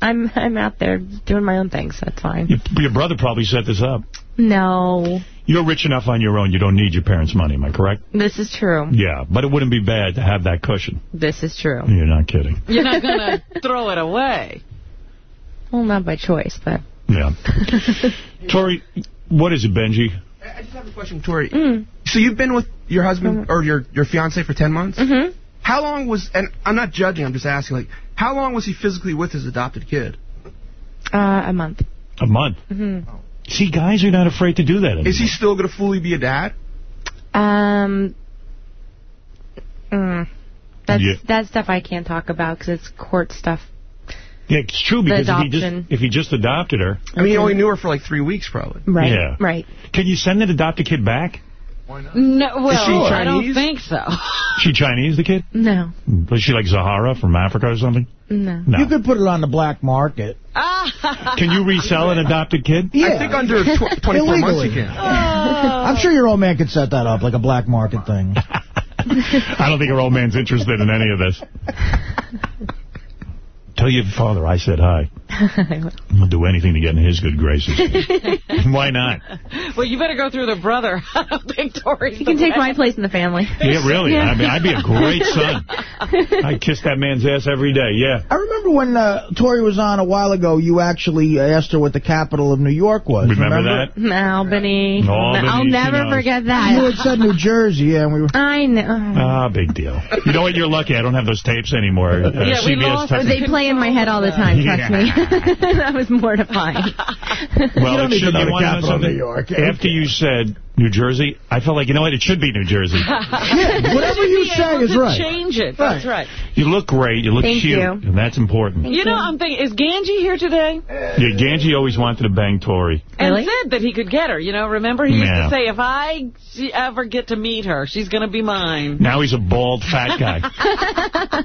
I'm I'm out there doing my own thing, so that's fine. Your, your brother probably set this up. No, You're rich enough on your own. You don't need your parents' money. Am I correct? this is true. Yeah, but it wouldn't be bad to have that cushion. This is true. You're not kidding. You're not going to throw it away. Well, not by choice, but Yeah. Tori, what is it, Benji? I just have a question, Tori. Mm. So you've been with your husband or your your fiance for ten months. Mm-hmm. How long was? And I'm not judging. I'm just asking. Like, how long was he physically with his adopted kid? uh, a month. A month. hmm See, guys are not afraid to do that anymore. Is he still going to fully be a dad? Um, mm, that's Yeah. that stuff I can't talk about because it's court stuff. Yeah, it's true because if he, just, if he just adopted her... I mean, he only knew her for like three weeks, probably. Right. Yeah. Right. Can you send that adopted kid back? Why not? No, well, she I don't think so. She Chinese, the kid? No. Was she like Zahara from Africa or something? No. No. You could put it on the black market. Can you resell an adopted kid? Yeah. I think under tw 24 months Illegally. you can. Oh. I'm sure your old man could set that up, like a black market thing. I don't think your old man's interested in any of this. Tell your father I said hi. I'll do anything to get in his good graces. Why not? Well, you better go through the brother. I don't think Tori's You can take my place in the family. Yeah, really. Yeah. I mean, I'd be a great son. I'd kiss that man's ass every day, yeah. I remember when uh, Tori was on a while ago, you actually asked her what the capital of New York was. Remember that? Albany. Albany, I'll never forget that. You that. had said New Jersey, yeah, and we were... I know. Ah, big deal. You know what? You're lucky. I don't have those tapes anymore. Uh, Yeah, we lost took- They play in my head all the time, trust me. that was mortifying. Well, don't it should be the capital of. New York. After you said New Jersey, I felt like, you know what? It should be New Jersey. Yeah, whatever you say is right. change it. That's right. You look great. You look Thank cute. you. And that's important. You know, I'm thinking, is Ganji here today? Yeah, Ganji always wanted to bang Tori. And said that he could get her. You know, remember he used to say, if I ever get to meet her, she's going to be mine. Now he's a bald, fat guy.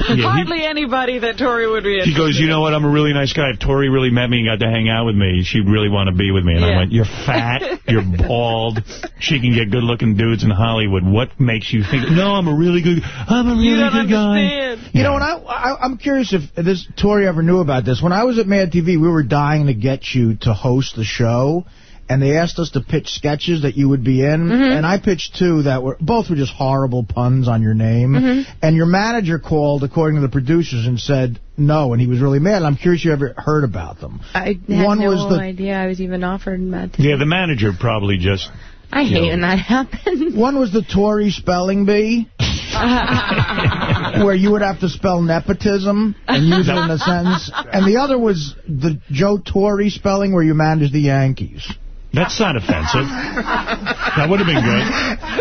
Yeah, he- Hardly anybody that Tori would be He interested goes, you know what, I'm a really nice guy. If Tori really met me and got to hang out with me, she'd really want to be with me. And I Yeah. went, you're fat, you're bald, she can get good-looking dudes in Hollywood. What makes you think, no, I'm a really good, I'm a in. You really don't good guy. understand. You know, when I, I I'm curious if this Tori ever knew about this. When I was at Mad TV, we were dying to get you to host the show, and they asked us to pitch sketches that you would be in, mm-hmm. and I pitched two that were both were just horrible puns on your name. Mm-hmm. And your manager called, according to the producers, and said no, and he was really mad. I'm curious you ever heard about them. I had One no was the- idea I was even offered that. Yeah, the manager probably just, I hate when that happens. One was the Tory spelling bee, where you would have to spell nepotism and use it in a sentence. And the other was the Joe Torre spelling, where you manage the Yankees. That's not offensive. That would have been good.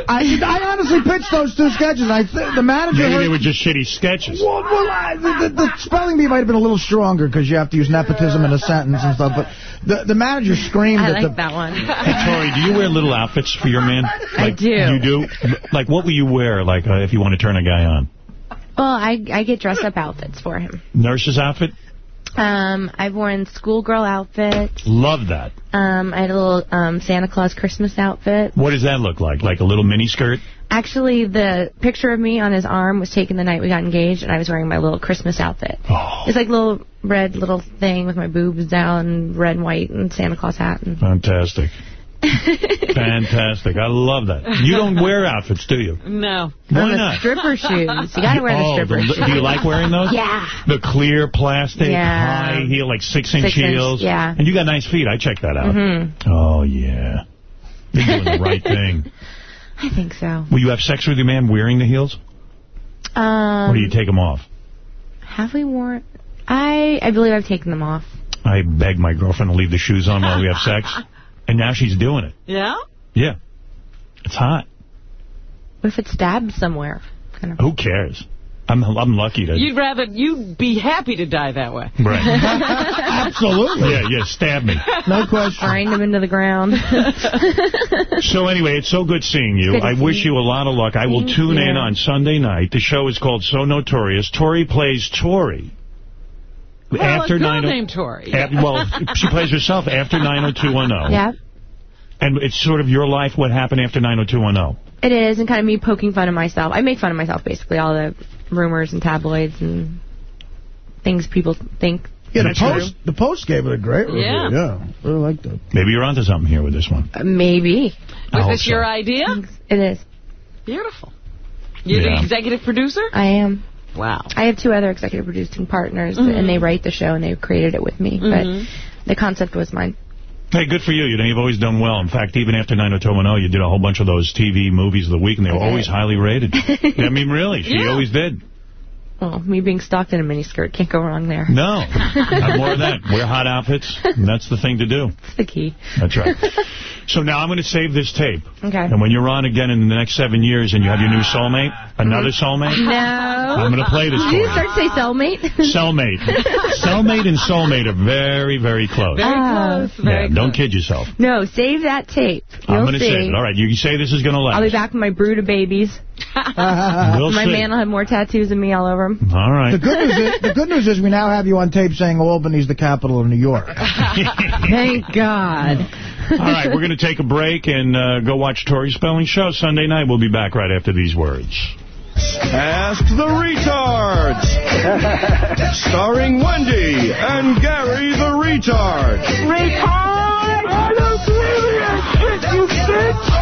I, I honestly pitched those two sketches. I th the manager. Maybe heard- they were just shitty sketches. well, well, I, the, the, the spelling bee might have been a little stronger because you have to use nepotism in a sentence and stuff. But the the manager screamed I at like the. that one. Hey, Tori, do you wear little outfits for your man? I Like, do. You do? Like, what will you wear, like, uh, if you want to turn a guy on? Well, I I get dress up outfits for him. Nurse's outfit? Um, I've worn schoolgirl outfits. Love that. Um, I had a little um Santa Claus Christmas outfit. What does that look like? Like a little mini skirt? Actually, the picture of me on his arm was taken the night we got engaged, and I was wearing my little Christmas outfit. Oh, It's like a little red little thing with my boobs down, and red and white, and Santa Claus hat. And fantastic. Fantastic. I love that. You don't wear outfits, do you? No. Why On the not? stripper shoes. You gotta wear the oh, stripper the, shoes. Do you like wearing those? Yeah. The clear plastic, Yeah. high heel, like six-inch Six inch, heels. yeah. And you got nice feet. I checked that out. Mhm. Oh, yeah. You're doing the right thing. I think so. Will you have sex with your man wearing the heels? Um, or do you take them off? have we worn? I I believe I've taken them off. I beg my girlfriend to leave the shoes on while we have sex. And now she's doing it. Yeah? Yeah. It's hot. What if it stabs somewhere? Kind of. Who cares? I'm I'm lucky to... You'd rather, you'd be happy to die that way. Right. Absolutely. Yeah, yeah, stab me. No question. Grind them into the ground. So anyway, it's so good seeing you. Good I wish you. you a lot of luck. I will Thank tune in on Sunday night. The show is called So Notorious. Tori plays Tori. Well, after a girl oh- named Tori. Af- well, she plays herself after 90210. Yeah, And it's sort of your life, what happened after 90210. it is, and kind of me poking fun of myself. I make fun of myself, basically, all the rumors and tabloids and things people think. Yeah, the are true. post, the post gave it a great review. Yeah. Yeah, really liked it. Maybe you're onto something here with this one. Uh, Maybe. I Was this so. your idea? It is. Beautiful. You're Yeah. the executive producer? I am. Wow. I have two other executive producing partners, Mhm. and they write the show, and they created it with me. Mhm. But the concept was mine. Hey, good for you. You know, you've always done well. In fact, even after 90210, you did a whole bunch of those TV movies of the week, and they were always highly rated. I mean, really, she Yeah. always did. Oh, me being stalked in a miniskirt can't go wrong there. No. Have more of that. Wear hot outfits. And that's the thing to do. That's the key. That's right. So now I'm going to save this tape. Okay. And when you're on again in the next seven years and you have your new soulmate, another soulmate, No. I'm going to play this Did for you you. start to say cellmate? Cellmate. Cellmate and soulmate are very, very close. Very ah. close. yeah, don't kid yourself. No, save that tape. You'll I'm going to save it. All right, you say this is going to last. I'll be back with my brood of babies. We'll my see. man will have more tattoos than me all over him. All right. The good news is the good news is we now have you on tape saying Albany's the capital of New York. Thank God. All right, we're going to take a break and uh, go watch Tori Spelling Show Sunday night. We'll be back right after these words. Ask the Retards. Starring Wendy and Gary the Retard. Retard! I don't believe in shit, you bitch!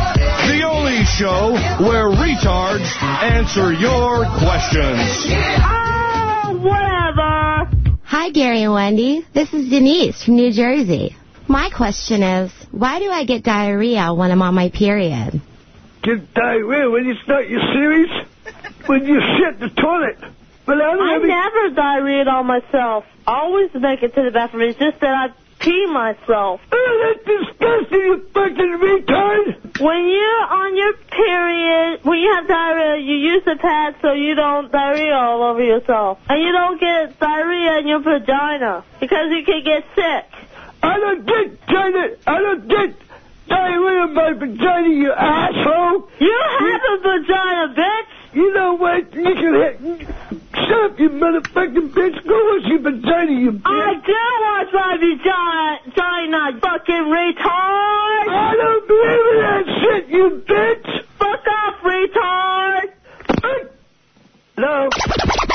The only show where retards answer your questions. Oh, whatever! Hi, Gary and Wendy. This is Denise from New Jersey. My question is, why do I get diarrhea when I'm on my period? Get diarrhea when you start your series? When you shit the toilet. But I'm I never diarrhea on myself. I always make it to the bathroom. It's just that I pee myself. Oh, that's disgusting, you fucking retard! When you're on your period, when you have diarrhea, you use the pad so you don't diarrhea all over yourself. And you don't get diarrhea in your vagina because you can get sick. I don't get China. I don't get diarrhea in my vagina, you asshole. You have a vagina, bitch. You know what? You can hit. Shut up, you motherfucking bitch. Go wash your vagina, you bitch. I do wash my vagina, vagina, fucking retard. I don't believe in that shit, you bitch. Fuck off, retard. Hello?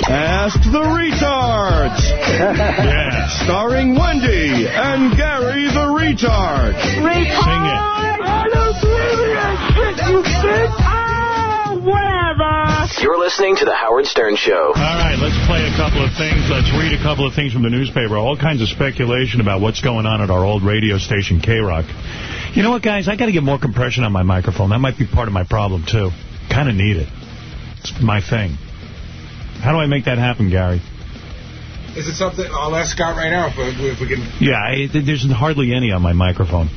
Ask the Retards. yeah. Starring Wendy and Gary the Retard. Retard. I don't believe in that shit, you bitch. Whatever. You're listening to The Howard Stern Show. All right, let's play a couple of things. Let's read a couple of things from the newspaper. All kinds of speculation about what's going on at our old radio station, K-Rock. You know what, guys? I got to get more compression on my microphone. That might be part of my problem, too. Kind of need it. It's my thing. How do I make that happen, Gary? Is it something? I'll ask Scott right now if, we- if we can. Yeah, I, there's hardly any on my microphone.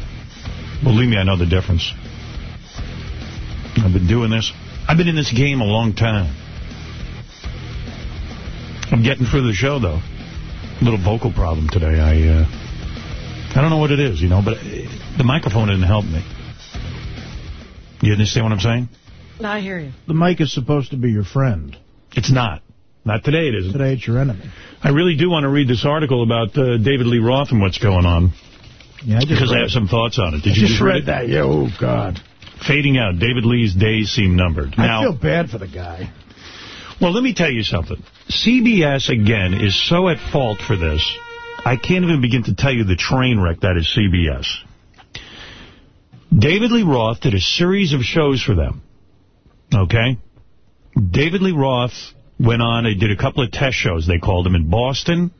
Believe me, I know the difference. I've been doing this. I've been in this game a long time. I'm getting through the show, though. A Little vocal problem today. I uh, I don't know what it is, you know, but uh, the microphone didn't help me. You understand what I'm saying? I hear you. The mic is supposed to be your friend. It's not. Not today it isn't. Today it's your enemy. I really do want to read this article about uh, David Lee Roth and what's going on. Yeah, I just Because I have it. some thoughts on it. Did I you just read read it? that. Yeah, oh, God. Fading out. David Lee's days seem numbered. Now, I feel bad for the guy. well, let me tell you something. CBS, again, is so at fault for this. I can't even begin to tell you the train wreck that is CBS. David Lee Roth did a series of shows for them. Okay? David Lee Roth went on, they did a couple of test shows. They called him in Boston,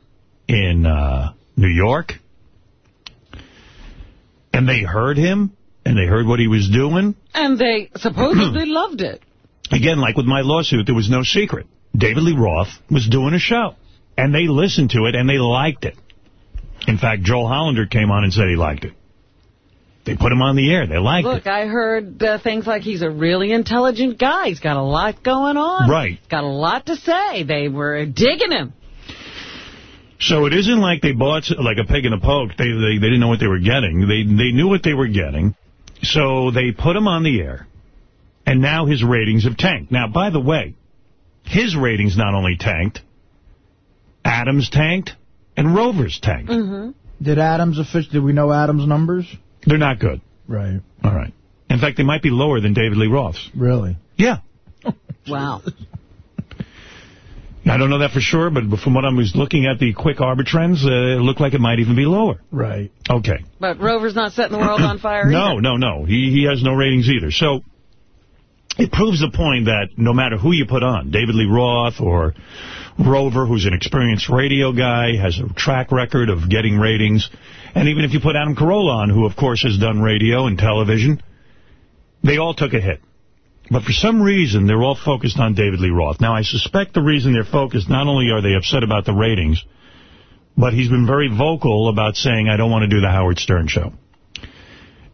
in uh, New York. And they heard him, and they heard what he was doing. And they supposedly loved it. Again, like with my lawsuit, there was no secret. David Lee Roth was doing a show. And they listened to it, and they liked it. In fact, Joel Hollander came on and said he liked it. They put him on the air. They liked Look, it. Look, I heard uh, things like he's a really intelligent guy. He's got a lot going on. Right. Got a lot to say. They were digging him. So it isn't like they bought like a pig in a poke. They, they they didn't know what they were getting. They they knew what they were getting. So they put him on the air. And now his ratings have tanked. Now, by the way, his ratings not only tanked, Adams tanked, and Rover's tanked. Mm-hmm. Did Adams official? Did we know Adams' numbers? They're not good. Right. All right. In fact, they might be lower than David Lee Roth's. Really? Yeah. Wow. I don't know that for sure, but from what I was looking at the quick arbitrends, uh, it looked like it might even be lower. Right. Okay. But Rover's not setting the world on fire No, either. no, no. He he has no ratings either. So it proves the point that no matter who you put on, David Lee Roth or Rover, who's an experienced radio guy, has a track record of getting ratings, and even if you put Adam Carolla on, who of course has done radio and television, they all took a hit. But for some reason, they're all focused on David Lee Roth. Now, I suspect the reason they're focused, not only are they upset about the ratings, but he's been very vocal about saying, I don't want to do the Howard Stern show.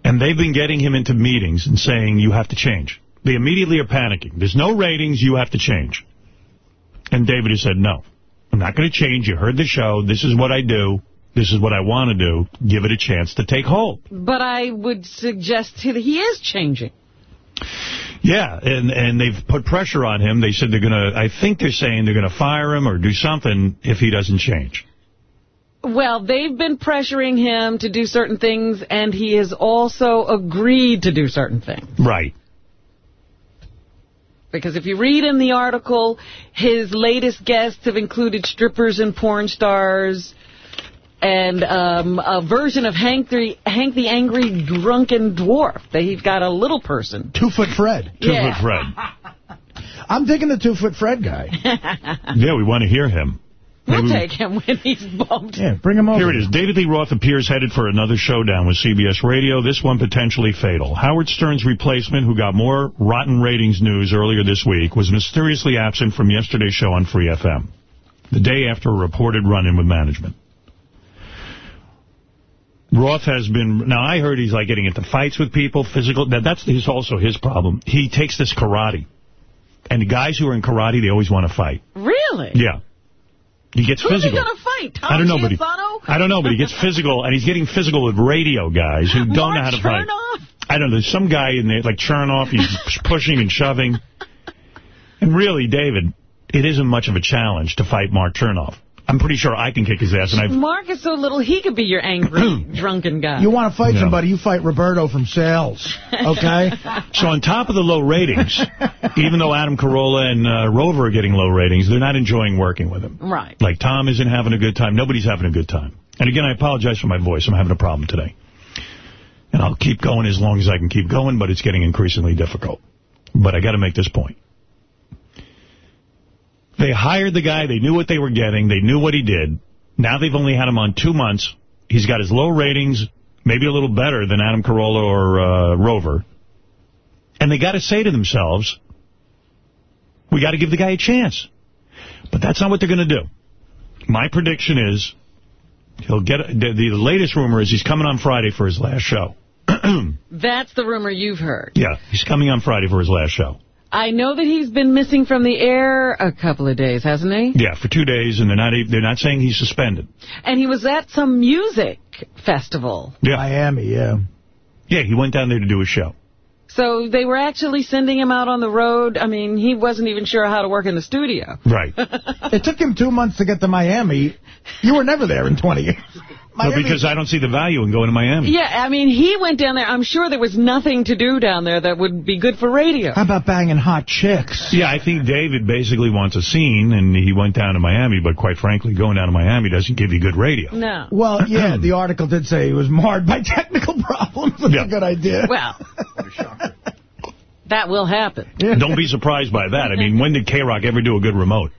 And they've been getting him into meetings and saying, you have to change. They immediately are panicking. There's no ratings, you have to change. And David has said, no, I'm not going to change. You heard the show. This is what I do. This is what I want to do. Give it a chance to take hold. But I would suggest that he is changing. Yeah, and and they've put pressure on him. They said they're going to, I think they're saying they're going to fire him or do something if he doesn't change. Well, they've been pressuring him to do certain things, and he has also agreed to do certain things. Right. Because if you read in the article, his latest guests have included strippers and porn stars, and um, a version of Hank the, Hank the Angry Drunken Dwarf. They've got a little person. Two-Foot Fred. Yeah. Two-Foot Fred. I'm digging the Two-Foot Fred guy. Yeah, we want to hear him. We'll Maybe- take him when he's bumped. Yeah, bring him over. Here it is. David Lee Roth appears headed for another showdown with CBS Radio, this one potentially fatal. Howard Stern's replacement, who got more rotten ratings news earlier this week, was mysteriously absent from yesterday's show on Free FM, the day after a reported run-in with management. Roth has been, now I heard he's like getting into fights with people, physical, that, that's his, also his problem. He takes this karate. And the guys who are in karate, they always want to fight. Really? Yeah. He gets Who's physical. he going to fight? Tom I don't know, but he, I don't know, but he gets physical, and he's getting physical with radio guys who don't know how to fight. I don't know. There's some guy in there, like Chernoff, he's pushing and shoving. And really, David, it isn't much of a challenge to fight Mark Chernoff. I'm pretty sure I can kick his ass, and I've... Mark is so little, he could be your angry, drunken guy. You want to fight No. somebody, you fight Roberto from Sales, okay? So on top of the low ratings, even though Adam Carolla and uh, Rover are getting low ratings, they're not enjoying working with him. Right. Like Tom isn't having a good time. Nobody's having a good time. And again, I apologize for my voice. I'm having a problem today. And I'll keep going as long as I can keep going, but it's getting increasingly difficult. But I got to make this point. They hired the guy. They knew what they were getting. They knew what he did. Now they've only had him on two months. He's got his low ratings, maybe a little better than Adam Carolla or uh, Rover. And they got to say to themselves, we got to give the guy a chance. But that's not what they're going to do. My prediction is he'll get the, the latest rumor is he's coming on Friday for his last show. That's the rumor you've heard. Yeah, he's coming on Friday for his last show. I know that he's been missing from the air a couple of days, hasn't he? Yeah, for two days, and they're not e- they're not saying he's suspended. And he was at some music festival. Yeah, Miami, yeah. Yeah, he went down there to do a show. So they were actually sending him out on the road. I mean, he wasn't even sure how to work in the studio. Right. It took him two months to get to Miami. You were never there in 20 years. No, because I don't see the value in going to Miami. Yeah, I mean, he went down there. I'm sure there was nothing to do down there that would be good for radio. How about banging hot chicks? Yeah, I think David basically wants a scene, and he went down to Miami, but quite frankly, going down to Miami doesn't give you good radio. No. Well, yeah, the article did say he was marred by technical problems. That's Yeah. a good idea. Well, that will happen. Don't be surprised by that. I mean, when did K-Rock ever do a good remote?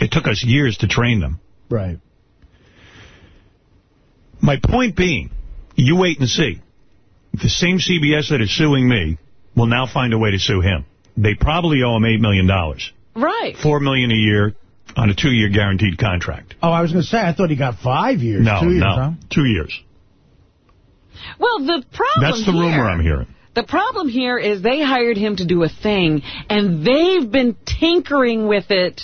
It took us years to train them. Right. My point being, you wait and see. The same CBS that is suing me will now find a way to sue him. They probably owe him 8 million. dollars. Right. 4 million a year on a two-year guaranteed contract. Oh, I was going to say, I thought he got five years. No, two years, no, huh? two years. Well, the problem That's the here, rumor I'm hearing. The problem here is they hired him to do a thing, and they've been tinkering with it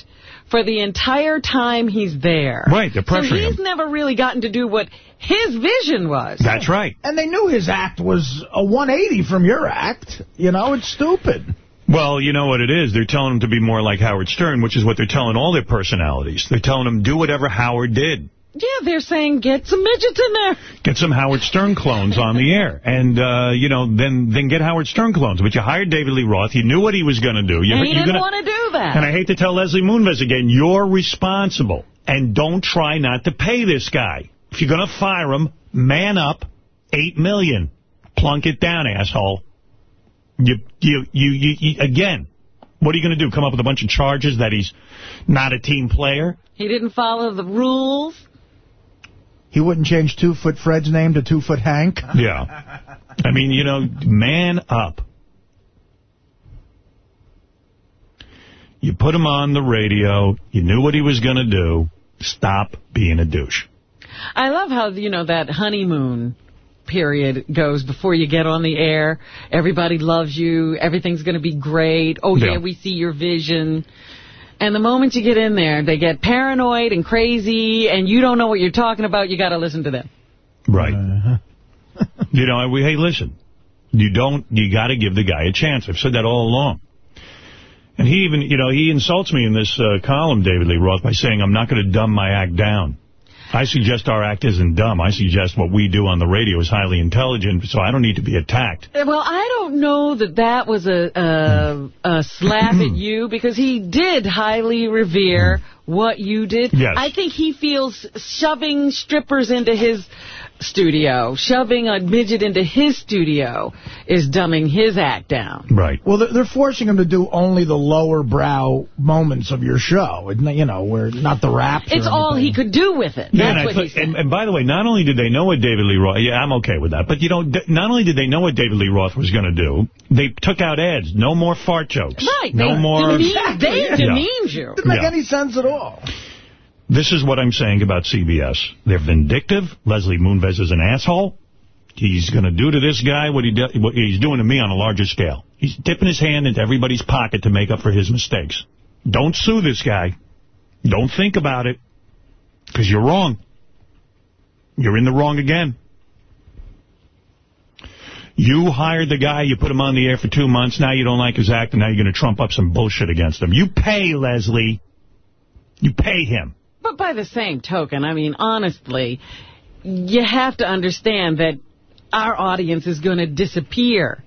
for the entire time he's there. Right, they're pressuring So he's him. never really gotten to do what his vision was. That's right. And they knew his act was a 180 from your act. You know, it's stupid. Well, you know what it is. They're telling him to be more like Howard Stern, which is what they're telling all their personalities. They're telling them, do whatever Howard did. Yeah, they're saying get some midgets in there. Get some Howard Stern clones on the air. And, uh, you know, then then get Howard Stern clones. But you hired David Lee Roth. You knew what he was going to do. You, and he you're didn't gonna, want to do that. And I hate to tell Leslie Moonves again, you're responsible. And don't try not to pay this guy. If you're going to fire him, man up. 8 million. Plunk it down, asshole. You, you, you, you, you again, what are you going to do? Come up with a bunch of charges that he's not a team player? He didn't follow the rules. He wouldn't change Two-Foot Fred's name to Two-Foot Hank? Yeah. I mean, you know, man up. You put him on the radio. You knew what he was going to do. Stop being a douche. I love how, you know, that honeymoon period goes before you get on the air. Everybody loves you. Everything's going to be great. Oh, yeah. Yeah. we see your vision. And the moment you get in there, they get paranoid and crazy, and you don't know what you're talking about. You got to listen to them. Right. you know, we, hey, listen. You don't, you got to give the guy a chance. I've said that all along. And he even, you know, he insults me in this uh, column, David Lee Roth, by saying I'm not going to dumb my act down. I suggest our act isn't dumb. I suggest what we do on the radio is highly intelligent, so I don't need to be attacked. Uh, Well, I don't know that that was a, a, a slap at you because he did highly revere what you did. Yes. I think he feels shoving strippers into his studio, shoving a midget into his studio is dumbing his act down. Right. Well, they're, they're forcing him to do only the lower brow moments of your show. You know, where not the raps. or It's all he could do with it. Yeah, That's and, what thought- and, and by the way, not only did they know what David Lee Roth, yeah, I'm okay with that, but you know, not only did they know what David Lee Roth was going to do, they took out ads. No more fart jokes. Right. No they more. Demean, they Yeah. demeaned you. Didn't make Yeah. any sense at all. This is what I'm saying about CBS. They're vindictive. Leslie Moonves is an asshole. He's going to do to this guy what, he do, what he's doing to me on a larger scale. He's dipping his hand into everybody's pocket to make up for his mistakes. Don't sue this guy. Don't think about it, because you're wrong. You're in the wrong again. You hired the guy, you put him on the air for two months, now you don't like his act, and now you're going to trump up some bullshit against him. You pay Leslie. You pay him. But by the same token, I mean, honestly, you have to understand that our audience is going to disappear.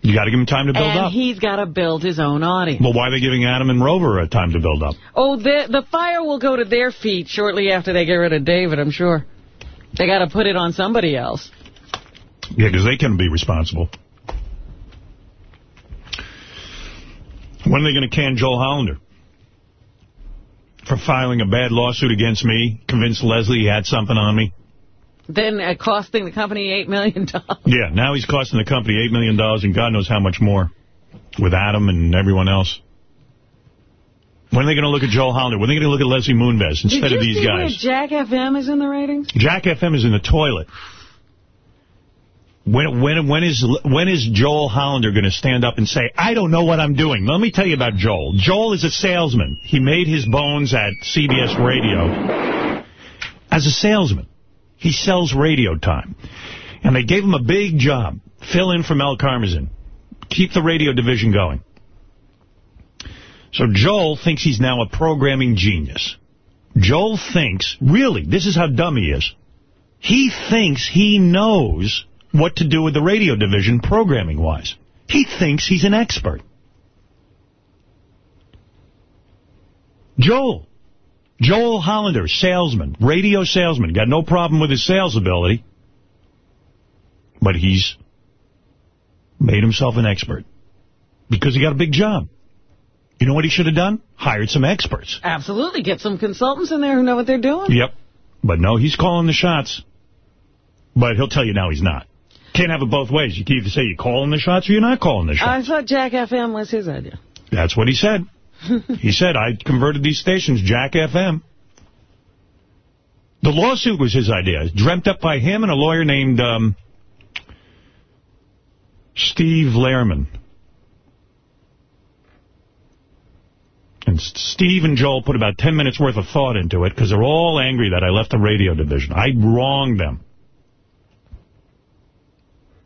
You got to give him time to build and up. he's got to build his own audience. Well, why are they giving Adam and Rover a time to build up? Oh, the, the fire will go to their feet shortly after they get rid of David, I'm sure. They got to put it on somebody else. Yeah, because they can be responsible. When are they going to can Joel Hollander? For filing a bad lawsuit against me, convinced Leslie he had something on me. Then uh, costing the company $8 million. Yeah, now he's costing the company $8 million and God knows how much more with Adam and everyone else. When are they going to look at Joel Hollander? When are they going to look at Leslie Moonves instead Did you of these see guys? where Jack FM is in the ratings? Jack FM is in the toilet. When when when is when is Joel Hollander going to stand up and say, I don't know what I'm doing? Let me tell you about Joel. Joel is a salesman. He made his bones at CBS Radio as a salesman. He sells radio time. And they gave him a big job. Fill in for Mel Karmazin. Keep the radio division going. So Joel thinks he's now a programming genius. Joel thinks, really, this is how dumb he is. He thinks he knows what to do with the radio division programming-wise. He thinks he's an expert. Joel. Joel Hollander, salesman, radio salesman. Got no problem with his sales ability. But he's made himself an expert. Because he got a big job. You know what he should have done? Hired some experts. Absolutely. Get some consultants in there who know what they're doing. Yep. But no, he's calling the shots. But he'll tell you now he's not. Can't have it both ways. You can either say you're calling the shots or you're not calling the shots. I thought Jack FM was his idea. That's what he said. he said, I converted these stations, Jack FM. The lawsuit was his idea. Dreamt up by him and a lawyer named um, Steve Lehrman. And Steve and Joel put about 10 minutes worth of thought into it because they're all angry that I left the radio division. I wronged them.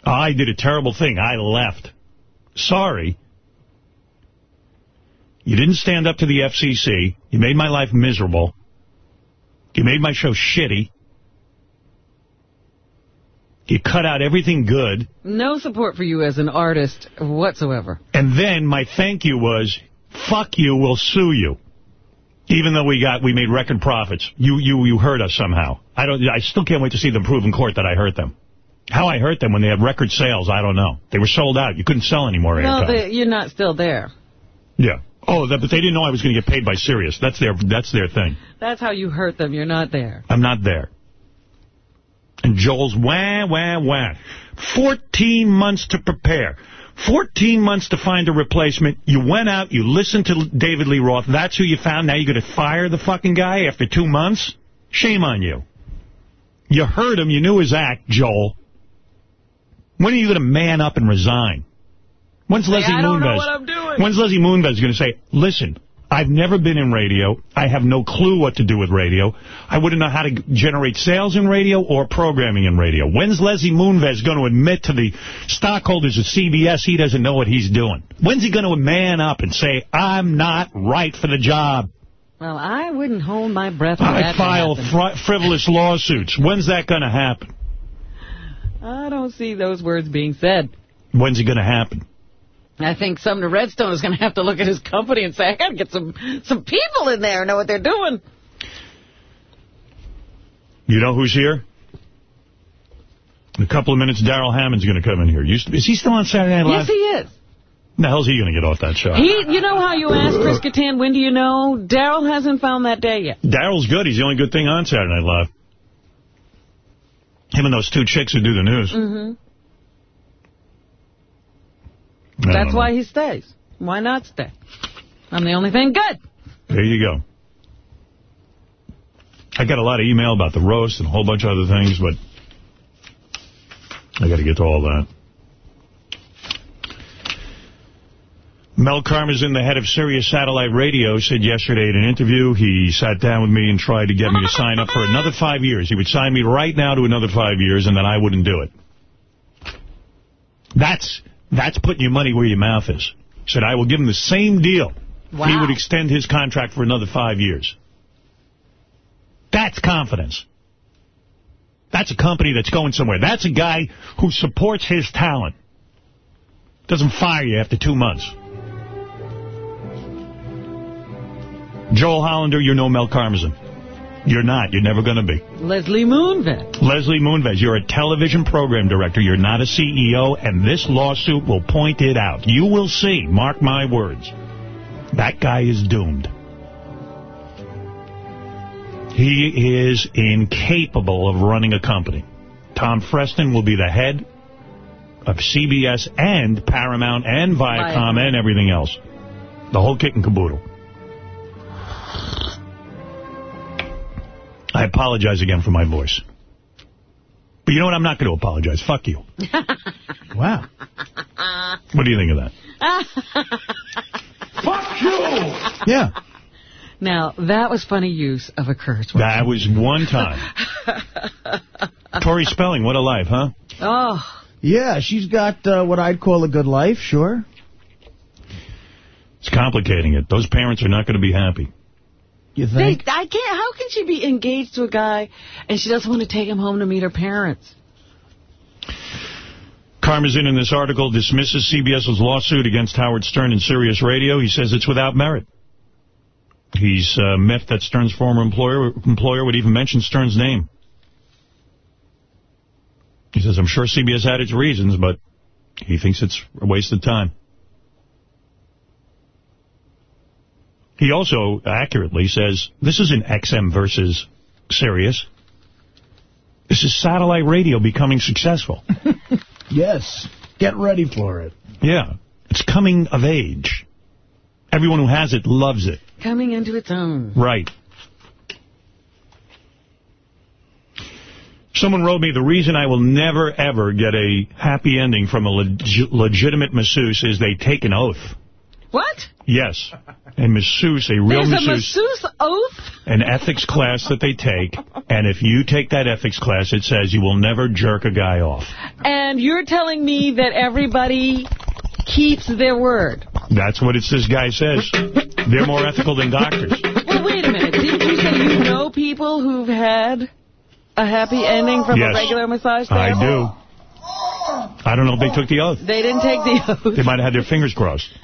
I did a terrible thing. I left. Sorry. You didn't stand up to the FCC. You made my life miserable. You made my show shitty. You cut out everything good. No support for you as an artist whatsoever. And then my thank you was, fuck you, we'll sue you. Even though we got we made record profits, you you you hurt us somehow. I don't. I still can't wait to see them prove in court that I hurt them. How I hurt them when they had record sales, I don't know. They were sold out. You couldn't sell any more No, they, you're not still there. Yeah. Oh, that, but they didn't know I was going to get paid by Sirius. That's their that's their thing. That's how you hurt them. You're not there. I'm not there. And Joel's wah, wah, wah. 14 months to prepare. 14 months to find a replacement. You went out, you listened to David Lee Roth. That's who you found. Now you're going to fire the fucking guy after two months? Shame on you. You heard him. You knew his act, Joel. When are you going to man up and resign? When's Say, Leslie "I don't know Moonves? what I'm doing." When's Leslie Moonves going to say, listen, I've never been in radio. I have no clue what to do with radio. I wouldn't know how to generate sales in radio or programming in radio. When's Leslie Moonves going to admit to the stockholders of CBS he doesn't know what he's doing? When's he going to man up and say, I'm not right for the job? Well, I wouldn't hold my breath for I that file happen. fri frivolous lawsuits. When's that going to happen? I don't see those words being said. When's it going to happen? I think Sumner Redstone is going to have to look at his company and say, I got to get some, some people in there know what they're doing. You know who's here? In a couple of minutes, Darrell Hammond's going to come in here. Is he still on Saturday Night Live? Yes, he is. The hell's he going to get off that show? He, you know how you asked Chris Kattan, when do you know? Darrell hasn't found that day yet. Darrell's good. He's the only good thing on Saturday Night Live. Him and those two chicks who do the news. hmm That's know. why he stays. Why not stay? I'm the only thing good. There you go. I got a lot of email about the roast and a whole bunch of other things, but I got to get to all that. Mel Karmazin, the head of Sirius Satellite Radio, said yesterday in an interview he sat down with me and tried to get me to sign up for another five years. He would sign me right now to another five years, and then I wouldn't do it. That's that's putting your money where your mouth is. Said I will give him the same deal. if He would extend his contract for another five years. That's confidence. That's a company that's going somewhere. That's a guy who supports his talent. Doesn't fire you after two months. Joel Hollander, you're no Mel Karmazin. You're not. You're never going to be. Leslie Moonves. Leslie Moonves, you're a television program director. You're not a CEO, and this lawsuit will point it out. You will see. Mark my words. That guy is doomed. He is incapable of running a company. Tom Freston will be the head of CBS and Paramount and Viacom Viacom. and everything else. The whole kit and caboodle. I apologize again for my voice. But you know what? I'm not going to apologize. Fuck you. Wow. What do you think of that? Fuck you! Yeah. Now, that was funny use of a curse word. That was one time. Tori Spelling, what a life, huh? Oh, Yeah, she's got uh, what I'd call a good life, sure. It's complicating it. Those parents are not going to be happy. You they. I can't. How can she be engaged to a guy and she doesn't want to take him home to meet her parents? Karmazin in this article dismisses CBS's lawsuit against Howard Stern and Sirius Radio. He says it's without merit. He's uh, miffed that Stern's former employer employer would even mention Stern's name. He says, I'm sure CBS had its reasons, but he thinks it's a waste of time. He also accurately says, this isn't XM versus Sirius. This is satellite radio becoming successful. Yes. Get ready for it. Yeah. It's coming of age. Everyone who has it loves it. Coming into its own. Right. Someone wrote me, the reason I will never, ever get a happy ending from a leg legitimate masseuse is they take an oath. What? Yes. A masseuse, a real There's a masseuse, masseuse oath? an ethics class that they take, and if you take that ethics class, it says you will never jerk a guy off. And you're telling me that everybody keeps their word. That's what it's this guy says. They're more ethical than doctors. Well, wait a minute. Didn't you say you know people who've had a happy ending from Yes. a regular massage I do. I don't know if they took the oath. They didn't take the oath. They might have had their fingers crossed.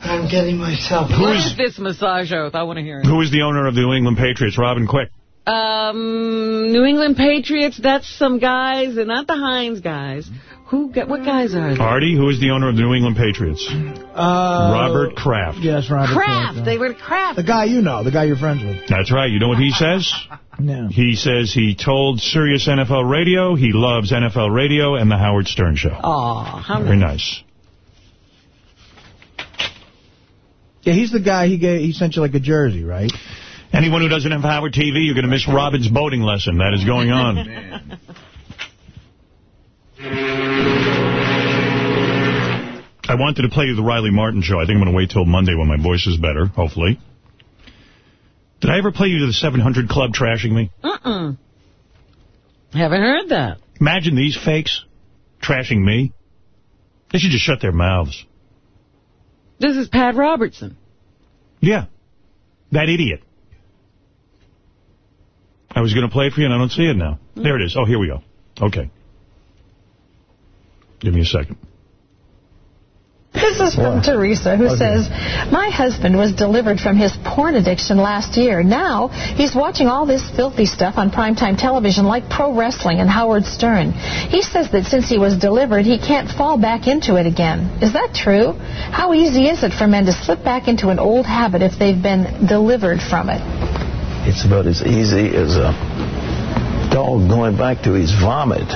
I'm getting myself. What is this massage oath? I want to hear it. Who is the owner of the New England Patriots? Robin Quick. Um, New England Patriots, that's some guys, and not the Hines guys. Who? Get, what guys are they? Artie, who is the owner of the New England Patriots? Uh, Robert Kraft. Yes, Robert Kraft. They were Kraft. The guy you know, the guy you're friends with. That's right. You know what he says? No. He says he told Sirius NFL Radio he loves NFL Radio and the Howard Stern Show. Aw, how Very nice. Yeah, he's the guy. He gave. He sent you like a jersey, right? Anyone who doesn't have Howard TV, you're going to miss Robin's boating lesson. That is going on. I wanted to play you the Riley Martin show. I think I'm going to wait till Monday when my voice is better, hopefully. Did I ever play you the 700 Club trashing me? Uh-uh. Haven't heard that. Imagine these fakes trashing me. They should just shut their mouths. This is Pat Robertson. Yeah. That idiot. I was going to play it for you, and I don't see it now. There it is. Oh, here we go. Okay. Give me a second. This is from Teresa, who says, My husband was delivered from his porn addiction last year. Now he's watching all this filthy stuff on primetime television like pro wrestling and Howard Stern. He says that since he was delivered, he can't fall back into it again. Is that true? How easy is it for men to slip back into an old habit if they've been delivered from it? It's about as easy as a dog going back to his vomit.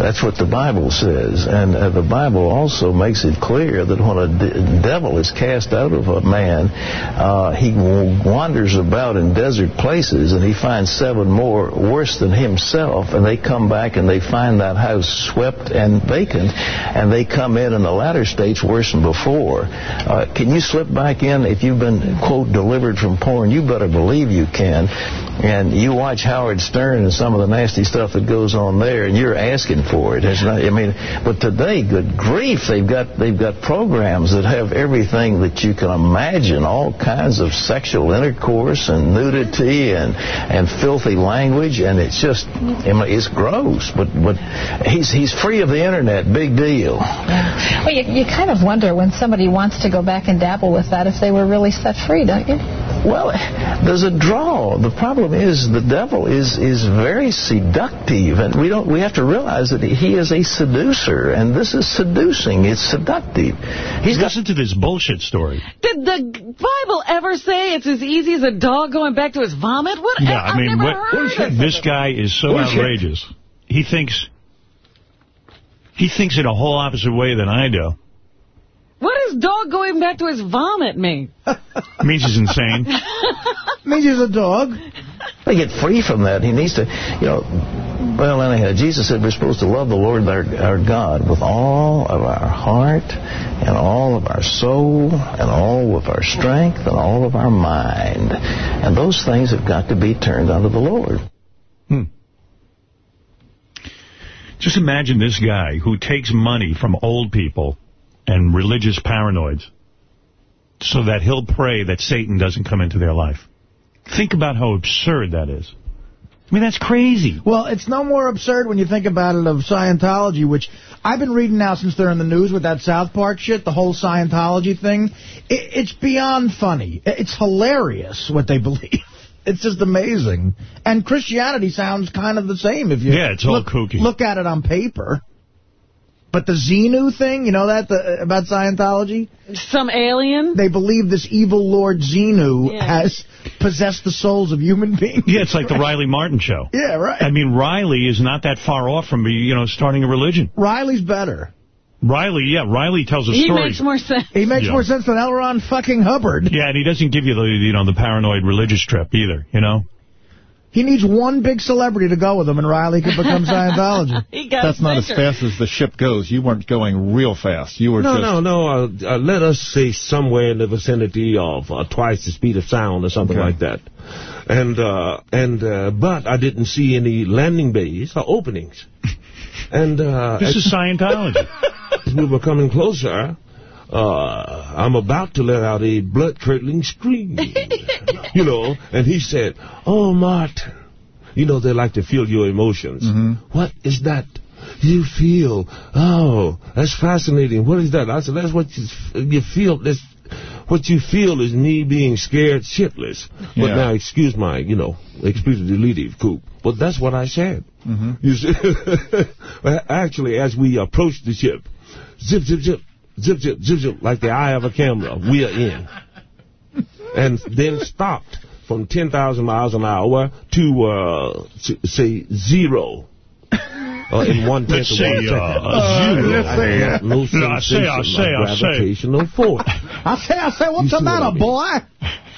That's what the Bible says. And uh, the Bible also makes it clear that when a de- devil is cast out of a man, uh, he wanders about in desert places and he finds seven more worse than himself. And they come back and they find that house swept and vacant. And they come in in the latter states worse than before. Uh, can you slip back in if you've been, quote, delivered from porn? You better believe you can. And you watch Howard Stern and some of the nasty stuff that goes on there, and you're asking for it. It's not, I mean, but today, good grief, they've got they've got programs that have everything that you can imagine, all kinds of sexual intercourse and nudity and and filthy language, and it's just, it's gross. But but he's he's free of the internet, big deal. Well, you, you kind of wonder when somebody wants to go back and dabble with that if they were really set free, don't you? Well, there's a draw. The problem is the devil is is very seductive, and we don't we have to realize that he is a seducer, and this is seducing. It's seductive. He's Listen to this bullshit story. Did the Bible ever say it's as easy as a dog going back to his vomit? What? Yeah, I've I mean, never what, heard of this guy is so Bullshit. outrageous. He thinks he thinks in a whole opposite way than I do. What does dog going back to his vomit mean? It means he's insane. means he's a dog. They get free from that. He needs to, you know. Well, anyhow, Jesus said we're supposed to love the Lord our, our God with all of our heart and all of our soul and all of our strength and all of our mind. And those things have got to be turned unto the Lord. Hmm. Just imagine this guy who takes money from old people and religious paranoids so that he'll pray that Satan doesn't come into their life. Think about how absurd that is. I mean, that's crazy. Well, it's no more absurd when you think about it of Scientology, which I've been reading now since they're in the news with that South Park shit, the whole Scientology thing. It, it's beyond funny. It's hilarious what they believe. It's just amazing. And Christianity sounds kind of the same if you Yeah, it's all look, kooky. look at it on paper. But the Xenu thing, you know that the, about Scientology? Some alien? They believe this evil Lord Xenu Yeah. has possessed the souls of human beings. Yeah, it's like the Riley Martin show. Yeah, right. I mean, Riley is not that far off from, you know, starting a religion. Riley's better. Riley, yeah, Riley tells a He story. makes more sense. He makes Yeah. more sense than L. Ron fucking Hubbard. Yeah, and he doesn't give you the, you know, the paranoid religious trip either, you know? He needs one big celebrity to go with him, and Riley could become Scientology. That's not as fast as the ship goes. You weren't going real fast. You were No, just... no, no. Uh, uh, let us say somewhere in the vicinity of uh, twice the speed of sound or something Okay. like that. And uh, and uh, but I didn't see any landing bays or openings. And uh, This is Scientology. as we were coming closer, uh, I'm about to let out a blood-curdling scream. you know, and he said, oh, Martin, you know, they like to feel your emotions. What is that? You feel, oh, that's fascinating. What is that? I said, that's what you, you feel. That's what you feel is me being scared shitless. But Yeah. now, excuse my, you know, expletive deletive, coop. But that's what I said. You see, actually, as we approached the ship, zip, zip, zip, zip, zip, zip, zip, like the eye of a camera, we are in. And then stopped from 10,000 miles an hour to, uh, s- say, zero. Uh, in one tenth Let's of say, one second. uh, zero. I have no No, I say, I say, of I say. gravitational force. I say, I say, what's the see what I matter, mean. boy?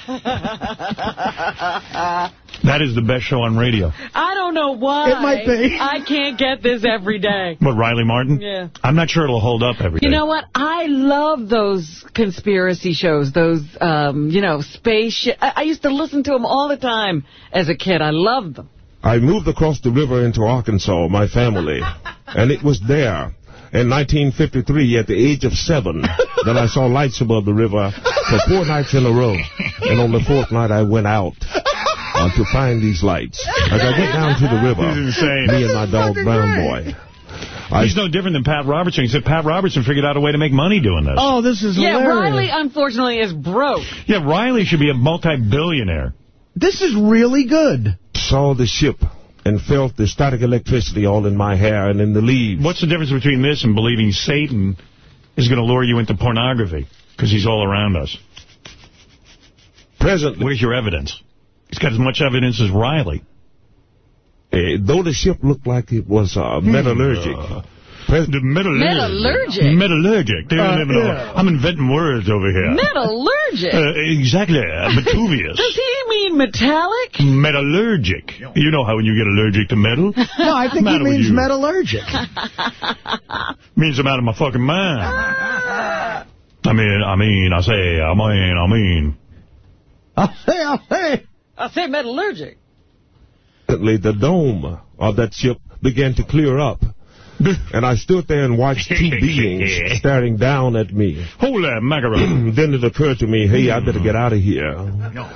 That is the best show on radio. I don't know why. It might be. I can't get this every day. What, Riley Martin? Yeah. I'm not sure it'll hold up every day. You know what? I love those conspiracy shows, those, um, you know, space. I, I used to listen to them all the time as a kid. I loved them. I moved across the river into Arkansas, my family, and it was there in 1953 at the age of seven that I saw lights above the river for four nights in a row. And on the fourth night I went out uh, to find these lights. As I went down to the river, me and my dog Brown Boy. I- He's no different than Pat Robertson. Except Pat Robertson figured out a way to make money doing this. Oh, this is Yeah, hilarious. Riley, unfortunately, is broke. Yeah, Riley should be a multi-billionaire. This is really good. saw the ship and felt the static electricity all in my hair and in the leaves. What's the difference between this and believing Satan is going to lure you into pornography? Because he's all around us. Presently, Where's your evidence? He's got as much evidence as Riley. eh, though the ship looked like it was uh, Hmm. metallurgic, metallurgic. Metallurgic? Metallurgic. They don't Uh, even know. yeah. I'm inventing words over here. Metallurgic. Uh, exactly. Vitruvius. Does he mean metallic? Metallurgic. You know how when you get allergic to metal? No, I think he means you? metallurgic. Means I'm out of my fucking mind. I mean, I mean, I say, I mean, I mean. I say, I say. I say metallurgic. Presently, the dome of that ship began to clear up. And I stood there and watched two beings staring down at me. Holy macaron. then it occurred to me, hey, I better get out of here.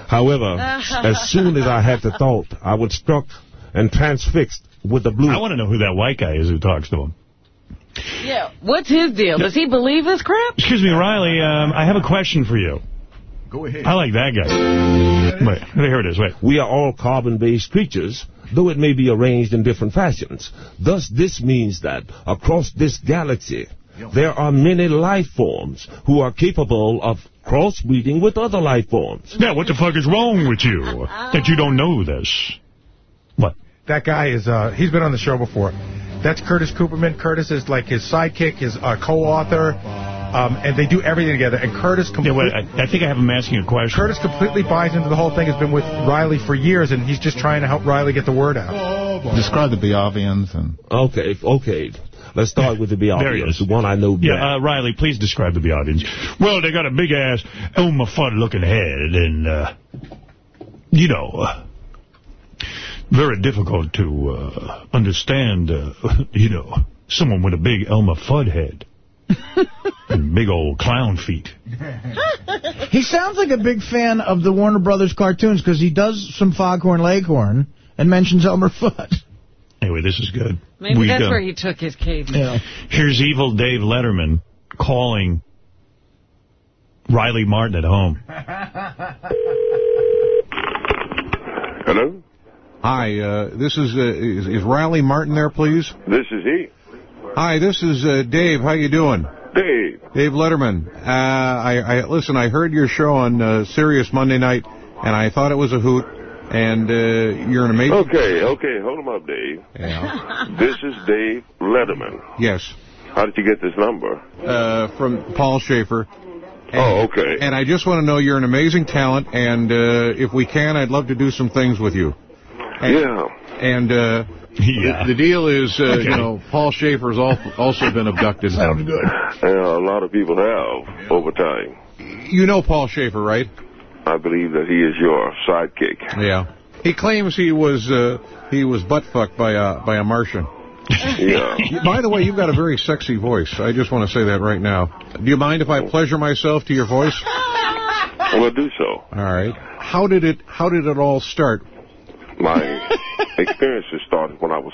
However, as soon as I had the thought, I was struck and transfixed with the blue. I want to know who that white guy is who talks to him. Yeah. What's his deal? Does he believe this crap? Excuse me, Riley, um, I have a question for you. Go ahead. I like that guy. Wait, here it is. Wait. We are all carbon-based creatures, though it may be arranged in different fashions. Thus, this means that across this galaxy, there are many life forms who are capable of crossbreeding with other life forms. Yeah, what the fuck is wrong with you that you don't know this? What? That guy is, uh, he's been on the show before. That's Curtis Cooperman. Curtis is like his sidekick, his uh, co-author, um, and they do everything together. And Curtis Yeah, completely... wait, I, I think I have him asking a question. Curtis completely buys into the whole thing. Has been with Riley for years, and he's just trying to help Riley get the word out. Describe the Biavians and... Okay, okay. Let's start with the There he is. the one I know best. Yeah, uh, Riley, please describe the audience. Well, they got a big-ass Elmer Fudd-looking head, and, uh, you know, uh, very difficult to uh, understand, uh, you know, someone with a big Elmer Fudd head and big old clown feet. He sounds like a big fan of the Warner Brothers cartoons because he does some Foghorn Leghorn and mentions Elmer Fudd. Anyway, this is good. Maybe We, that's uh, where he took his cadence. Yeah. Here's evil Dave Letterman calling Riley Martin at home. Hello? Hi, uh, this is, uh, is, is Riley Martin there, please? This is he. Hi, this is uh, Dave. How you doing? Dave. Dave Letterman. Uh, I, I listen. I heard your show on uh, Sirius Monday night, and I thought it was a hoot. And uh, you're an amazing. Okay, okay, hold him up, Dave. Yeah. This is Dave Letterman. Yes. How did you get this number? Uh, from Paul Schaefer. Oh, okay. And I just want to know you're an amazing talent, and uh, if we can, I'd love to do some things with you. And, Yeah. And uh, Yeah. the, the deal is, uh, Okay. you know, Paul Schaefer's al- also been abducted. Sounds good. Yeah, a lot of people have over time. You know Paul Schaefer, right? I believe that he is your sidekick. Yeah. He claims he was uh, he was butt fucked by a by a Martian. Yeah. By the way, you've got a very sexy voice. I just want to say that right now. Do you mind if I pleasure myself to your voice? Well, do so. All right. How did it How did it all start? My experiences started when I was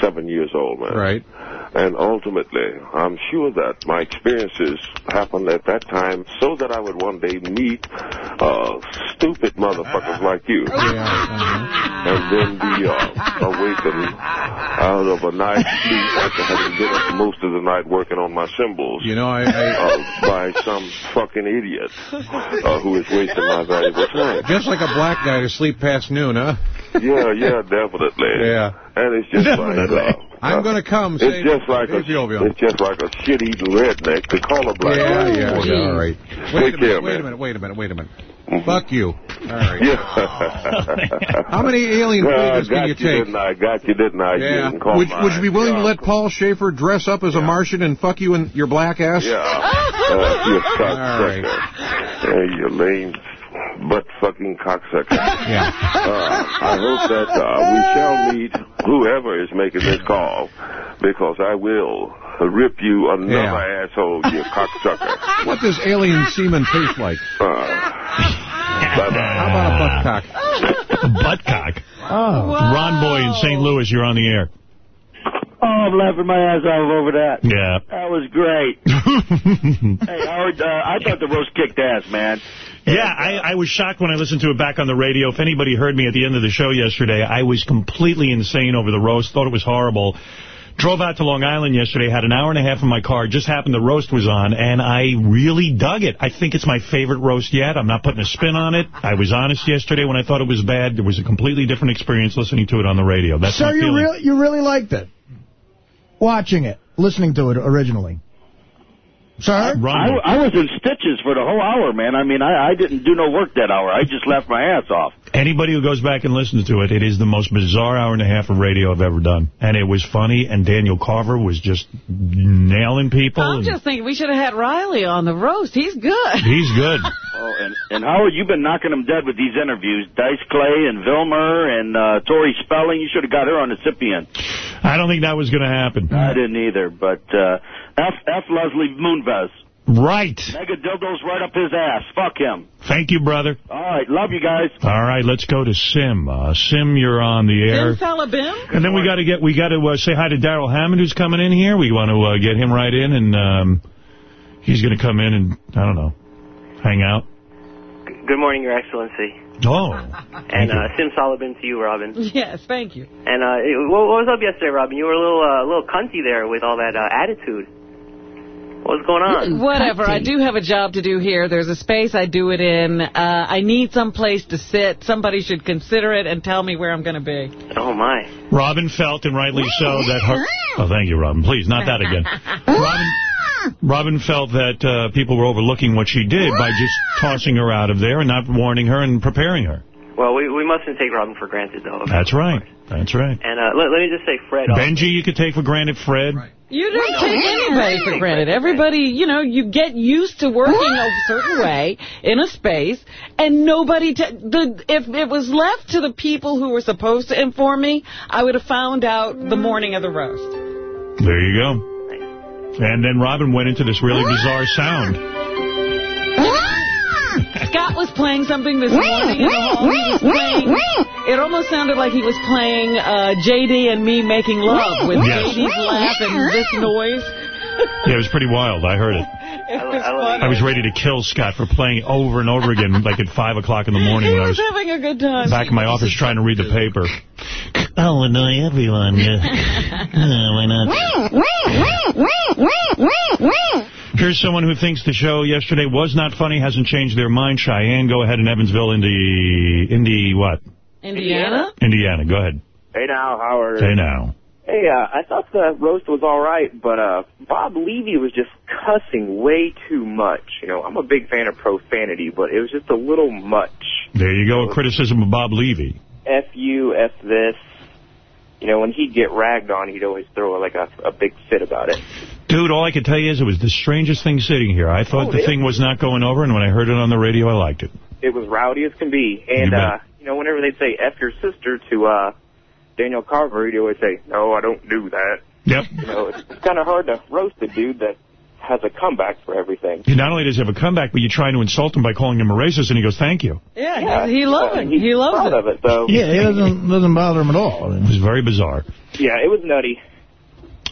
seven years old, man. Right. And ultimately, I'm sure that my experiences happened at that time so that I would one day meet uh, stupid motherfuckers like you. And then be uh, awakened out of a night's sleep after having been up most of the night working on my symbols. You know, I, I uh, by some fucking idiot uh, who is wasting my valuable time. just like a black guy to sleep past noon, huh? Yeah, yeah, definitely. Yeah. And it's just like uh, I'm going to come. it's Say, just like a Hey, it's just like a shit eating redneck to call a black Yeah, man. yeah, yeah, all right. Wait Take a care, minute, wait a minute, wait a minute, wait a minute. Fuck you. All right. Yeah. How many alien Uh, figures can you take? Didn't I? Got you, didn't I? You Yeah. didn't call Would, would you be willing to let Paul Schaefer dress up as a Martian and fuck you in your black ass? Yeah. Uh, you right. cocksucker. Yeah, you lame butt fucking cocksucker. Yeah. Uh, I hope that uh, we shall meet whoever is making this call because I will rip you another Yeah. asshole, you cocksucker. What does alien semen taste like? Uh, How about a butt cock? A buttcock. Oh. Ron Boy in St. Louis, you're on the air. Oh, I'm laughing my ass off over that. Yeah. That was great. hey, Howard, uh, I thought the roast kicked ass, man. Yeah, I, I was shocked when I listened to it back on the radio. If anybody heard me at the end of the show yesterday, I was completely insane over the roast, thought it was horrible. Drove out to Long Island yesterday, had an hour and a half in my car, just happened the roast was on, and I really dug it. I think it's my favorite roast yet. I'm not putting a spin on it. I was honest yesterday when I thought it was bad. There was a completely different experience listening to it on the radio. That's so you really, you really liked it? Watching it, listening to it originally. Sir? I, I was in stitches for the whole hour, man. I mean, I, I didn't do no work that hour. I just left my ass off. Anybody who goes back and listens to it, it is the most bizarre hour and a half of radio I've ever done. And it was funny, and Daniel Carver was just nailing people. I'm just thinking we should have had Riley on the roast. He's good. He's good. Oh, and, and Howard, you've been knocking them dead with these interviews. Dice Clay and Vilmer and uh, Tori Spelling. You should have got her on the Sybian. I don't think that was going to happen. I didn't either, but uh, F, F Leslie Moonves. Right. Mega dildos right up his ass. Fuck him. Thank you, brother. All right, love you guys. All right, let's go to Sim. Uh, Sim, you're on the air. Bim fella Bim? And then we got to get we got to uh, say hi to Darrell Hammond, who's coming in here. We want to uh, get him right in, and um, he's going to come in and I don't know, hang out. Good morning, Your Excellency. Oh, And uh, Sim Solomon to you, Robin. Yes, thank you. And uh, what, what was up yesterday, Robin? You were a little uh, little cunty there with all that uh, attitude. What's going on? Whatever. I do have a job to do here. There's a space I do it in. Uh, I need some place to sit. Somebody should consider it and tell me where I'm going to be. Oh, my. Robin felt, and rightly so, that her... Oh, thank you, Robin. Please, not that again. Robin, Robin felt that uh, people were overlooking what she did by just tossing her out of there and not warning her and preparing her. Well, we, we mustn't take Robin for granted, though. That's right. That's right. And uh, let, let me just say, Fred. also- Benji, you could take for granted Fred. You don't take anybody for granted. Everybody, you know, you get used to working a certain way in a space, and nobody. T the if it was left to the people who were supposed to inform me, I would have found out the morning of the roast. There you go. And then Robin went into this really bizarre sound. Scott was playing something this morning in the hall. He playing. It almost sounded like he was playing uh, JD and me making love with Yes. JD's laugh and this noise. Yeah, it was pretty wild. I heard it. It was funny. I was ready to kill Scott for playing over and over again, like at 5 o'clock in the morning He when I was was having a good time. back in my office trying to read the paper. Oh, annoy everyone. Yeah. Uh, why not? Here's someone who thinks the show yesterday was not funny, hasn't changed their mind. Cheyenne, go ahead in Evansville, Indy, Indy what? Indiana? Indiana, go ahead. Hey now, Howard. Hey now. Hey, uh, I thought the roast was all right, but uh, Bob Levy was just cussing way too much. You know, I'm a big fan of profanity, but it was just a little much. There you go, a criticism of Bob Levy. F you, F this. You know, when he'd get ragged on, he'd always throw like a, a big fit about it. Dude, all I can tell you is it was the strangest thing sitting here. I thought Oh, the thing was not going over, and when I heard it on the radio, I liked it. It was rowdy as can be. And, You uh, you know, whenever they'd say F your sister to uh, Daniel Carver, he'd always say, no, I don't do that. Yep. You know, it's, it's kind of hard to roast a dude that has a comeback for everything. He not only does he have a comeback, but you try to insult him by calling him a racist, and he goes, thank you. Yeah, Yeah, he loves uh, it. He loves proud it. of it, though. Yeah, it doesn't doesn't bother him at all. It was very bizarre. Yeah, it was nutty.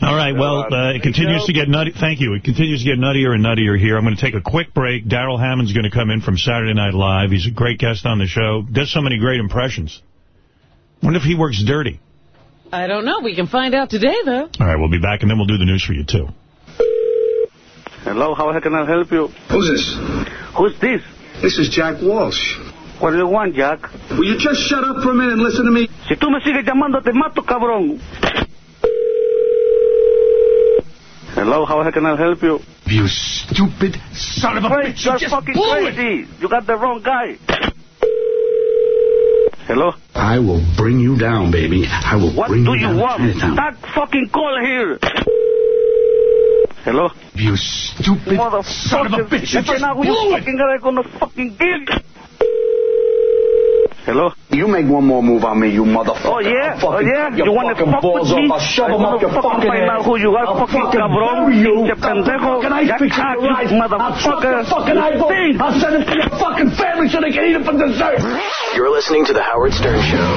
All right, well, uh, it continues to get nutty. Thank you. It continues to get nuttier and nuttier here. I'm going to take a quick break. Darrell Hammond's going to come in from Saturday Night Live. He's a great guest on the show. Does so many great impressions. Wonder if he works dirty. I don't know. We can find out today, though. All right, we'll be back, and then we'll do the news for you, too. Hello, how can I help you? Who's this? Who's this? This is Jack Walsh. What do you want, Jack? Will you just shut up for a minute and listen to me? Si tú me sigues llamando, te mato, cabrón. Hello, how can I help you? You stupid son of a Hey, bitch. you're You just fucking blew it. crazy. You got the wrong guy. Hello? I will bring you down, baby. I will What bring do you you down. want? Anytime. That fucking call here. Hello? You stupid son of a bitch. You just you blew it. fucking guy gonna fucking kill you. Hello? You make one more move on me, you motherfucker. Oh, yeah? I'll fucking Oh, yeah? You want to fuck balls with me? off. I'll shove I them wanna up your fucking fucking find out who you are, I'll fucking fucking cabrón, bury you. pinche I'll pendejo. fucking ice Ya pick your cocky, eyes. I'll suck motherfucker. your fucking eyeball. Think. I'll send it to your fucking family so they can eat it for dessert. You're listening to The Howard Stern Show.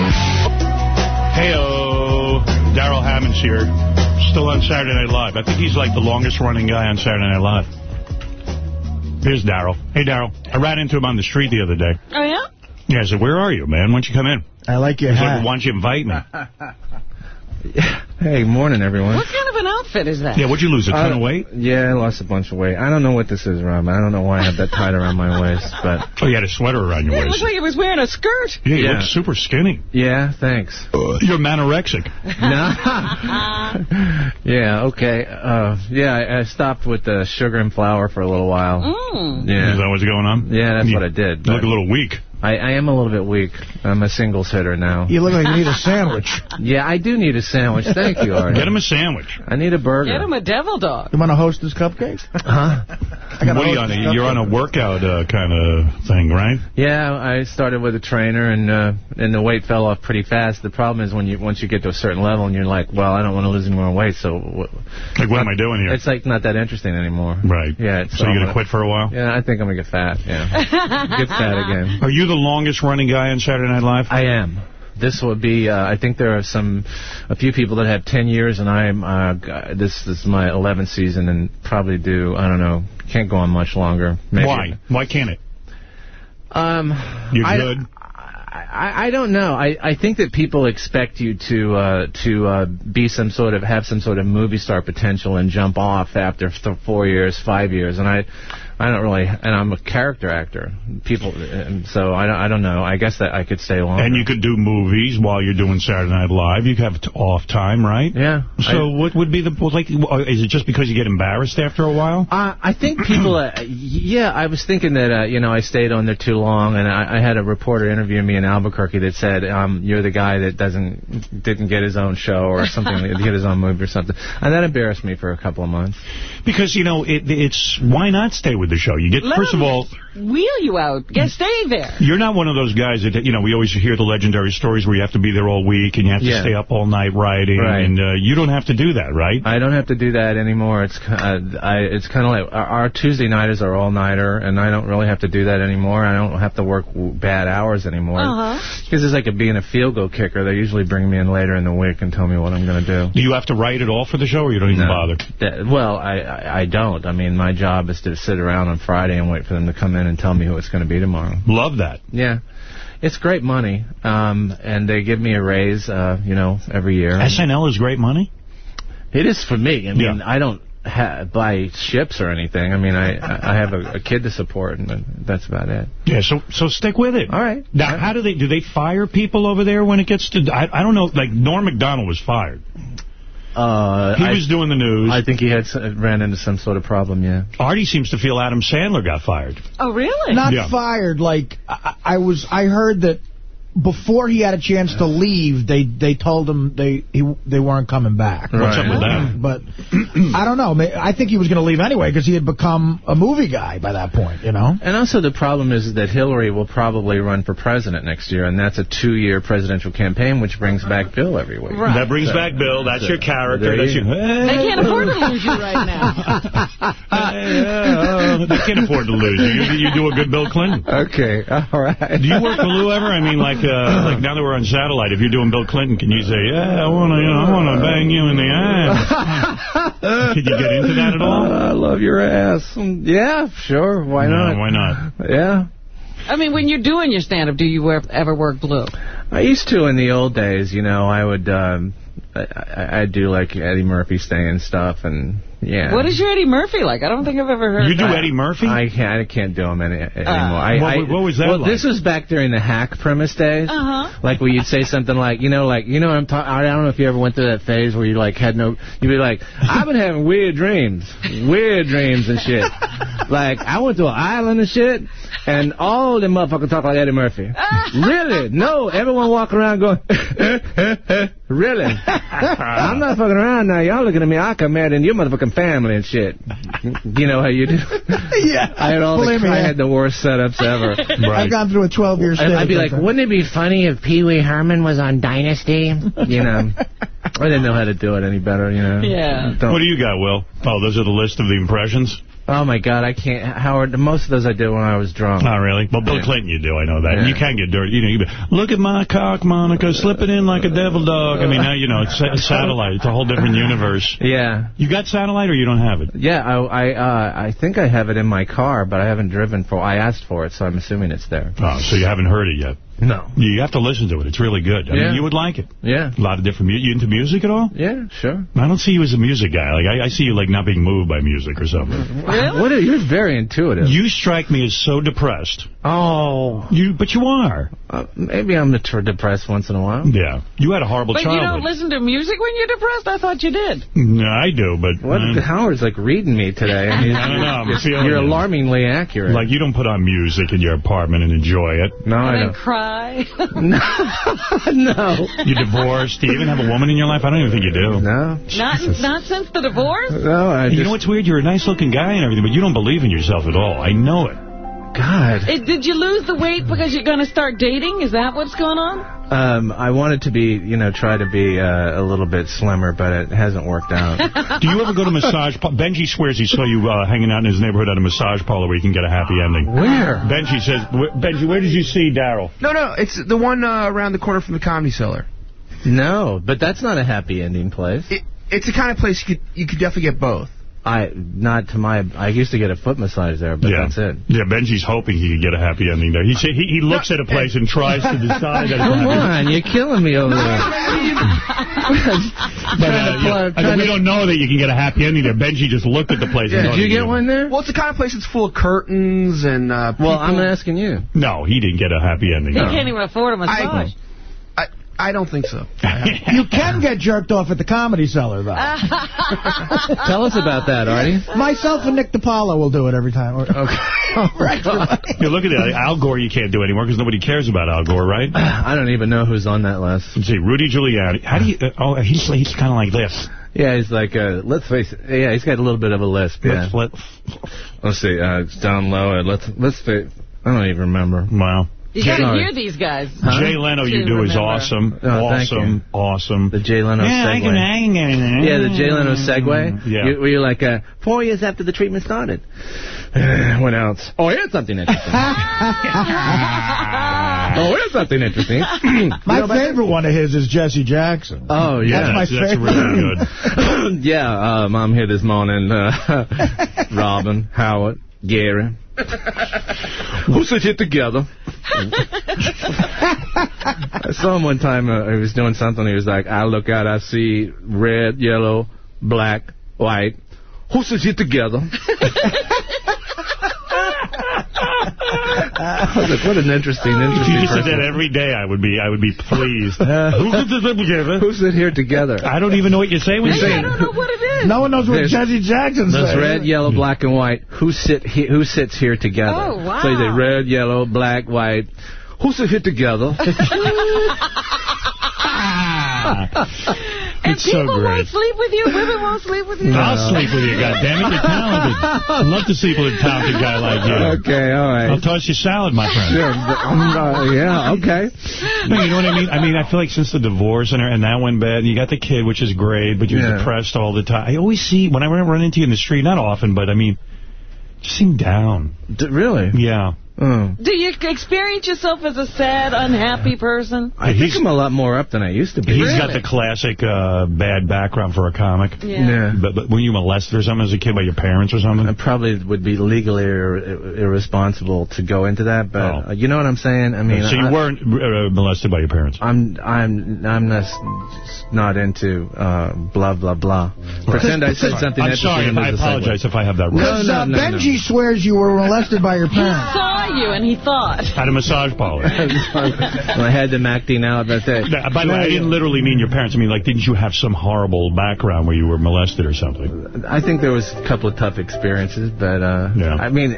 Heyo, Darrell Hammond's here, still on Saturday Night Live. I think he's like the longest running guy on Saturday Night Live. Here's Darrell. Hey, Darrell. I ran into him on the street the other day. Oh, yeah? Yeah, I said, where are you, man? Why don't you come in? I like your He's hat. like, why don't you invite me? Hey, morning, everyone. What kind of an outfit is that? Yeah, what'd you lose, a ton Uh, of weight? Yeah, I lost a bunch of weight. I don't know what this is, Rob. I don't know why I have that tied around my waist, but... Oh, you had a sweater around your Yeah, it waist. looked like he was wearing a skirt. Yeah, you Yeah. look super skinny. Yeah, thanks. You're manorexic. Yeah, okay. Uh, yeah, I, I stopped with the sugar and flour for a little while. Mm. Yeah. Is that what's going on? Yeah, that's You- what I did. You look a little weak. I, I am a little bit weak. I'm a singles hitter now. You look like you need a sandwich. Yeah, I do need a sandwich. Thank you, Artie. Get him a sandwich. I need a burger. Get him a devil dog. You want to host his cupcakes? Huh? What are you on? A, you're on a workout uh, kind of thing, right? Yeah, I started with a trainer, and uh, and the weight fell off pretty fast. The problem is when you once you get to a certain level, and you're like, well, I don't want to lose any more weight, so what, Like, what am I doing here? it's like not that interesting anymore. Right. Yeah. It's, So you're going to gonna- quit for a while? Yeah, I think I'm gonna get fat. Yeah, get fat again. Are you the longest running guy on Saturday Night Live? I am. This will be. Uh, I think there are some, a few people that have 10 years, and I'm. Uh, this, this is my 11th season, and probably do. I don't know. Can't go on much longer. Maybe. Why? Why can't it? Um, You're I, good. I, I don't know. I, I think that people expect you to uh, to uh, be some sort of have some sort of movie star potential and jump off after th- four years, five years, and I I don't really. And I'm a character actor. People, and so I don't I don't know. I guess that I could stay longer. And you could do movies while you're doing Saturday Night Live. You have off time, right? Yeah. So what would be the, like, uh, is it just because you get embarrassed after a while? Uh, I think people, uh, yeah, I was thinking that, uh, you know, I stayed on there too long, and I, I had a reporter interview me in Albuquerque that said, um, you're the guy that doesn't, didn't get his own show or something, get his own movie or something. And that embarrassed me for a couple of months. Because, you know, it, it's, why not stay with the show? You get, Let first of all, wheel you out. Get stay there. you're not one of those guys that, you know, we always hear the legendary stories where you have to be there all week and you have to Yeah. stay up all night writing. Right. And uh, you don't have to do that, right? I don't have to do that anymore. It's uh, I, it's kind of like our, our Tuesday nighters are all nighter, and I don't really have to do that anymore. I don't have to work w- bad hours anymore. Uh-huh. Because it's like a, being a field goal kicker. They usually bring me in later in the week and tell me what I'm going to do. Do you have to write it all for the show or you don't even No. bother? That, well, I, I I don't. I mean, my job is to sit around on Friday and wait for them to come in and tell me who it's going to be tomorrow. Love that. Yeah. It's great money, um, and they give me a raise, uh, you know, every year. SNL is great money? It is for me. I mean, Yeah. I don't ha- buy ships or anything. I mean, I I have a, a kid to support, and that's about it. Yeah, so so stick with it. All right. Now, how do they do? They fire people over there when it gets to? I, I don't know. Like Norm Macdonald was fired. Uh, He I, was doing the news. I think he had ran into some sort of problem. Yeah. Artie seems to feel Adam Sandler got fired. Oh, really? Not Yeah. fired. Like I, I was. I heard that before he had a chance to leave, they they told him they he, they weren't coming back. What's up with that? But I don't know. I think he was going to leave anyway because he had become a movie guy by that point, you know? And also the problem is that Hillary will probably run for president next year, and that's a two-year presidential campaign, which brings back Bill every week. That brings back Bill. That's your character. There That's you your. go. They can't afford to lose you right now. Uh, they can't afford to lose you. You, you do a good Bill Clinton. Okay, all right. Do you work for Lou ever? I mean, like, uh, like now that we're on satellite, if you're doing Bill Clinton, can you say, "Yeah, I want to, you know, I want to bang you in the ass"? Could you get into that at all? I love your ass. Yeah, sure. Why No, not? why not? Yeah. I mean, when you're doing your stand-up, do you wear, ever work blue? I used to in the old days, you know, I would, um, I, I, I'd do like Eddie Murphy stay and stuff, and yeah. What is your Eddie Murphy like? I don't think I've ever heard You do that. Eddie Murphy? I can't, I can't do them any, anymore. I, What- I, what was that Well, like? this was back during the hack premise days. Uh-huh. Like where you'd say something like, you know, like, you know I'm talking, I don't know if you ever went through that phase where you like had no, you'd be like, I've been having weird dreams, weird dreams and shit. like, I went to an island and shit, and all them motherfuckers talk like Eddie Murphy. really? No, everyone walking around going, really? I'm not fucking around now. Y'all looking at me, I come mad in your motherfucking family and shit. You know how you do? yeah. I had all the, me, I yeah. had the worst setups ever. I've gone through a 12-year stint. I'd be like, wouldn't it be funny if Pee Wee Herman was on Dynasty? You know, I didn't know how to do it any better. You know. Yeah. Don't- What do you got, Will? Oh, those are the list of the impressions? Oh my God, I can't. Howard, most of those I did when I was drunk. Not really? Well, Bill. Clinton you do, I know that. Yeah. You can get dirty. You know, you be, look at my cock, Monica, slip it in like a devil dog. I mean, now, you know, it's a satellite. It's a whole different universe. Yeah. You got satellite or you don't have it? Yeah, I I, uh, I think I have it in my car, but I haven't driven for. I asked for it, so I'm assuming it's there. Oh, so you haven't heard it yet? No. You have to listen to it. It's really good. I Yeah. mean, you would like it. Yeah. A lot of different music. You into music at all? Yeah, sure. I don't see you as a music guy. Like I, I see you like not being moved by music or something. Really? What? Are, you're very intuitive. You strike me as so depressed. Oh. You, but you are. Uh, maybe I'm det- depressed once in a while. Yeah. You had a horrible But you don't listen to music when you're depressed? I thought you did. No, I do, but What? uh, Howard's like reading me today. I, mean, I don't know. I'm you're- feeling You're alarmingly accurate. like you don't put on music in your apartment and enjoy it. no, I and then don't. cry. no. no. You divorced. Do you even have a woman in your life? I don't even think you do. No. not, not since the divorce? No, I You just. know what's weird? You're a nice-looking guy and everything, but you don't believe in yourself at all. I know it. God. Eh, did you lose the weight because you're going to start dating? Is that what's going on? Um, I wanted to be, you know, try to be uh, a little bit slimmer, but it hasn't worked out. Do you ever go to massage? pa- Benji swears he saw you uh, hanging out in his neighborhood at a massage parlor where you can get a happy ending. Where? Benji says, wh- Benji, where did you see Darrell? No, no, it's the one uh, around the corner from the Comedy Cellar. No, but that's not a happy ending place. It, it's the kind of place you could you could definitely get both. I not to my. I used to get a foot massage there, but yeah. that's it. Yeah, Benji's hoping he could get a happy ending there. He say, he, he looks at a place and tries to decide that Come happy. on, you're killing me over there. But, uh, yeah, I mean, we don't know that you can get a happy ending there. Benji just looked at the place. and thought Did you get one there? Well, it's the kind of place that's full of curtains and. Uh, Well, I'm asking you. No, he didn't get a happy ending. He No. can't even afford a massage. I, I don't think so. You can get jerked off at the Comedy Cellar, though. Tell us about that, Artie. Myself and Nick DiPaolo will do it every time. Or- Regularly. Yeah, look at that. Al Gore you can't do anymore because nobody cares about Al Gore, right? I don't even know who's on that list. Let's see, Rudy Giuliani. How do you... Uh, oh, he's, he's kind of like this. Yeah, he's like, uh, let's face it. Yeah, he's got a little bit of a lisp. Yeah. Let's, let, Let's see. Uh, it's down low. Uh, let's let's face. I don't even remember. wow. You got to Sorry. hear these guys. Jay Leno you To do is awesome. Oh, awesome. Awesome. The Jay Leno Yeah, I segue. can hang it. Yeah, the Jay Leno segue. Yeah. You, where you're like, uh, four years after the treatment started. what else? Oh, here's something interesting. oh, here's something interesting. My favorite one of his is Jesse Jackson. Oh, yeah. That's my That's favorite. really good. yeah, um, I'm here this morning. Uh, Robin, Howard, Gary. Who sit here together? I saw him one time. Uh, he was doing something. He was like, I look out, I see red, yellow, black, white. Who sits here together? I was like, what an interesting, If interesting you said that every day, I would be, I would be pleased. Who sit here together? I don't even know what you're saying. When You're you're saying- I don't know what it is. No one knows what There's- Jesse Jackson Those says. red, yellow, black, and white. Who sit? He, who sits here together? Oh, wow. So you say red, yellow, black, white. who's it hit together? And It's so people great. won't sleep with you. Women won't sleep with you. I'll sleep with you, goddammit. You're talented. I'd love to sleep with a talented guy like you. Okay, all right. I'll toss you salad, my friend. Yeah, um, uh, yeah, okay. No, you know what I mean? I mean, I feel like since the divorce and, her, and that went bad, and you got the kid, which is great, but you're Yeah. depressed all the time. I always see, when I run run into you in the street, not often, but I mean, you seem down. D- really? Yeah. Oh. Do you experience yourself as a sad, unhappy person? I think I'm a lot more up than I used to be. He's got the classic uh, bad background for a comic. Yeah. Yeah. But, but were you molested or something as a kid by your parents or something? I probably would be legally ir irresponsible to go into that, but Oh. uh, you know what I'm saying? I mean, so you I, weren't uh, molested by your parents? I'm I'm I'm not not into uh, blah blah blah. Pretend I said something. I'm sorry. I there's a segue. apologize if I have that wrong. No, Because no, uh, no, no. Benji swears you were molested by your He parents. Saw you and he thought. At a massage parlor. I had them acting out. That's it. No, By the way, I didn't literally mean your parents. I mean, like, didn't you have some horrible background where you were molested or something? I think there was a couple of tough experiences, but uh, Yeah. I mean,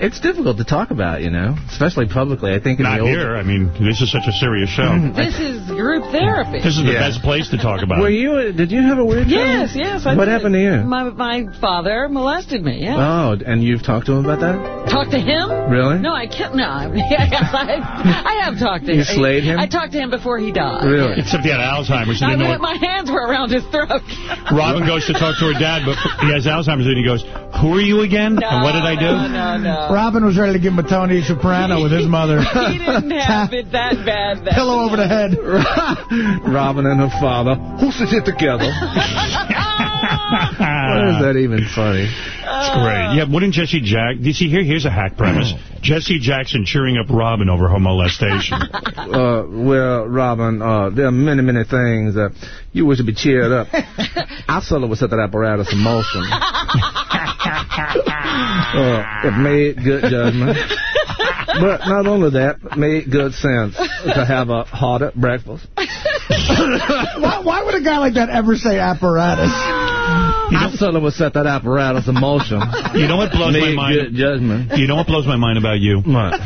it's difficult to talk about, you know, especially publicly. I think in Not the old. here. I mean, this is such a serious show. Mm-hmm. This is group therapy. This is the Yeah. best place to talk about Were it. you? Uh, did you have a weird? Yes, childhood? yes. I What did. happened to you? My my father molested me. Yeah. Oh, and you've talked to him about that? Talked to him? Really? No, I can't. No, I, I have talked to You him. slayed him? I talked to him before he died. Really? Except he had Alzheimer's. And I, didn't know my hands were around his throat. Robin goes to talk to her dad, but he has Alzheimer's, and he goes, who are you again? No, and what did I do? No, no, no. Robin was ready to give him a Tony Soprano with his mother. He didn't have it that bad. Then. Pillow over the head. Robin and her father. Who Who's it together? Why is that even funny? It's great. Yeah, wouldn't Jesse Jack... You see here? Here's a hack premise. Jesse Jackson cheering up Robin over her molestation. Uh, well, Robin, uh, there are many, many things that you wish to be cheered up. I of was set that apparatus in motion. uh, it made good judgment. But not only that, it made good sense to have a hearty breakfast. Why, why would a guy like that ever say apparatus? You I sort of was set that apparatus in motion. You know what blows my mind? judgment. You know what blows my mind about you? What?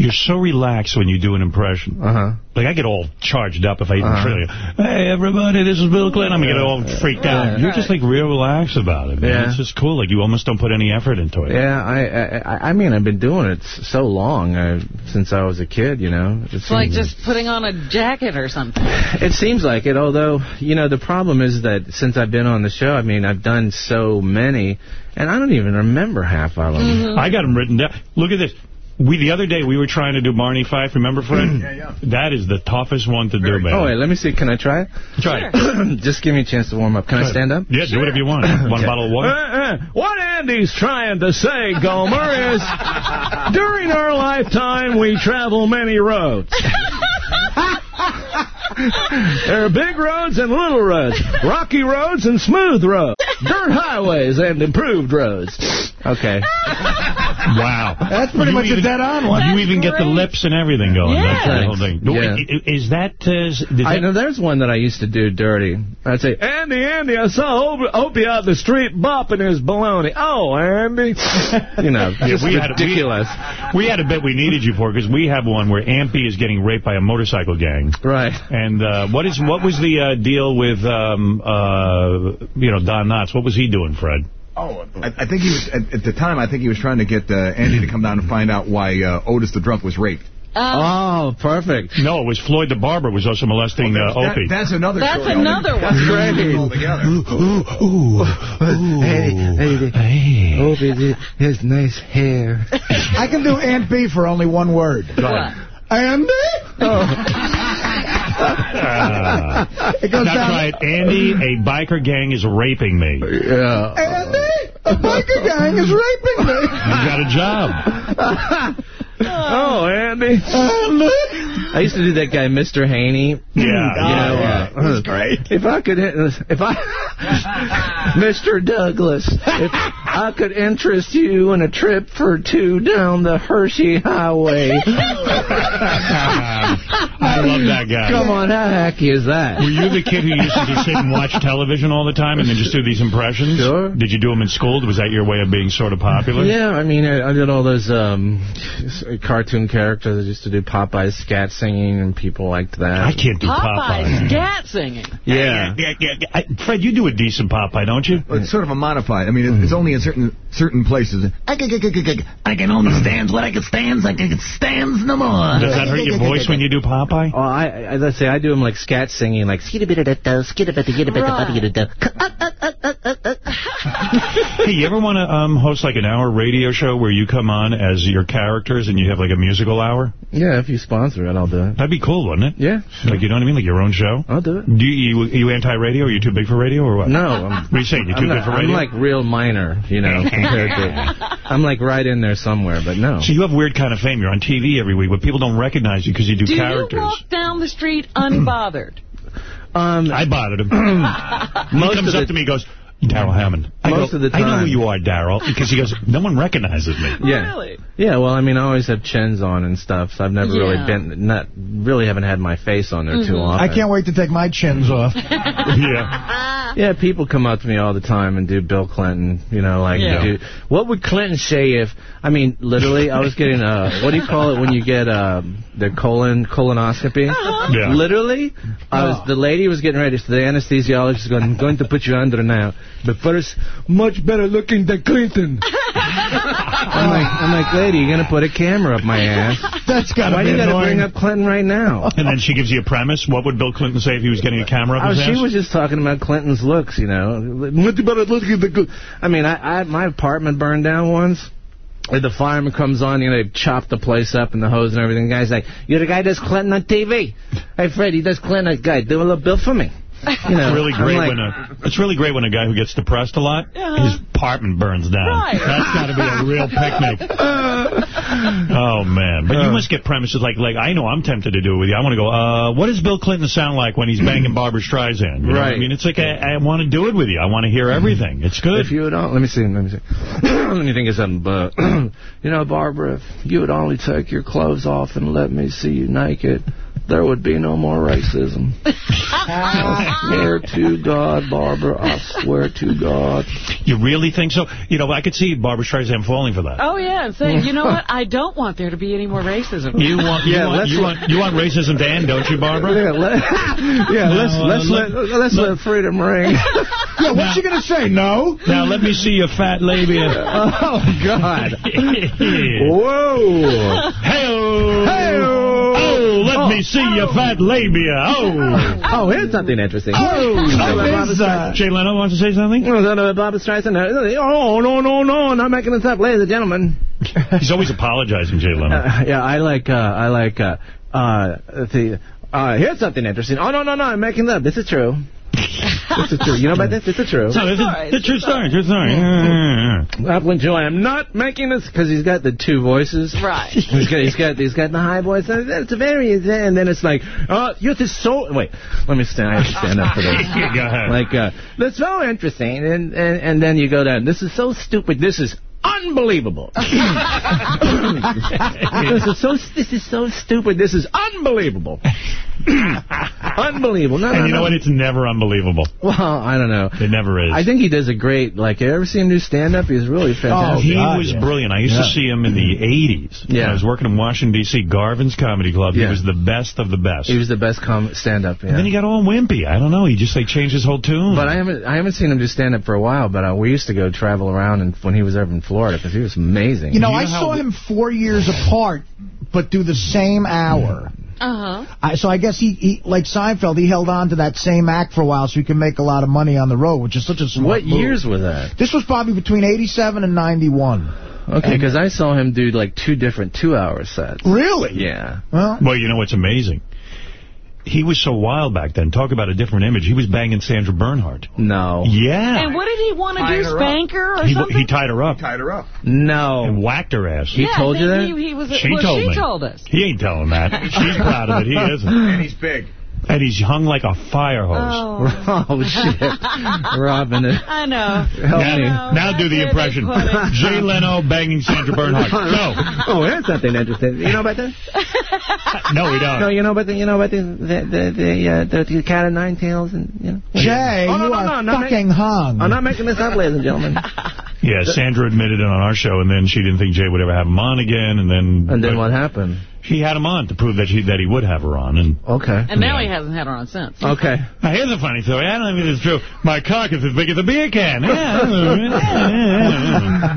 You're so relaxed when you do an impression. Uh-huh. Like, I get all charged up if I even Uh-huh. try to, hey, everybody, this is Bill Clinton. I'm going to get all freaked out. Yeah. You're just, like, real relaxed about it, man. Yeah. It's just cool. Like, you almost don't put any effort into it. Yeah, I, I I mean, I've been doing it so long, uh, since I was a kid, you know. It It's like seems- just putting on a jacket or something. It seems like it, although, you know, the problem is that since I've been on the show, I mean, I've done so many, and I don't even remember half of them. Mm-hmm. I got them written down. Look at this. We The other day, we were trying to do Barney Fife. Remember, Fred? yeah, yeah. That is the toughest one to do, man. Oh, wait, let me see. Can I try it? Try it. Just give me a chance to warm up. Can I stand up? Yeah, do whatever you want. One Okay. bottle of water? Uh, uh, what Andy's trying to say, Gomer, is during our lifetime, we travel many roads. there are big roads and little roads, rocky roads and smooth roads, dirt highways and improved roads. Okay. Wow. That's pretty You much a dead-on one. You even get the lips and everything going. Yeah. That's the whole thing. Yeah. I- i- Is that... Uh, is I that know there's one that I used to do dirty. I'd say, Andy, Andy, I saw Opie out the street bopping his baloney. Oh, Andy. You know, Yeah, just we had a- we- ridiculous. We had a bit we needed you for because we have one where Ampy is getting raped by a motorcycle gang. Right. And uh, what is what was the uh, deal with um, uh, you know Don Knotts? What was he doing, Fred? Oh, I, I think he was at, at the time. I think he was trying to get uh, Andy to come down and find out why uh, Otis the drunk was raped. Oh, perfect. No, it was Floyd the barber was also molesting uh, That- Opie. that's another. That's story. another one. That's Great. Altogether. Hey, hey, hey. Opie, his nice hair. I can do Aunt Bee for only one word. What? Andy? Uh, It goes that's down. right, Andy. A biker gang is raping me. Yeah. Andy? A biker gang is raping me. You got a job. Oh, Andy. I used to do that guy, Mr. Haney. Yeah, You yeah, know, yeah. uh, That's great. If I could, if I, Mr. Douglas, if I could interest you in a trip for two down the Hershey Highway. I I love that guy. Come on, how hacky is that? Were you the kid who used to just sit and watch television all the time and then just do these impressions? Sure. Did you do them in school? Was that your way of being sort of popular? Yeah, I mean, I, I did all those um, cartoon characters. I used to do Popeye's scat singing, and people liked that. I can't do Popeye's Popeye. scat singing. Yeah. Yeah, yeah, yeah. Fred, you do a decent Popeye, don't you? It's sort of a modified. I mean, it's only in certain certain places. I can, I can only stand what I can stand. I can stands no more. Does that hurt your voice when you do Popeye? Oh, I, I let's say I do them like scat singing, like skidabidda, skidabidda, Hey, you ever want to um, host like an hour radio show where you come on as your characters and you have like a musical hour? Yeah, if you sponsor it, I'll do it. That'd be cool, wouldn't it? Yeah. Like, you know what I mean? Like your own show? I'll do it. Do you, you, you anti-radio? Are you too big for radio or what? No, I'm, What are you saying? You're too I'm, good not- for I'm radio? like real minor, you know, compared to. I'm like right in there somewhere, but no. So you have weird kind of fame. You're on TV every week, but people don't recognize you because you do, Do characters. you walk down the street unbothered? Um, I bothered him. he Most comes of up to me and goes, Darrell Hammond. I Most go, of the time. I know who you are, Darrell. Because he goes, no one recognizes me. Yeah. Really? Yeah, well, I mean, I always have chins on and stuff, so I've never really been, not, really haven't had my face on there too Mhm. often. I can't wait to take my chins off. yeah. Yeah, people come up to me all the time and do Bill Clinton, you know, like, Yeah. do, what would Clinton say if, I mean, literally, I was getting, uh, what do you call it when you get, uh, the colon, colonoscopy? Yeah. Literally, I was, the lady was getting ready, so the anesthesiologist is going, I'm going to put you under now, but first, much better looking than Clinton. I'm like, I'm like, lady, you're going to put a camera up my ass. That's gotta be Why be you got to bring up Clinton right now? And then she gives you a premise. What would Bill Clinton say if he was getting a camera up Oh, his she ass? was just talking about Clinton's looks, you know. What about look at the good? I mean, I, I my apartment burned down once. The fireman comes on, you know, they've chopped the place up and the hose and everything. The guy's like, you're the guy that's Clinton on TV. Hey, Freddie, that's Clinton. Guy, do a little bill for me. You know, It's really great like- when a it's really great when a guy who gets depressed a lot, Uh-huh. his apartment burns down. Right. That's got to be a real picnic. oh man! But you must get premises like like I know I'm tempted to do it with you. I want to go. Uh, what does Bill Clinton sound like when he's banging Barbra Streisand? You know what I mean, it's like I, I want to do it with you. I want to hear everything. It's good. If you would, let me see, let me see. let me think of something. But you know, Barbara, if you would only take your clothes off and let me see you naked, there would be no more racism. I swear to God, Barbara, I swear to God. You really think so? You know, I could see Barbra Streisand falling for that. Oh, yeah, and saying, you know what? I don't want there to be any more racism. You want, you, Yeah, want, you, want, you want racism to end, don't you, Barbara? Yeah, let, yeah, let's uh, let's let- let, let's let freedom ring. Yeah, what's she gonna say? No. Now let me see your fat labia. oh God! Whoa! Whoa! Hey! Oh, let me see your fat labia. Oh! Oh, here's something interesting. Oh, there's, uh, Jay Leno wants to say something? Oh, no, no, Barbra Streisand. Oh, no, no, no, I'm not making this up, ladies and gentlemen. He's always apologizing, Jay Leno. Uh, yeah, I like, uh, I like, uh, uh, the, uh, here's something interesting. Oh, no, no, no, I'm making that. This is true. This is true. You know about this? This is true. So, this is Sorry, the true it's story. True story. Upland Joy, I'm not making this because he's got the two voices. Right. He's got, he's got, he's got the high voice. and It's a very, and then it's like, oh, you're just so. Wait, let me stand. I have to stand up for this. Go ahead. Like, uh, that's so interesting, and, and and then you go down. This is so stupid. This is unbelievable. this is so. This is so stupid. This is unbelievable. unbelievable. No, and no, you know no. what? It's never unbelievable. Well, I don't know. It never is. I think he does a great. Like, you ever see him do stand up? He's really fantastic. Oh, he God, was yeah. brilliant. I used to see him in the 80s. Yeah. I was working in Washington, D.C., Garvin's Comedy Club. Yeah. He was the best of the best. He was the best com- stand up. Yeah. And then he got all wimpy. I don't know. He just like changed his whole tune. But I haven't I haven't seen him do stand up for a while. But uh, we used to go travel around and when he was over in Florida because he was amazing. You know, You I know how- saw him four years apart, but do the same hour. Uh-huh. I, so I guess he, he, like Seinfeld, he held on to that same act for a while so he could make a lot of money on the road, which is such a smart what move. years was that? This was probably between 87 and 91. Okay, because I saw him do like two different two-hour sets. Really? Yeah. Well, Well, you know what's amazing? He was so wild back then. Talk about a different image. He was banging Sandra Bernhard. No. Yeah. And what did he want to do, her spank her or He, something? he tied her up Tied her up. No. and whacked her ass. He yeah, told you that? He, he was, She well, told she me. told us. He ain't telling that. She's proud of it. He isn't. And he's big. And he's hung like a fire hose. Oh, oh shit. Robin. I know. Help now, me. now do the impression. Jay Leno banging Sandra Bernhard. No. Oh, that's something interesting. You know about that? No, we don't. No, you know about the, you know about the, the, the, the, uh, the, the cat of nine tails and, you know. Jay, Oh, no, you no, are no, I'm fucking hung. I'm not making this up, ladies and gentlemen. Yeah, Sandra admitted it on our show, and then she didn't think Jay would ever have him on again, and then... And then what happened? He had him on to prove that she that he would have her on, and... Okay. And now he hasn't had her on since. Okay. Now, here's a funny story. I don't think it's true. My cock is as big as a beer can. Do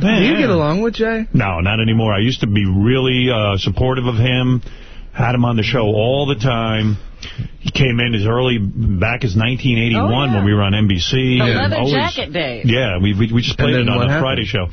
you get along with Jay? No, not anymore. I used to be really uh, supportive of him. Had him on the show all the time. He came in as early back as 1981 Oh, yeah. when we were on NBC. The and leather always- jacket days. Yeah, we we, we just played it on what the happened? Friday show.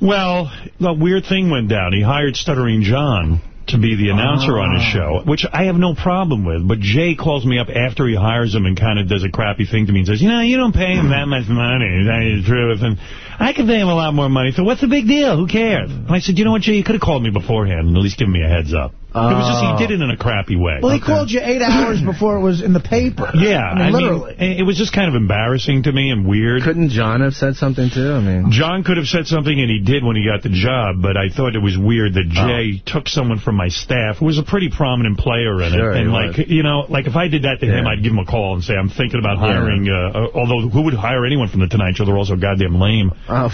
Well, a weird thing went down. He hired Stuttering John to be the announcer on his Ah. show, which I have no problem with. But Jay calls me up after he hires him and kind of does a crappy thing to me and says, you know, you don't pay him that much money. That is the truth. And I could pay him a lot more money, so what's the big deal? Who cares? And I said, you know what, Jay, you could have called me beforehand and at least given me a heads up. It was just, Oh. he did it in a crappy way. Well, he called you eight hours before it was in the paper. Yeah, I mean, I literally. mean, it was just kind of embarrassing to me and weird. Couldn't John have said something too? I mean, John could have said something, and he did when he got the job, but I thought it was weird that Oh. Jay took someone from my staff who was a pretty prominent player in Sure, it. And, like, was. you know, like if I did that to him, I'd give him a call and say, I'm thinking about Yeah. hiring, uh, uh, although who would hire anyone from The Tonight Show? They're also goddamn lame. oh,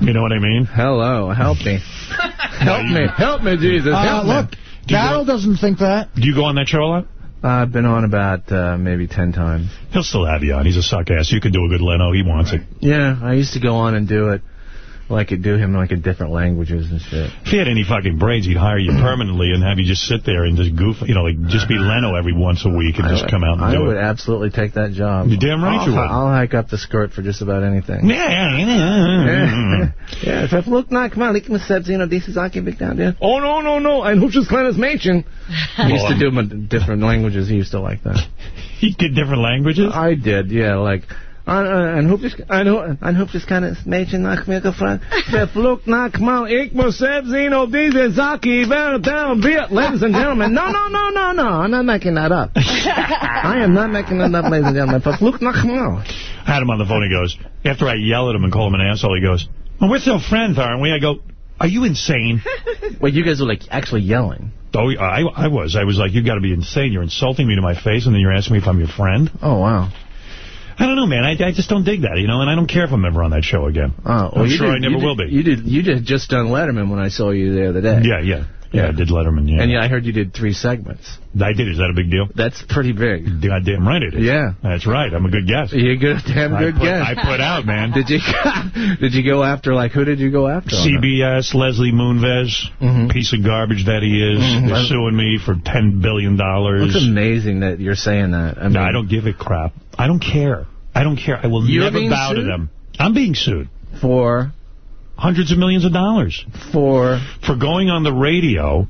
You know what I mean? hello, help me. help me, help me, Jesus, Uh, help me. look, Darrell doesn't think that. Do you go on that show a lot? I've been on about uh, maybe ten times. He'll still have you on. He's a suck ass. You could do a good Leno. He wants it. Yeah, I used to go on and do it. Like it do him like in different languages and shit. If he had any fucking brains, he'd hire you permanently and have you just sit there and just goof, you know, like just be Leno every once a week and just I, come out and I do would it. absolutely take that job. You're damn right I'll, you would. I'll hike up the skirt for just about anything. Yeah, yeah, yeah. yeah if i look Ja, för förlåt mig, lika med Sebzino, this is Aki Big Down, yeah. Oh, no, no, no, ein hübsches kleines Mädchen. He used to do them in different languages. He used to like that. He did different languages? I did, yeah, like... Ein, ein, hübsches, ein, hu- ein hübsches kleines Mädchen nach mir gefragt. Verflucht nach mal, ich muss Sebzino, diese Zaki, down, ladies and gentlemen. No, no, no, no, no, I'm not making that up. I am not making that up, ladies and gentlemen. Verflucht nach mal. I had him on the phone. He goes, after I yell at him and call him an asshole, he goes, well, we're still friends, aren't we? I go, are you insane? Well, you guys were like actually yelling. Oh, I, I was. I was like, you've got to be insane. You're insulting me to my face, and then you're asking me if I'm your friend. Oh, wow. I don't know, man. I, I just don't dig that, you know, and I don't care if I'm ever on that show again. Oh, well, I'm sure did- I never did- will be. You did. You did just done Letterman when I saw you the other day. Yeah, yeah. Yeah, I did Letterman, yeah. And yeah, I heard you did three segments. I did. Is that a big deal? That's pretty big. Goddamn right it is. Yeah. That's right. I'm a good guest. You're a good, damn I good put, guess. I put out, man. Did you did you go after like who did you go after? CBS, Leslie Moonves, Mhm. piece of garbage that he is. Mhm. They're suing me for $10 billion. It's amazing that you're saying that. I mean, no, I don't give a crap. I don't care. I don't care. I will You're never bow to them. I'm being sued. for Hundreds of millions of dollars. for For going on the radio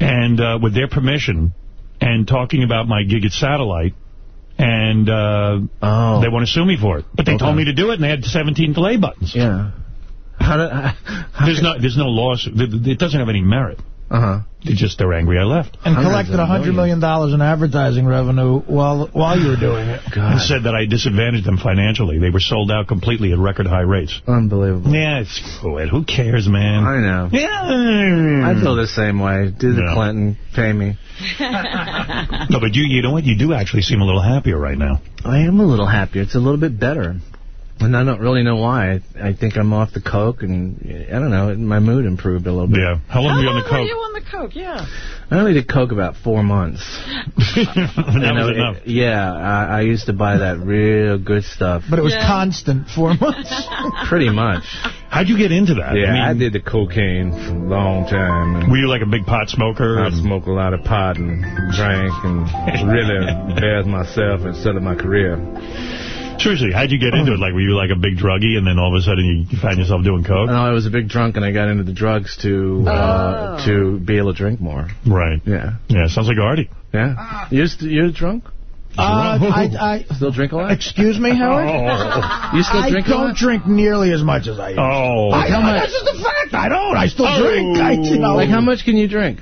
and uh, with their permission and talking about my gig at Satellite. And uh, oh they want to sue me for it. But they Okay. told me to do it, and they had 17 delay buttons. yeah. How did? How There's no, there's no lawsuit. It doesn't have any merit. Uh huh. They're just they're angry I left. And Hundreds collected a $100 millions. million dollars in advertising revenue while while you were doing it. God. And said that I disadvantaged them financially. They were sold out completely at record high rates. Unbelievable. Yeah, it's cool. Who cares, man? I know. Yeah. I feel the same way. Do the Yeah. Clinton pay me? No, but you you know what? You do actually seem a little happier right now. I am a little happier. It's a little bit better. And I don't really know why. I, I think I'm off the coke, and I don't know. My mood improved a little bit. Yeah. How long How were you on the coke? How long the were coke? you on the coke? Yeah. I only did coke about four months. that You was it- enough. yeah, I, I used to buy that real good stuff. But it was Yeah. constant four months. Pretty much. How'd you get into that? Yeah, I, I did the cocaine for a long time. And were you like a big pot smoker? I smoked a lot of pot and drank and really embarrassed myself instead of my career. Seriously, how'd you get into it? Like, were you like a big druggie, and then all of a sudden you, you found yourself doing coke? No, I was a big drunk and I got into the drugs to uh, Oh. to be able to drink more. Right. Yeah. Yeah, sounds like Artie. Yeah. You're, st- you're drunk? Uh, I, Still drink a lot? excuse me, Howard? You still I drink a don't lot? drink nearly as much as I used. Oh. I, how I, much? That's just a fact. I don't. I still Oh. drink. I, you know, Like how much can you drink?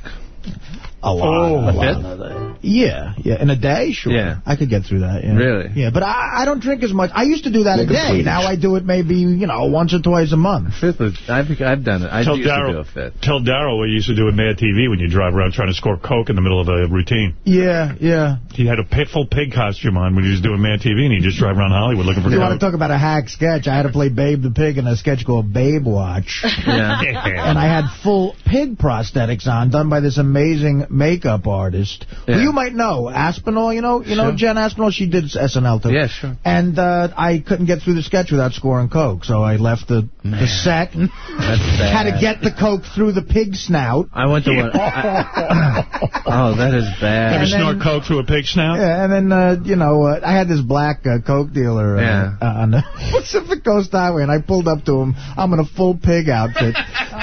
A lot. Oh. a A lot. bit? Yeah, yeah. In a day, sure. Yeah. I could get through that. Yeah. Really? Yeah, but I, I don't drink as much. I used to do that a day. Now I do it maybe, you know, once or twice a month. Fifth was, I've, I've done it. I Tell used to do Darrell a fifth. tell Darrell what you used to do with Mad TV when you drive around trying to score coke in the middle of a routine. Yeah, yeah. He had a pit, full pig costume on when he was doing Mad TV, and he just drive around Hollywood looking for If you coke. want to talk about a hack sketch, I had to play Babe the Pig in a sketch called Babe Watch. Yeah. and I had full pig prosthetics on, done by this amazing makeup artist, who you might know, Aspinall. You know, you know Jen Aspinall. She did SNL too. Yeah, sure. And uh, I couldn't get through the sketch without scoring coke, so I left the the set. That's Had to get the coke through the pig snout. I went to one. oh, that is bad. Ever And snort coke through a pig snout? Yeah, and then, uh, you know, uh, I had this black uh, Coke dealer uh, Yeah. uh, on the Pacific Coast Highway, and I pulled up to him. I'm in a full pig outfit,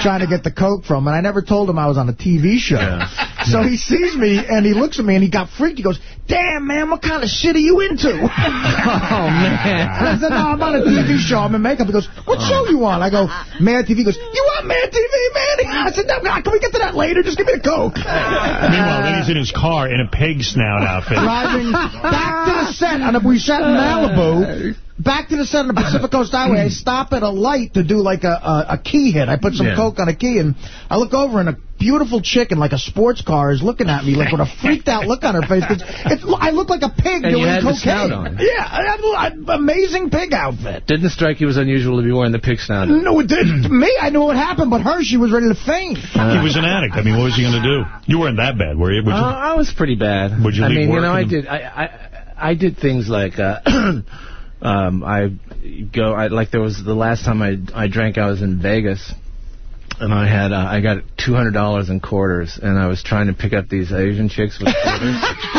trying to get the Coke from him, and I never told him I was on a TV show. So he sees me, and he looks at me, and he got freaked. He goes, damn, man, what kind of shit are you into? oh, man. I said, no, I'm on a TV show. I'm in makeup. He goes, what show you on? I go, Mad TV. He goes, you on Mad TV, man? I said, no, God, can we get to that later? Just give me a Coke. Meanwhile, then he's in his car in a pig snout outfit. driving back to the set, and we sat in Malibu. Back to the set on the Pacific Coast Highway. I stop at a light to do like a, a, a key hit. I put some Yeah. coke on a key, and I look over, and a beautiful chick in like a sports car is looking at me like with a freaked out look on her face. It's, it's, I look like a pig And you doing had the cocaine. snout on. Yeah, I amazing pig outfit. Didn't it strike you as unusual to be wearing the pig snout? No, it didn't. Me, I knew what happened, but her, she was ready to faint. he was an addict. I mean, what was he going to do? You weren't that bad, were you? You Uh, I was pretty bad. Would you I leave mean, you know, I did. I, I I did things like uh, um, I go. I like there was the last time I I drank. I was in Vegas. And I had, uh, I got $200 in quarters, and I was trying to pick up these Asian chicks with quarters.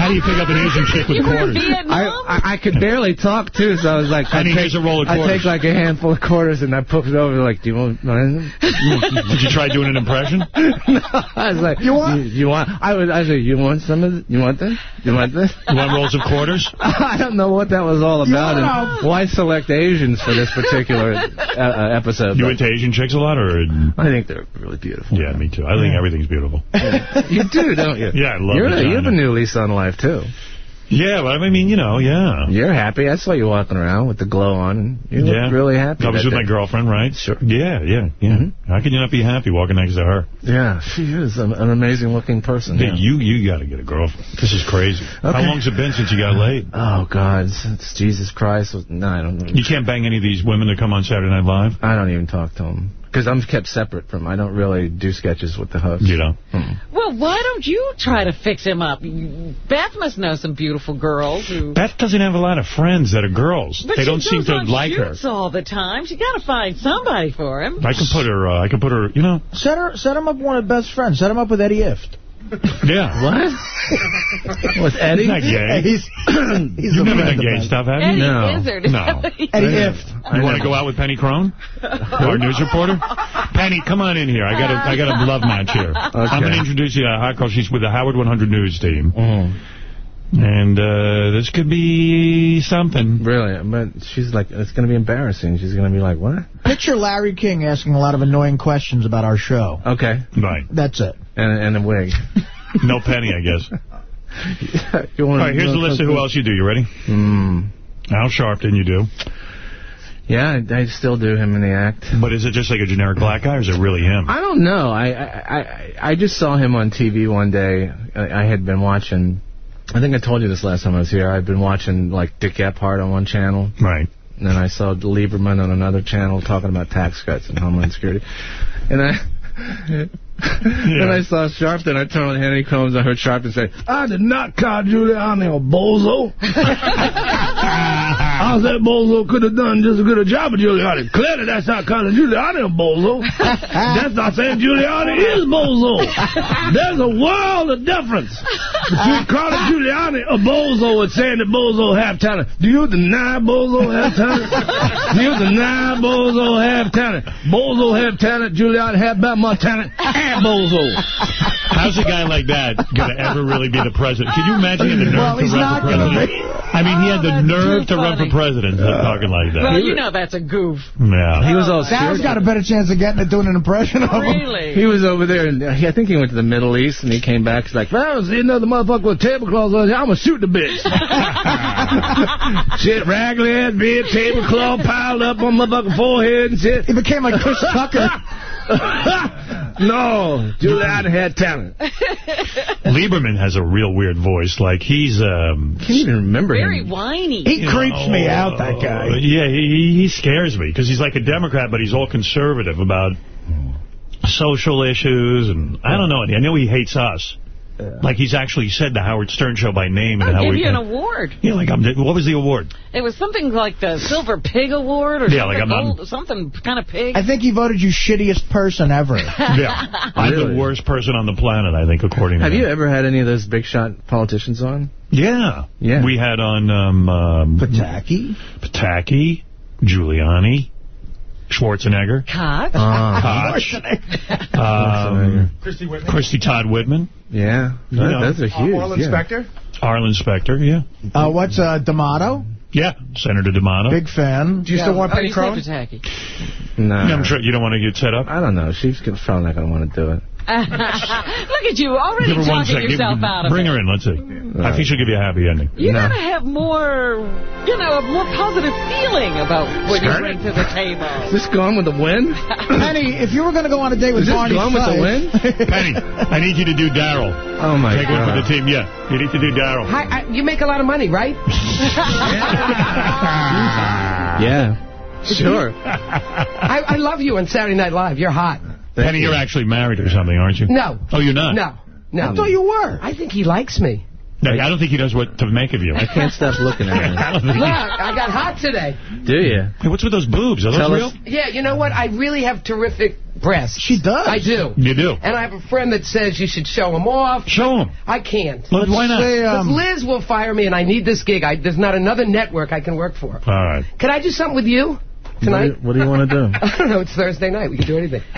How do you pick up an Asian chick with quarters? I, I I could barely talk too, so I was like, I Honey, take here's a roll of I take like a handful of quarters and I put it over like, do you want? one? Did you try doing an impression? no, I was like, you want? You, want? I was, I was like, you want some of? This? You want this? You want this? You want rolls of quarters? I don't know what that was all about, and why select Asians for this particular uh, uh, episode. You but into Asian chicks a lot, or? I think they're really beautiful. Yeah, me too. I think everything's beautiful. you do, don't you? Yeah, I love You're, vagina. you have a new lease on life too. Yeah, but I mean, you know, yeah. You're happy. I saw you walking around with the glow on, and you yeah. look really happy. I was with day. my girlfriend, right? Sure. Yeah, yeah, yeah. Mm-hmm. How can you not be happy walking next to her? Yeah, she is an, an amazing looking person. Hey, yeah. you you got to get a girlfriend. This is crazy. How long's it been since you got laid? Oh God, it's, it's Jesus Christ. No, I don't. You can't bang any of these women that come on Saturday Night Live? I don't even talk to them because I'm kept separate from. I don't really do sketches with the host. You know. Well, why don't you try to fix him up? Beth must know some beautiful girls who... Beth doesn't have a lot of friends that are girls. But they don't seem to like her. shoots all the time. She got to find somebody for him. I can put her. Uh, I can put her. You know. Set her, set him up with one of the best friends. Set him up with Eddie Ifft. Yeah. What? With Eddie? He's not gay. He's, he's You've never friend done of gay mine. stuff, have you? Eddie No. Izzard. No. Eddie Ifft. You want to go out with Penny Crone, our news reporter? Penny, come on in here. I got a I got a love match here. I'm going to introduce you to Hot Girl. She's with the Howard 100 News team. Mm. And uh, this could be something. Really? But she's like, it's going to be embarrassing. She's going to be like, what? Picture Larry King asking a lot of annoying questions about our show. Okay. Right. That's it. And, and a wig. No Penny, I guess. you All here's a list of who else you do. You ready? Hmm. Al Sharpton, you do. Yeah, I, I still do him in the act. But is it just like a generic black guy, or is it really him? I don't know. I I I, I just saw him on TV one day. I, I had been watching. I think I told you this last time I was here. I've been watching like Dick Gephardt on one channel. Right. And then I saw Lieberman on another channel talking about tax cuts and Homeland Security. And I. Then I saw Sharpton. I turned on Henry Combs. I heard Sharpton say, I did not call Giuliani a bozo. I said bozo could have done just as good a job as Giuliani. Clearly, that's not calling Giuliani a bozo. that's not saying Giuliani is bozo. There's a world of difference Uh, between calling Giuliani a bozo and saying that bozo have talent. Do you deny bozo have talent? Do you deny bozo have talent? Bozo have talent. Giuliani have about more talent. that bozo. How's a guy like that going to ever really be the president? Can you imagine the nerve Well, to he's run not for gonna president? I mean, he had the oh, nerve to run for president talking like that. Well, you know that's a goof. Yeah. He was all Sal's scared. got a better chance of getting it doing an impression of him. Really? He was over there, and uh, I think he went to the Middle East, and he came back. He's like, "Well, see another motherfucker with tablecloths on. I'm gonna shoot the bitch." shit, raggedy ass bitch, tablecloth piled up on my fucking forehead and shit. He became like Chris Tucker. no, Giuliani had talent. Lieberman has a real weird voice. Like, he's... um Can't even remember Very him. whiny. He creeps me out, that guy. Uh, yeah, he, he scares me because he's like a Democrat, but he's all conservative about social issues. And I don't know. I know he hates us. Like, he's actually said the Howard Stern show by name. and I'll how give we you an can- award. Yeah, like, I'm, what was the award? It was something like the Silver Pig Award or Yeah, like I'm- I'm- something kind of pig. I think he voted you shittiest person ever. Yeah. I'm Really? the worst person on the planet, I think, according to Have him. you ever had any of those big shot politicians on? Yeah. Yeah. We had on um, um, Pataki. Pataki, Giuliani, Schwarzenegger, Cox. Koch, um, Christie Whitman. Christie Todd Whitman, Yeah, You know. those are huge. Arlen yeah. Specter. Arlen Specter, yeah. Uh, what's uh, D'Amato? Yeah, Senator D'Amato. Big fan. Do you still want oh, Penny you said Crone? No, Yeah, I'm sure you don't want to get set up. I don't know. She's probably not going to want to do it. Look at you, already Give her one talking second. yourself out of Bring it. Bring her in, let's see. I think she'll give you a happy ending. You No. gotta have more, you know, a more positive feeling about what you Skirt bring to the table. Is this gone with the wind? Penny, if you were going to go on a date with Is this Barney gone with the Fife- wind? Penny, I need you to do Darrell. Oh, my god. Take one for the team. Yeah, you need to do Darrell. You make a lot of money, right? Yeah. Sure. I, I love you on Saturday Night Live. You're hot. Penny, you're actually married or something, aren't you? No. Oh, you're not? No. No. I thought you were. I think he likes me. No, I don't think he knows what to make of you. I can't stop looking at don't Look, I got hot today. Do you? Hey, what's with those boobs? Are those Tell real? us- Yeah, you know what? I really have terrific breasts. She does. I do. You do. And I have a friend that says you should show them off. Show them. I can't. Why not? Say, Because um, Liz will fire me, and I need this gig. I, there's not another network I can work for. All right. Can I do something with you tonight? What do, what do you want to do? I don't know. It's Thursday night. We can do anything.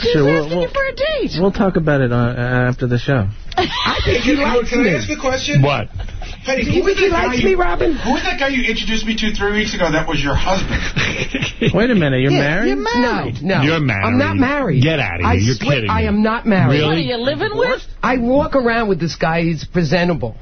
She's Sure, we'll, asking we'll, you for a date. we'll talk about it on, uh, after the show. I think he likes Can I ask a question? What? Penny, Do you think he likes me, Robin? Who was that guy you introduced me to three weeks ago that was your husband? Wait a minute, you're Yeah, married? You're married. No, no. You're married. I'm not married. Get out of here. I You're swear, kidding I me. am not married. Really? What are you living with? I walk around with this guy. He's presentable.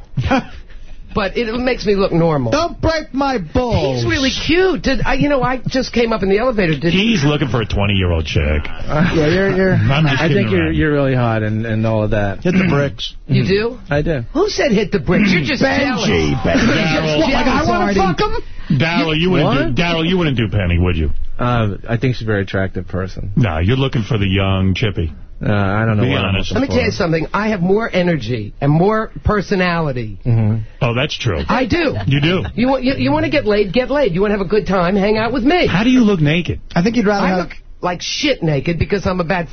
But it makes me look normal. Don't break my balls. He's really cute. Did I, you know, I just came up in the elevator. Did He's looking for a 20-year-old chick. Yeah, you're, you're... I'm just I think you're you're really hot and, and all of that. Hit the bricks. you do? I do. Who said hit the bricks? You're just jealous. Benji. Benji. Darrell. What, like I want to fuck him? Darrell, you wouldn't do Darrell, you wouldn't do Penny, would you? Uh, I think she's a very attractive person. No, you're looking for the young chippy. Uh, I don't know Be what I'm honest. Let me tell you something. I have more energy and more personality. Mhm. Oh, that's true. I do. You do. You want you, you want to get laid? Get laid. You want to have a good time? Hang out with me. How do you look naked? I think you'd rather I have... look like shit naked because I'm about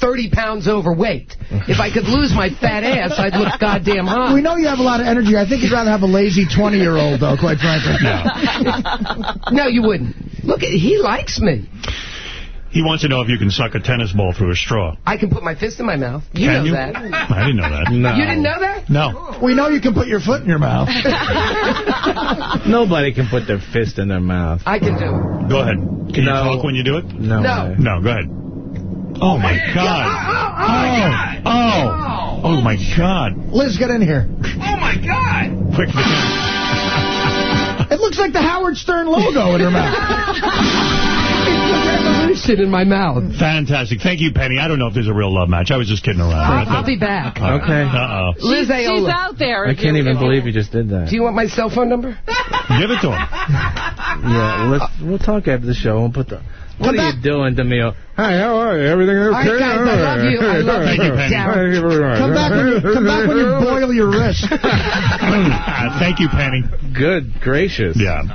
30 pounds overweight. If I could lose my fat ass, I'd look goddamn hot. We know you have a lot of energy. I think you'd rather have a lazy 20-year-old, though, quite frankly. no, you wouldn't. Look, he likes me. He wants to know if you can suck a tennis ball through a straw. I can put my fist in my mouth. You Can know you? that. I didn't know that. No. You didn't know that? No. We know you can put your foot in your mouth. Nobody can put their fist in their mouth. I can do it. Go ahead. Can you talk when you do it? No. No. No, go ahead. Oh, my God. Oh, oh, oh, oh, oh. oh, my God. Liz, get in here. Oh, my God! Quick. It looks like the Howard Stern logo in her mouth. Revolution in my mouth. Fantastic. Thank you, Penny. I don't know if there's a real love match. I was just kidding around. I'll, I'll be back. Okay. Uh-oh. Liz she's, she's out there. I can't even believe you just did that. Do you want my cell phone number? Give it to him. Yeah, let's, we'll talk after the show. We'll put the... What Come are back. you doing, Demille? Hi, how are you? Everything okay? right, guys, I love you. I love Thank you, Penny. Darren. Thank you very much. Come back when you, come back when you boil your wrist. Thank you, Penny. Good gracious. Yeah.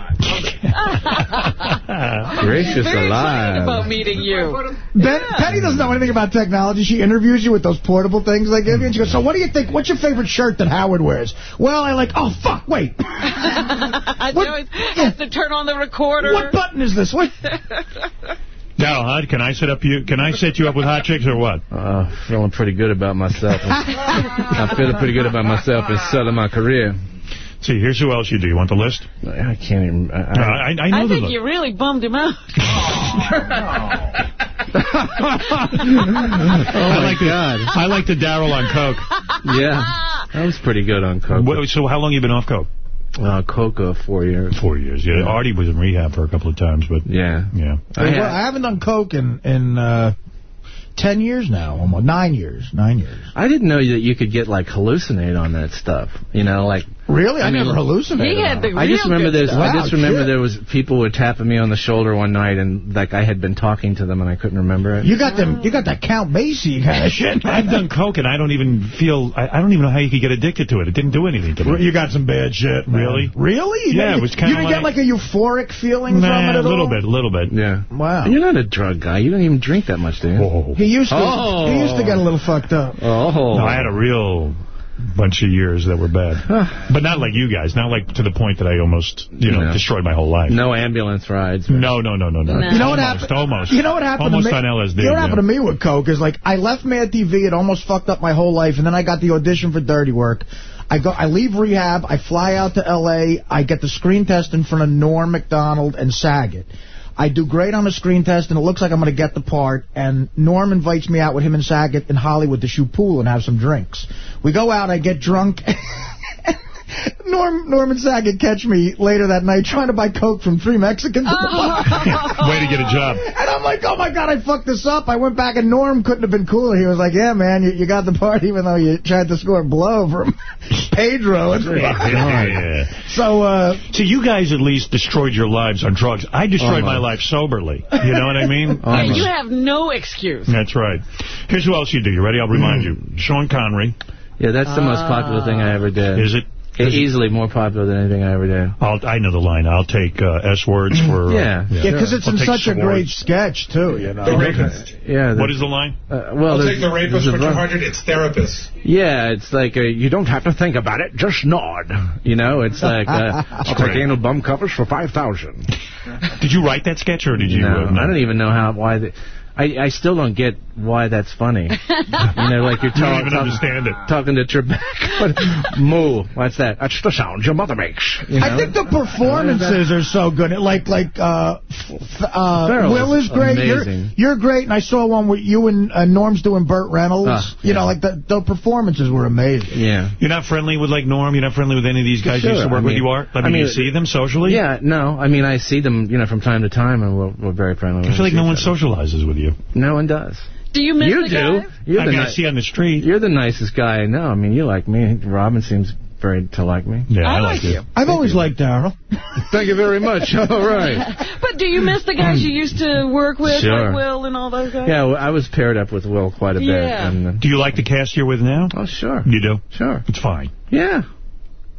Gracious Very excited alive. about meeting you. Ben, Penny doesn't know anything about technology. She interviews you with those portable things they give you. And she goes, so what do you think? What's your favorite shirt that Howard wears? Well, I like, oh, fuck, wait. I What- always have to turn on the recorder. What button is this? What? Now, huh? Can I set up you? Can I set you up with hot chicks or what? Uh, feeling pretty good about myself. I'm feeling pretty good about myself and selling my career. See, here's who else you do. You want the list? I can't even. I, No, I, I know I think list. you really bummed him out. I like God. I like the Darrell on coke. Yeah, that was pretty good on coke. What, so how long you been off coke? Uh, coke, uh, four years. Four years. Yeah, Artie was in rehab for a couple of times, but Yeah. yeah. I, well, I haven't done coke in in uh, ten years now, almost nine years, nine years. I didn't know that you could get like hallucinate on that stuff. You know, like Really, I, I mean, never hallucinated. He had the it. I just remember good there's. stuff. I just remember shit. there was people were tapping me on the shoulder one night, and like I had been talking to them, and I couldn't remember it. You got them. You got that Count Basie kind of shit. I've done coke and I don't even feel, I, I don't even know how you could get addicted to it. It didn't do anything to me. You got some bad shit. man. Really? Really? Yeah, You- it was kinda You didn't get like- like a euphoric feeling from it Nah, at a little all? bit, a little bit. Yeah. Wow. You're not a drug guy. You don't even drink that much, do you? Whoa. He used to. Oh. He used to get a little fucked up. Oh. No, I had a real bunch of years that were bad. but not like you guys. Not like to the point that I almost, you know, No. destroyed my whole life. No ambulance rides. No, no, no, no, no. No. You know what almost, happened? Almost. You know what happened Almost to me? on LSD. You know what yeah. happened to me with coke is like I left Mad TV. It almost fucked up my whole life, and then I got the audition for Dirty Work. I go. I leave rehab. I fly out to L.A. I get the screen test in front of Norm Macdonald and Saget. I do great on the screen test, and it looks like I'm going to get the part. And Norm invites me out with him and Saget in Hollywood to shoot pool and have some drinks. We go out. I get drunk. Norm, Norm and Saget catch me later that night trying to buy coke from three Mexicans. at the bar. Way to get a job. And I'm like, oh, my God, I fucked this up. I went back, and Norm couldn't have been cooler. He was like, yeah, man, you, you got the part, even though you tried to score blow from Pedro. It's Yeah. So, uh, So you guys at least destroyed your lives on drugs. I destroyed my Almost. life soberly. You know what I mean? Yeah, you have no excuse. That's right. Here's who else you do. You ready? I'll remind you. Sean Connery. Yeah, that's the most popular thing I ever did. Is it? Easily more popular than anything I ever did. I'll, I know the line. I'll take uh, S words for... Uh, Yeah. yeah, because it's I'll in take such a great sketch, too, you know. The rapist. Yeah. What is the line? Uh, well, I'll take the rapist for 200. It's therapist. Yeah, it's like uh you don't have to think about it, just nod. You know, it's like uh, I'll take anal bum covers for five thousand. Did you write that sketch or did you... No, uh, I don't even know how why. The, I I still don't get why that's funny. you know, like you're You don't talking understand it. talking to Trebek. Moo, what's that? That's the sound your mother makes. You know? I think the performances are so good. Like, like uh, uh, Will is is great. amazing. You're, you're great. And I saw one with you and uh, Norm's doing Burt Reynolds. Ah, you know, like the, the performances were amazing. Yeah. You're not friendly with, like, Norm? You're not friendly with any of these guys you used to work I with? You are? I mean, I mean, you see them socially? Yeah, no, I mean, I see them, you know, from time to time, and we're, we're very friendly. I feel like no one socializes with you. No one does. Do you miss you the do. guys? You're I the mean, I see on the street. You're the nicest guy I know. I mean, you like me. Robin seems very to like me. Yeah, I like you. I've always liked Darrell. Thank you very much. All right. But do you miss the guys you used to work with, Sure. like Will and all those guys? Yeah, well, I was paired up with Will quite a bit. Yeah. And, uh, Do you like the cast you're with now? oh, sure. You do? Sure. It's fine. Yeah.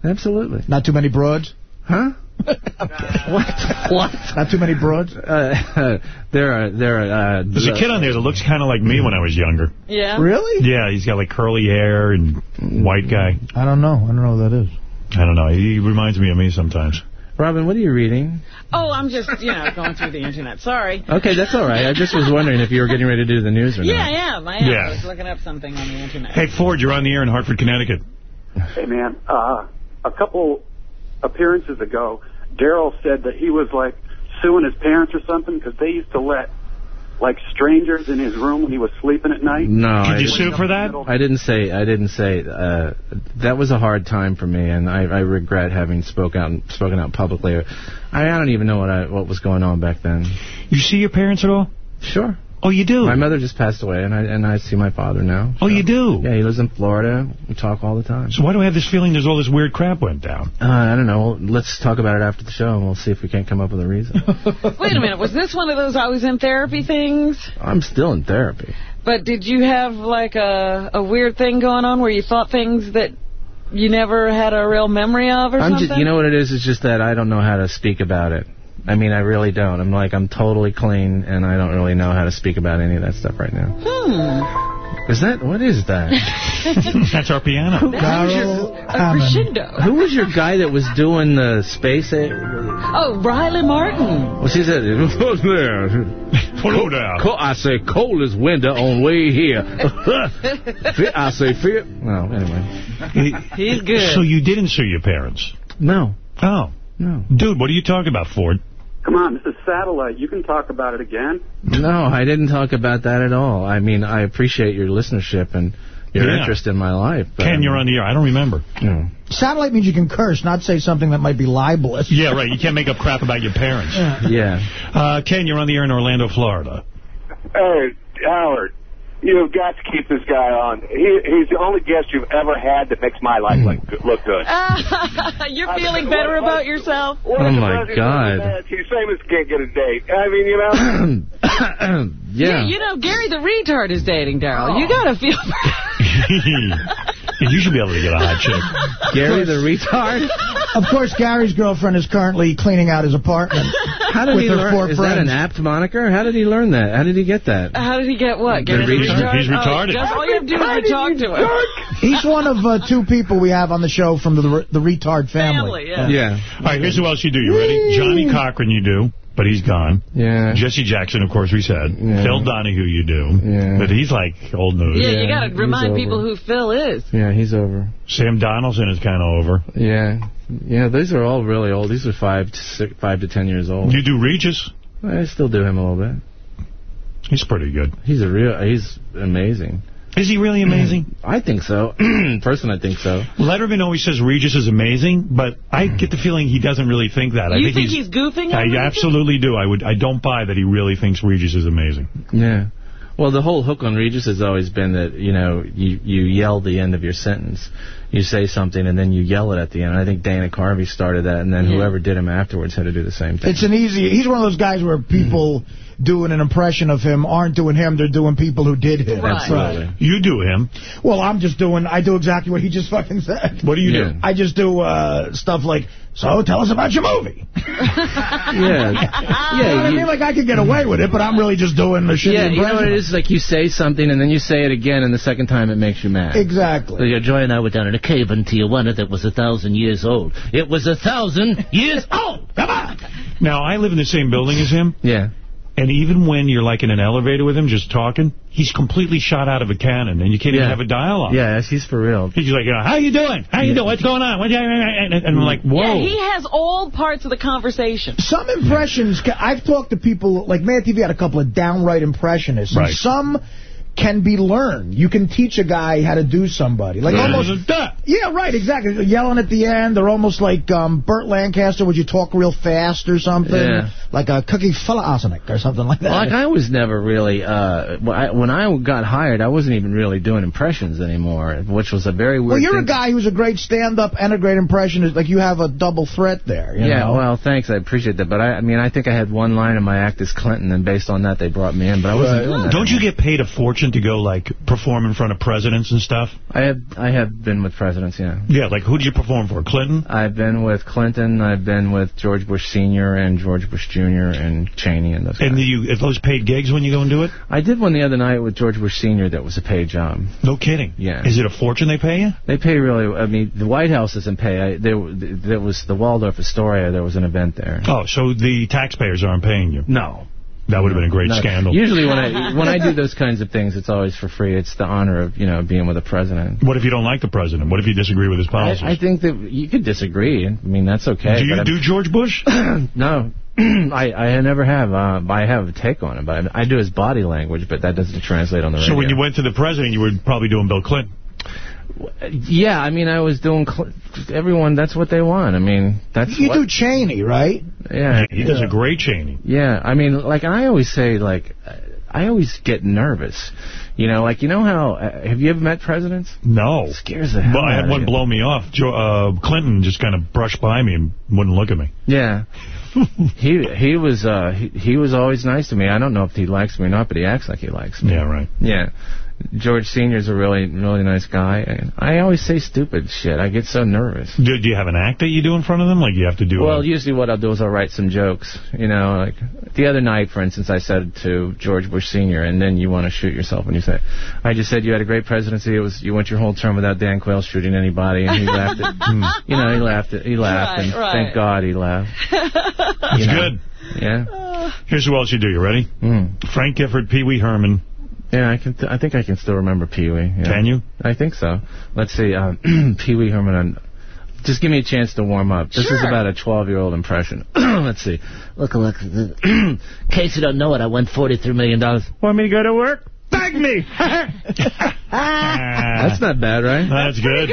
Absolutely. Not too many broads. Huh? What? What? Not too many broads. Uh, there are there are. Uh, There's a kid on there that looks kind of like me when I was younger. Yeah. Really? Yeah, he's got like curly hair and white guy. I don't know. I don't know who that is. I don't know. He reminds me of me sometimes. Robin, what are you reading? Oh, I'm just, you know, going through the internet. Sorry. Okay, that's all right. I just was wondering if you were getting ready to do the news or Yeah, not. I am. I am. Yeah. I was looking up something on the internet. Hey, Ford, you're on the air in Hartford, Connecticut. Hey, man. Uh, a couple appearances ago, Darrell said that he was, like, suing his parents or something because they used to let, like, strangers in his room when he was sleeping at night. No, Did I, you sue for that? I didn't say. I didn't say. Uh, that was a hard time for me, and I, I regret having spoke out spoken out publicly. I, I don't even know what I, what was going on back then. You see your parents at all? Sure. Oh, you do? My mother just passed away, and I and I see my father now. Oh, you do? Yeah, he lives in Florida. We talk all the time. So why do I have this feeling there's all this weird crap went down? Uh, I don't know. Let's talk about it after the show, and we'll see if we can't come up with a reason. Wait a minute. Was this one of those I was in therapy things? I'm still in therapy. But did you have, like, a, a weird thing going on where you thought things that you never had a real memory of or I'm something? just, you know what it is? It's just that I don't know how to speak about it. I mean, I really don't. I'm like, I'm totally clean, and I don't really know how to speak about any of that stuff right now. Hmm. Is that, what is that? That's our piano. That's your- a crescendo. Who was your guy that was doing the space? Oh, Riley Martin. Well, she said, what's there? Hello there. Co- I say, coldest window on way here. I say, fear. No, anyway. He's good. So you didn't sue your parents? No. Oh. No. Dude, what are you talking about, Ford? Come on, this is satellite. You can talk about it again. No, I didn't talk about that at all. I mean, I appreciate your listenership and your Yeah. interest in my life. but, Ken, um, you're on the air. I don't remember. No. Satellite means you can curse, not say something that might be libelous. Yeah, right. You can't make up crap about your parents. Yeah. Uh, Ken, you're on the air in Orlando, Florida. Hey, Howard, you've got to keep this guy on. He, he's the only guest you've ever had that makes my life look, hmm. look good. You're feeling better about yourself? What Oh, if my God. of the match, He's famous, can't get a date. I mean, you know. yeah. You know, Gary the retard is dating Darrell. You oh. gotta feel you should be able to get a hot chick. Gary the retard? Of course, Gary's girlfriend is currently cleaning out his apartment How did with he her learn? four Is friends. that an apt moniker? How did he learn that? How did he get that? How did he get what? Get The retard? retard? He's Oh, retarded. just all you have to do is talk to him. He's one of uh, two people we have on the show from the the retard family. Yeah. All right, here's who else you do. You ready? Johnnie Cochran you do, but he's gone. Yeah. Jesse Jackson, of course, we said. Yeah. Phil Donahue you do. Yeah. But he's like old news. Yeah, you gotta remind people who Phil is. Yeah, he's over. Sam Donaldson is kind of over. Yeah. Yeah, these are all really old. These are five to six, five to ten years old. You do Regis? I still do him a little bit. He's pretty good. He's a real. He's amazing. Is he really amazing? I think so. Person, I think so. Letterman always says Regis is amazing, but I get the feeling he doesn't really think that. I You think, think he's goofing I absolutely do. I would. I don't buy that he really thinks Regis is amazing. Yeah. Well, the whole hook on Regis has always been that, you know, you, you yell the end of your sentence. You say something and then you yell it at the end. I think Dana Carvey started that, and then Yeah. whoever did him afterwards had to do the same thing. It's an easy. He's one of those guys where people doing an impression of him aren't doing him. They're doing people who did him. Absolutely. You do him. Well, I'm just doing. I do exactly what he just fucking said. What do you Yeah. do? I just do uh, stuff like. So tell us about your movie. Yeah. yeah. You know what I mean? Like I could get away with it, but I'm really just doing the shitty yeah, you know what it is? Like you say something and then you say it again, and the second time it makes you mad. Exactly. So your Joy and I were down in a cave in Tijuana that was a thousand years old. It was a thousand years old. Come on. Now, I live in the same building as him, Yeah. and even when you're like in an elevator with him just talking, he's completely shot out of a cannon, and you can't Yeah. even have a dialogue. Yeah, he's for real. He's like, you know, how you doing? How you doing? What's going on? What you, and, and I'm like, whoa. Yeah, he has all parts of the conversation. Some impressions, I've talked to people, like Mad TV had a couple of downright impressionists. and Right. some can be learned. You can teach a guy how to do somebody. Like Right. almost, yeah, right, exactly. Yelling at the end, they're almost like um, Burt Lancaster. Would you talk real fast or something? Yeah. Like a cookie fella or something like that. Well, like I was never really uh when I, got hired, I wasn't even really doing impressions anymore, which was a very weird. well, you're thing. a guy who's a great stand-up and a great impressionist. Like you have a double threat there. You yeah, know? well, thanks. I appreciate that. But I, I mean, I think I had one line in my act as Clinton, and based on that, they brought me in. But I wasn't doing that. Don't you get paid a fortune to go, like, perform in front of presidents and stuff? I have I have been with presidents, yeah. Yeah, like, who did you perform for? Clinton? I've been with Clinton. I've been with George Bush Senior and George Bush Jr. and Cheney and those. Guys. And do you, those paid gigs when you go and do it? I did one the other night with George Bush Senior. That was a paid job. No kidding. Yeah. Is it a fortune they pay you? They pay really. I mean, the White House doesn't pay. I, there, there was the Waldorf Astoria. There was an event there. Oh, so the taxpayers aren't paying you? No. That would have been a great No. scandal. Usually when I when I do those kinds of things, it's always for free. It's the honor of you know being with a president. What if you don't like the president? What if you disagree with his policies? I, I think that you could disagree. I mean that's okay. do you do George Bush? No, I I never have. Uh, I have a take on it, but I, I do his body language, but that doesn't translate on the radio. So when you went to the president, you were probably doing Bill Clinton. Yeah, I mean I was doing cl- everyone. That's what they want. I mean that's you what, do Cheney, right? Yeah, He does a great Cheney. Yeah, I mean, like I always say, like I always get nervous. You know, like you know how uh, have you ever met presidents? No. it scares the hell Well, I out had of one you. blow me off. Jo uh, Clinton just kind of brushed by me and wouldn't look at me. Yeah. he he was uh he, he was always nice to me. I don't know if he likes me or not, but he acts like he likes me. Yeah, right. Yeah. George Senior's a really, really nice guy. And I always say stupid shit. I get so nervous. Do, do you have an act that you do in front of them? Like you have to do Well, a... usually what I'll do is I'll write some jokes. You know, like the other night, for instance, I said to George Bush Sr., and then you want to shoot yourself when you say, I just said you had a great presidency. It was You went your whole term without Dan Quayle shooting anybody, and he laughed. At, Hmm. you know, he laughed. At, he laughed, Right, and right. thank God he laughed. That's you know. good. Yeah. Here's who else you do. You ready? Frank Gifford, Pee Wee Herman. Yeah, I can. I think I can still remember Pee Wee. Yeah. Can you? I think so. Let's see. Um, Pee Wee Herman. On, just give me a chance to warm up. This is about a 12-year-old impression. Let's see. Look, look. In case you don't know it, I won $43 million. Want me to go to work? Beg me. That's not bad, right? That's good.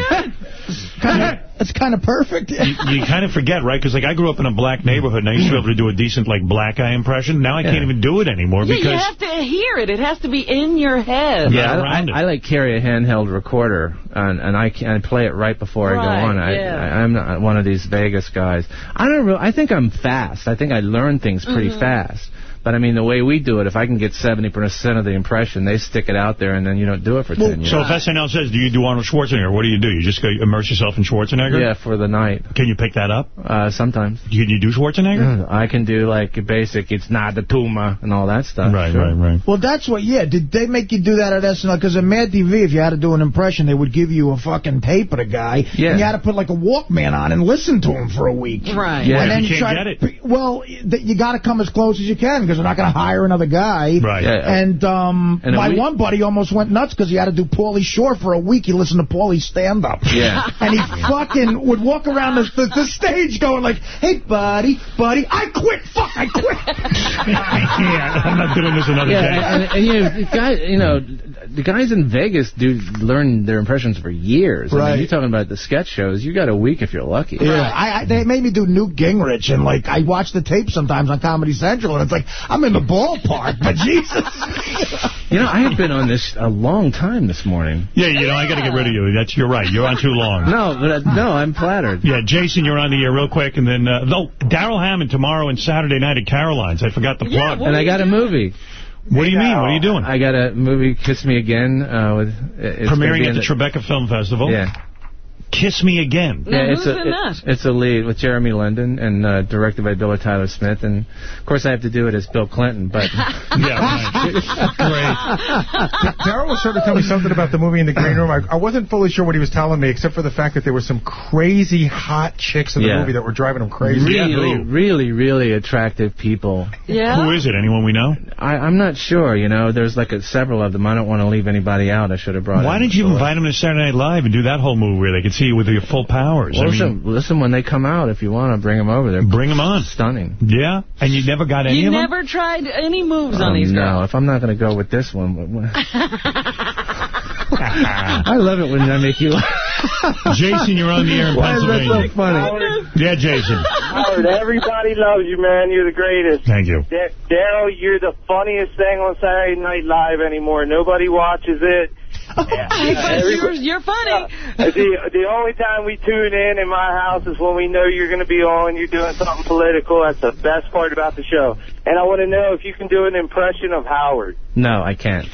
That's kind of perfect. you, you kind of forget, right? Because like I grew up in a black neighborhood, and I used to be able to do a decent like black guy impression. Now I can't even do it anymore Yeah, you have to hear it. It has to be in your head. Yeah, I, I, I like carry a handheld recorder, and, and I can I play it right before I go on. I, yeah. I, I'm not one of these Vegas guys. I don't. Really, I think I'm fast. I think I learn things pretty Mhm. fast. But I mean, the way we do it, if I can get 70% of the impression, they stick it out there, and then you don't do it for 10 years. So if SNL says, do you do Arnold Schwarzenegger, what do you do? You just go immerse yourself in Schwarzenegger? Yeah, for the night. Can you pick that up? Uh, sometimes. Can you do Schwarzenegger? I can do like basic, it's not the tumor and all that stuff. Right, Sure. right, right. Well, that's what, yeah. Did they make you do that at SNL? Because in Mad TV, if you had to do an impression, they would give you a fucking tape of the guy. Yeah. And you had to put like a Walkman on and listen to him for a week. Right. Yeah. And then You can't try, get it. Well, you got to come as close as you can because they're not going to hire another guy. Right. Yeah. And um, And my one buddy almost went nuts because he had to do Pauly Shore for a week. He listened to Pauly stand up. Yeah. And he fucking would walk around the, the, the stage going like, hey, buddy, buddy, I quit. Fuck, I quit. yeah, I'm not doing this another Yeah, day. and, and, you know, the guy, you know, the guys in Vegas do learn their impressions for years. I Right. mean, you're talking about the sketch shows. You got a week if you're lucky. Yeah, I, I, they made me do Newt Gingrich, and like I watch the tape sometimes on Comedy Central, and it's like I'm in the ballpark, but Jesus. You know, I have been on this a long time this morning. Yeah, you know, I got to get rid of you. That's You're right. You're on too long. No, but uh, no, I'm flattered. Yeah, Jason, you're on the air real quick, and then uh, no, Darrell Hammond tomorrow and Saturday night at Caroline's. I forgot the plug. Yeah, and I got a movie. What do you mean? What are you doing? I got a movie, Kiss Me Again, uh, with it's Premiering at in the Tribeca Film Festival. Yeah. Kiss Me Again. Now, yeah, who's it's a, in it- that? It's a lead with Jeremy London and uh, directed by Bill Tyler Smith. And, of course, I have to do it as Bill Clinton, but... yeah, Great. Darrell was trying to tell me something about the movie in the green room. I, I wasn't fully sure what he was telling me, except for the fact that there were some crazy hot chicks in the Yeah. movie that were driving him crazy. Really, really, really attractive people. Yeah? Who is it? Anyone we know? I, I'm not sure, you know. There's like a, several of them. I don't want to leave anybody out. I should have brought Why in didn't you invite them to Saturday Night Live and do that whole movie where they could see you with your full powers? Well, I mean, listen, listen, when they come out, if you want to bring them over, they're bring them on. Stunning. Yeah? And you never got any You of them? never tried any moves Oh, on um, these no, girls. if I'm not going to go with this one. what- what- I love it when I make you laugh. Jason, you're on the air in Why is that so funny? Yeah, Jason. Howard, everybody loves you, man. You're the greatest. Thank you. Da- Darrell, you're the funniest thing on Saturday Night Live anymore. Nobody watches it. but you're, you're funny. Uh, the the only time we tune in in my house is when we know you're going to be on. You're doing something political. That's the best part about the show. And I want to know if you can do an impression of Howard. No, I can't.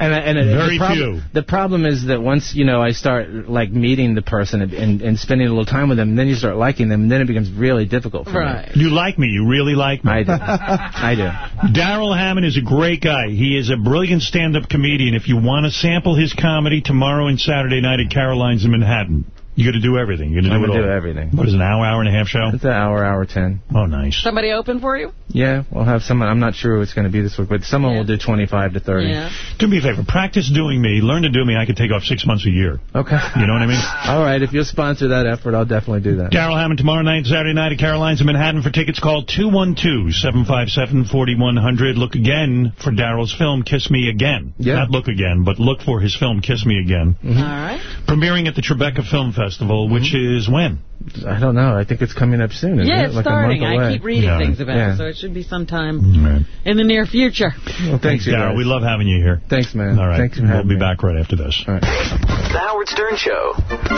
And, and Very the problem, few. The problem is that once you know I start like meeting the person and, and, and spending a little time with them, and then you start liking them, and then it becomes really difficult for Right. You like me. You really like me. I do. I do. Darrell Hammond is a great guy. He is a brilliant stand-up comedian. If you want to sample his comedy tomorrow and Saturday night at Caroline's in Manhattan, you got to do everything. You're going I'm to do gonna it all. do everything. What is an hour, hour and a half show? It's an hour, hour ten. Oh, nice. Somebody open for you? Yeah, we'll have someone. I'm not sure who it's going to be this week, but someone will do 25 to 30. Yeah. Do me a favor. Practice doing me. Learn to do me. I could take off six months a year. Okay. You know what I mean? All right. If you'll sponsor that effort, I'll definitely do that. Darrell Hammond tomorrow night, Saturday night at Caroline's in Manhattan. For tickets, call 212-757-4100. Look again for Darrell's film, Kiss Me Again. Yeah. Not look again, but look for his film, Kiss Me Again. Mm-hmm. All right. Premiering at the Tribeca Film Festival, which mm-hmm. is when? I don't know. I think it's coming up soon. Isn't Yeah, it? it's like starting. A month away. I keep reading Yeah. things about yeah. it, so it should be sometime mm-hmm. in the near future. Well, thanks, you Darrell. We love having you here. Thanks, man. All right. Thanks for we'll be me. back right after this. The Howard Stern Show.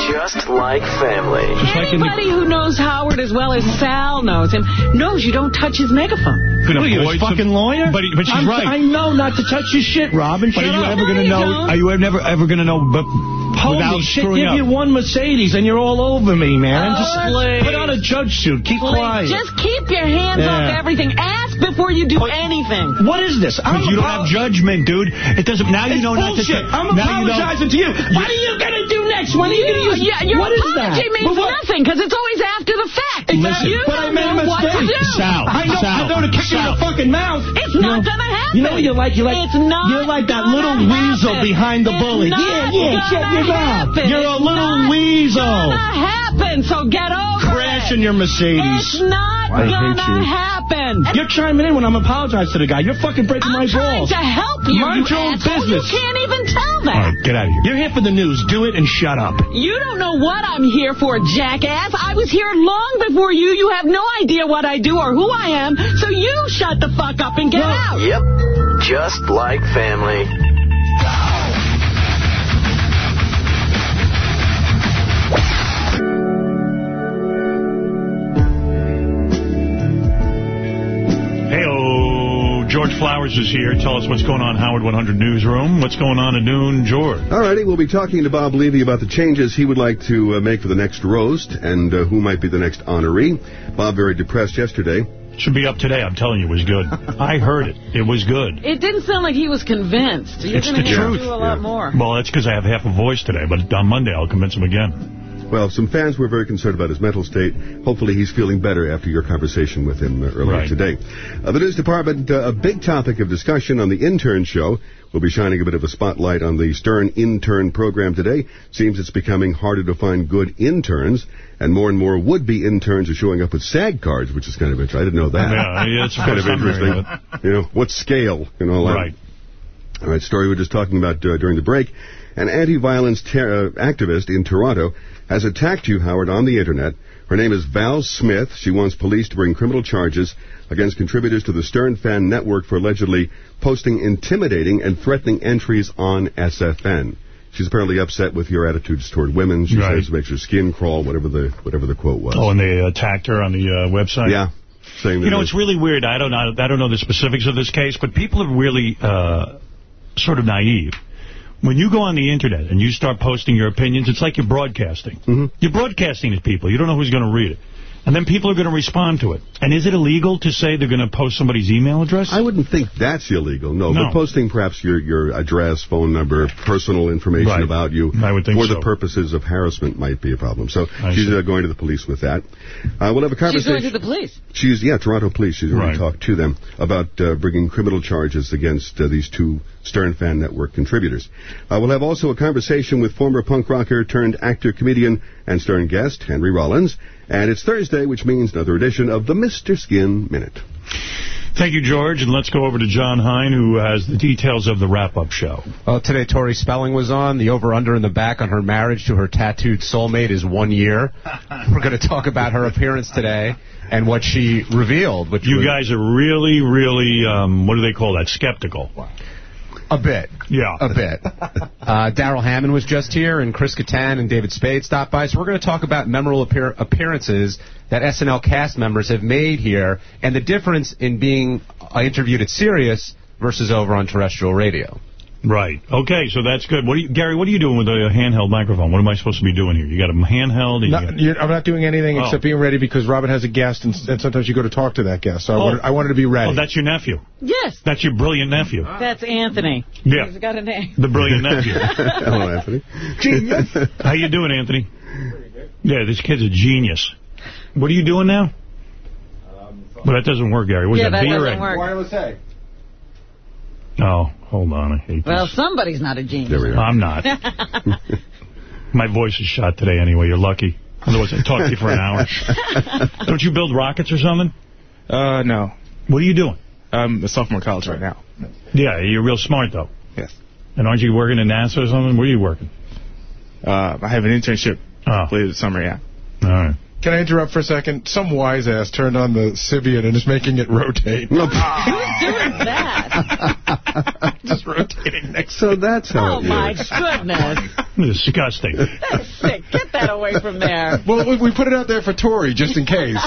Just like family. Anybody who knows Howard as well as Sal knows him knows you don't touch his megaphone. What are you, a fucking lawyer? But, but she's I'm- right. I know not to touch your shit, Robin. But Shut are you up. ever going to know? Are you never ever going to know? But without Holy shit, screwing give up. you one Mercedes and you're all over me, man. Oh, Just please. put on a judge suit. Keep Please, quiet. Just keep your hands Yeah. off everything. Ask before you do anything. What is this? I'm Because you don't have judgment, dude. It doesn't. Now you It's know not to. bullshit. I'm now you know- apologizing to you. What are you going to do next? When are you going to use yeah, your What is that? apology means what- nothing because it's always after the fact. Listen, you but I made a know what to mistake. do. Sal, I know, Sal, I'm going to kick you in the fucking mouth. It's not gonna happen. You know what you're like? You're like, It's not you're like that little weasel behind the bully. not Yeah, yeah, shut gonna your mouth. happen. You're a It's little not weasel. gonna happen, so get over Crash it. in your Mercedes. It's not I gonna you. happen. You're chiming in when I'm apologizing to the guy. You're fucking breaking my I'm trying balls. to help you. Mind you your own business. You can't even tell that. All right, get out of here. You're here for the news. Do it and shut up. You don't know what I'm here for, jackass. I was here long before you. You have no idea what I do or who I am, so you shut the fuck up and get out. Yep. Just like family. George Flowers is here. Tell us what's going on, Howard 100 Newsroom. What's going on at noon, George? All righty, we'll be talking to Bob Levy about the changes he would like to uh, make for the next roast and uh, who might be the next honoree. Bob very depressed yesterday. Should be up today. I'm telling you, it was good. I heard it. It was good. It didn't sound like he was convinced. You're It's going to the hear truth. do a lot more. Well, that's because I have half a voice today, but on Monday I'll convince him again. Well, some fans were very concerned about his mental state. Hopefully he's feeling better after your conversation with him uh, earlier Right. today. Uh, the news department, uh, a big topic of discussion on the intern show. We'll be shining a bit of a spotlight on the Stern intern program today. Seems it's becoming harder to find good interns, and more and more would-be interns are showing up with SAG cards, which is kind of interesting. I didn't know that. Yeah, yeah, it's kind of interesting. You know, what scale and all that. Right. All right, story we were just talking about uh, during the break. An anti-violence uh, activist in Toronto has attacked you, Howard, on the Internet. Her name is Val Smith. She wants police to bring criminal charges against contributors to the Stern Fan Network for allegedly posting intimidating and threatening entries on SFN. She's apparently upset with your attitudes toward women. She Right. says it makes her skin crawl, whatever the whatever the quote was. Oh, and they attacked her on the uh, website? Yeah. Saying You know, it's really weird. I don't know. I don't know the specifics of this case, but people are really uh, sort of naive. When you go on the internet and you start posting your opinions, it's like you're broadcasting. Mm-hmm. You're broadcasting to people. You don't know who's going to read it. And then people are going to respond to it. And is it illegal to say they're going to post somebody's email address? I wouldn't think that's illegal, no. No. But posting perhaps your, your address, phone number, personal information Right. about you I would think for so. the purposes of harassment might be a problem. So I she's uh, going to the police with that. Uh, we'll have a conversation. She's conversation. going to the police. She's, yeah, Toronto police. She's going Right. talk to them about uh, bringing criminal charges against uh, these two Stern Fan Network contributors. Uh, we'll have also a conversation with former punk rocker turned actor, comedian, and Stern guest, Henry Rollins. And it's Thursday, which means another edition of the Mr. Skin Minute. Thank you, George. And let's go over to Jon Hein, who has the details of the wrap-up show. Well, today Tori Spelling was on. The over-under in the back on her marriage to her tattooed soulmate is one year. We're going to talk about her appearance today and what she revealed. Which You was guys are really, really, um, what do they call that, skeptical. A bit. Yeah. A bit. Uh, Darrell Hammond was just here, and Chris Kattan and David Spade stopped by. So we're going to talk about memorable appear- appearances that SNL cast members have made here and the difference in being uh, interviewed at Sirius versus over on terrestrial radio. Right. Okay, so that's good. What do you, Gary, what are you doing with a handheld microphone? What am I supposed to be doing here? You got a handheld? and you got- I'm not doing anything Oh. except being ready because Robin has a guest, and, and sometimes you go to talk to that guest. So I, Oh. wanted, I wanted to be ready. Oh, that's your nephew. Yes, That's your brilliant nephew. Ah. that's Anthony. Yeah. He's got a name. The brilliant nephew. Hello, Anthony. Genius. How you doing, Anthony? Yeah, this kid's a genius. What are you doing now? Um, well, that doesn't work, Gary. Was Yeah, that that doesn't work. Wireless A. Oh, hold on. I hate Well, this. somebody's not a genius. I'm not. My voice is shot today anyway. You're lucky. Otherwise, I'd talk to you for an hour. Don't you build rockets or something? Uh, no. What are you doing? I'm a sophomore in college right now. Yeah, you're real smart, though. Yes. And aren't you working at NASA or something? Where are you working? Uh, I have an internship Oh. later this summer, yeah. All right. Can I interrupt for a second? Some wise ass turned on the Sybian and is making it rotate. Who's doing that? Just rotating next So that's how Oh, it my is. goodness. Disgusting. That's sick. Get that away from there. Well, we- we put it out there for Tori, just in case.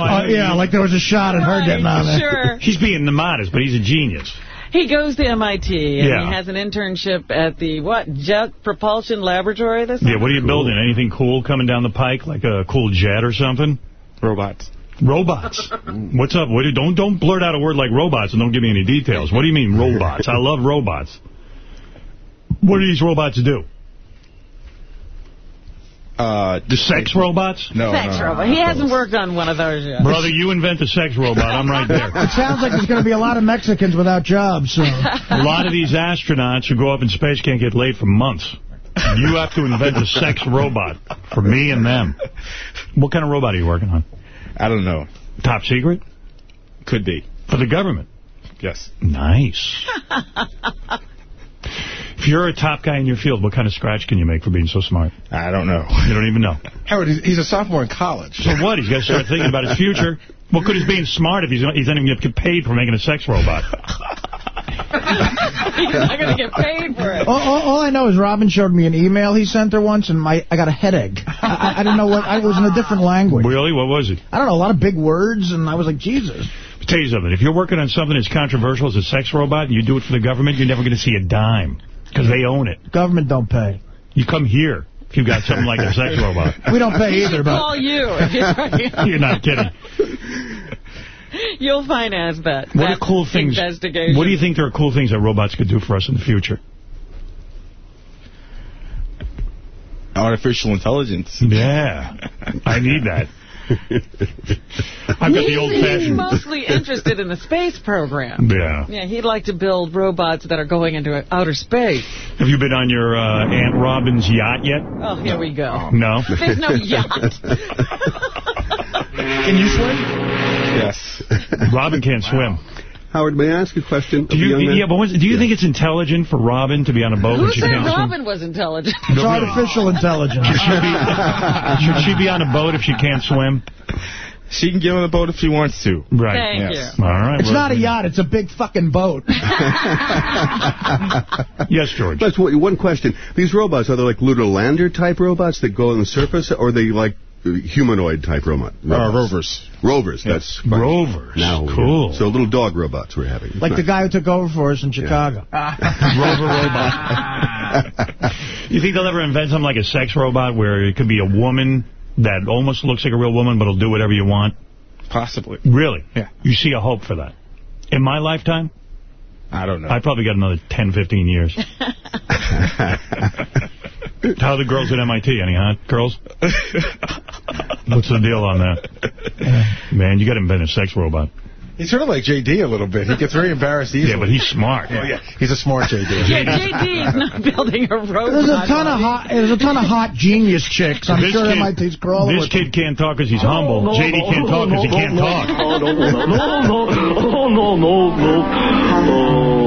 Oh, yeah, like there was a shot at her getting on there. Sure. He's being the modest, but he's a genius. He goes to MIT, and Yeah. he has an internship at the, what, Jet Propulsion Laboratory this Yeah, what are you building? Anything cool coming down the pike, like a cool jet or something? Robots. Robots. Mm. What's up? What do, don't don't blurt out a word like robots and don't give me any details. What do you mean robots? I love robots. What do these robots do? Uh, The sex robots? No, Sex robot. He hasn't worked on one of those yet. Brother, you invent a sex robot. I'm right there. It sounds like there's going to be a lot of Mexicans without jobs soon. A lot of these astronauts who go up in space can't get laid for months. You have to invent a sex robot for me and them. What kind of robot are you working on? I don't know. Top secret? Could be. For the government? Yes. Nice. If you're a top guy in your field, what kind of scratch can you make for being so smart? I don't know. You don't even know. Howard, he's, he's a sophomore in college. So what? He's got to start thinking about his future. What good is being smart if he's not, he's not even going to get paid for making a sex robot? He's not going to get paid for it. All, all, all I know is Robin showed me an email he sent her once, and my I got a headache. I, I, I didn't know what... I, it was in a different language. Really? What was it? I don't know, a lot of big words, and I was like, Jesus. I'll tell you something. If you're working on something as controversial as a sex robot and you do it for the government, you're never going to see a dime because they own it. Government don't pay. You come here if you've got something like a sex robot. We don't pay either, but... Call you. if you're- You're not kidding. You'll finance that. What are that cool things? Investigation. What do you think there are cool things that robots could do for us in the future? Artificial intelligence. Yeah, I need that. I've got the He's- old He's fashioned. mostly interested in the space program. Yeah. Yeah, he'd like to build robots that are going into outer space. Have you been on your uh, Aunt Robin's yacht yet? Oh, here we go. No. There's no yacht. Can you swim? Yes. Robin can't swim. Howard, may I ask a question? Do you, yeah, but what's- do you think it's intelligent for Robin to be on a boat Who when she said can't swim? Robin was intelligent? It's artificial intelligence. Should she, be, should she be on a boat if she can't swim? She can get on the boat if she wants to. Right. Thank Yes. you. All right. It's well, not a yacht, it's a big fucking boat. Yes, George. That's one one question. These robots, are they like lunar lander type robots that go on the surface, or are they like humanoid type robot? Uh, rovers. Rovers, that's fine. Rovers. Now, Cool. So little dog robots we're having. Like the guy who took over for us in Chicago. Rover robot. you think they'll ever invent something like a sex robot where it could be a woman that almost looks like a real woman, but will do whatever you want? Possibly. Really? Yeah. You see a hope for that? In my lifetime? I don't know. I probably got another 10, 15 years. How are the girls at MIT? Any hot girls? What's the deal on that? Man, you got to invent a sex robot. He's sort of like JD a little bit. He gets very embarrassed easily. Yeah, but he's smart. Oh, yeah. He's a smart JD. Yeah, JD's not building a robot. There's a ton of hot. There's a ton of hot genius chicks. I'm This sure kid- MIT's crawling This with kid can't talk because he's humble. JD can't talk because he can't talk. No, no, no, no, no, no, no.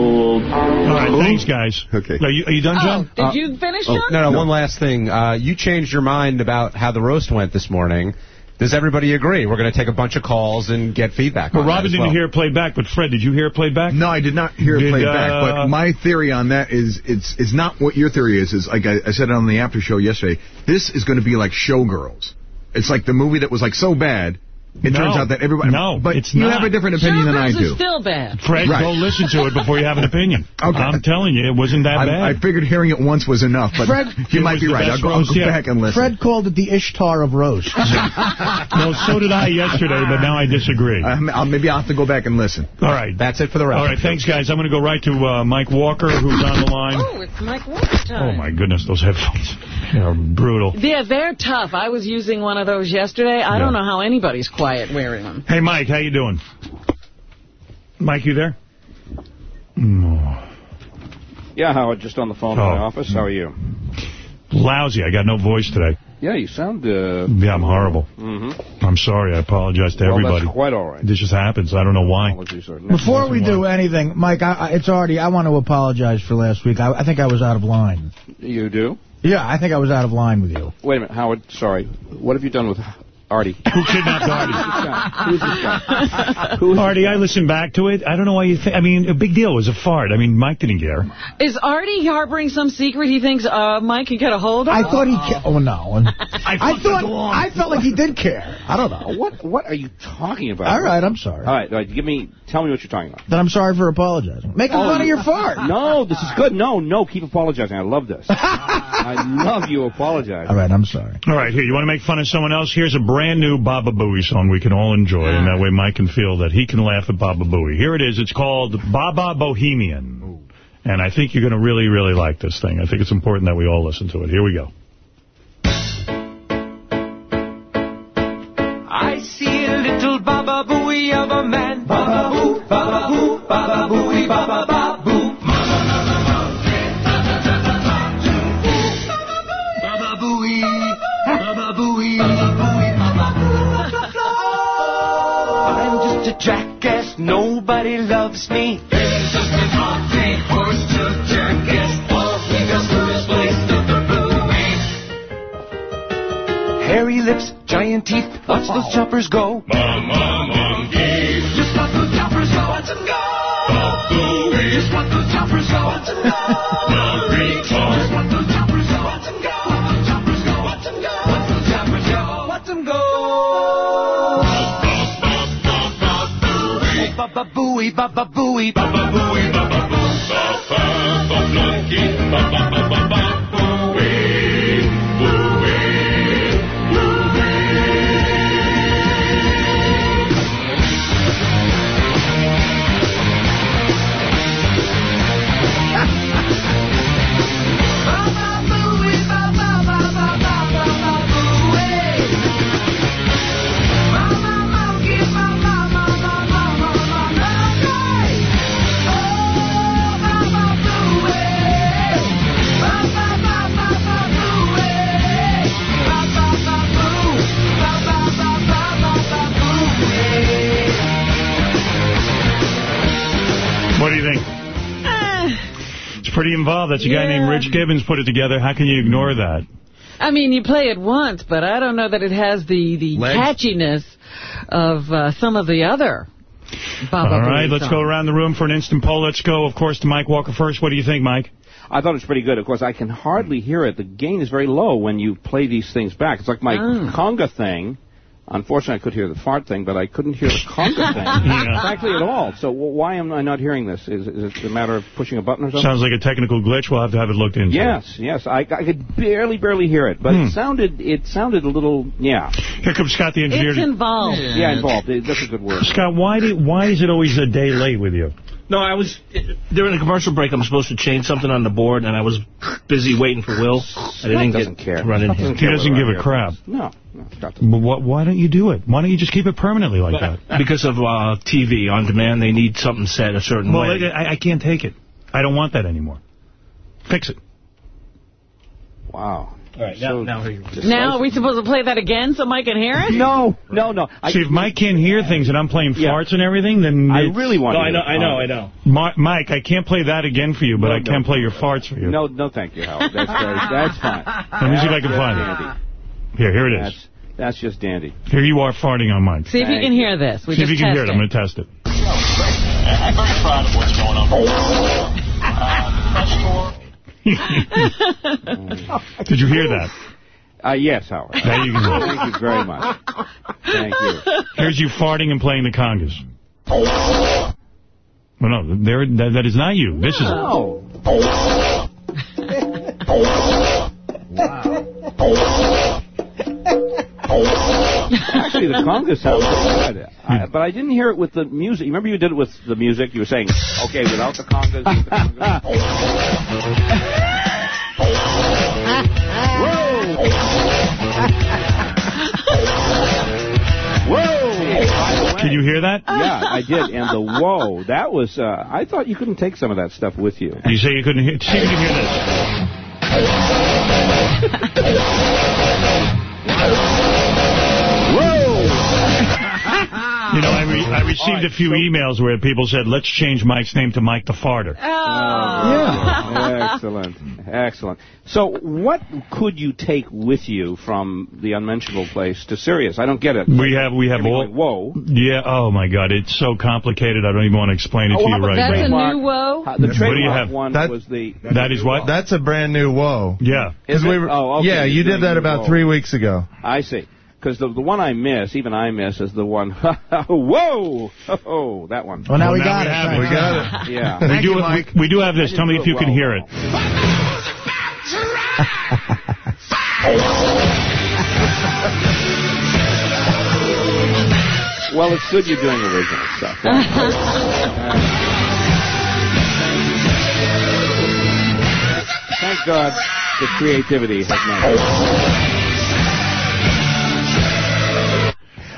All right, thanks, guys. Okay. Are you, are you done, Oh, John? did Uh, you finish, Oh, John? no, no, one last thing. Uh, you changed your mind about how the roast went this morning. Does everybody agree? We're going to take a bunch of calls and get feedback Well, on that Robin as didn't well. hear it played back, but Fred, did you hear it played back? No, I did not hear it Did, played uh, back, but my theory on that is it's it's not what your theory is. Is like I, I said it on the after show yesterday. This is going to be like Showgirls. It's like the movie that was like so bad. It No. turns out that everybody. No, but it's you not. have a different opinion than I Showgirls do. is still bad. Fred, Right. go listen to it before you have an opinion. Okay. I'm telling you, it wasn't that I, bad. I figured hearing it once was enough, but Fred- you might be right. I'll go, I'll go back and listen. Fred called it the Ishtar of roast. no, so did I yesterday, but now I disagree. Uh, I'll, maybe I'll have to go back and listen. All right. That's it for the All round. right, thanks, guys. I'm going to go right to uh, Mike Walker, who's on the line. Oh, it's Mike Walker Oh, my goodness, those headphones. They're brutal. Yeah, they're tough. I was using one of those yesterday. I Yeah. don't know how anybody's quiet wearing them. Hey, Mike, how you doing? Mike, you there? No. Yeah, Howard, just on the phone Oh. in my office. How are you? Lousy. I got no voice today. Yeah, you sound... Uh, Yeah, I'm horrible. mm-hmm. I'm sorry. I apologize to Well, everybody. that's quite all right. This just happens. I don't know why. Before we do anything, Mike, I, I, it's already. I want to apologize for last week. I, I think I was out of line. You do? Yeah, I think I was out of line with you. Wait a minute, Howard. Sorry. What have you done with Artie. Who kidnapped Artie? Who's this guy? Artie, I listened back to it. I don't know why you think. I mean, a big deal. It was a fart. I mean, Mike didn't care. Is Artie harboring some secret he thinks uh, Mike can get a hold of? I thought he... Ca oh, no. I, fucked thought... I felt like he did care. I don't know. What What are you talking about? All right, I'm sorry. All right, all right. Give me. Tell me what you're talking about. Then I'm sorry for apologizing. Making Oh, fun of your fart. No, this is good. No, no, keep apologizing. I love this. I love you apologizing. All right, I'm sorry. All right, here, you want to make fun of someone else? Here's a brand new Baba Booey song we can all enjoy, and that way Mike can feel that he can laugh at Baba Booey. Here it is. It's called Baba Bohemian. And I think you're going to really, really like this thing. I think it's important that we all listen to it. Here we go. Of a man. Baba boo, baba boo, baba booey, baba ba boo. Baba booey, baba booey, booey, baba boo. I'm just a jackass, nobody loves me. Hairy lips, giant teeth, watch those choppers go. Mama monkey. Just watch those choppers go. Watch them go. Booey. Just watch those choppers go. Watch them go. Just watch those choppers go. Watch them go. Choppers go. Watch them go. Watch those choppers go. Watch them go. Baba booey, baba booey, baba booey, baba boo. Baba monkey, baba baba baba booey, do you think? It's pretty involved. That's a guy named Rich Gibbons put it together. How can you ignore that? I mean, you play it once, but I don't know that it has the, the Legs? catchiness of uh, some of the other Baba All right, let's songs. go around the room for an instant poll. Let's go, of course, to Mike Walker first. What do you think, Mike? I thought it was pretty good. Of course, I can hardly hear it. The gain is very low when you play these things back. It's like my Ah. conga thing. Unfortunately, I could hear the fart thing, but I couldn't hear the conga thing, Yeah. frankly, at all. So w- why am I not hearing this? Is, is it a matter of pushing a button or something? Sounds like a technical glitch. We'll have to have it looked into. Yes, yes. I, I could barely, barely hear it, but Hmm. it sounded, it sounded a little, yeah. Here comes Scott, the engineer. It's involved. Yeah, involved. That's a good word. Scott, why do, why is it always a day late with you? No, I was during a commercial break. I'm supposed to change something on the board, and I was busy waiting for Will. I didn't doesn't get care. run in Doesn't here. He doesn't give a crap. No, no, But what, why don't you do it? Why don't you just keep it permanently like that? Because of uh, TV on demand, they need something set a certain Well, way. I, I can't take it. I don't want that anymore. Fix it. Wow. All right, now, now Now, are we supposed to play that again so Mike can hear it? No, no, no. See, if Mike can't hear things and I'm playing farts and everything, then I really want No, to I know, I know, I know. Ma- Mike, I can't play that again for you, but No, I no. can play your farts for you. No, no, thank you, Howard. That's very, that's fine. Let me see if I can find it. Here, here it is. That's, that's just dandy. Here you are farting on Mike. See if you can hear this. We See if you can hear it. test I'm going to test it. I'm very proud of what's going on. Uh, Did you hear that? Uh, yes, Howard. Now you it. Thank you very much. Thank you. Here's you farting and playing the congas. Well, no, there, that, that is not you. This is. No. Actually, the conga sounds pretty good. I, but I didn't hear it with the music. You remember you did it with the music? You were saying, okay, without the congas. with the congas. Whoa! Can you hear that? Yeah, I did. And the whoa, that was, uh, I thought you couldn't take some of that stuff with you. You say you couldn't hear. See if you can hear this. You know, I, re- I received a few emails where people said, let's change Mike's name to Mike the Farter. Yeah. Excellent. Excellent. So what could you take with you from the unmentionable place to Sirius? I don't get it. We have we have all. going, Whoa. Yeah. Oh my God, it's so complicated. I don't even want to explain it Oh, to you right now. That's a new woe? Uh, the What do you trademark have? one That- was the... That is what? That's a brand new whoa. Yeah. Is 'Cause we were- Oh, okay. Yeah, you did that about whoa. three weeks ago. I see. Because the, the one I miss, even I miss, is the one, whoa! Oh, that one. Well, now Well, we now got we it. have it. We got it. Yeah. We do, you, we, Mike. we do have this. Tell me if you it can hear it. Well, it's good you're doing original stuff. Thank God the creativity has not.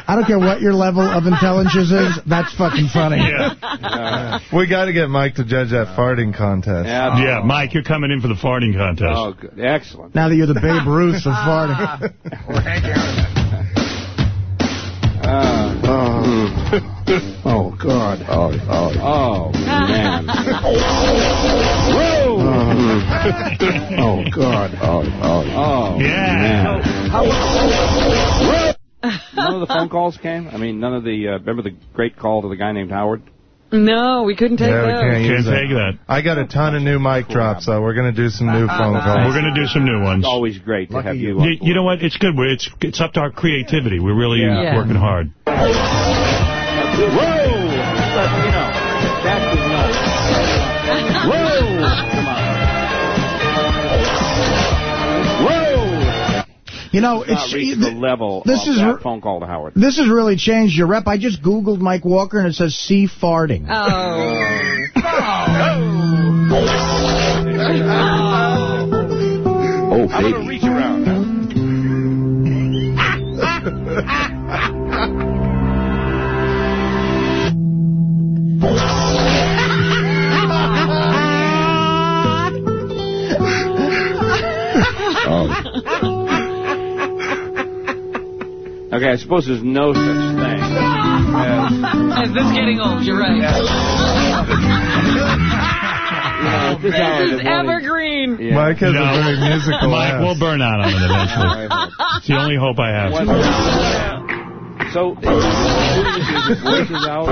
I don't care what your level of intelligence is. That's fucking funny. Yeah. We got to get Mike to judge that farting contest. Yeah. Yeah, Mike, you're coming in for the farting contest. Oh, good. Excellent. Now that you're the Babe Ruth of farting. Uh, Oh, God. Oh, oh. oh, man. Oh, God. Oh, oh. Oh, Yeah. man. How, none of the phone calls came? I mean, none of the, uh, remember the great call to the guy named Howard? No, we couldn't take Yeah, we those. can't Can't that. take that. I got a ton of new mic drops, so we're going to do some new phone calls. We're going to do some new ones. It's always great to have you. on You, you know what? It's good. It's it's up to our creativity. We're really Yeah. working hard. Whoa! But, you know, that's. Whoa! Come on. You know, Not it's reached the level this of is that phone call to Howard. this has really changed your rep. I just Googled Mike Walker and it says see farting. Oh, oh I'm going to reach around now. Oh. Okay, I suppose there's no such thing as... Is this getting old? You're right. at this hour This is morning- evergreen. Yeah. Mike has No. a very musical Mike, we'll burn out on it eventually. It's the only hope I have. What- So, his voice is out.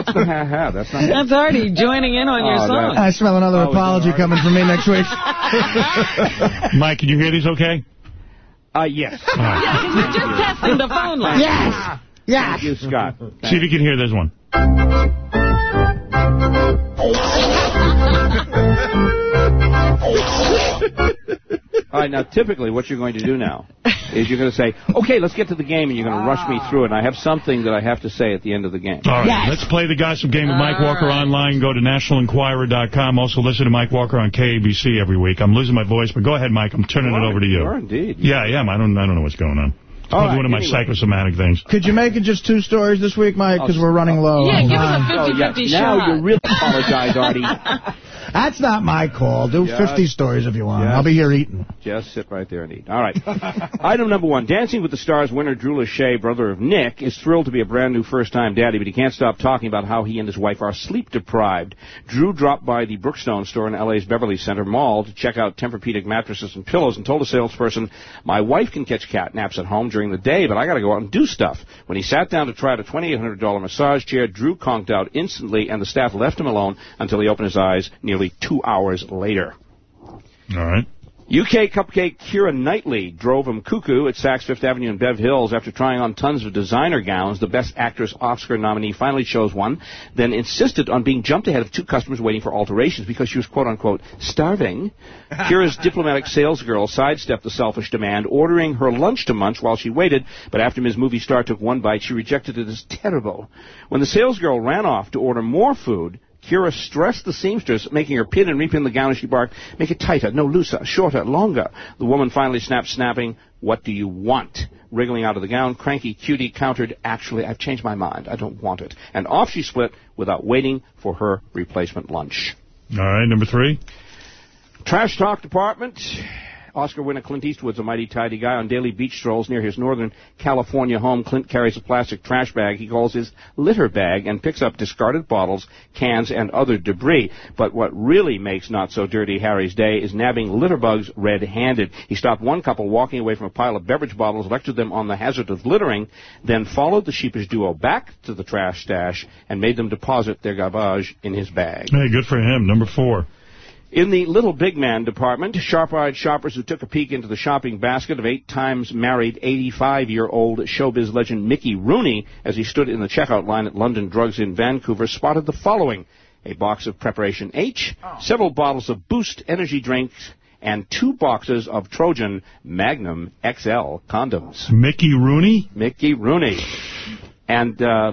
What's the ha ha? That's not. That's already joining in on your Oh, song. I smell another Oh, apology coming from me next week. Mike, can you hear these okay? Uh, yes. Yeah, we're just testing the phone line. yes! Yes! Thank you, Scott. See if you can hear this one. All right, now typically what you're going to do now is you're going to say, okay, let's get to the game, and you're going to rush me ah. through it. And I have something that I have to say at the end of the game. All right, let's play the gossip game with Mike Walker online. Go to nationalenquirer.com. Also listen to Mike Walker on KABC every week. I'm losing my voice, but go ahead, Mike. I'm turning it over to you. Sure, indeed. Yeah, I am. I don't, I don't know what's going on. It's All probably right, one of my anyway. psychosomatic things. Could you make it just two stories this week, Mike? Oh, because we're running low. Yeah, give us a 50-50 Oh, yeah. shot. Now you really apologize, Artie. That's not my call. Do Yes. 50 stories if you want. Yes. I'll be here eating. Just sit right there and eat. All right. Item number one. Dancing with the Stars winner Drew Lachey, brother of Nick, is thrilled to be a brand new first-time daddy, but he can't stop talking about how he and his wife are sleep-deprived. Drew dropped by the Brookstone store in LA's Beverly Center Mall to check out Tempur-Pedic mattresses and pillows and told a salesperson, my wife can catch cat naps at home during the day, but I got to go out and do stuff. When he sat down to try out a $2,800 massage chair, Drew conked out instantly, and the staff left him alone until he opened his eyes nearly two hours later. All right. UK cupcake Keira Knightley drove him cuckoo at Saks Fifth Avenue in Bev Hills after trying on tons of designer gowns. The Best Actress Oscar nominee finally chose one, then insisted on being jumped ahead of two customers waiting for alterations because she was quote unquote starving. Keira's diplomatic salesgirl sidestepped the selfish demand, ordering her lunch to munch while she waited, but after Ms. Movie Star took one bite, she rejected it as terrible. When the salesgirl ran off to order more food, Keira stressed the seamstress, making her pin and repin the gown as she barked, make it tighter, no looser, shorter, longer. The woman finally snapped, snapping, What do you want? Wriggling out of the gown, cranky cutie countered, Actually, I've changed my mind. I don't want it. And off she split without waiting for her replacement lunch. All right, number three. Trash Talk Department. Oscar winner Clint Eastwood's a mighty tidy guy. On daily beach strolls near his northern California home, Clint carries a plastic trash bag he calls his litter bag and picks up discarded bottles, cans, and other debris. But what really makes Not So Dirty Harry's day is nabbing litter bugs red-handed. He stopped one couple walking away from a pile of beverage bottles, lectured them on the hazard of littering, then followed the sheepish duo back to the trash stash and made them deposit their garbage in his bag. Hey, good for him. Number four. In the little big man department, sharp-eyed shoppers who took a peek into the shopping basket of eight times married 85-year-old showbiz legend Mickey Rooney as he stood in the checkout line at London Drugs in Vancouver spotted the following. A box of Preparation H, several bottles of Boost energy drinks, and two boxes of Trojan Magnum XL condoms. Mickey Rooney? Mickey Rooney. And, uh,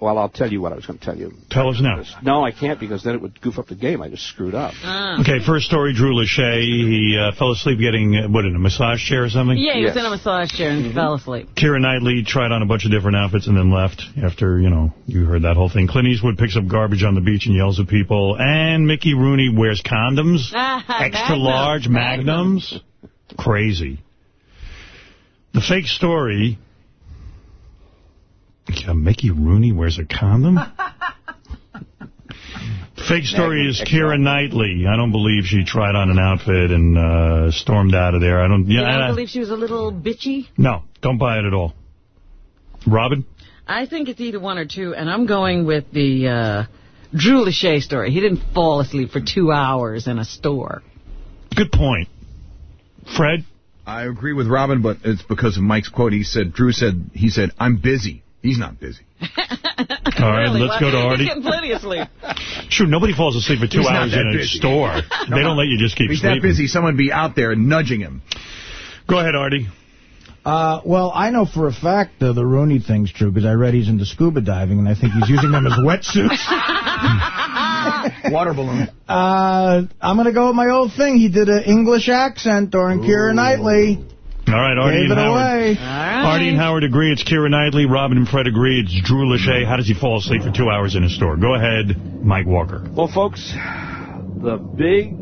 well, I'll tell you what I was going to tell you. Tell us now. No, I can't because then it would goof up the game. I just screwed up. Okay, first story, Drew Lachey. He uh, fell asleep getting, uh, what, in a massage chair or something? Yeah, he was in a massage chair and fell asleep. Keira Knightley tried on a bunch of different outfits and then left after, you know, you heard that whole thing. Clint Eastwood picks up garbage on the beach and yells at people. And Mickey Rooney wears condoms. Extra Magnum. large magnums. Crazy. The fake story. Yeah, Mickey Rooney wears a condom? Fake story is Keira Knightley. I don't believe she tried on an outfit and uh, stormed out of there. I don't. You don't I- believe she was a little bitchy? no, don't buy it at all. Robin? I think it's either one or two, and I'm going with the uh, Drew Lachey story. He didn't fall asleep for two hours in a store. Good point. Fred? I agree with Robin, but it's because of Mike's quote. He said, Drew said, he said, I'm busy. He's not busy. All right, Really? let's go to He's Artie. getting plenty of sleep. Sure, nobody falls asleep for two He's hours that in a busy. store. they don't let you just keep He's sleeping. that busy. Someone be out there nudging him. Go ahead, Artie. Uh, well, I know for a fact uh, the Rooney thing's true because I read he's into scuba diving, and I think he's using them as wetsuits. Water balloon. Uh, I'm going to go with my old thing. He did an English accent during Keira Knightley. All right, Artie Gave and Howard. away. Artie and Howard agree it's Keira Knightley. Robin and Fred agree it's Drew Lachey. How does he fall asleep for two hours in a store? Go ahead, Mike Walker. Well, folks, the big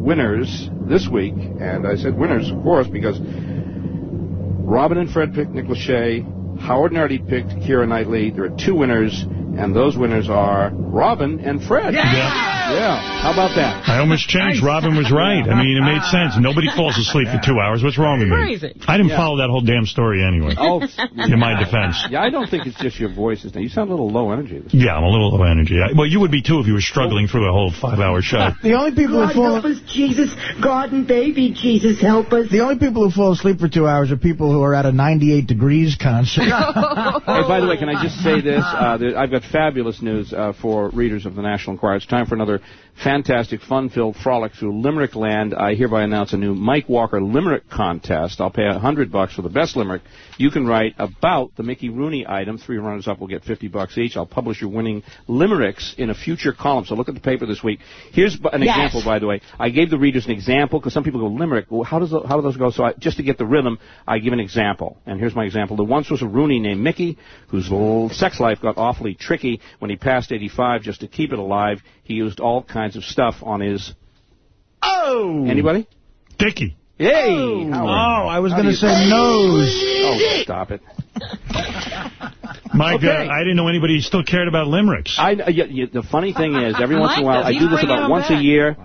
winners this week, and I said winners, of course, because Robin and Fred picked Nick Lachey, Howard and Artie picked Keira Knightley. There are two winners, and those winners are Robin and Fred. Yeah. Yeah. How about that? I almost changed. Robin was right. I mean, it made sense. Nobody falls asleep for two hours. What's wrong with me? Crazy. I didn't Yeah. follow that whole damn story anyway. Oh, in my defense. Yeah, I don't think it's just your voices. Now, you sound a little low energy. Yeah, I'm a little low energy. I, well, you would be too if you were struggling through a whole five-hour show. The only people God who fall help us, Jesus. God and baby Jesus, help us. the only people who fall asleep for two hours are people who are at a 98 Degrees concert. Hey, by the way, can I just say this? Uh, there, I've got fabulous news uh, for readers of the National Enquirer. It's time for another fantastic, fun-filled frolic through Limerick land. I hereby announce a new Mike Walker Limerick contest. I'll pay a hundred bucks for the best limerick. You can write about the Mickey Rooney item. Three runners-up will get 50 bucks each. I'll publish your winning limericks in a future column. So look at the paper this week. Here's an Yes. example, by the way. I gave the readers an example because some people go limerick. Well, how does the, how do those go? So I, just to get the rhythm, I give an example. And here's my example. There once was a Rooney named Mickey whose sex life got awfully tricky when he passed 85. Just to keep it alive, he used all kinds of stuff on his. Oh! Anybody? Dickie. Hey! Oh, Howard. Oh, I was going to say nose. Oh, stop it. Mike, Okay. uh, I didn't know anybody still cared about limericks. I, uh, yeah, yeah, the funny thing is, every once in a while. I do this about them once a back. year.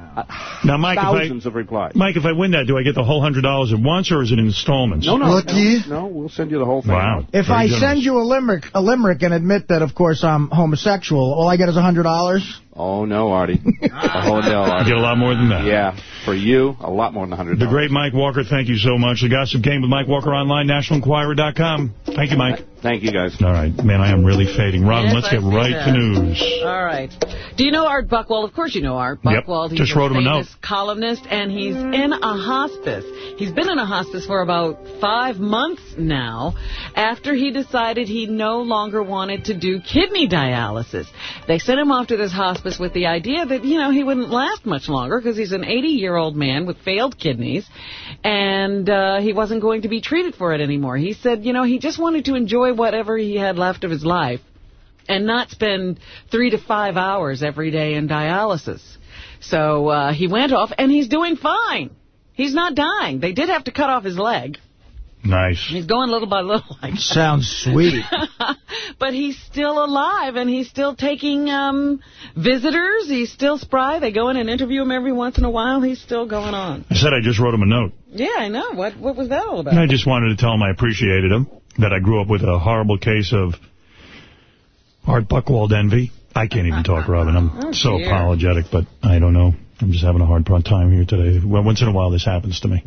Now, Mike, if I- of replies. Mike, if I win that, do I get the whole hundred dollars at once, or is it in installments? No, no, no, no, we'll send you the whole thing. Wow. If Very I generous. send you a limerick, a limerick, and admit that, of course, I'm homosexual, all I get is a hundred dollars. Oh, no, Artie. oh, no, Artie. You get a lot more than that. Yeah, for you, a lot more than $100. The great Mike Walker, thank you so much. The Gossip Game with Mike Walker online, nationalenquirer.com. Thank you, Mike. Thank you, guys. All right. Man, I am really fading. Robin, Yes, let's I get right that. to news. All right. Do you know Art Buchwald? Of course you know Art Yep. He's Just a wrote wrote him a note. famous columnist, and he's in a hospice. He's been in a hospice for about five months now after he decided he no longer wanted to do kidney dialysis. They sent him off to this hospice with the idea that, you know, he wouldn't last much longer because he's an 80-year-old man with failed kidneys, and uh, he wasn't going to be treated for it anymore. He said, you know, he just wanted to enjoy whatever he had left of his life and not spend three to five hours every day in dialysis. So uh, he went off, and he's doing fine. He's not dying. They did have to cut off his leg. Nice. He's going little by little. Like. Sounds sweet. but he's still alive, and he's still taking um, visitors. He's still spry. They go in and interview him every once in a while. He's still going on. I said I just wrote him a note. Yeah, I know. What What was that all about? I just wanted to tell him I appreciated him, that I grew up with a horrible case of Art Buchwald envy. I can't even talk, Robin. I'm Oh, so dear. apologetic, but I don't know. I'm just having a hard time here today. Well, once in a while this happens to me.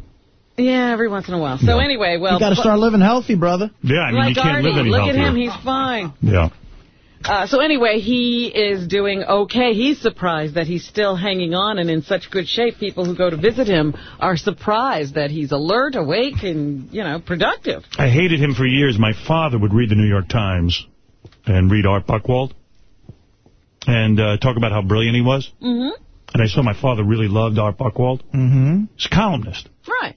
Yeah, every once in a while. So anyway, well, you got to start living healthy, brother. Yeah, I mean, like you can't Artie, live any look healthier. at him. He's fine. Yeah. Uh, so anyway, he is doing okay. He's surprised that he's still hanging on and in such good shape. People who go to visit him are surprised that he's alert, awake, and, you know, productive. I hated him for years. My father would read the New York Times and read Art Buchwald and uh, talk about how brilliant he was. Mm-hmm. And I saw my father really loved Art Buchwald. Mm-hmm. He's a columnist. Right.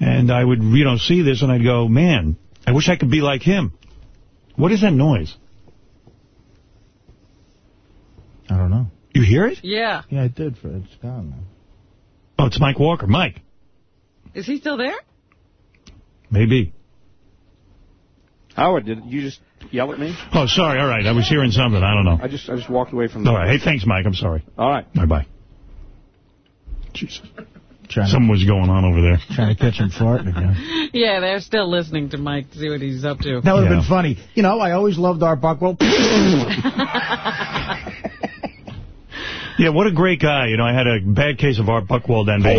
And I would, you know, see this and I'd go, man, I wish I could be like him. What is that noise? I don't know. You hear it? Yeah. Yeah, I did. For It's gone now. Oh, it's Mike Walker. Mike, Is he still there? maybe. Howard, did you just yell at me? Oh, sorry. All right. I was hearing something. I don't know. I just I just walked away from the... All right. Hey, thanks, Mike. I'm sorry. All right. Bye-bye. Jesus. Something was going on over there. Trying to catch him farting again. Yeah, they're still listening to Mike to see what he's up to. That would have Yeah. been funny. You know, I always loved Art Buchwald. Yeah, what a great guy. You know, I had a bad case of Art Buchwald envy.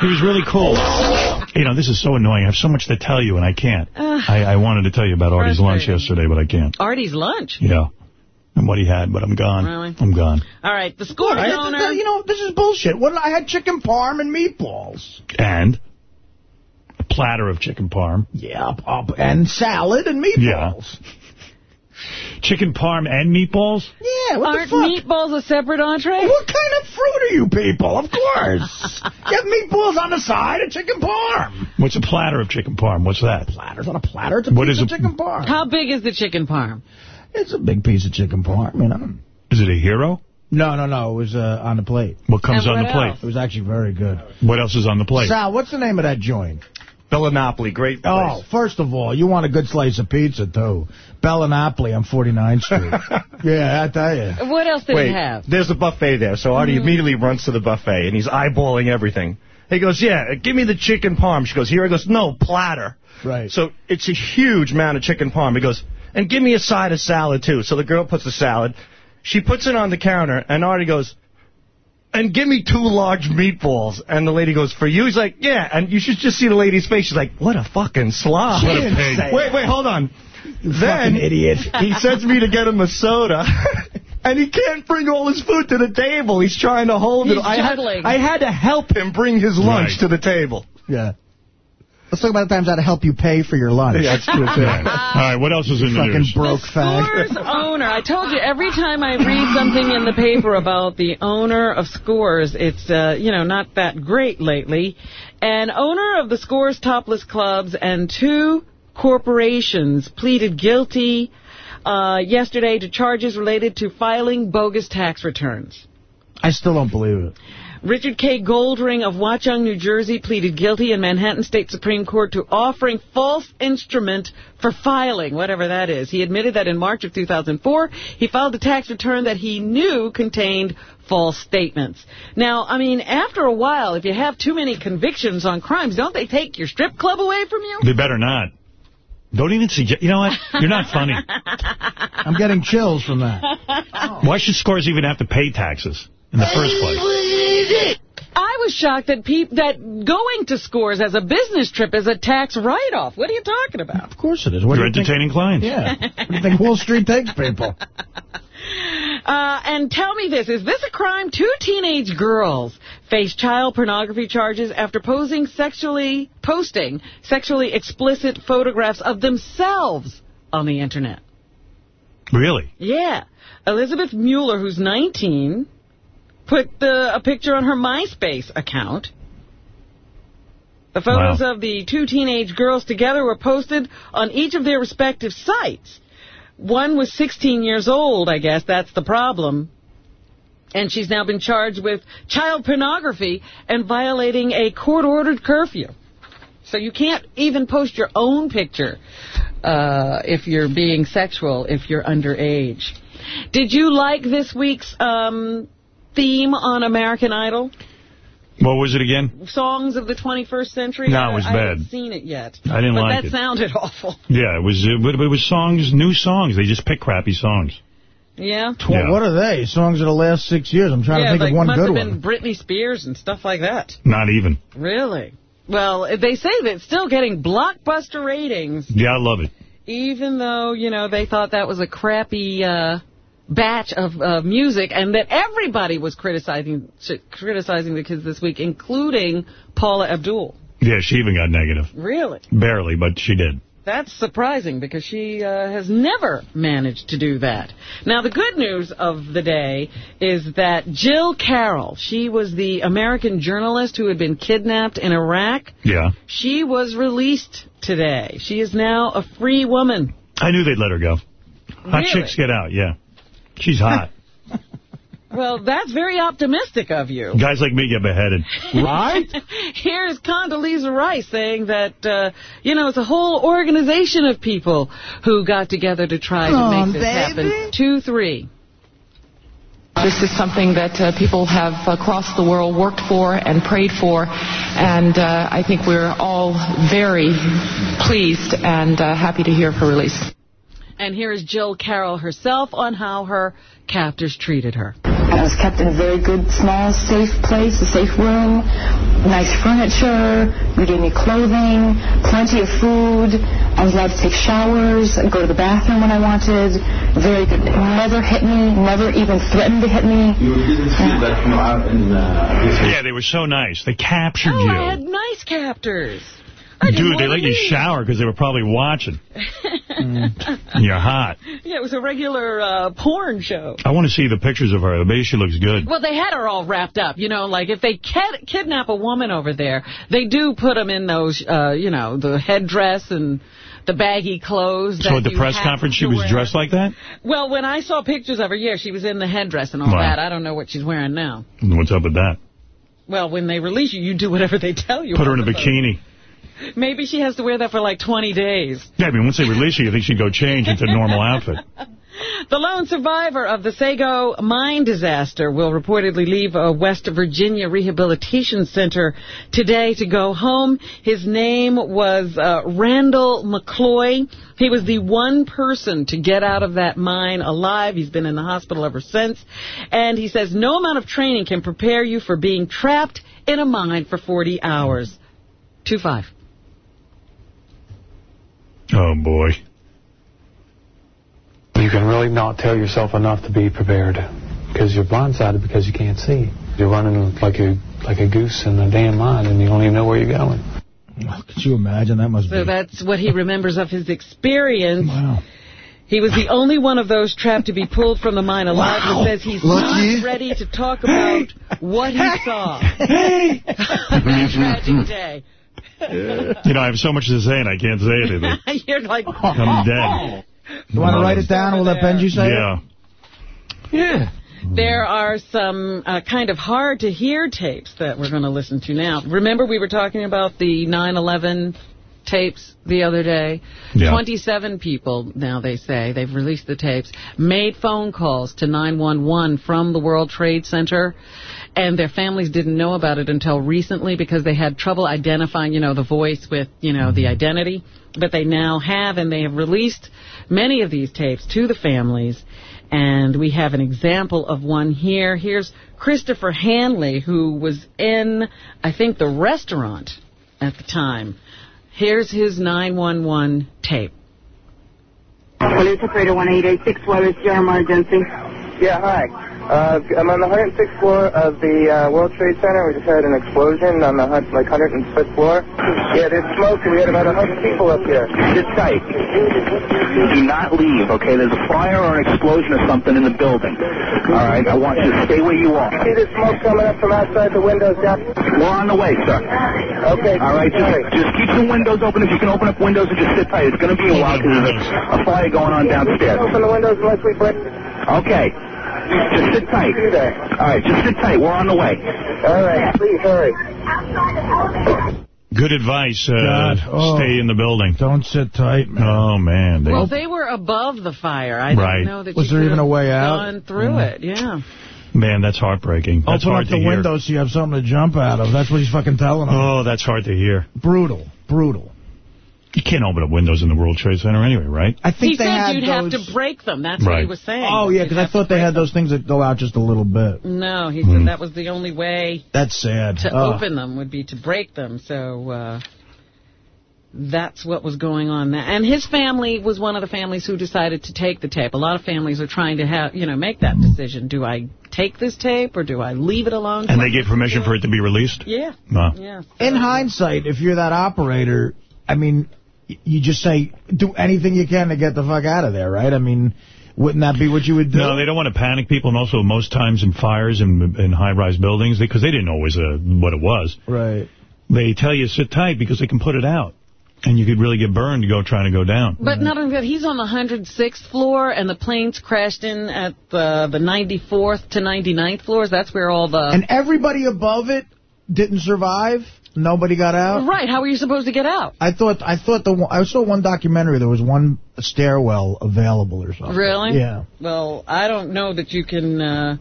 he was really cool. You know, this is so annoying. I have so much to tell you, and I can't. Ugh. I, I wanted to tell you about Artie's lunch yesterday, but I can't. Artie's lunch. Yeah. And what he had, but I'm gone. Really? I'm gone. All right, the score I- owner. you know, this is bullshit. What I had chicken parm and meatballs. And a platter of chicken parm. Yeah, uh, and salad and meatballs. Chicken parm and meatballs? Yeah, what Aren't the fuck? meatballs a separate entree? What kind of fruit are you people? Of course. you have meatballs on the side of chicken parm. What's a platter of chicken parm? What's that? Platter's on a platter. It's a What piece is of a- chicken parm. How big is the chicken parm? It's a big piece of chicken parm, you know. Is it a hero? No, no, no. It was uh, on the plate. What comes And on what the plate? else? It was actually very good. What else is on the plate? Sal, what's the name of that joint? Bellinopoli, great oh, place. Oh, first of all, you want a good slice of pizza, too. Bellinopoli on 49th Street. yeah, I tell you. What else did Wait, it have? there's a buffet there. So Artie hmm. immediately runs to the buffet, and he's eyeballing everything. He goes, yeah, give me the chicken parm. She goes, here. He goes, no, platter. Right. So it's a huge amount of chicken parm. He goes, and give me a side of salad, too. So the girl puts the salad. She puts it on the counter, and Artie goes, and give me two large meatballs. And the lady goes, for you? He's like, yeah. And you should just see the lady's face. She's like, what a fucking slob. What a pig. Wait, wait, hold on. then fucking idiot. he sends me to get him a soda. And he can't bring all his food to the table. He's trying to hold He's it. I had. I had to help him bring his lunch Right. to the table. Yeah. Let's talk about the times I had to help you pay for your lunch. Yeah, that's true, too. All right, what else is in the Fucking news? broke the fag. Scores owner. I told you every time I read something in the paper about the owner of Scores, it's uh, you know not that great lately. And owner of the Scores topless clubs and two corporations pleaded guilty uh, yesterday to charges related to filing bogus tax returns. I still don't believe it. Richard K. Goldring of Watchung, New Jersey, pleaded guilty in Manhattan State Supreme Court to offering false instrument for filing, whatever that is. He admitted that in March of 2004, he filed a tax return that he knew contained false statements. Now, I mean, after a while, if you have too many convictions on crimes, don't they take your strip club away from you? They better not. Don't even suggest. You know what? You're not funny. I'm getting chills from that. Why should scores even have to pay taxes in the first place? I was shocked that peop- that going to Scores as a business trip is a tax write-off. What are you talking about? Of course it is. What You're do you think- entertaining clients. Yeah. What do you think Wall Street takes people? Uh, and tell me this, is this a crime? Two teenage girls face child pornography charges after posing sexually, posting sexually explicit photographs of themselves on the internet. Really? Yeah. Elizabeth Mueller, who's 19, put the, a picture on her MySpace account. The photos Wow. of the two teenage girls together were posted on each of their respective sites. One was 16 years old, I guess. That's the problem. And she's now been charged with child pornography and violating a court-ordered curfew. So you can't even post your own picture uh, if you're being sexual, if you're underage. Did you like this week's um, theme on American Idol? What was it again? Songs of the 21st century? No, it was I, I haven't bad. seen it yet. I didn't but like that it. sounded awful. Yeah, it was, uh, but it was songs, new songs. They just pick crappy songs. Yeah? Well, what are they? Songs of the last six years. I'm trying yeah, to think like of one good one. must good have one. been Britney Spears and stuff like that. Not even. Really? Well, they say that it's still getting blockbuster ratings, Yeah, I love it. even though, you know, they thought that was a crappy uh, batch of uh, music, and that everybody was criticizing criticizing the kids this week, including Paula Abdul. Yeah, she even got negative. Really? Barely, but she did. That's surprising because she uh, has never managed to do that. Now, the good news of the day is that Jill Carroll, she was the American journalist who had been kidnapped in Iraq. Yeah. She was released today. She is now a free woman. I knew they'd let her go. Hot Really? chicks get out, yeah. She's hot. Well, that's very optimistic of you. Guys like me get beheaded. Right? Here's Condoleezza Rice saying that, uh, you know, it's a whole organization of people who got together to try to Aw, make this baby. happen. Two, three. This is something that uh, people have across the world worked for and prayed for, and uh, I think we're all very pleased and uh, happy to hear of her release. And here is Jill Carroll herself on how her captors treated her. I was kept in a very good, small, safe place, a safe room, nice furniture. We gave me clothing, plenty of food. I was allowed to take showers, go to the bathroom when I wanted. Very good. Never hit me, never even threatened to hit me. Yeah, they were so nice. They captured Oh, you. I had nice captors. Dude, they let you leave. shower because they were probably watching. And you're hot. Yeah, it was a regular uh, porn show. I want to see the pictures of her. Maybe she looks good. Well, they had her all wrapped up. You know, like if they kid kidnap a woman over there, they do put them in those, uh, you know, the headdress and the baggy clothes. So at the press conference, she was wear. dressed like that? Well, when I saw pictures of her, yeah, she was in the headdress and all Wow. that. I don't know what she's wearing now. What's up with that? Well, when they release you, you do whatever they tell you. Put her in a bikini. Maybe she has to wear that for like 20 days. Yeah, I mean, once they release her, you think she'd go change into a normal outfit. The lone survivor of the Sago mine disaster will reportedly leave a West Virginia rehabilitation center today to go home. His name was uh, Randall McCloy. He was the one person to get out of that mine alive. He's been in the hospital ever since. And he says no amount of training can prepare you for being trapped in a mine for 40 hours. 2-5. Oh, boy. You can really not tell yourself enough to be prepared because you're blindsided because you can't see. You're running like a like a goose in a damn mine and you don't even know where you're going. Could you imagine? That must So be... that's what he remembers of his experience. Wow. He was the only one of those trapped to be pulled from the mine alive Wow. who says he's Lucky. not ready to talk about what he saw. Hey! Tragic day. You know, I have so much to say and I can't say anything. You're like, I'm dead. You want to write it down? We'll let Benjy say Yeah. Yeah. There are some uh, kind of hard to hear tapes that we're going to listen to now. Remember we were talking about the 9/11 tapes the other day? Yeah. 27 people, now they say, they've released the tapes, made phone calls to 911 from the World Trade Center, and their families didn't know about it until recently because they had trouble identifying, you know, the voice with, you know, the identity. But they now have, and they have released many of these tapes to the families. And we have an example of one here. Here's Christopher Hanley, who was in, I think, the restaurant at the time. Here's his 911 tape. Police operator 1886, what is your emergency? Yeah, hi. Uh, I'm on the 106th floor of the uh, World Trade Center. We just had an explosion on the like 105th floor. Yeah, there's smoke, and we had about 100 people up here. Sit tight. Do not leave, okay? There's a fire or an explosion or something in the building. All right? I want you to stay where you are. See the smoke coming up from outside the windows down? We're on the way, sir. Okay. All right, just, just keep some windows open. If you can open up windows and just sit tight. It's going to be a while because there's a, a fire going on downstairs. Open the windows unless we break. Okay. Just sit tight. All right, just sit tight. We're on the way. All right, please hurry. Good advice. Uh, God, oh. Stay in the building. Don't sit tight, man. Oh, man. They, Well, they were above the fire. I Right. didn't know that Was you there even a way out? Gone through Yeah. it, yeah. man, that's heartbreaking. That's Open hard up to the hear. windows so you have something to jump out of. That's what he's fucking telling them. Oh, that's hard to hear. Brutal. Brutal. You can't open up windows in the World Trade Center anyway, right? I think He they said had you'd have to break them. That's what he was saying. Oh, yeah, because I thought they had those things that go out just a little bit. No, he Hmm. said that was the only way That's sad. to Oh. open them would be to break them. So uh, that's what was going on there. And his family was one of the families who decided to take the tape. A lot of families are trying to have, you know, make that decision. Do I take this tape or do I leave it alone? And they gave permission for it to be released? Yeah. No. Yeah. In hindsight, if you're that operator, I mean, y- you just say, do anything you can to get the fuck out of there, right? I mean, wouldn't that be what you would do? No, they don't want to panic people, and also most times in fires in, in high-rise buildings, because they didn't always uh, what it was. Right. They tell you sit tight because they can put it out, and you could really get burned to go trying to go down. But not only that, he's on the 106th floor, and the planes crashed in at the, the 94th to 99th floors. That's where all the... And everybody above it didn't survive? Nobody got out? Right, how were you supposed to get out? I thought I thought the I saw one documentary. There was one stairwell available or something. Really? Yeah. Well, I don't know that you can uh,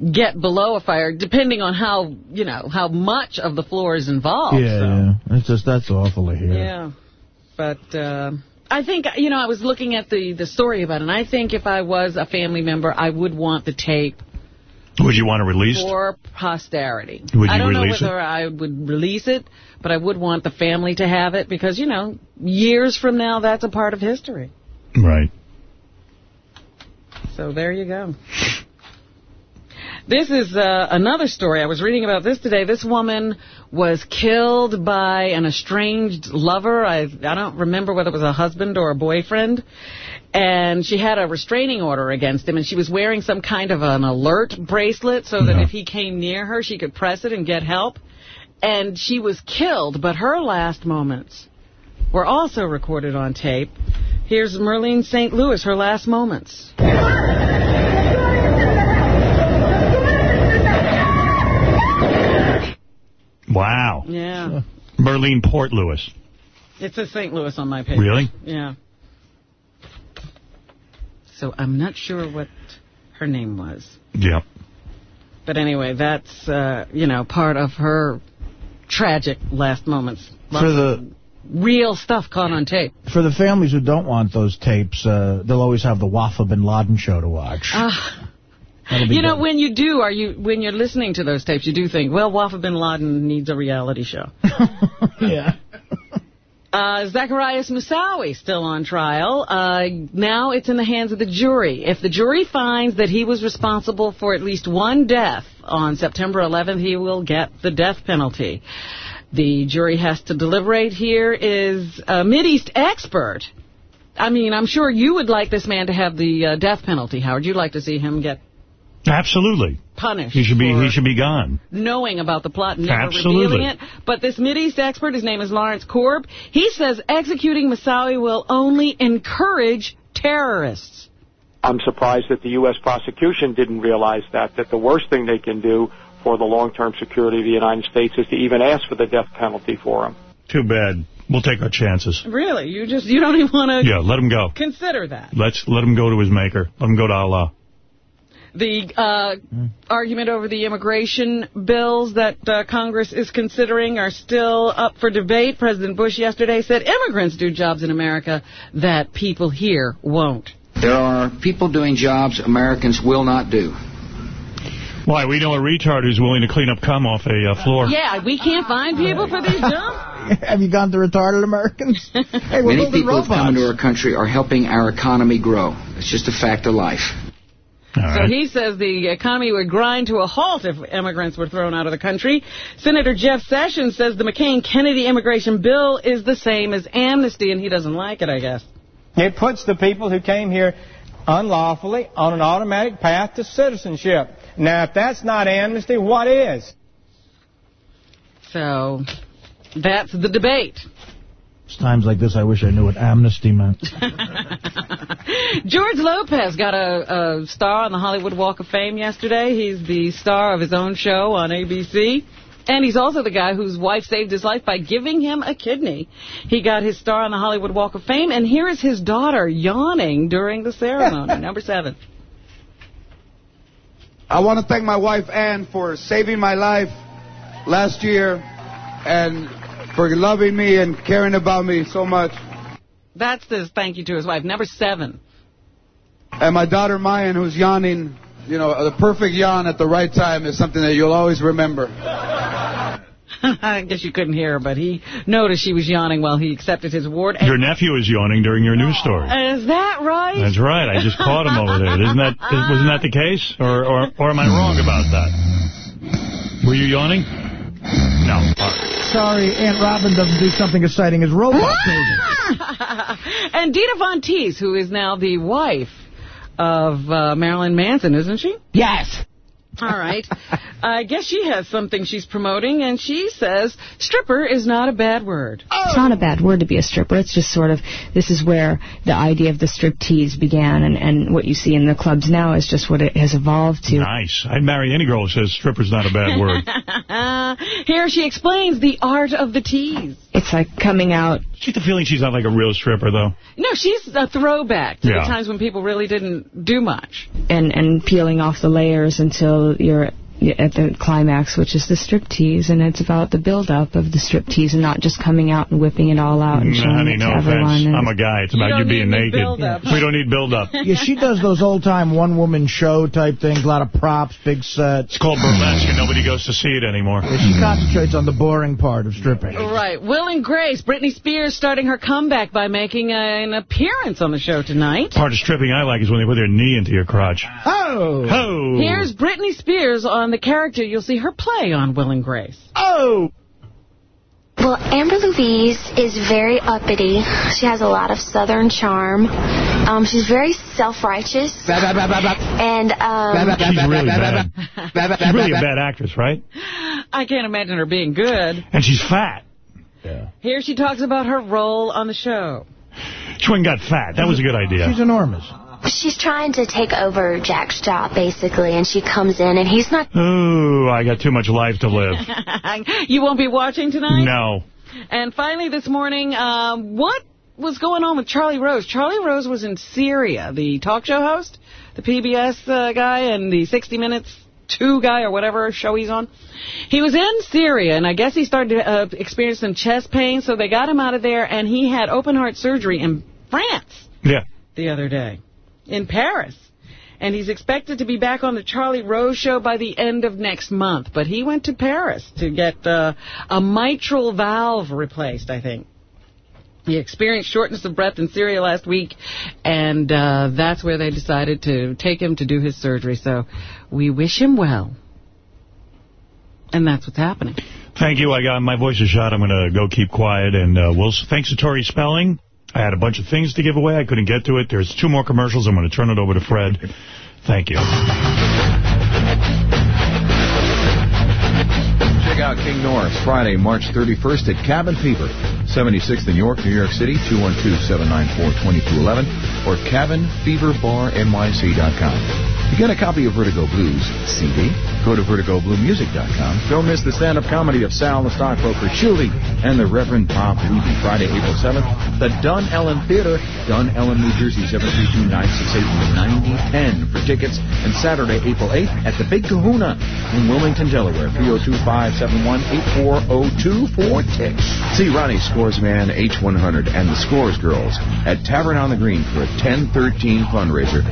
get below a fire, depending on how, you know, how much of the floor is involved. yeah, so. yeah. It's just that's awful to hear. Yeah. But uh, I think, you know, I was looking at the, the story about it, and I think if I was a family member, I would want the tape Would you want to release? for posterity. Would you I don't know whether I would release it, but I would want the family to have it because, you know, years from now, that's a part of history. Right. So there you go. This is uh, another story. I was reading about this today. This woman was killed by an estranged lover. I I don't remember whether it was a husband or a boyfriend. And she had a restraining order against him, and she was wearing some kind of an alert bracelet so that if he came near her, she could press it and get help. And she was killed, but her last moments were also recorded on tape. Here's Merlene St. Louis, her last moments. Wow. Yeah. Merlene Port Louis. It says St. Louis on my page. Really? Yeah. So I'm not sure what her name was. Yeah. But anyway, that's, uh, you know, part of her tragic last moments. For the real stuff caught on tape. for the families who don't want those tapes, uh, they'll always have the Wafa Bin Laden show to watch. Ah. You know, good. when you do, are you when you're listening to those tapes, you do think, well, Wafa bin Laden needs a reality show. yeah. Uh, Zacarias Moussaoui still on trial. Uh, now it's in the hands of the jury. If the jury finds that he was responsible for at least one death on September 11th, he will get the death penalty. The jury has to deliberate. Here is a Mideast expert. I mean, I'm sure you would like this man to have the uh, death penalty, Howard. You'd like to see him get Absolutely. punished. He should be he should be gone. knowing about the plot and never Absolutely. revealing it. But this Mideast expert, his name is Lawrence Korb, he says executing Moussaoui will only encourage terrorists. I'm surprised that the U.S. prosecution didn't realize that, that the worst thing they can do for the long-term security of the United States is to even ask for the death penalty for him. Too bad. We'll take our chances. Really? You just, you don't even want to Yeah, let him go. consider that. Let's let him go to his maker. Let him go to Allah. The uh, argument over the immigration bills that uh, Congress is considering are still up for debate. President Bush yesterday said immigrants do jobs in America that people here won't. There are people doing jobs Americans will not do. Why? We know a retard who's willing to clean up cum off a uh, floor. Yeah, we can't find people for these jobs. Have you gone to retarded Americans? hey, Many building people who've come into our country are helping our economy grow. It's just a fact of life. So right. he says the economy would grind to a halt if immigrants were thrown out of the country. Senator Jeff Sessions says the McCain-Kennedy immigration bill is the same as amnesty, and he doesn't like it, I guess. It puts the people who came here unlawfully on an automatic path to citizenship. Now, if that's not amnesty, what is? So that's the debate. It's times like this I wish I knew what amnesty meant. George Lopez got a, a star on the Hollywood Walk of Fame yesterday. He's the star of his own show on ABC. And he's also the guy whose wife saved his life by giving him a kidney. He got his star on the Hollywood Walk of Fame, and here is his daughter yawning during the ceremony. Number seven. I want to thank my wife Ann for saving my life last year and for loving me and caring about me so much. That's his thank you to his wife. Number seven. And my daughter Mayan, who's yawning, you know, the perfect yawn at the right time is something that you'll always remember. I guess you couldn't hear her, but he noticed she was yawning while he accepted his award. Your nephew is yawning during your news story. Uh, is that right? That's right. I just caught him over there. Isn't that is, wasn't that the case, or or or am I wrong about that? Were you yawning? No. Sorry, Aunt Robin doesn't do something exciting as robot children. and Dita Von Teese, who is now the wife of uh, Marilyn Manson, isn't she? Yes. All right. I guess she has something she's promoting, and she says stripper is not a bad word. Oh. It's not a bad word to be a stripper. It's just sort of, this is where the idea of the striptease began, and, and what you see in the clubs now is just what it has evolved to. Nice. I'd marry any girl who says stripper's not a bad word. Here she explains the art of the tease. It's like coming out. She get the feeling she's not like a real stripper, though. No, she's a throwback to Yeah. the times when people really didn't do much. and and peeling off the layers until you're at the climax, which is the striptease, and it's about the build-up of the striptease and not just coming out and whipping it all out and showing honey, it to no everyone. offense. and- I'm a guy. It's about you, being naked. We don't need build-up. Yeah, she does those old-time one-woman show type things, a lot of props, big sets. It's called burlesque, and nobody goes to see it anymore. Yeah, she concentrates on the boring part of stripping. Right. Will and Grace, Britney Spears starting her comeback by making an appearance on the show tonight. Part of stripping I like is when they put their knee into your crotch. Oh! Oh! Here's Britney Spears on the character you'll see her play on Will and Grace. Oh! Well, Amber Louise is very uppity. She has a lot of southern charm. Um, she's very self-righteous. And um, She's really bad. She's really a bad actress, right? I can't imagine her being good. And she's fat. Yeah. Here she talks about her role on the show. She went got fat. That was a good idea. She's enormous. She's trying to take over Jack's job, basically, and she comes in, and he's not Ooh, I got too much life to live. you won't be watching tonight? No. And finally this morning, um, what was going on with Charlie Rose? Charlie Rose was in Syria, the talk show host, the PBS uh, guy, and the 60 Minutes 2 guy, or whatever show he's on. He was in Syria, and I guess he started to uh, experience some chest pain, so they got him out of there, and he had open heart surgery in France Yeah. the other day, in Paris. And he's expected to be back on the Charlie Rose show by the end of next month. But he went to Paris to get uh, a mitral valve replaced, I think. He experienced shortness of breath in Syria last week, and uh, that's where they decided to take him to do his surgery. So we wish him well. And that's what's happening. Thank you. I got my voice is shot. I'm going to go keep quiet. And uh, we'll, thanks to Tori Spelling. I had a bunch of things to give away. I couldn't get to it. There's two more commercials. I'm going to turn it over to Fred. Thank you. Check out King Norris Friday, March 31st at Cabin Fever, 76th in York, New York City, 212-794-2211 or cabinfeverbarnyc.com. To get a copy of Vertigo Blues CD, go to vertigobluemusic.com. Don't miss the stand-up comedy of Sal the Stockbroker Shuley and the Reverend Bob Levy Friday, April 7th. The Dunellen Theater, Dunellen, New Jersey, 732-968-9010 for tickets. And Saturday, April 8th at the Big Kahuna in Wilmington, Delaware, 302-571-8402 for tickets. See Ronnie Scoresman H100 and the Scores Girls at Tavern on the Green for a 1013 fundraiser.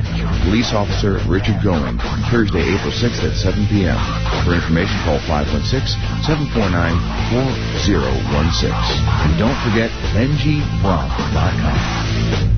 Police Officer Richard Going, Thursday, April 6th at 7 p.m. For information, call 516-749-4016. And don't forget BenjyBronk.com.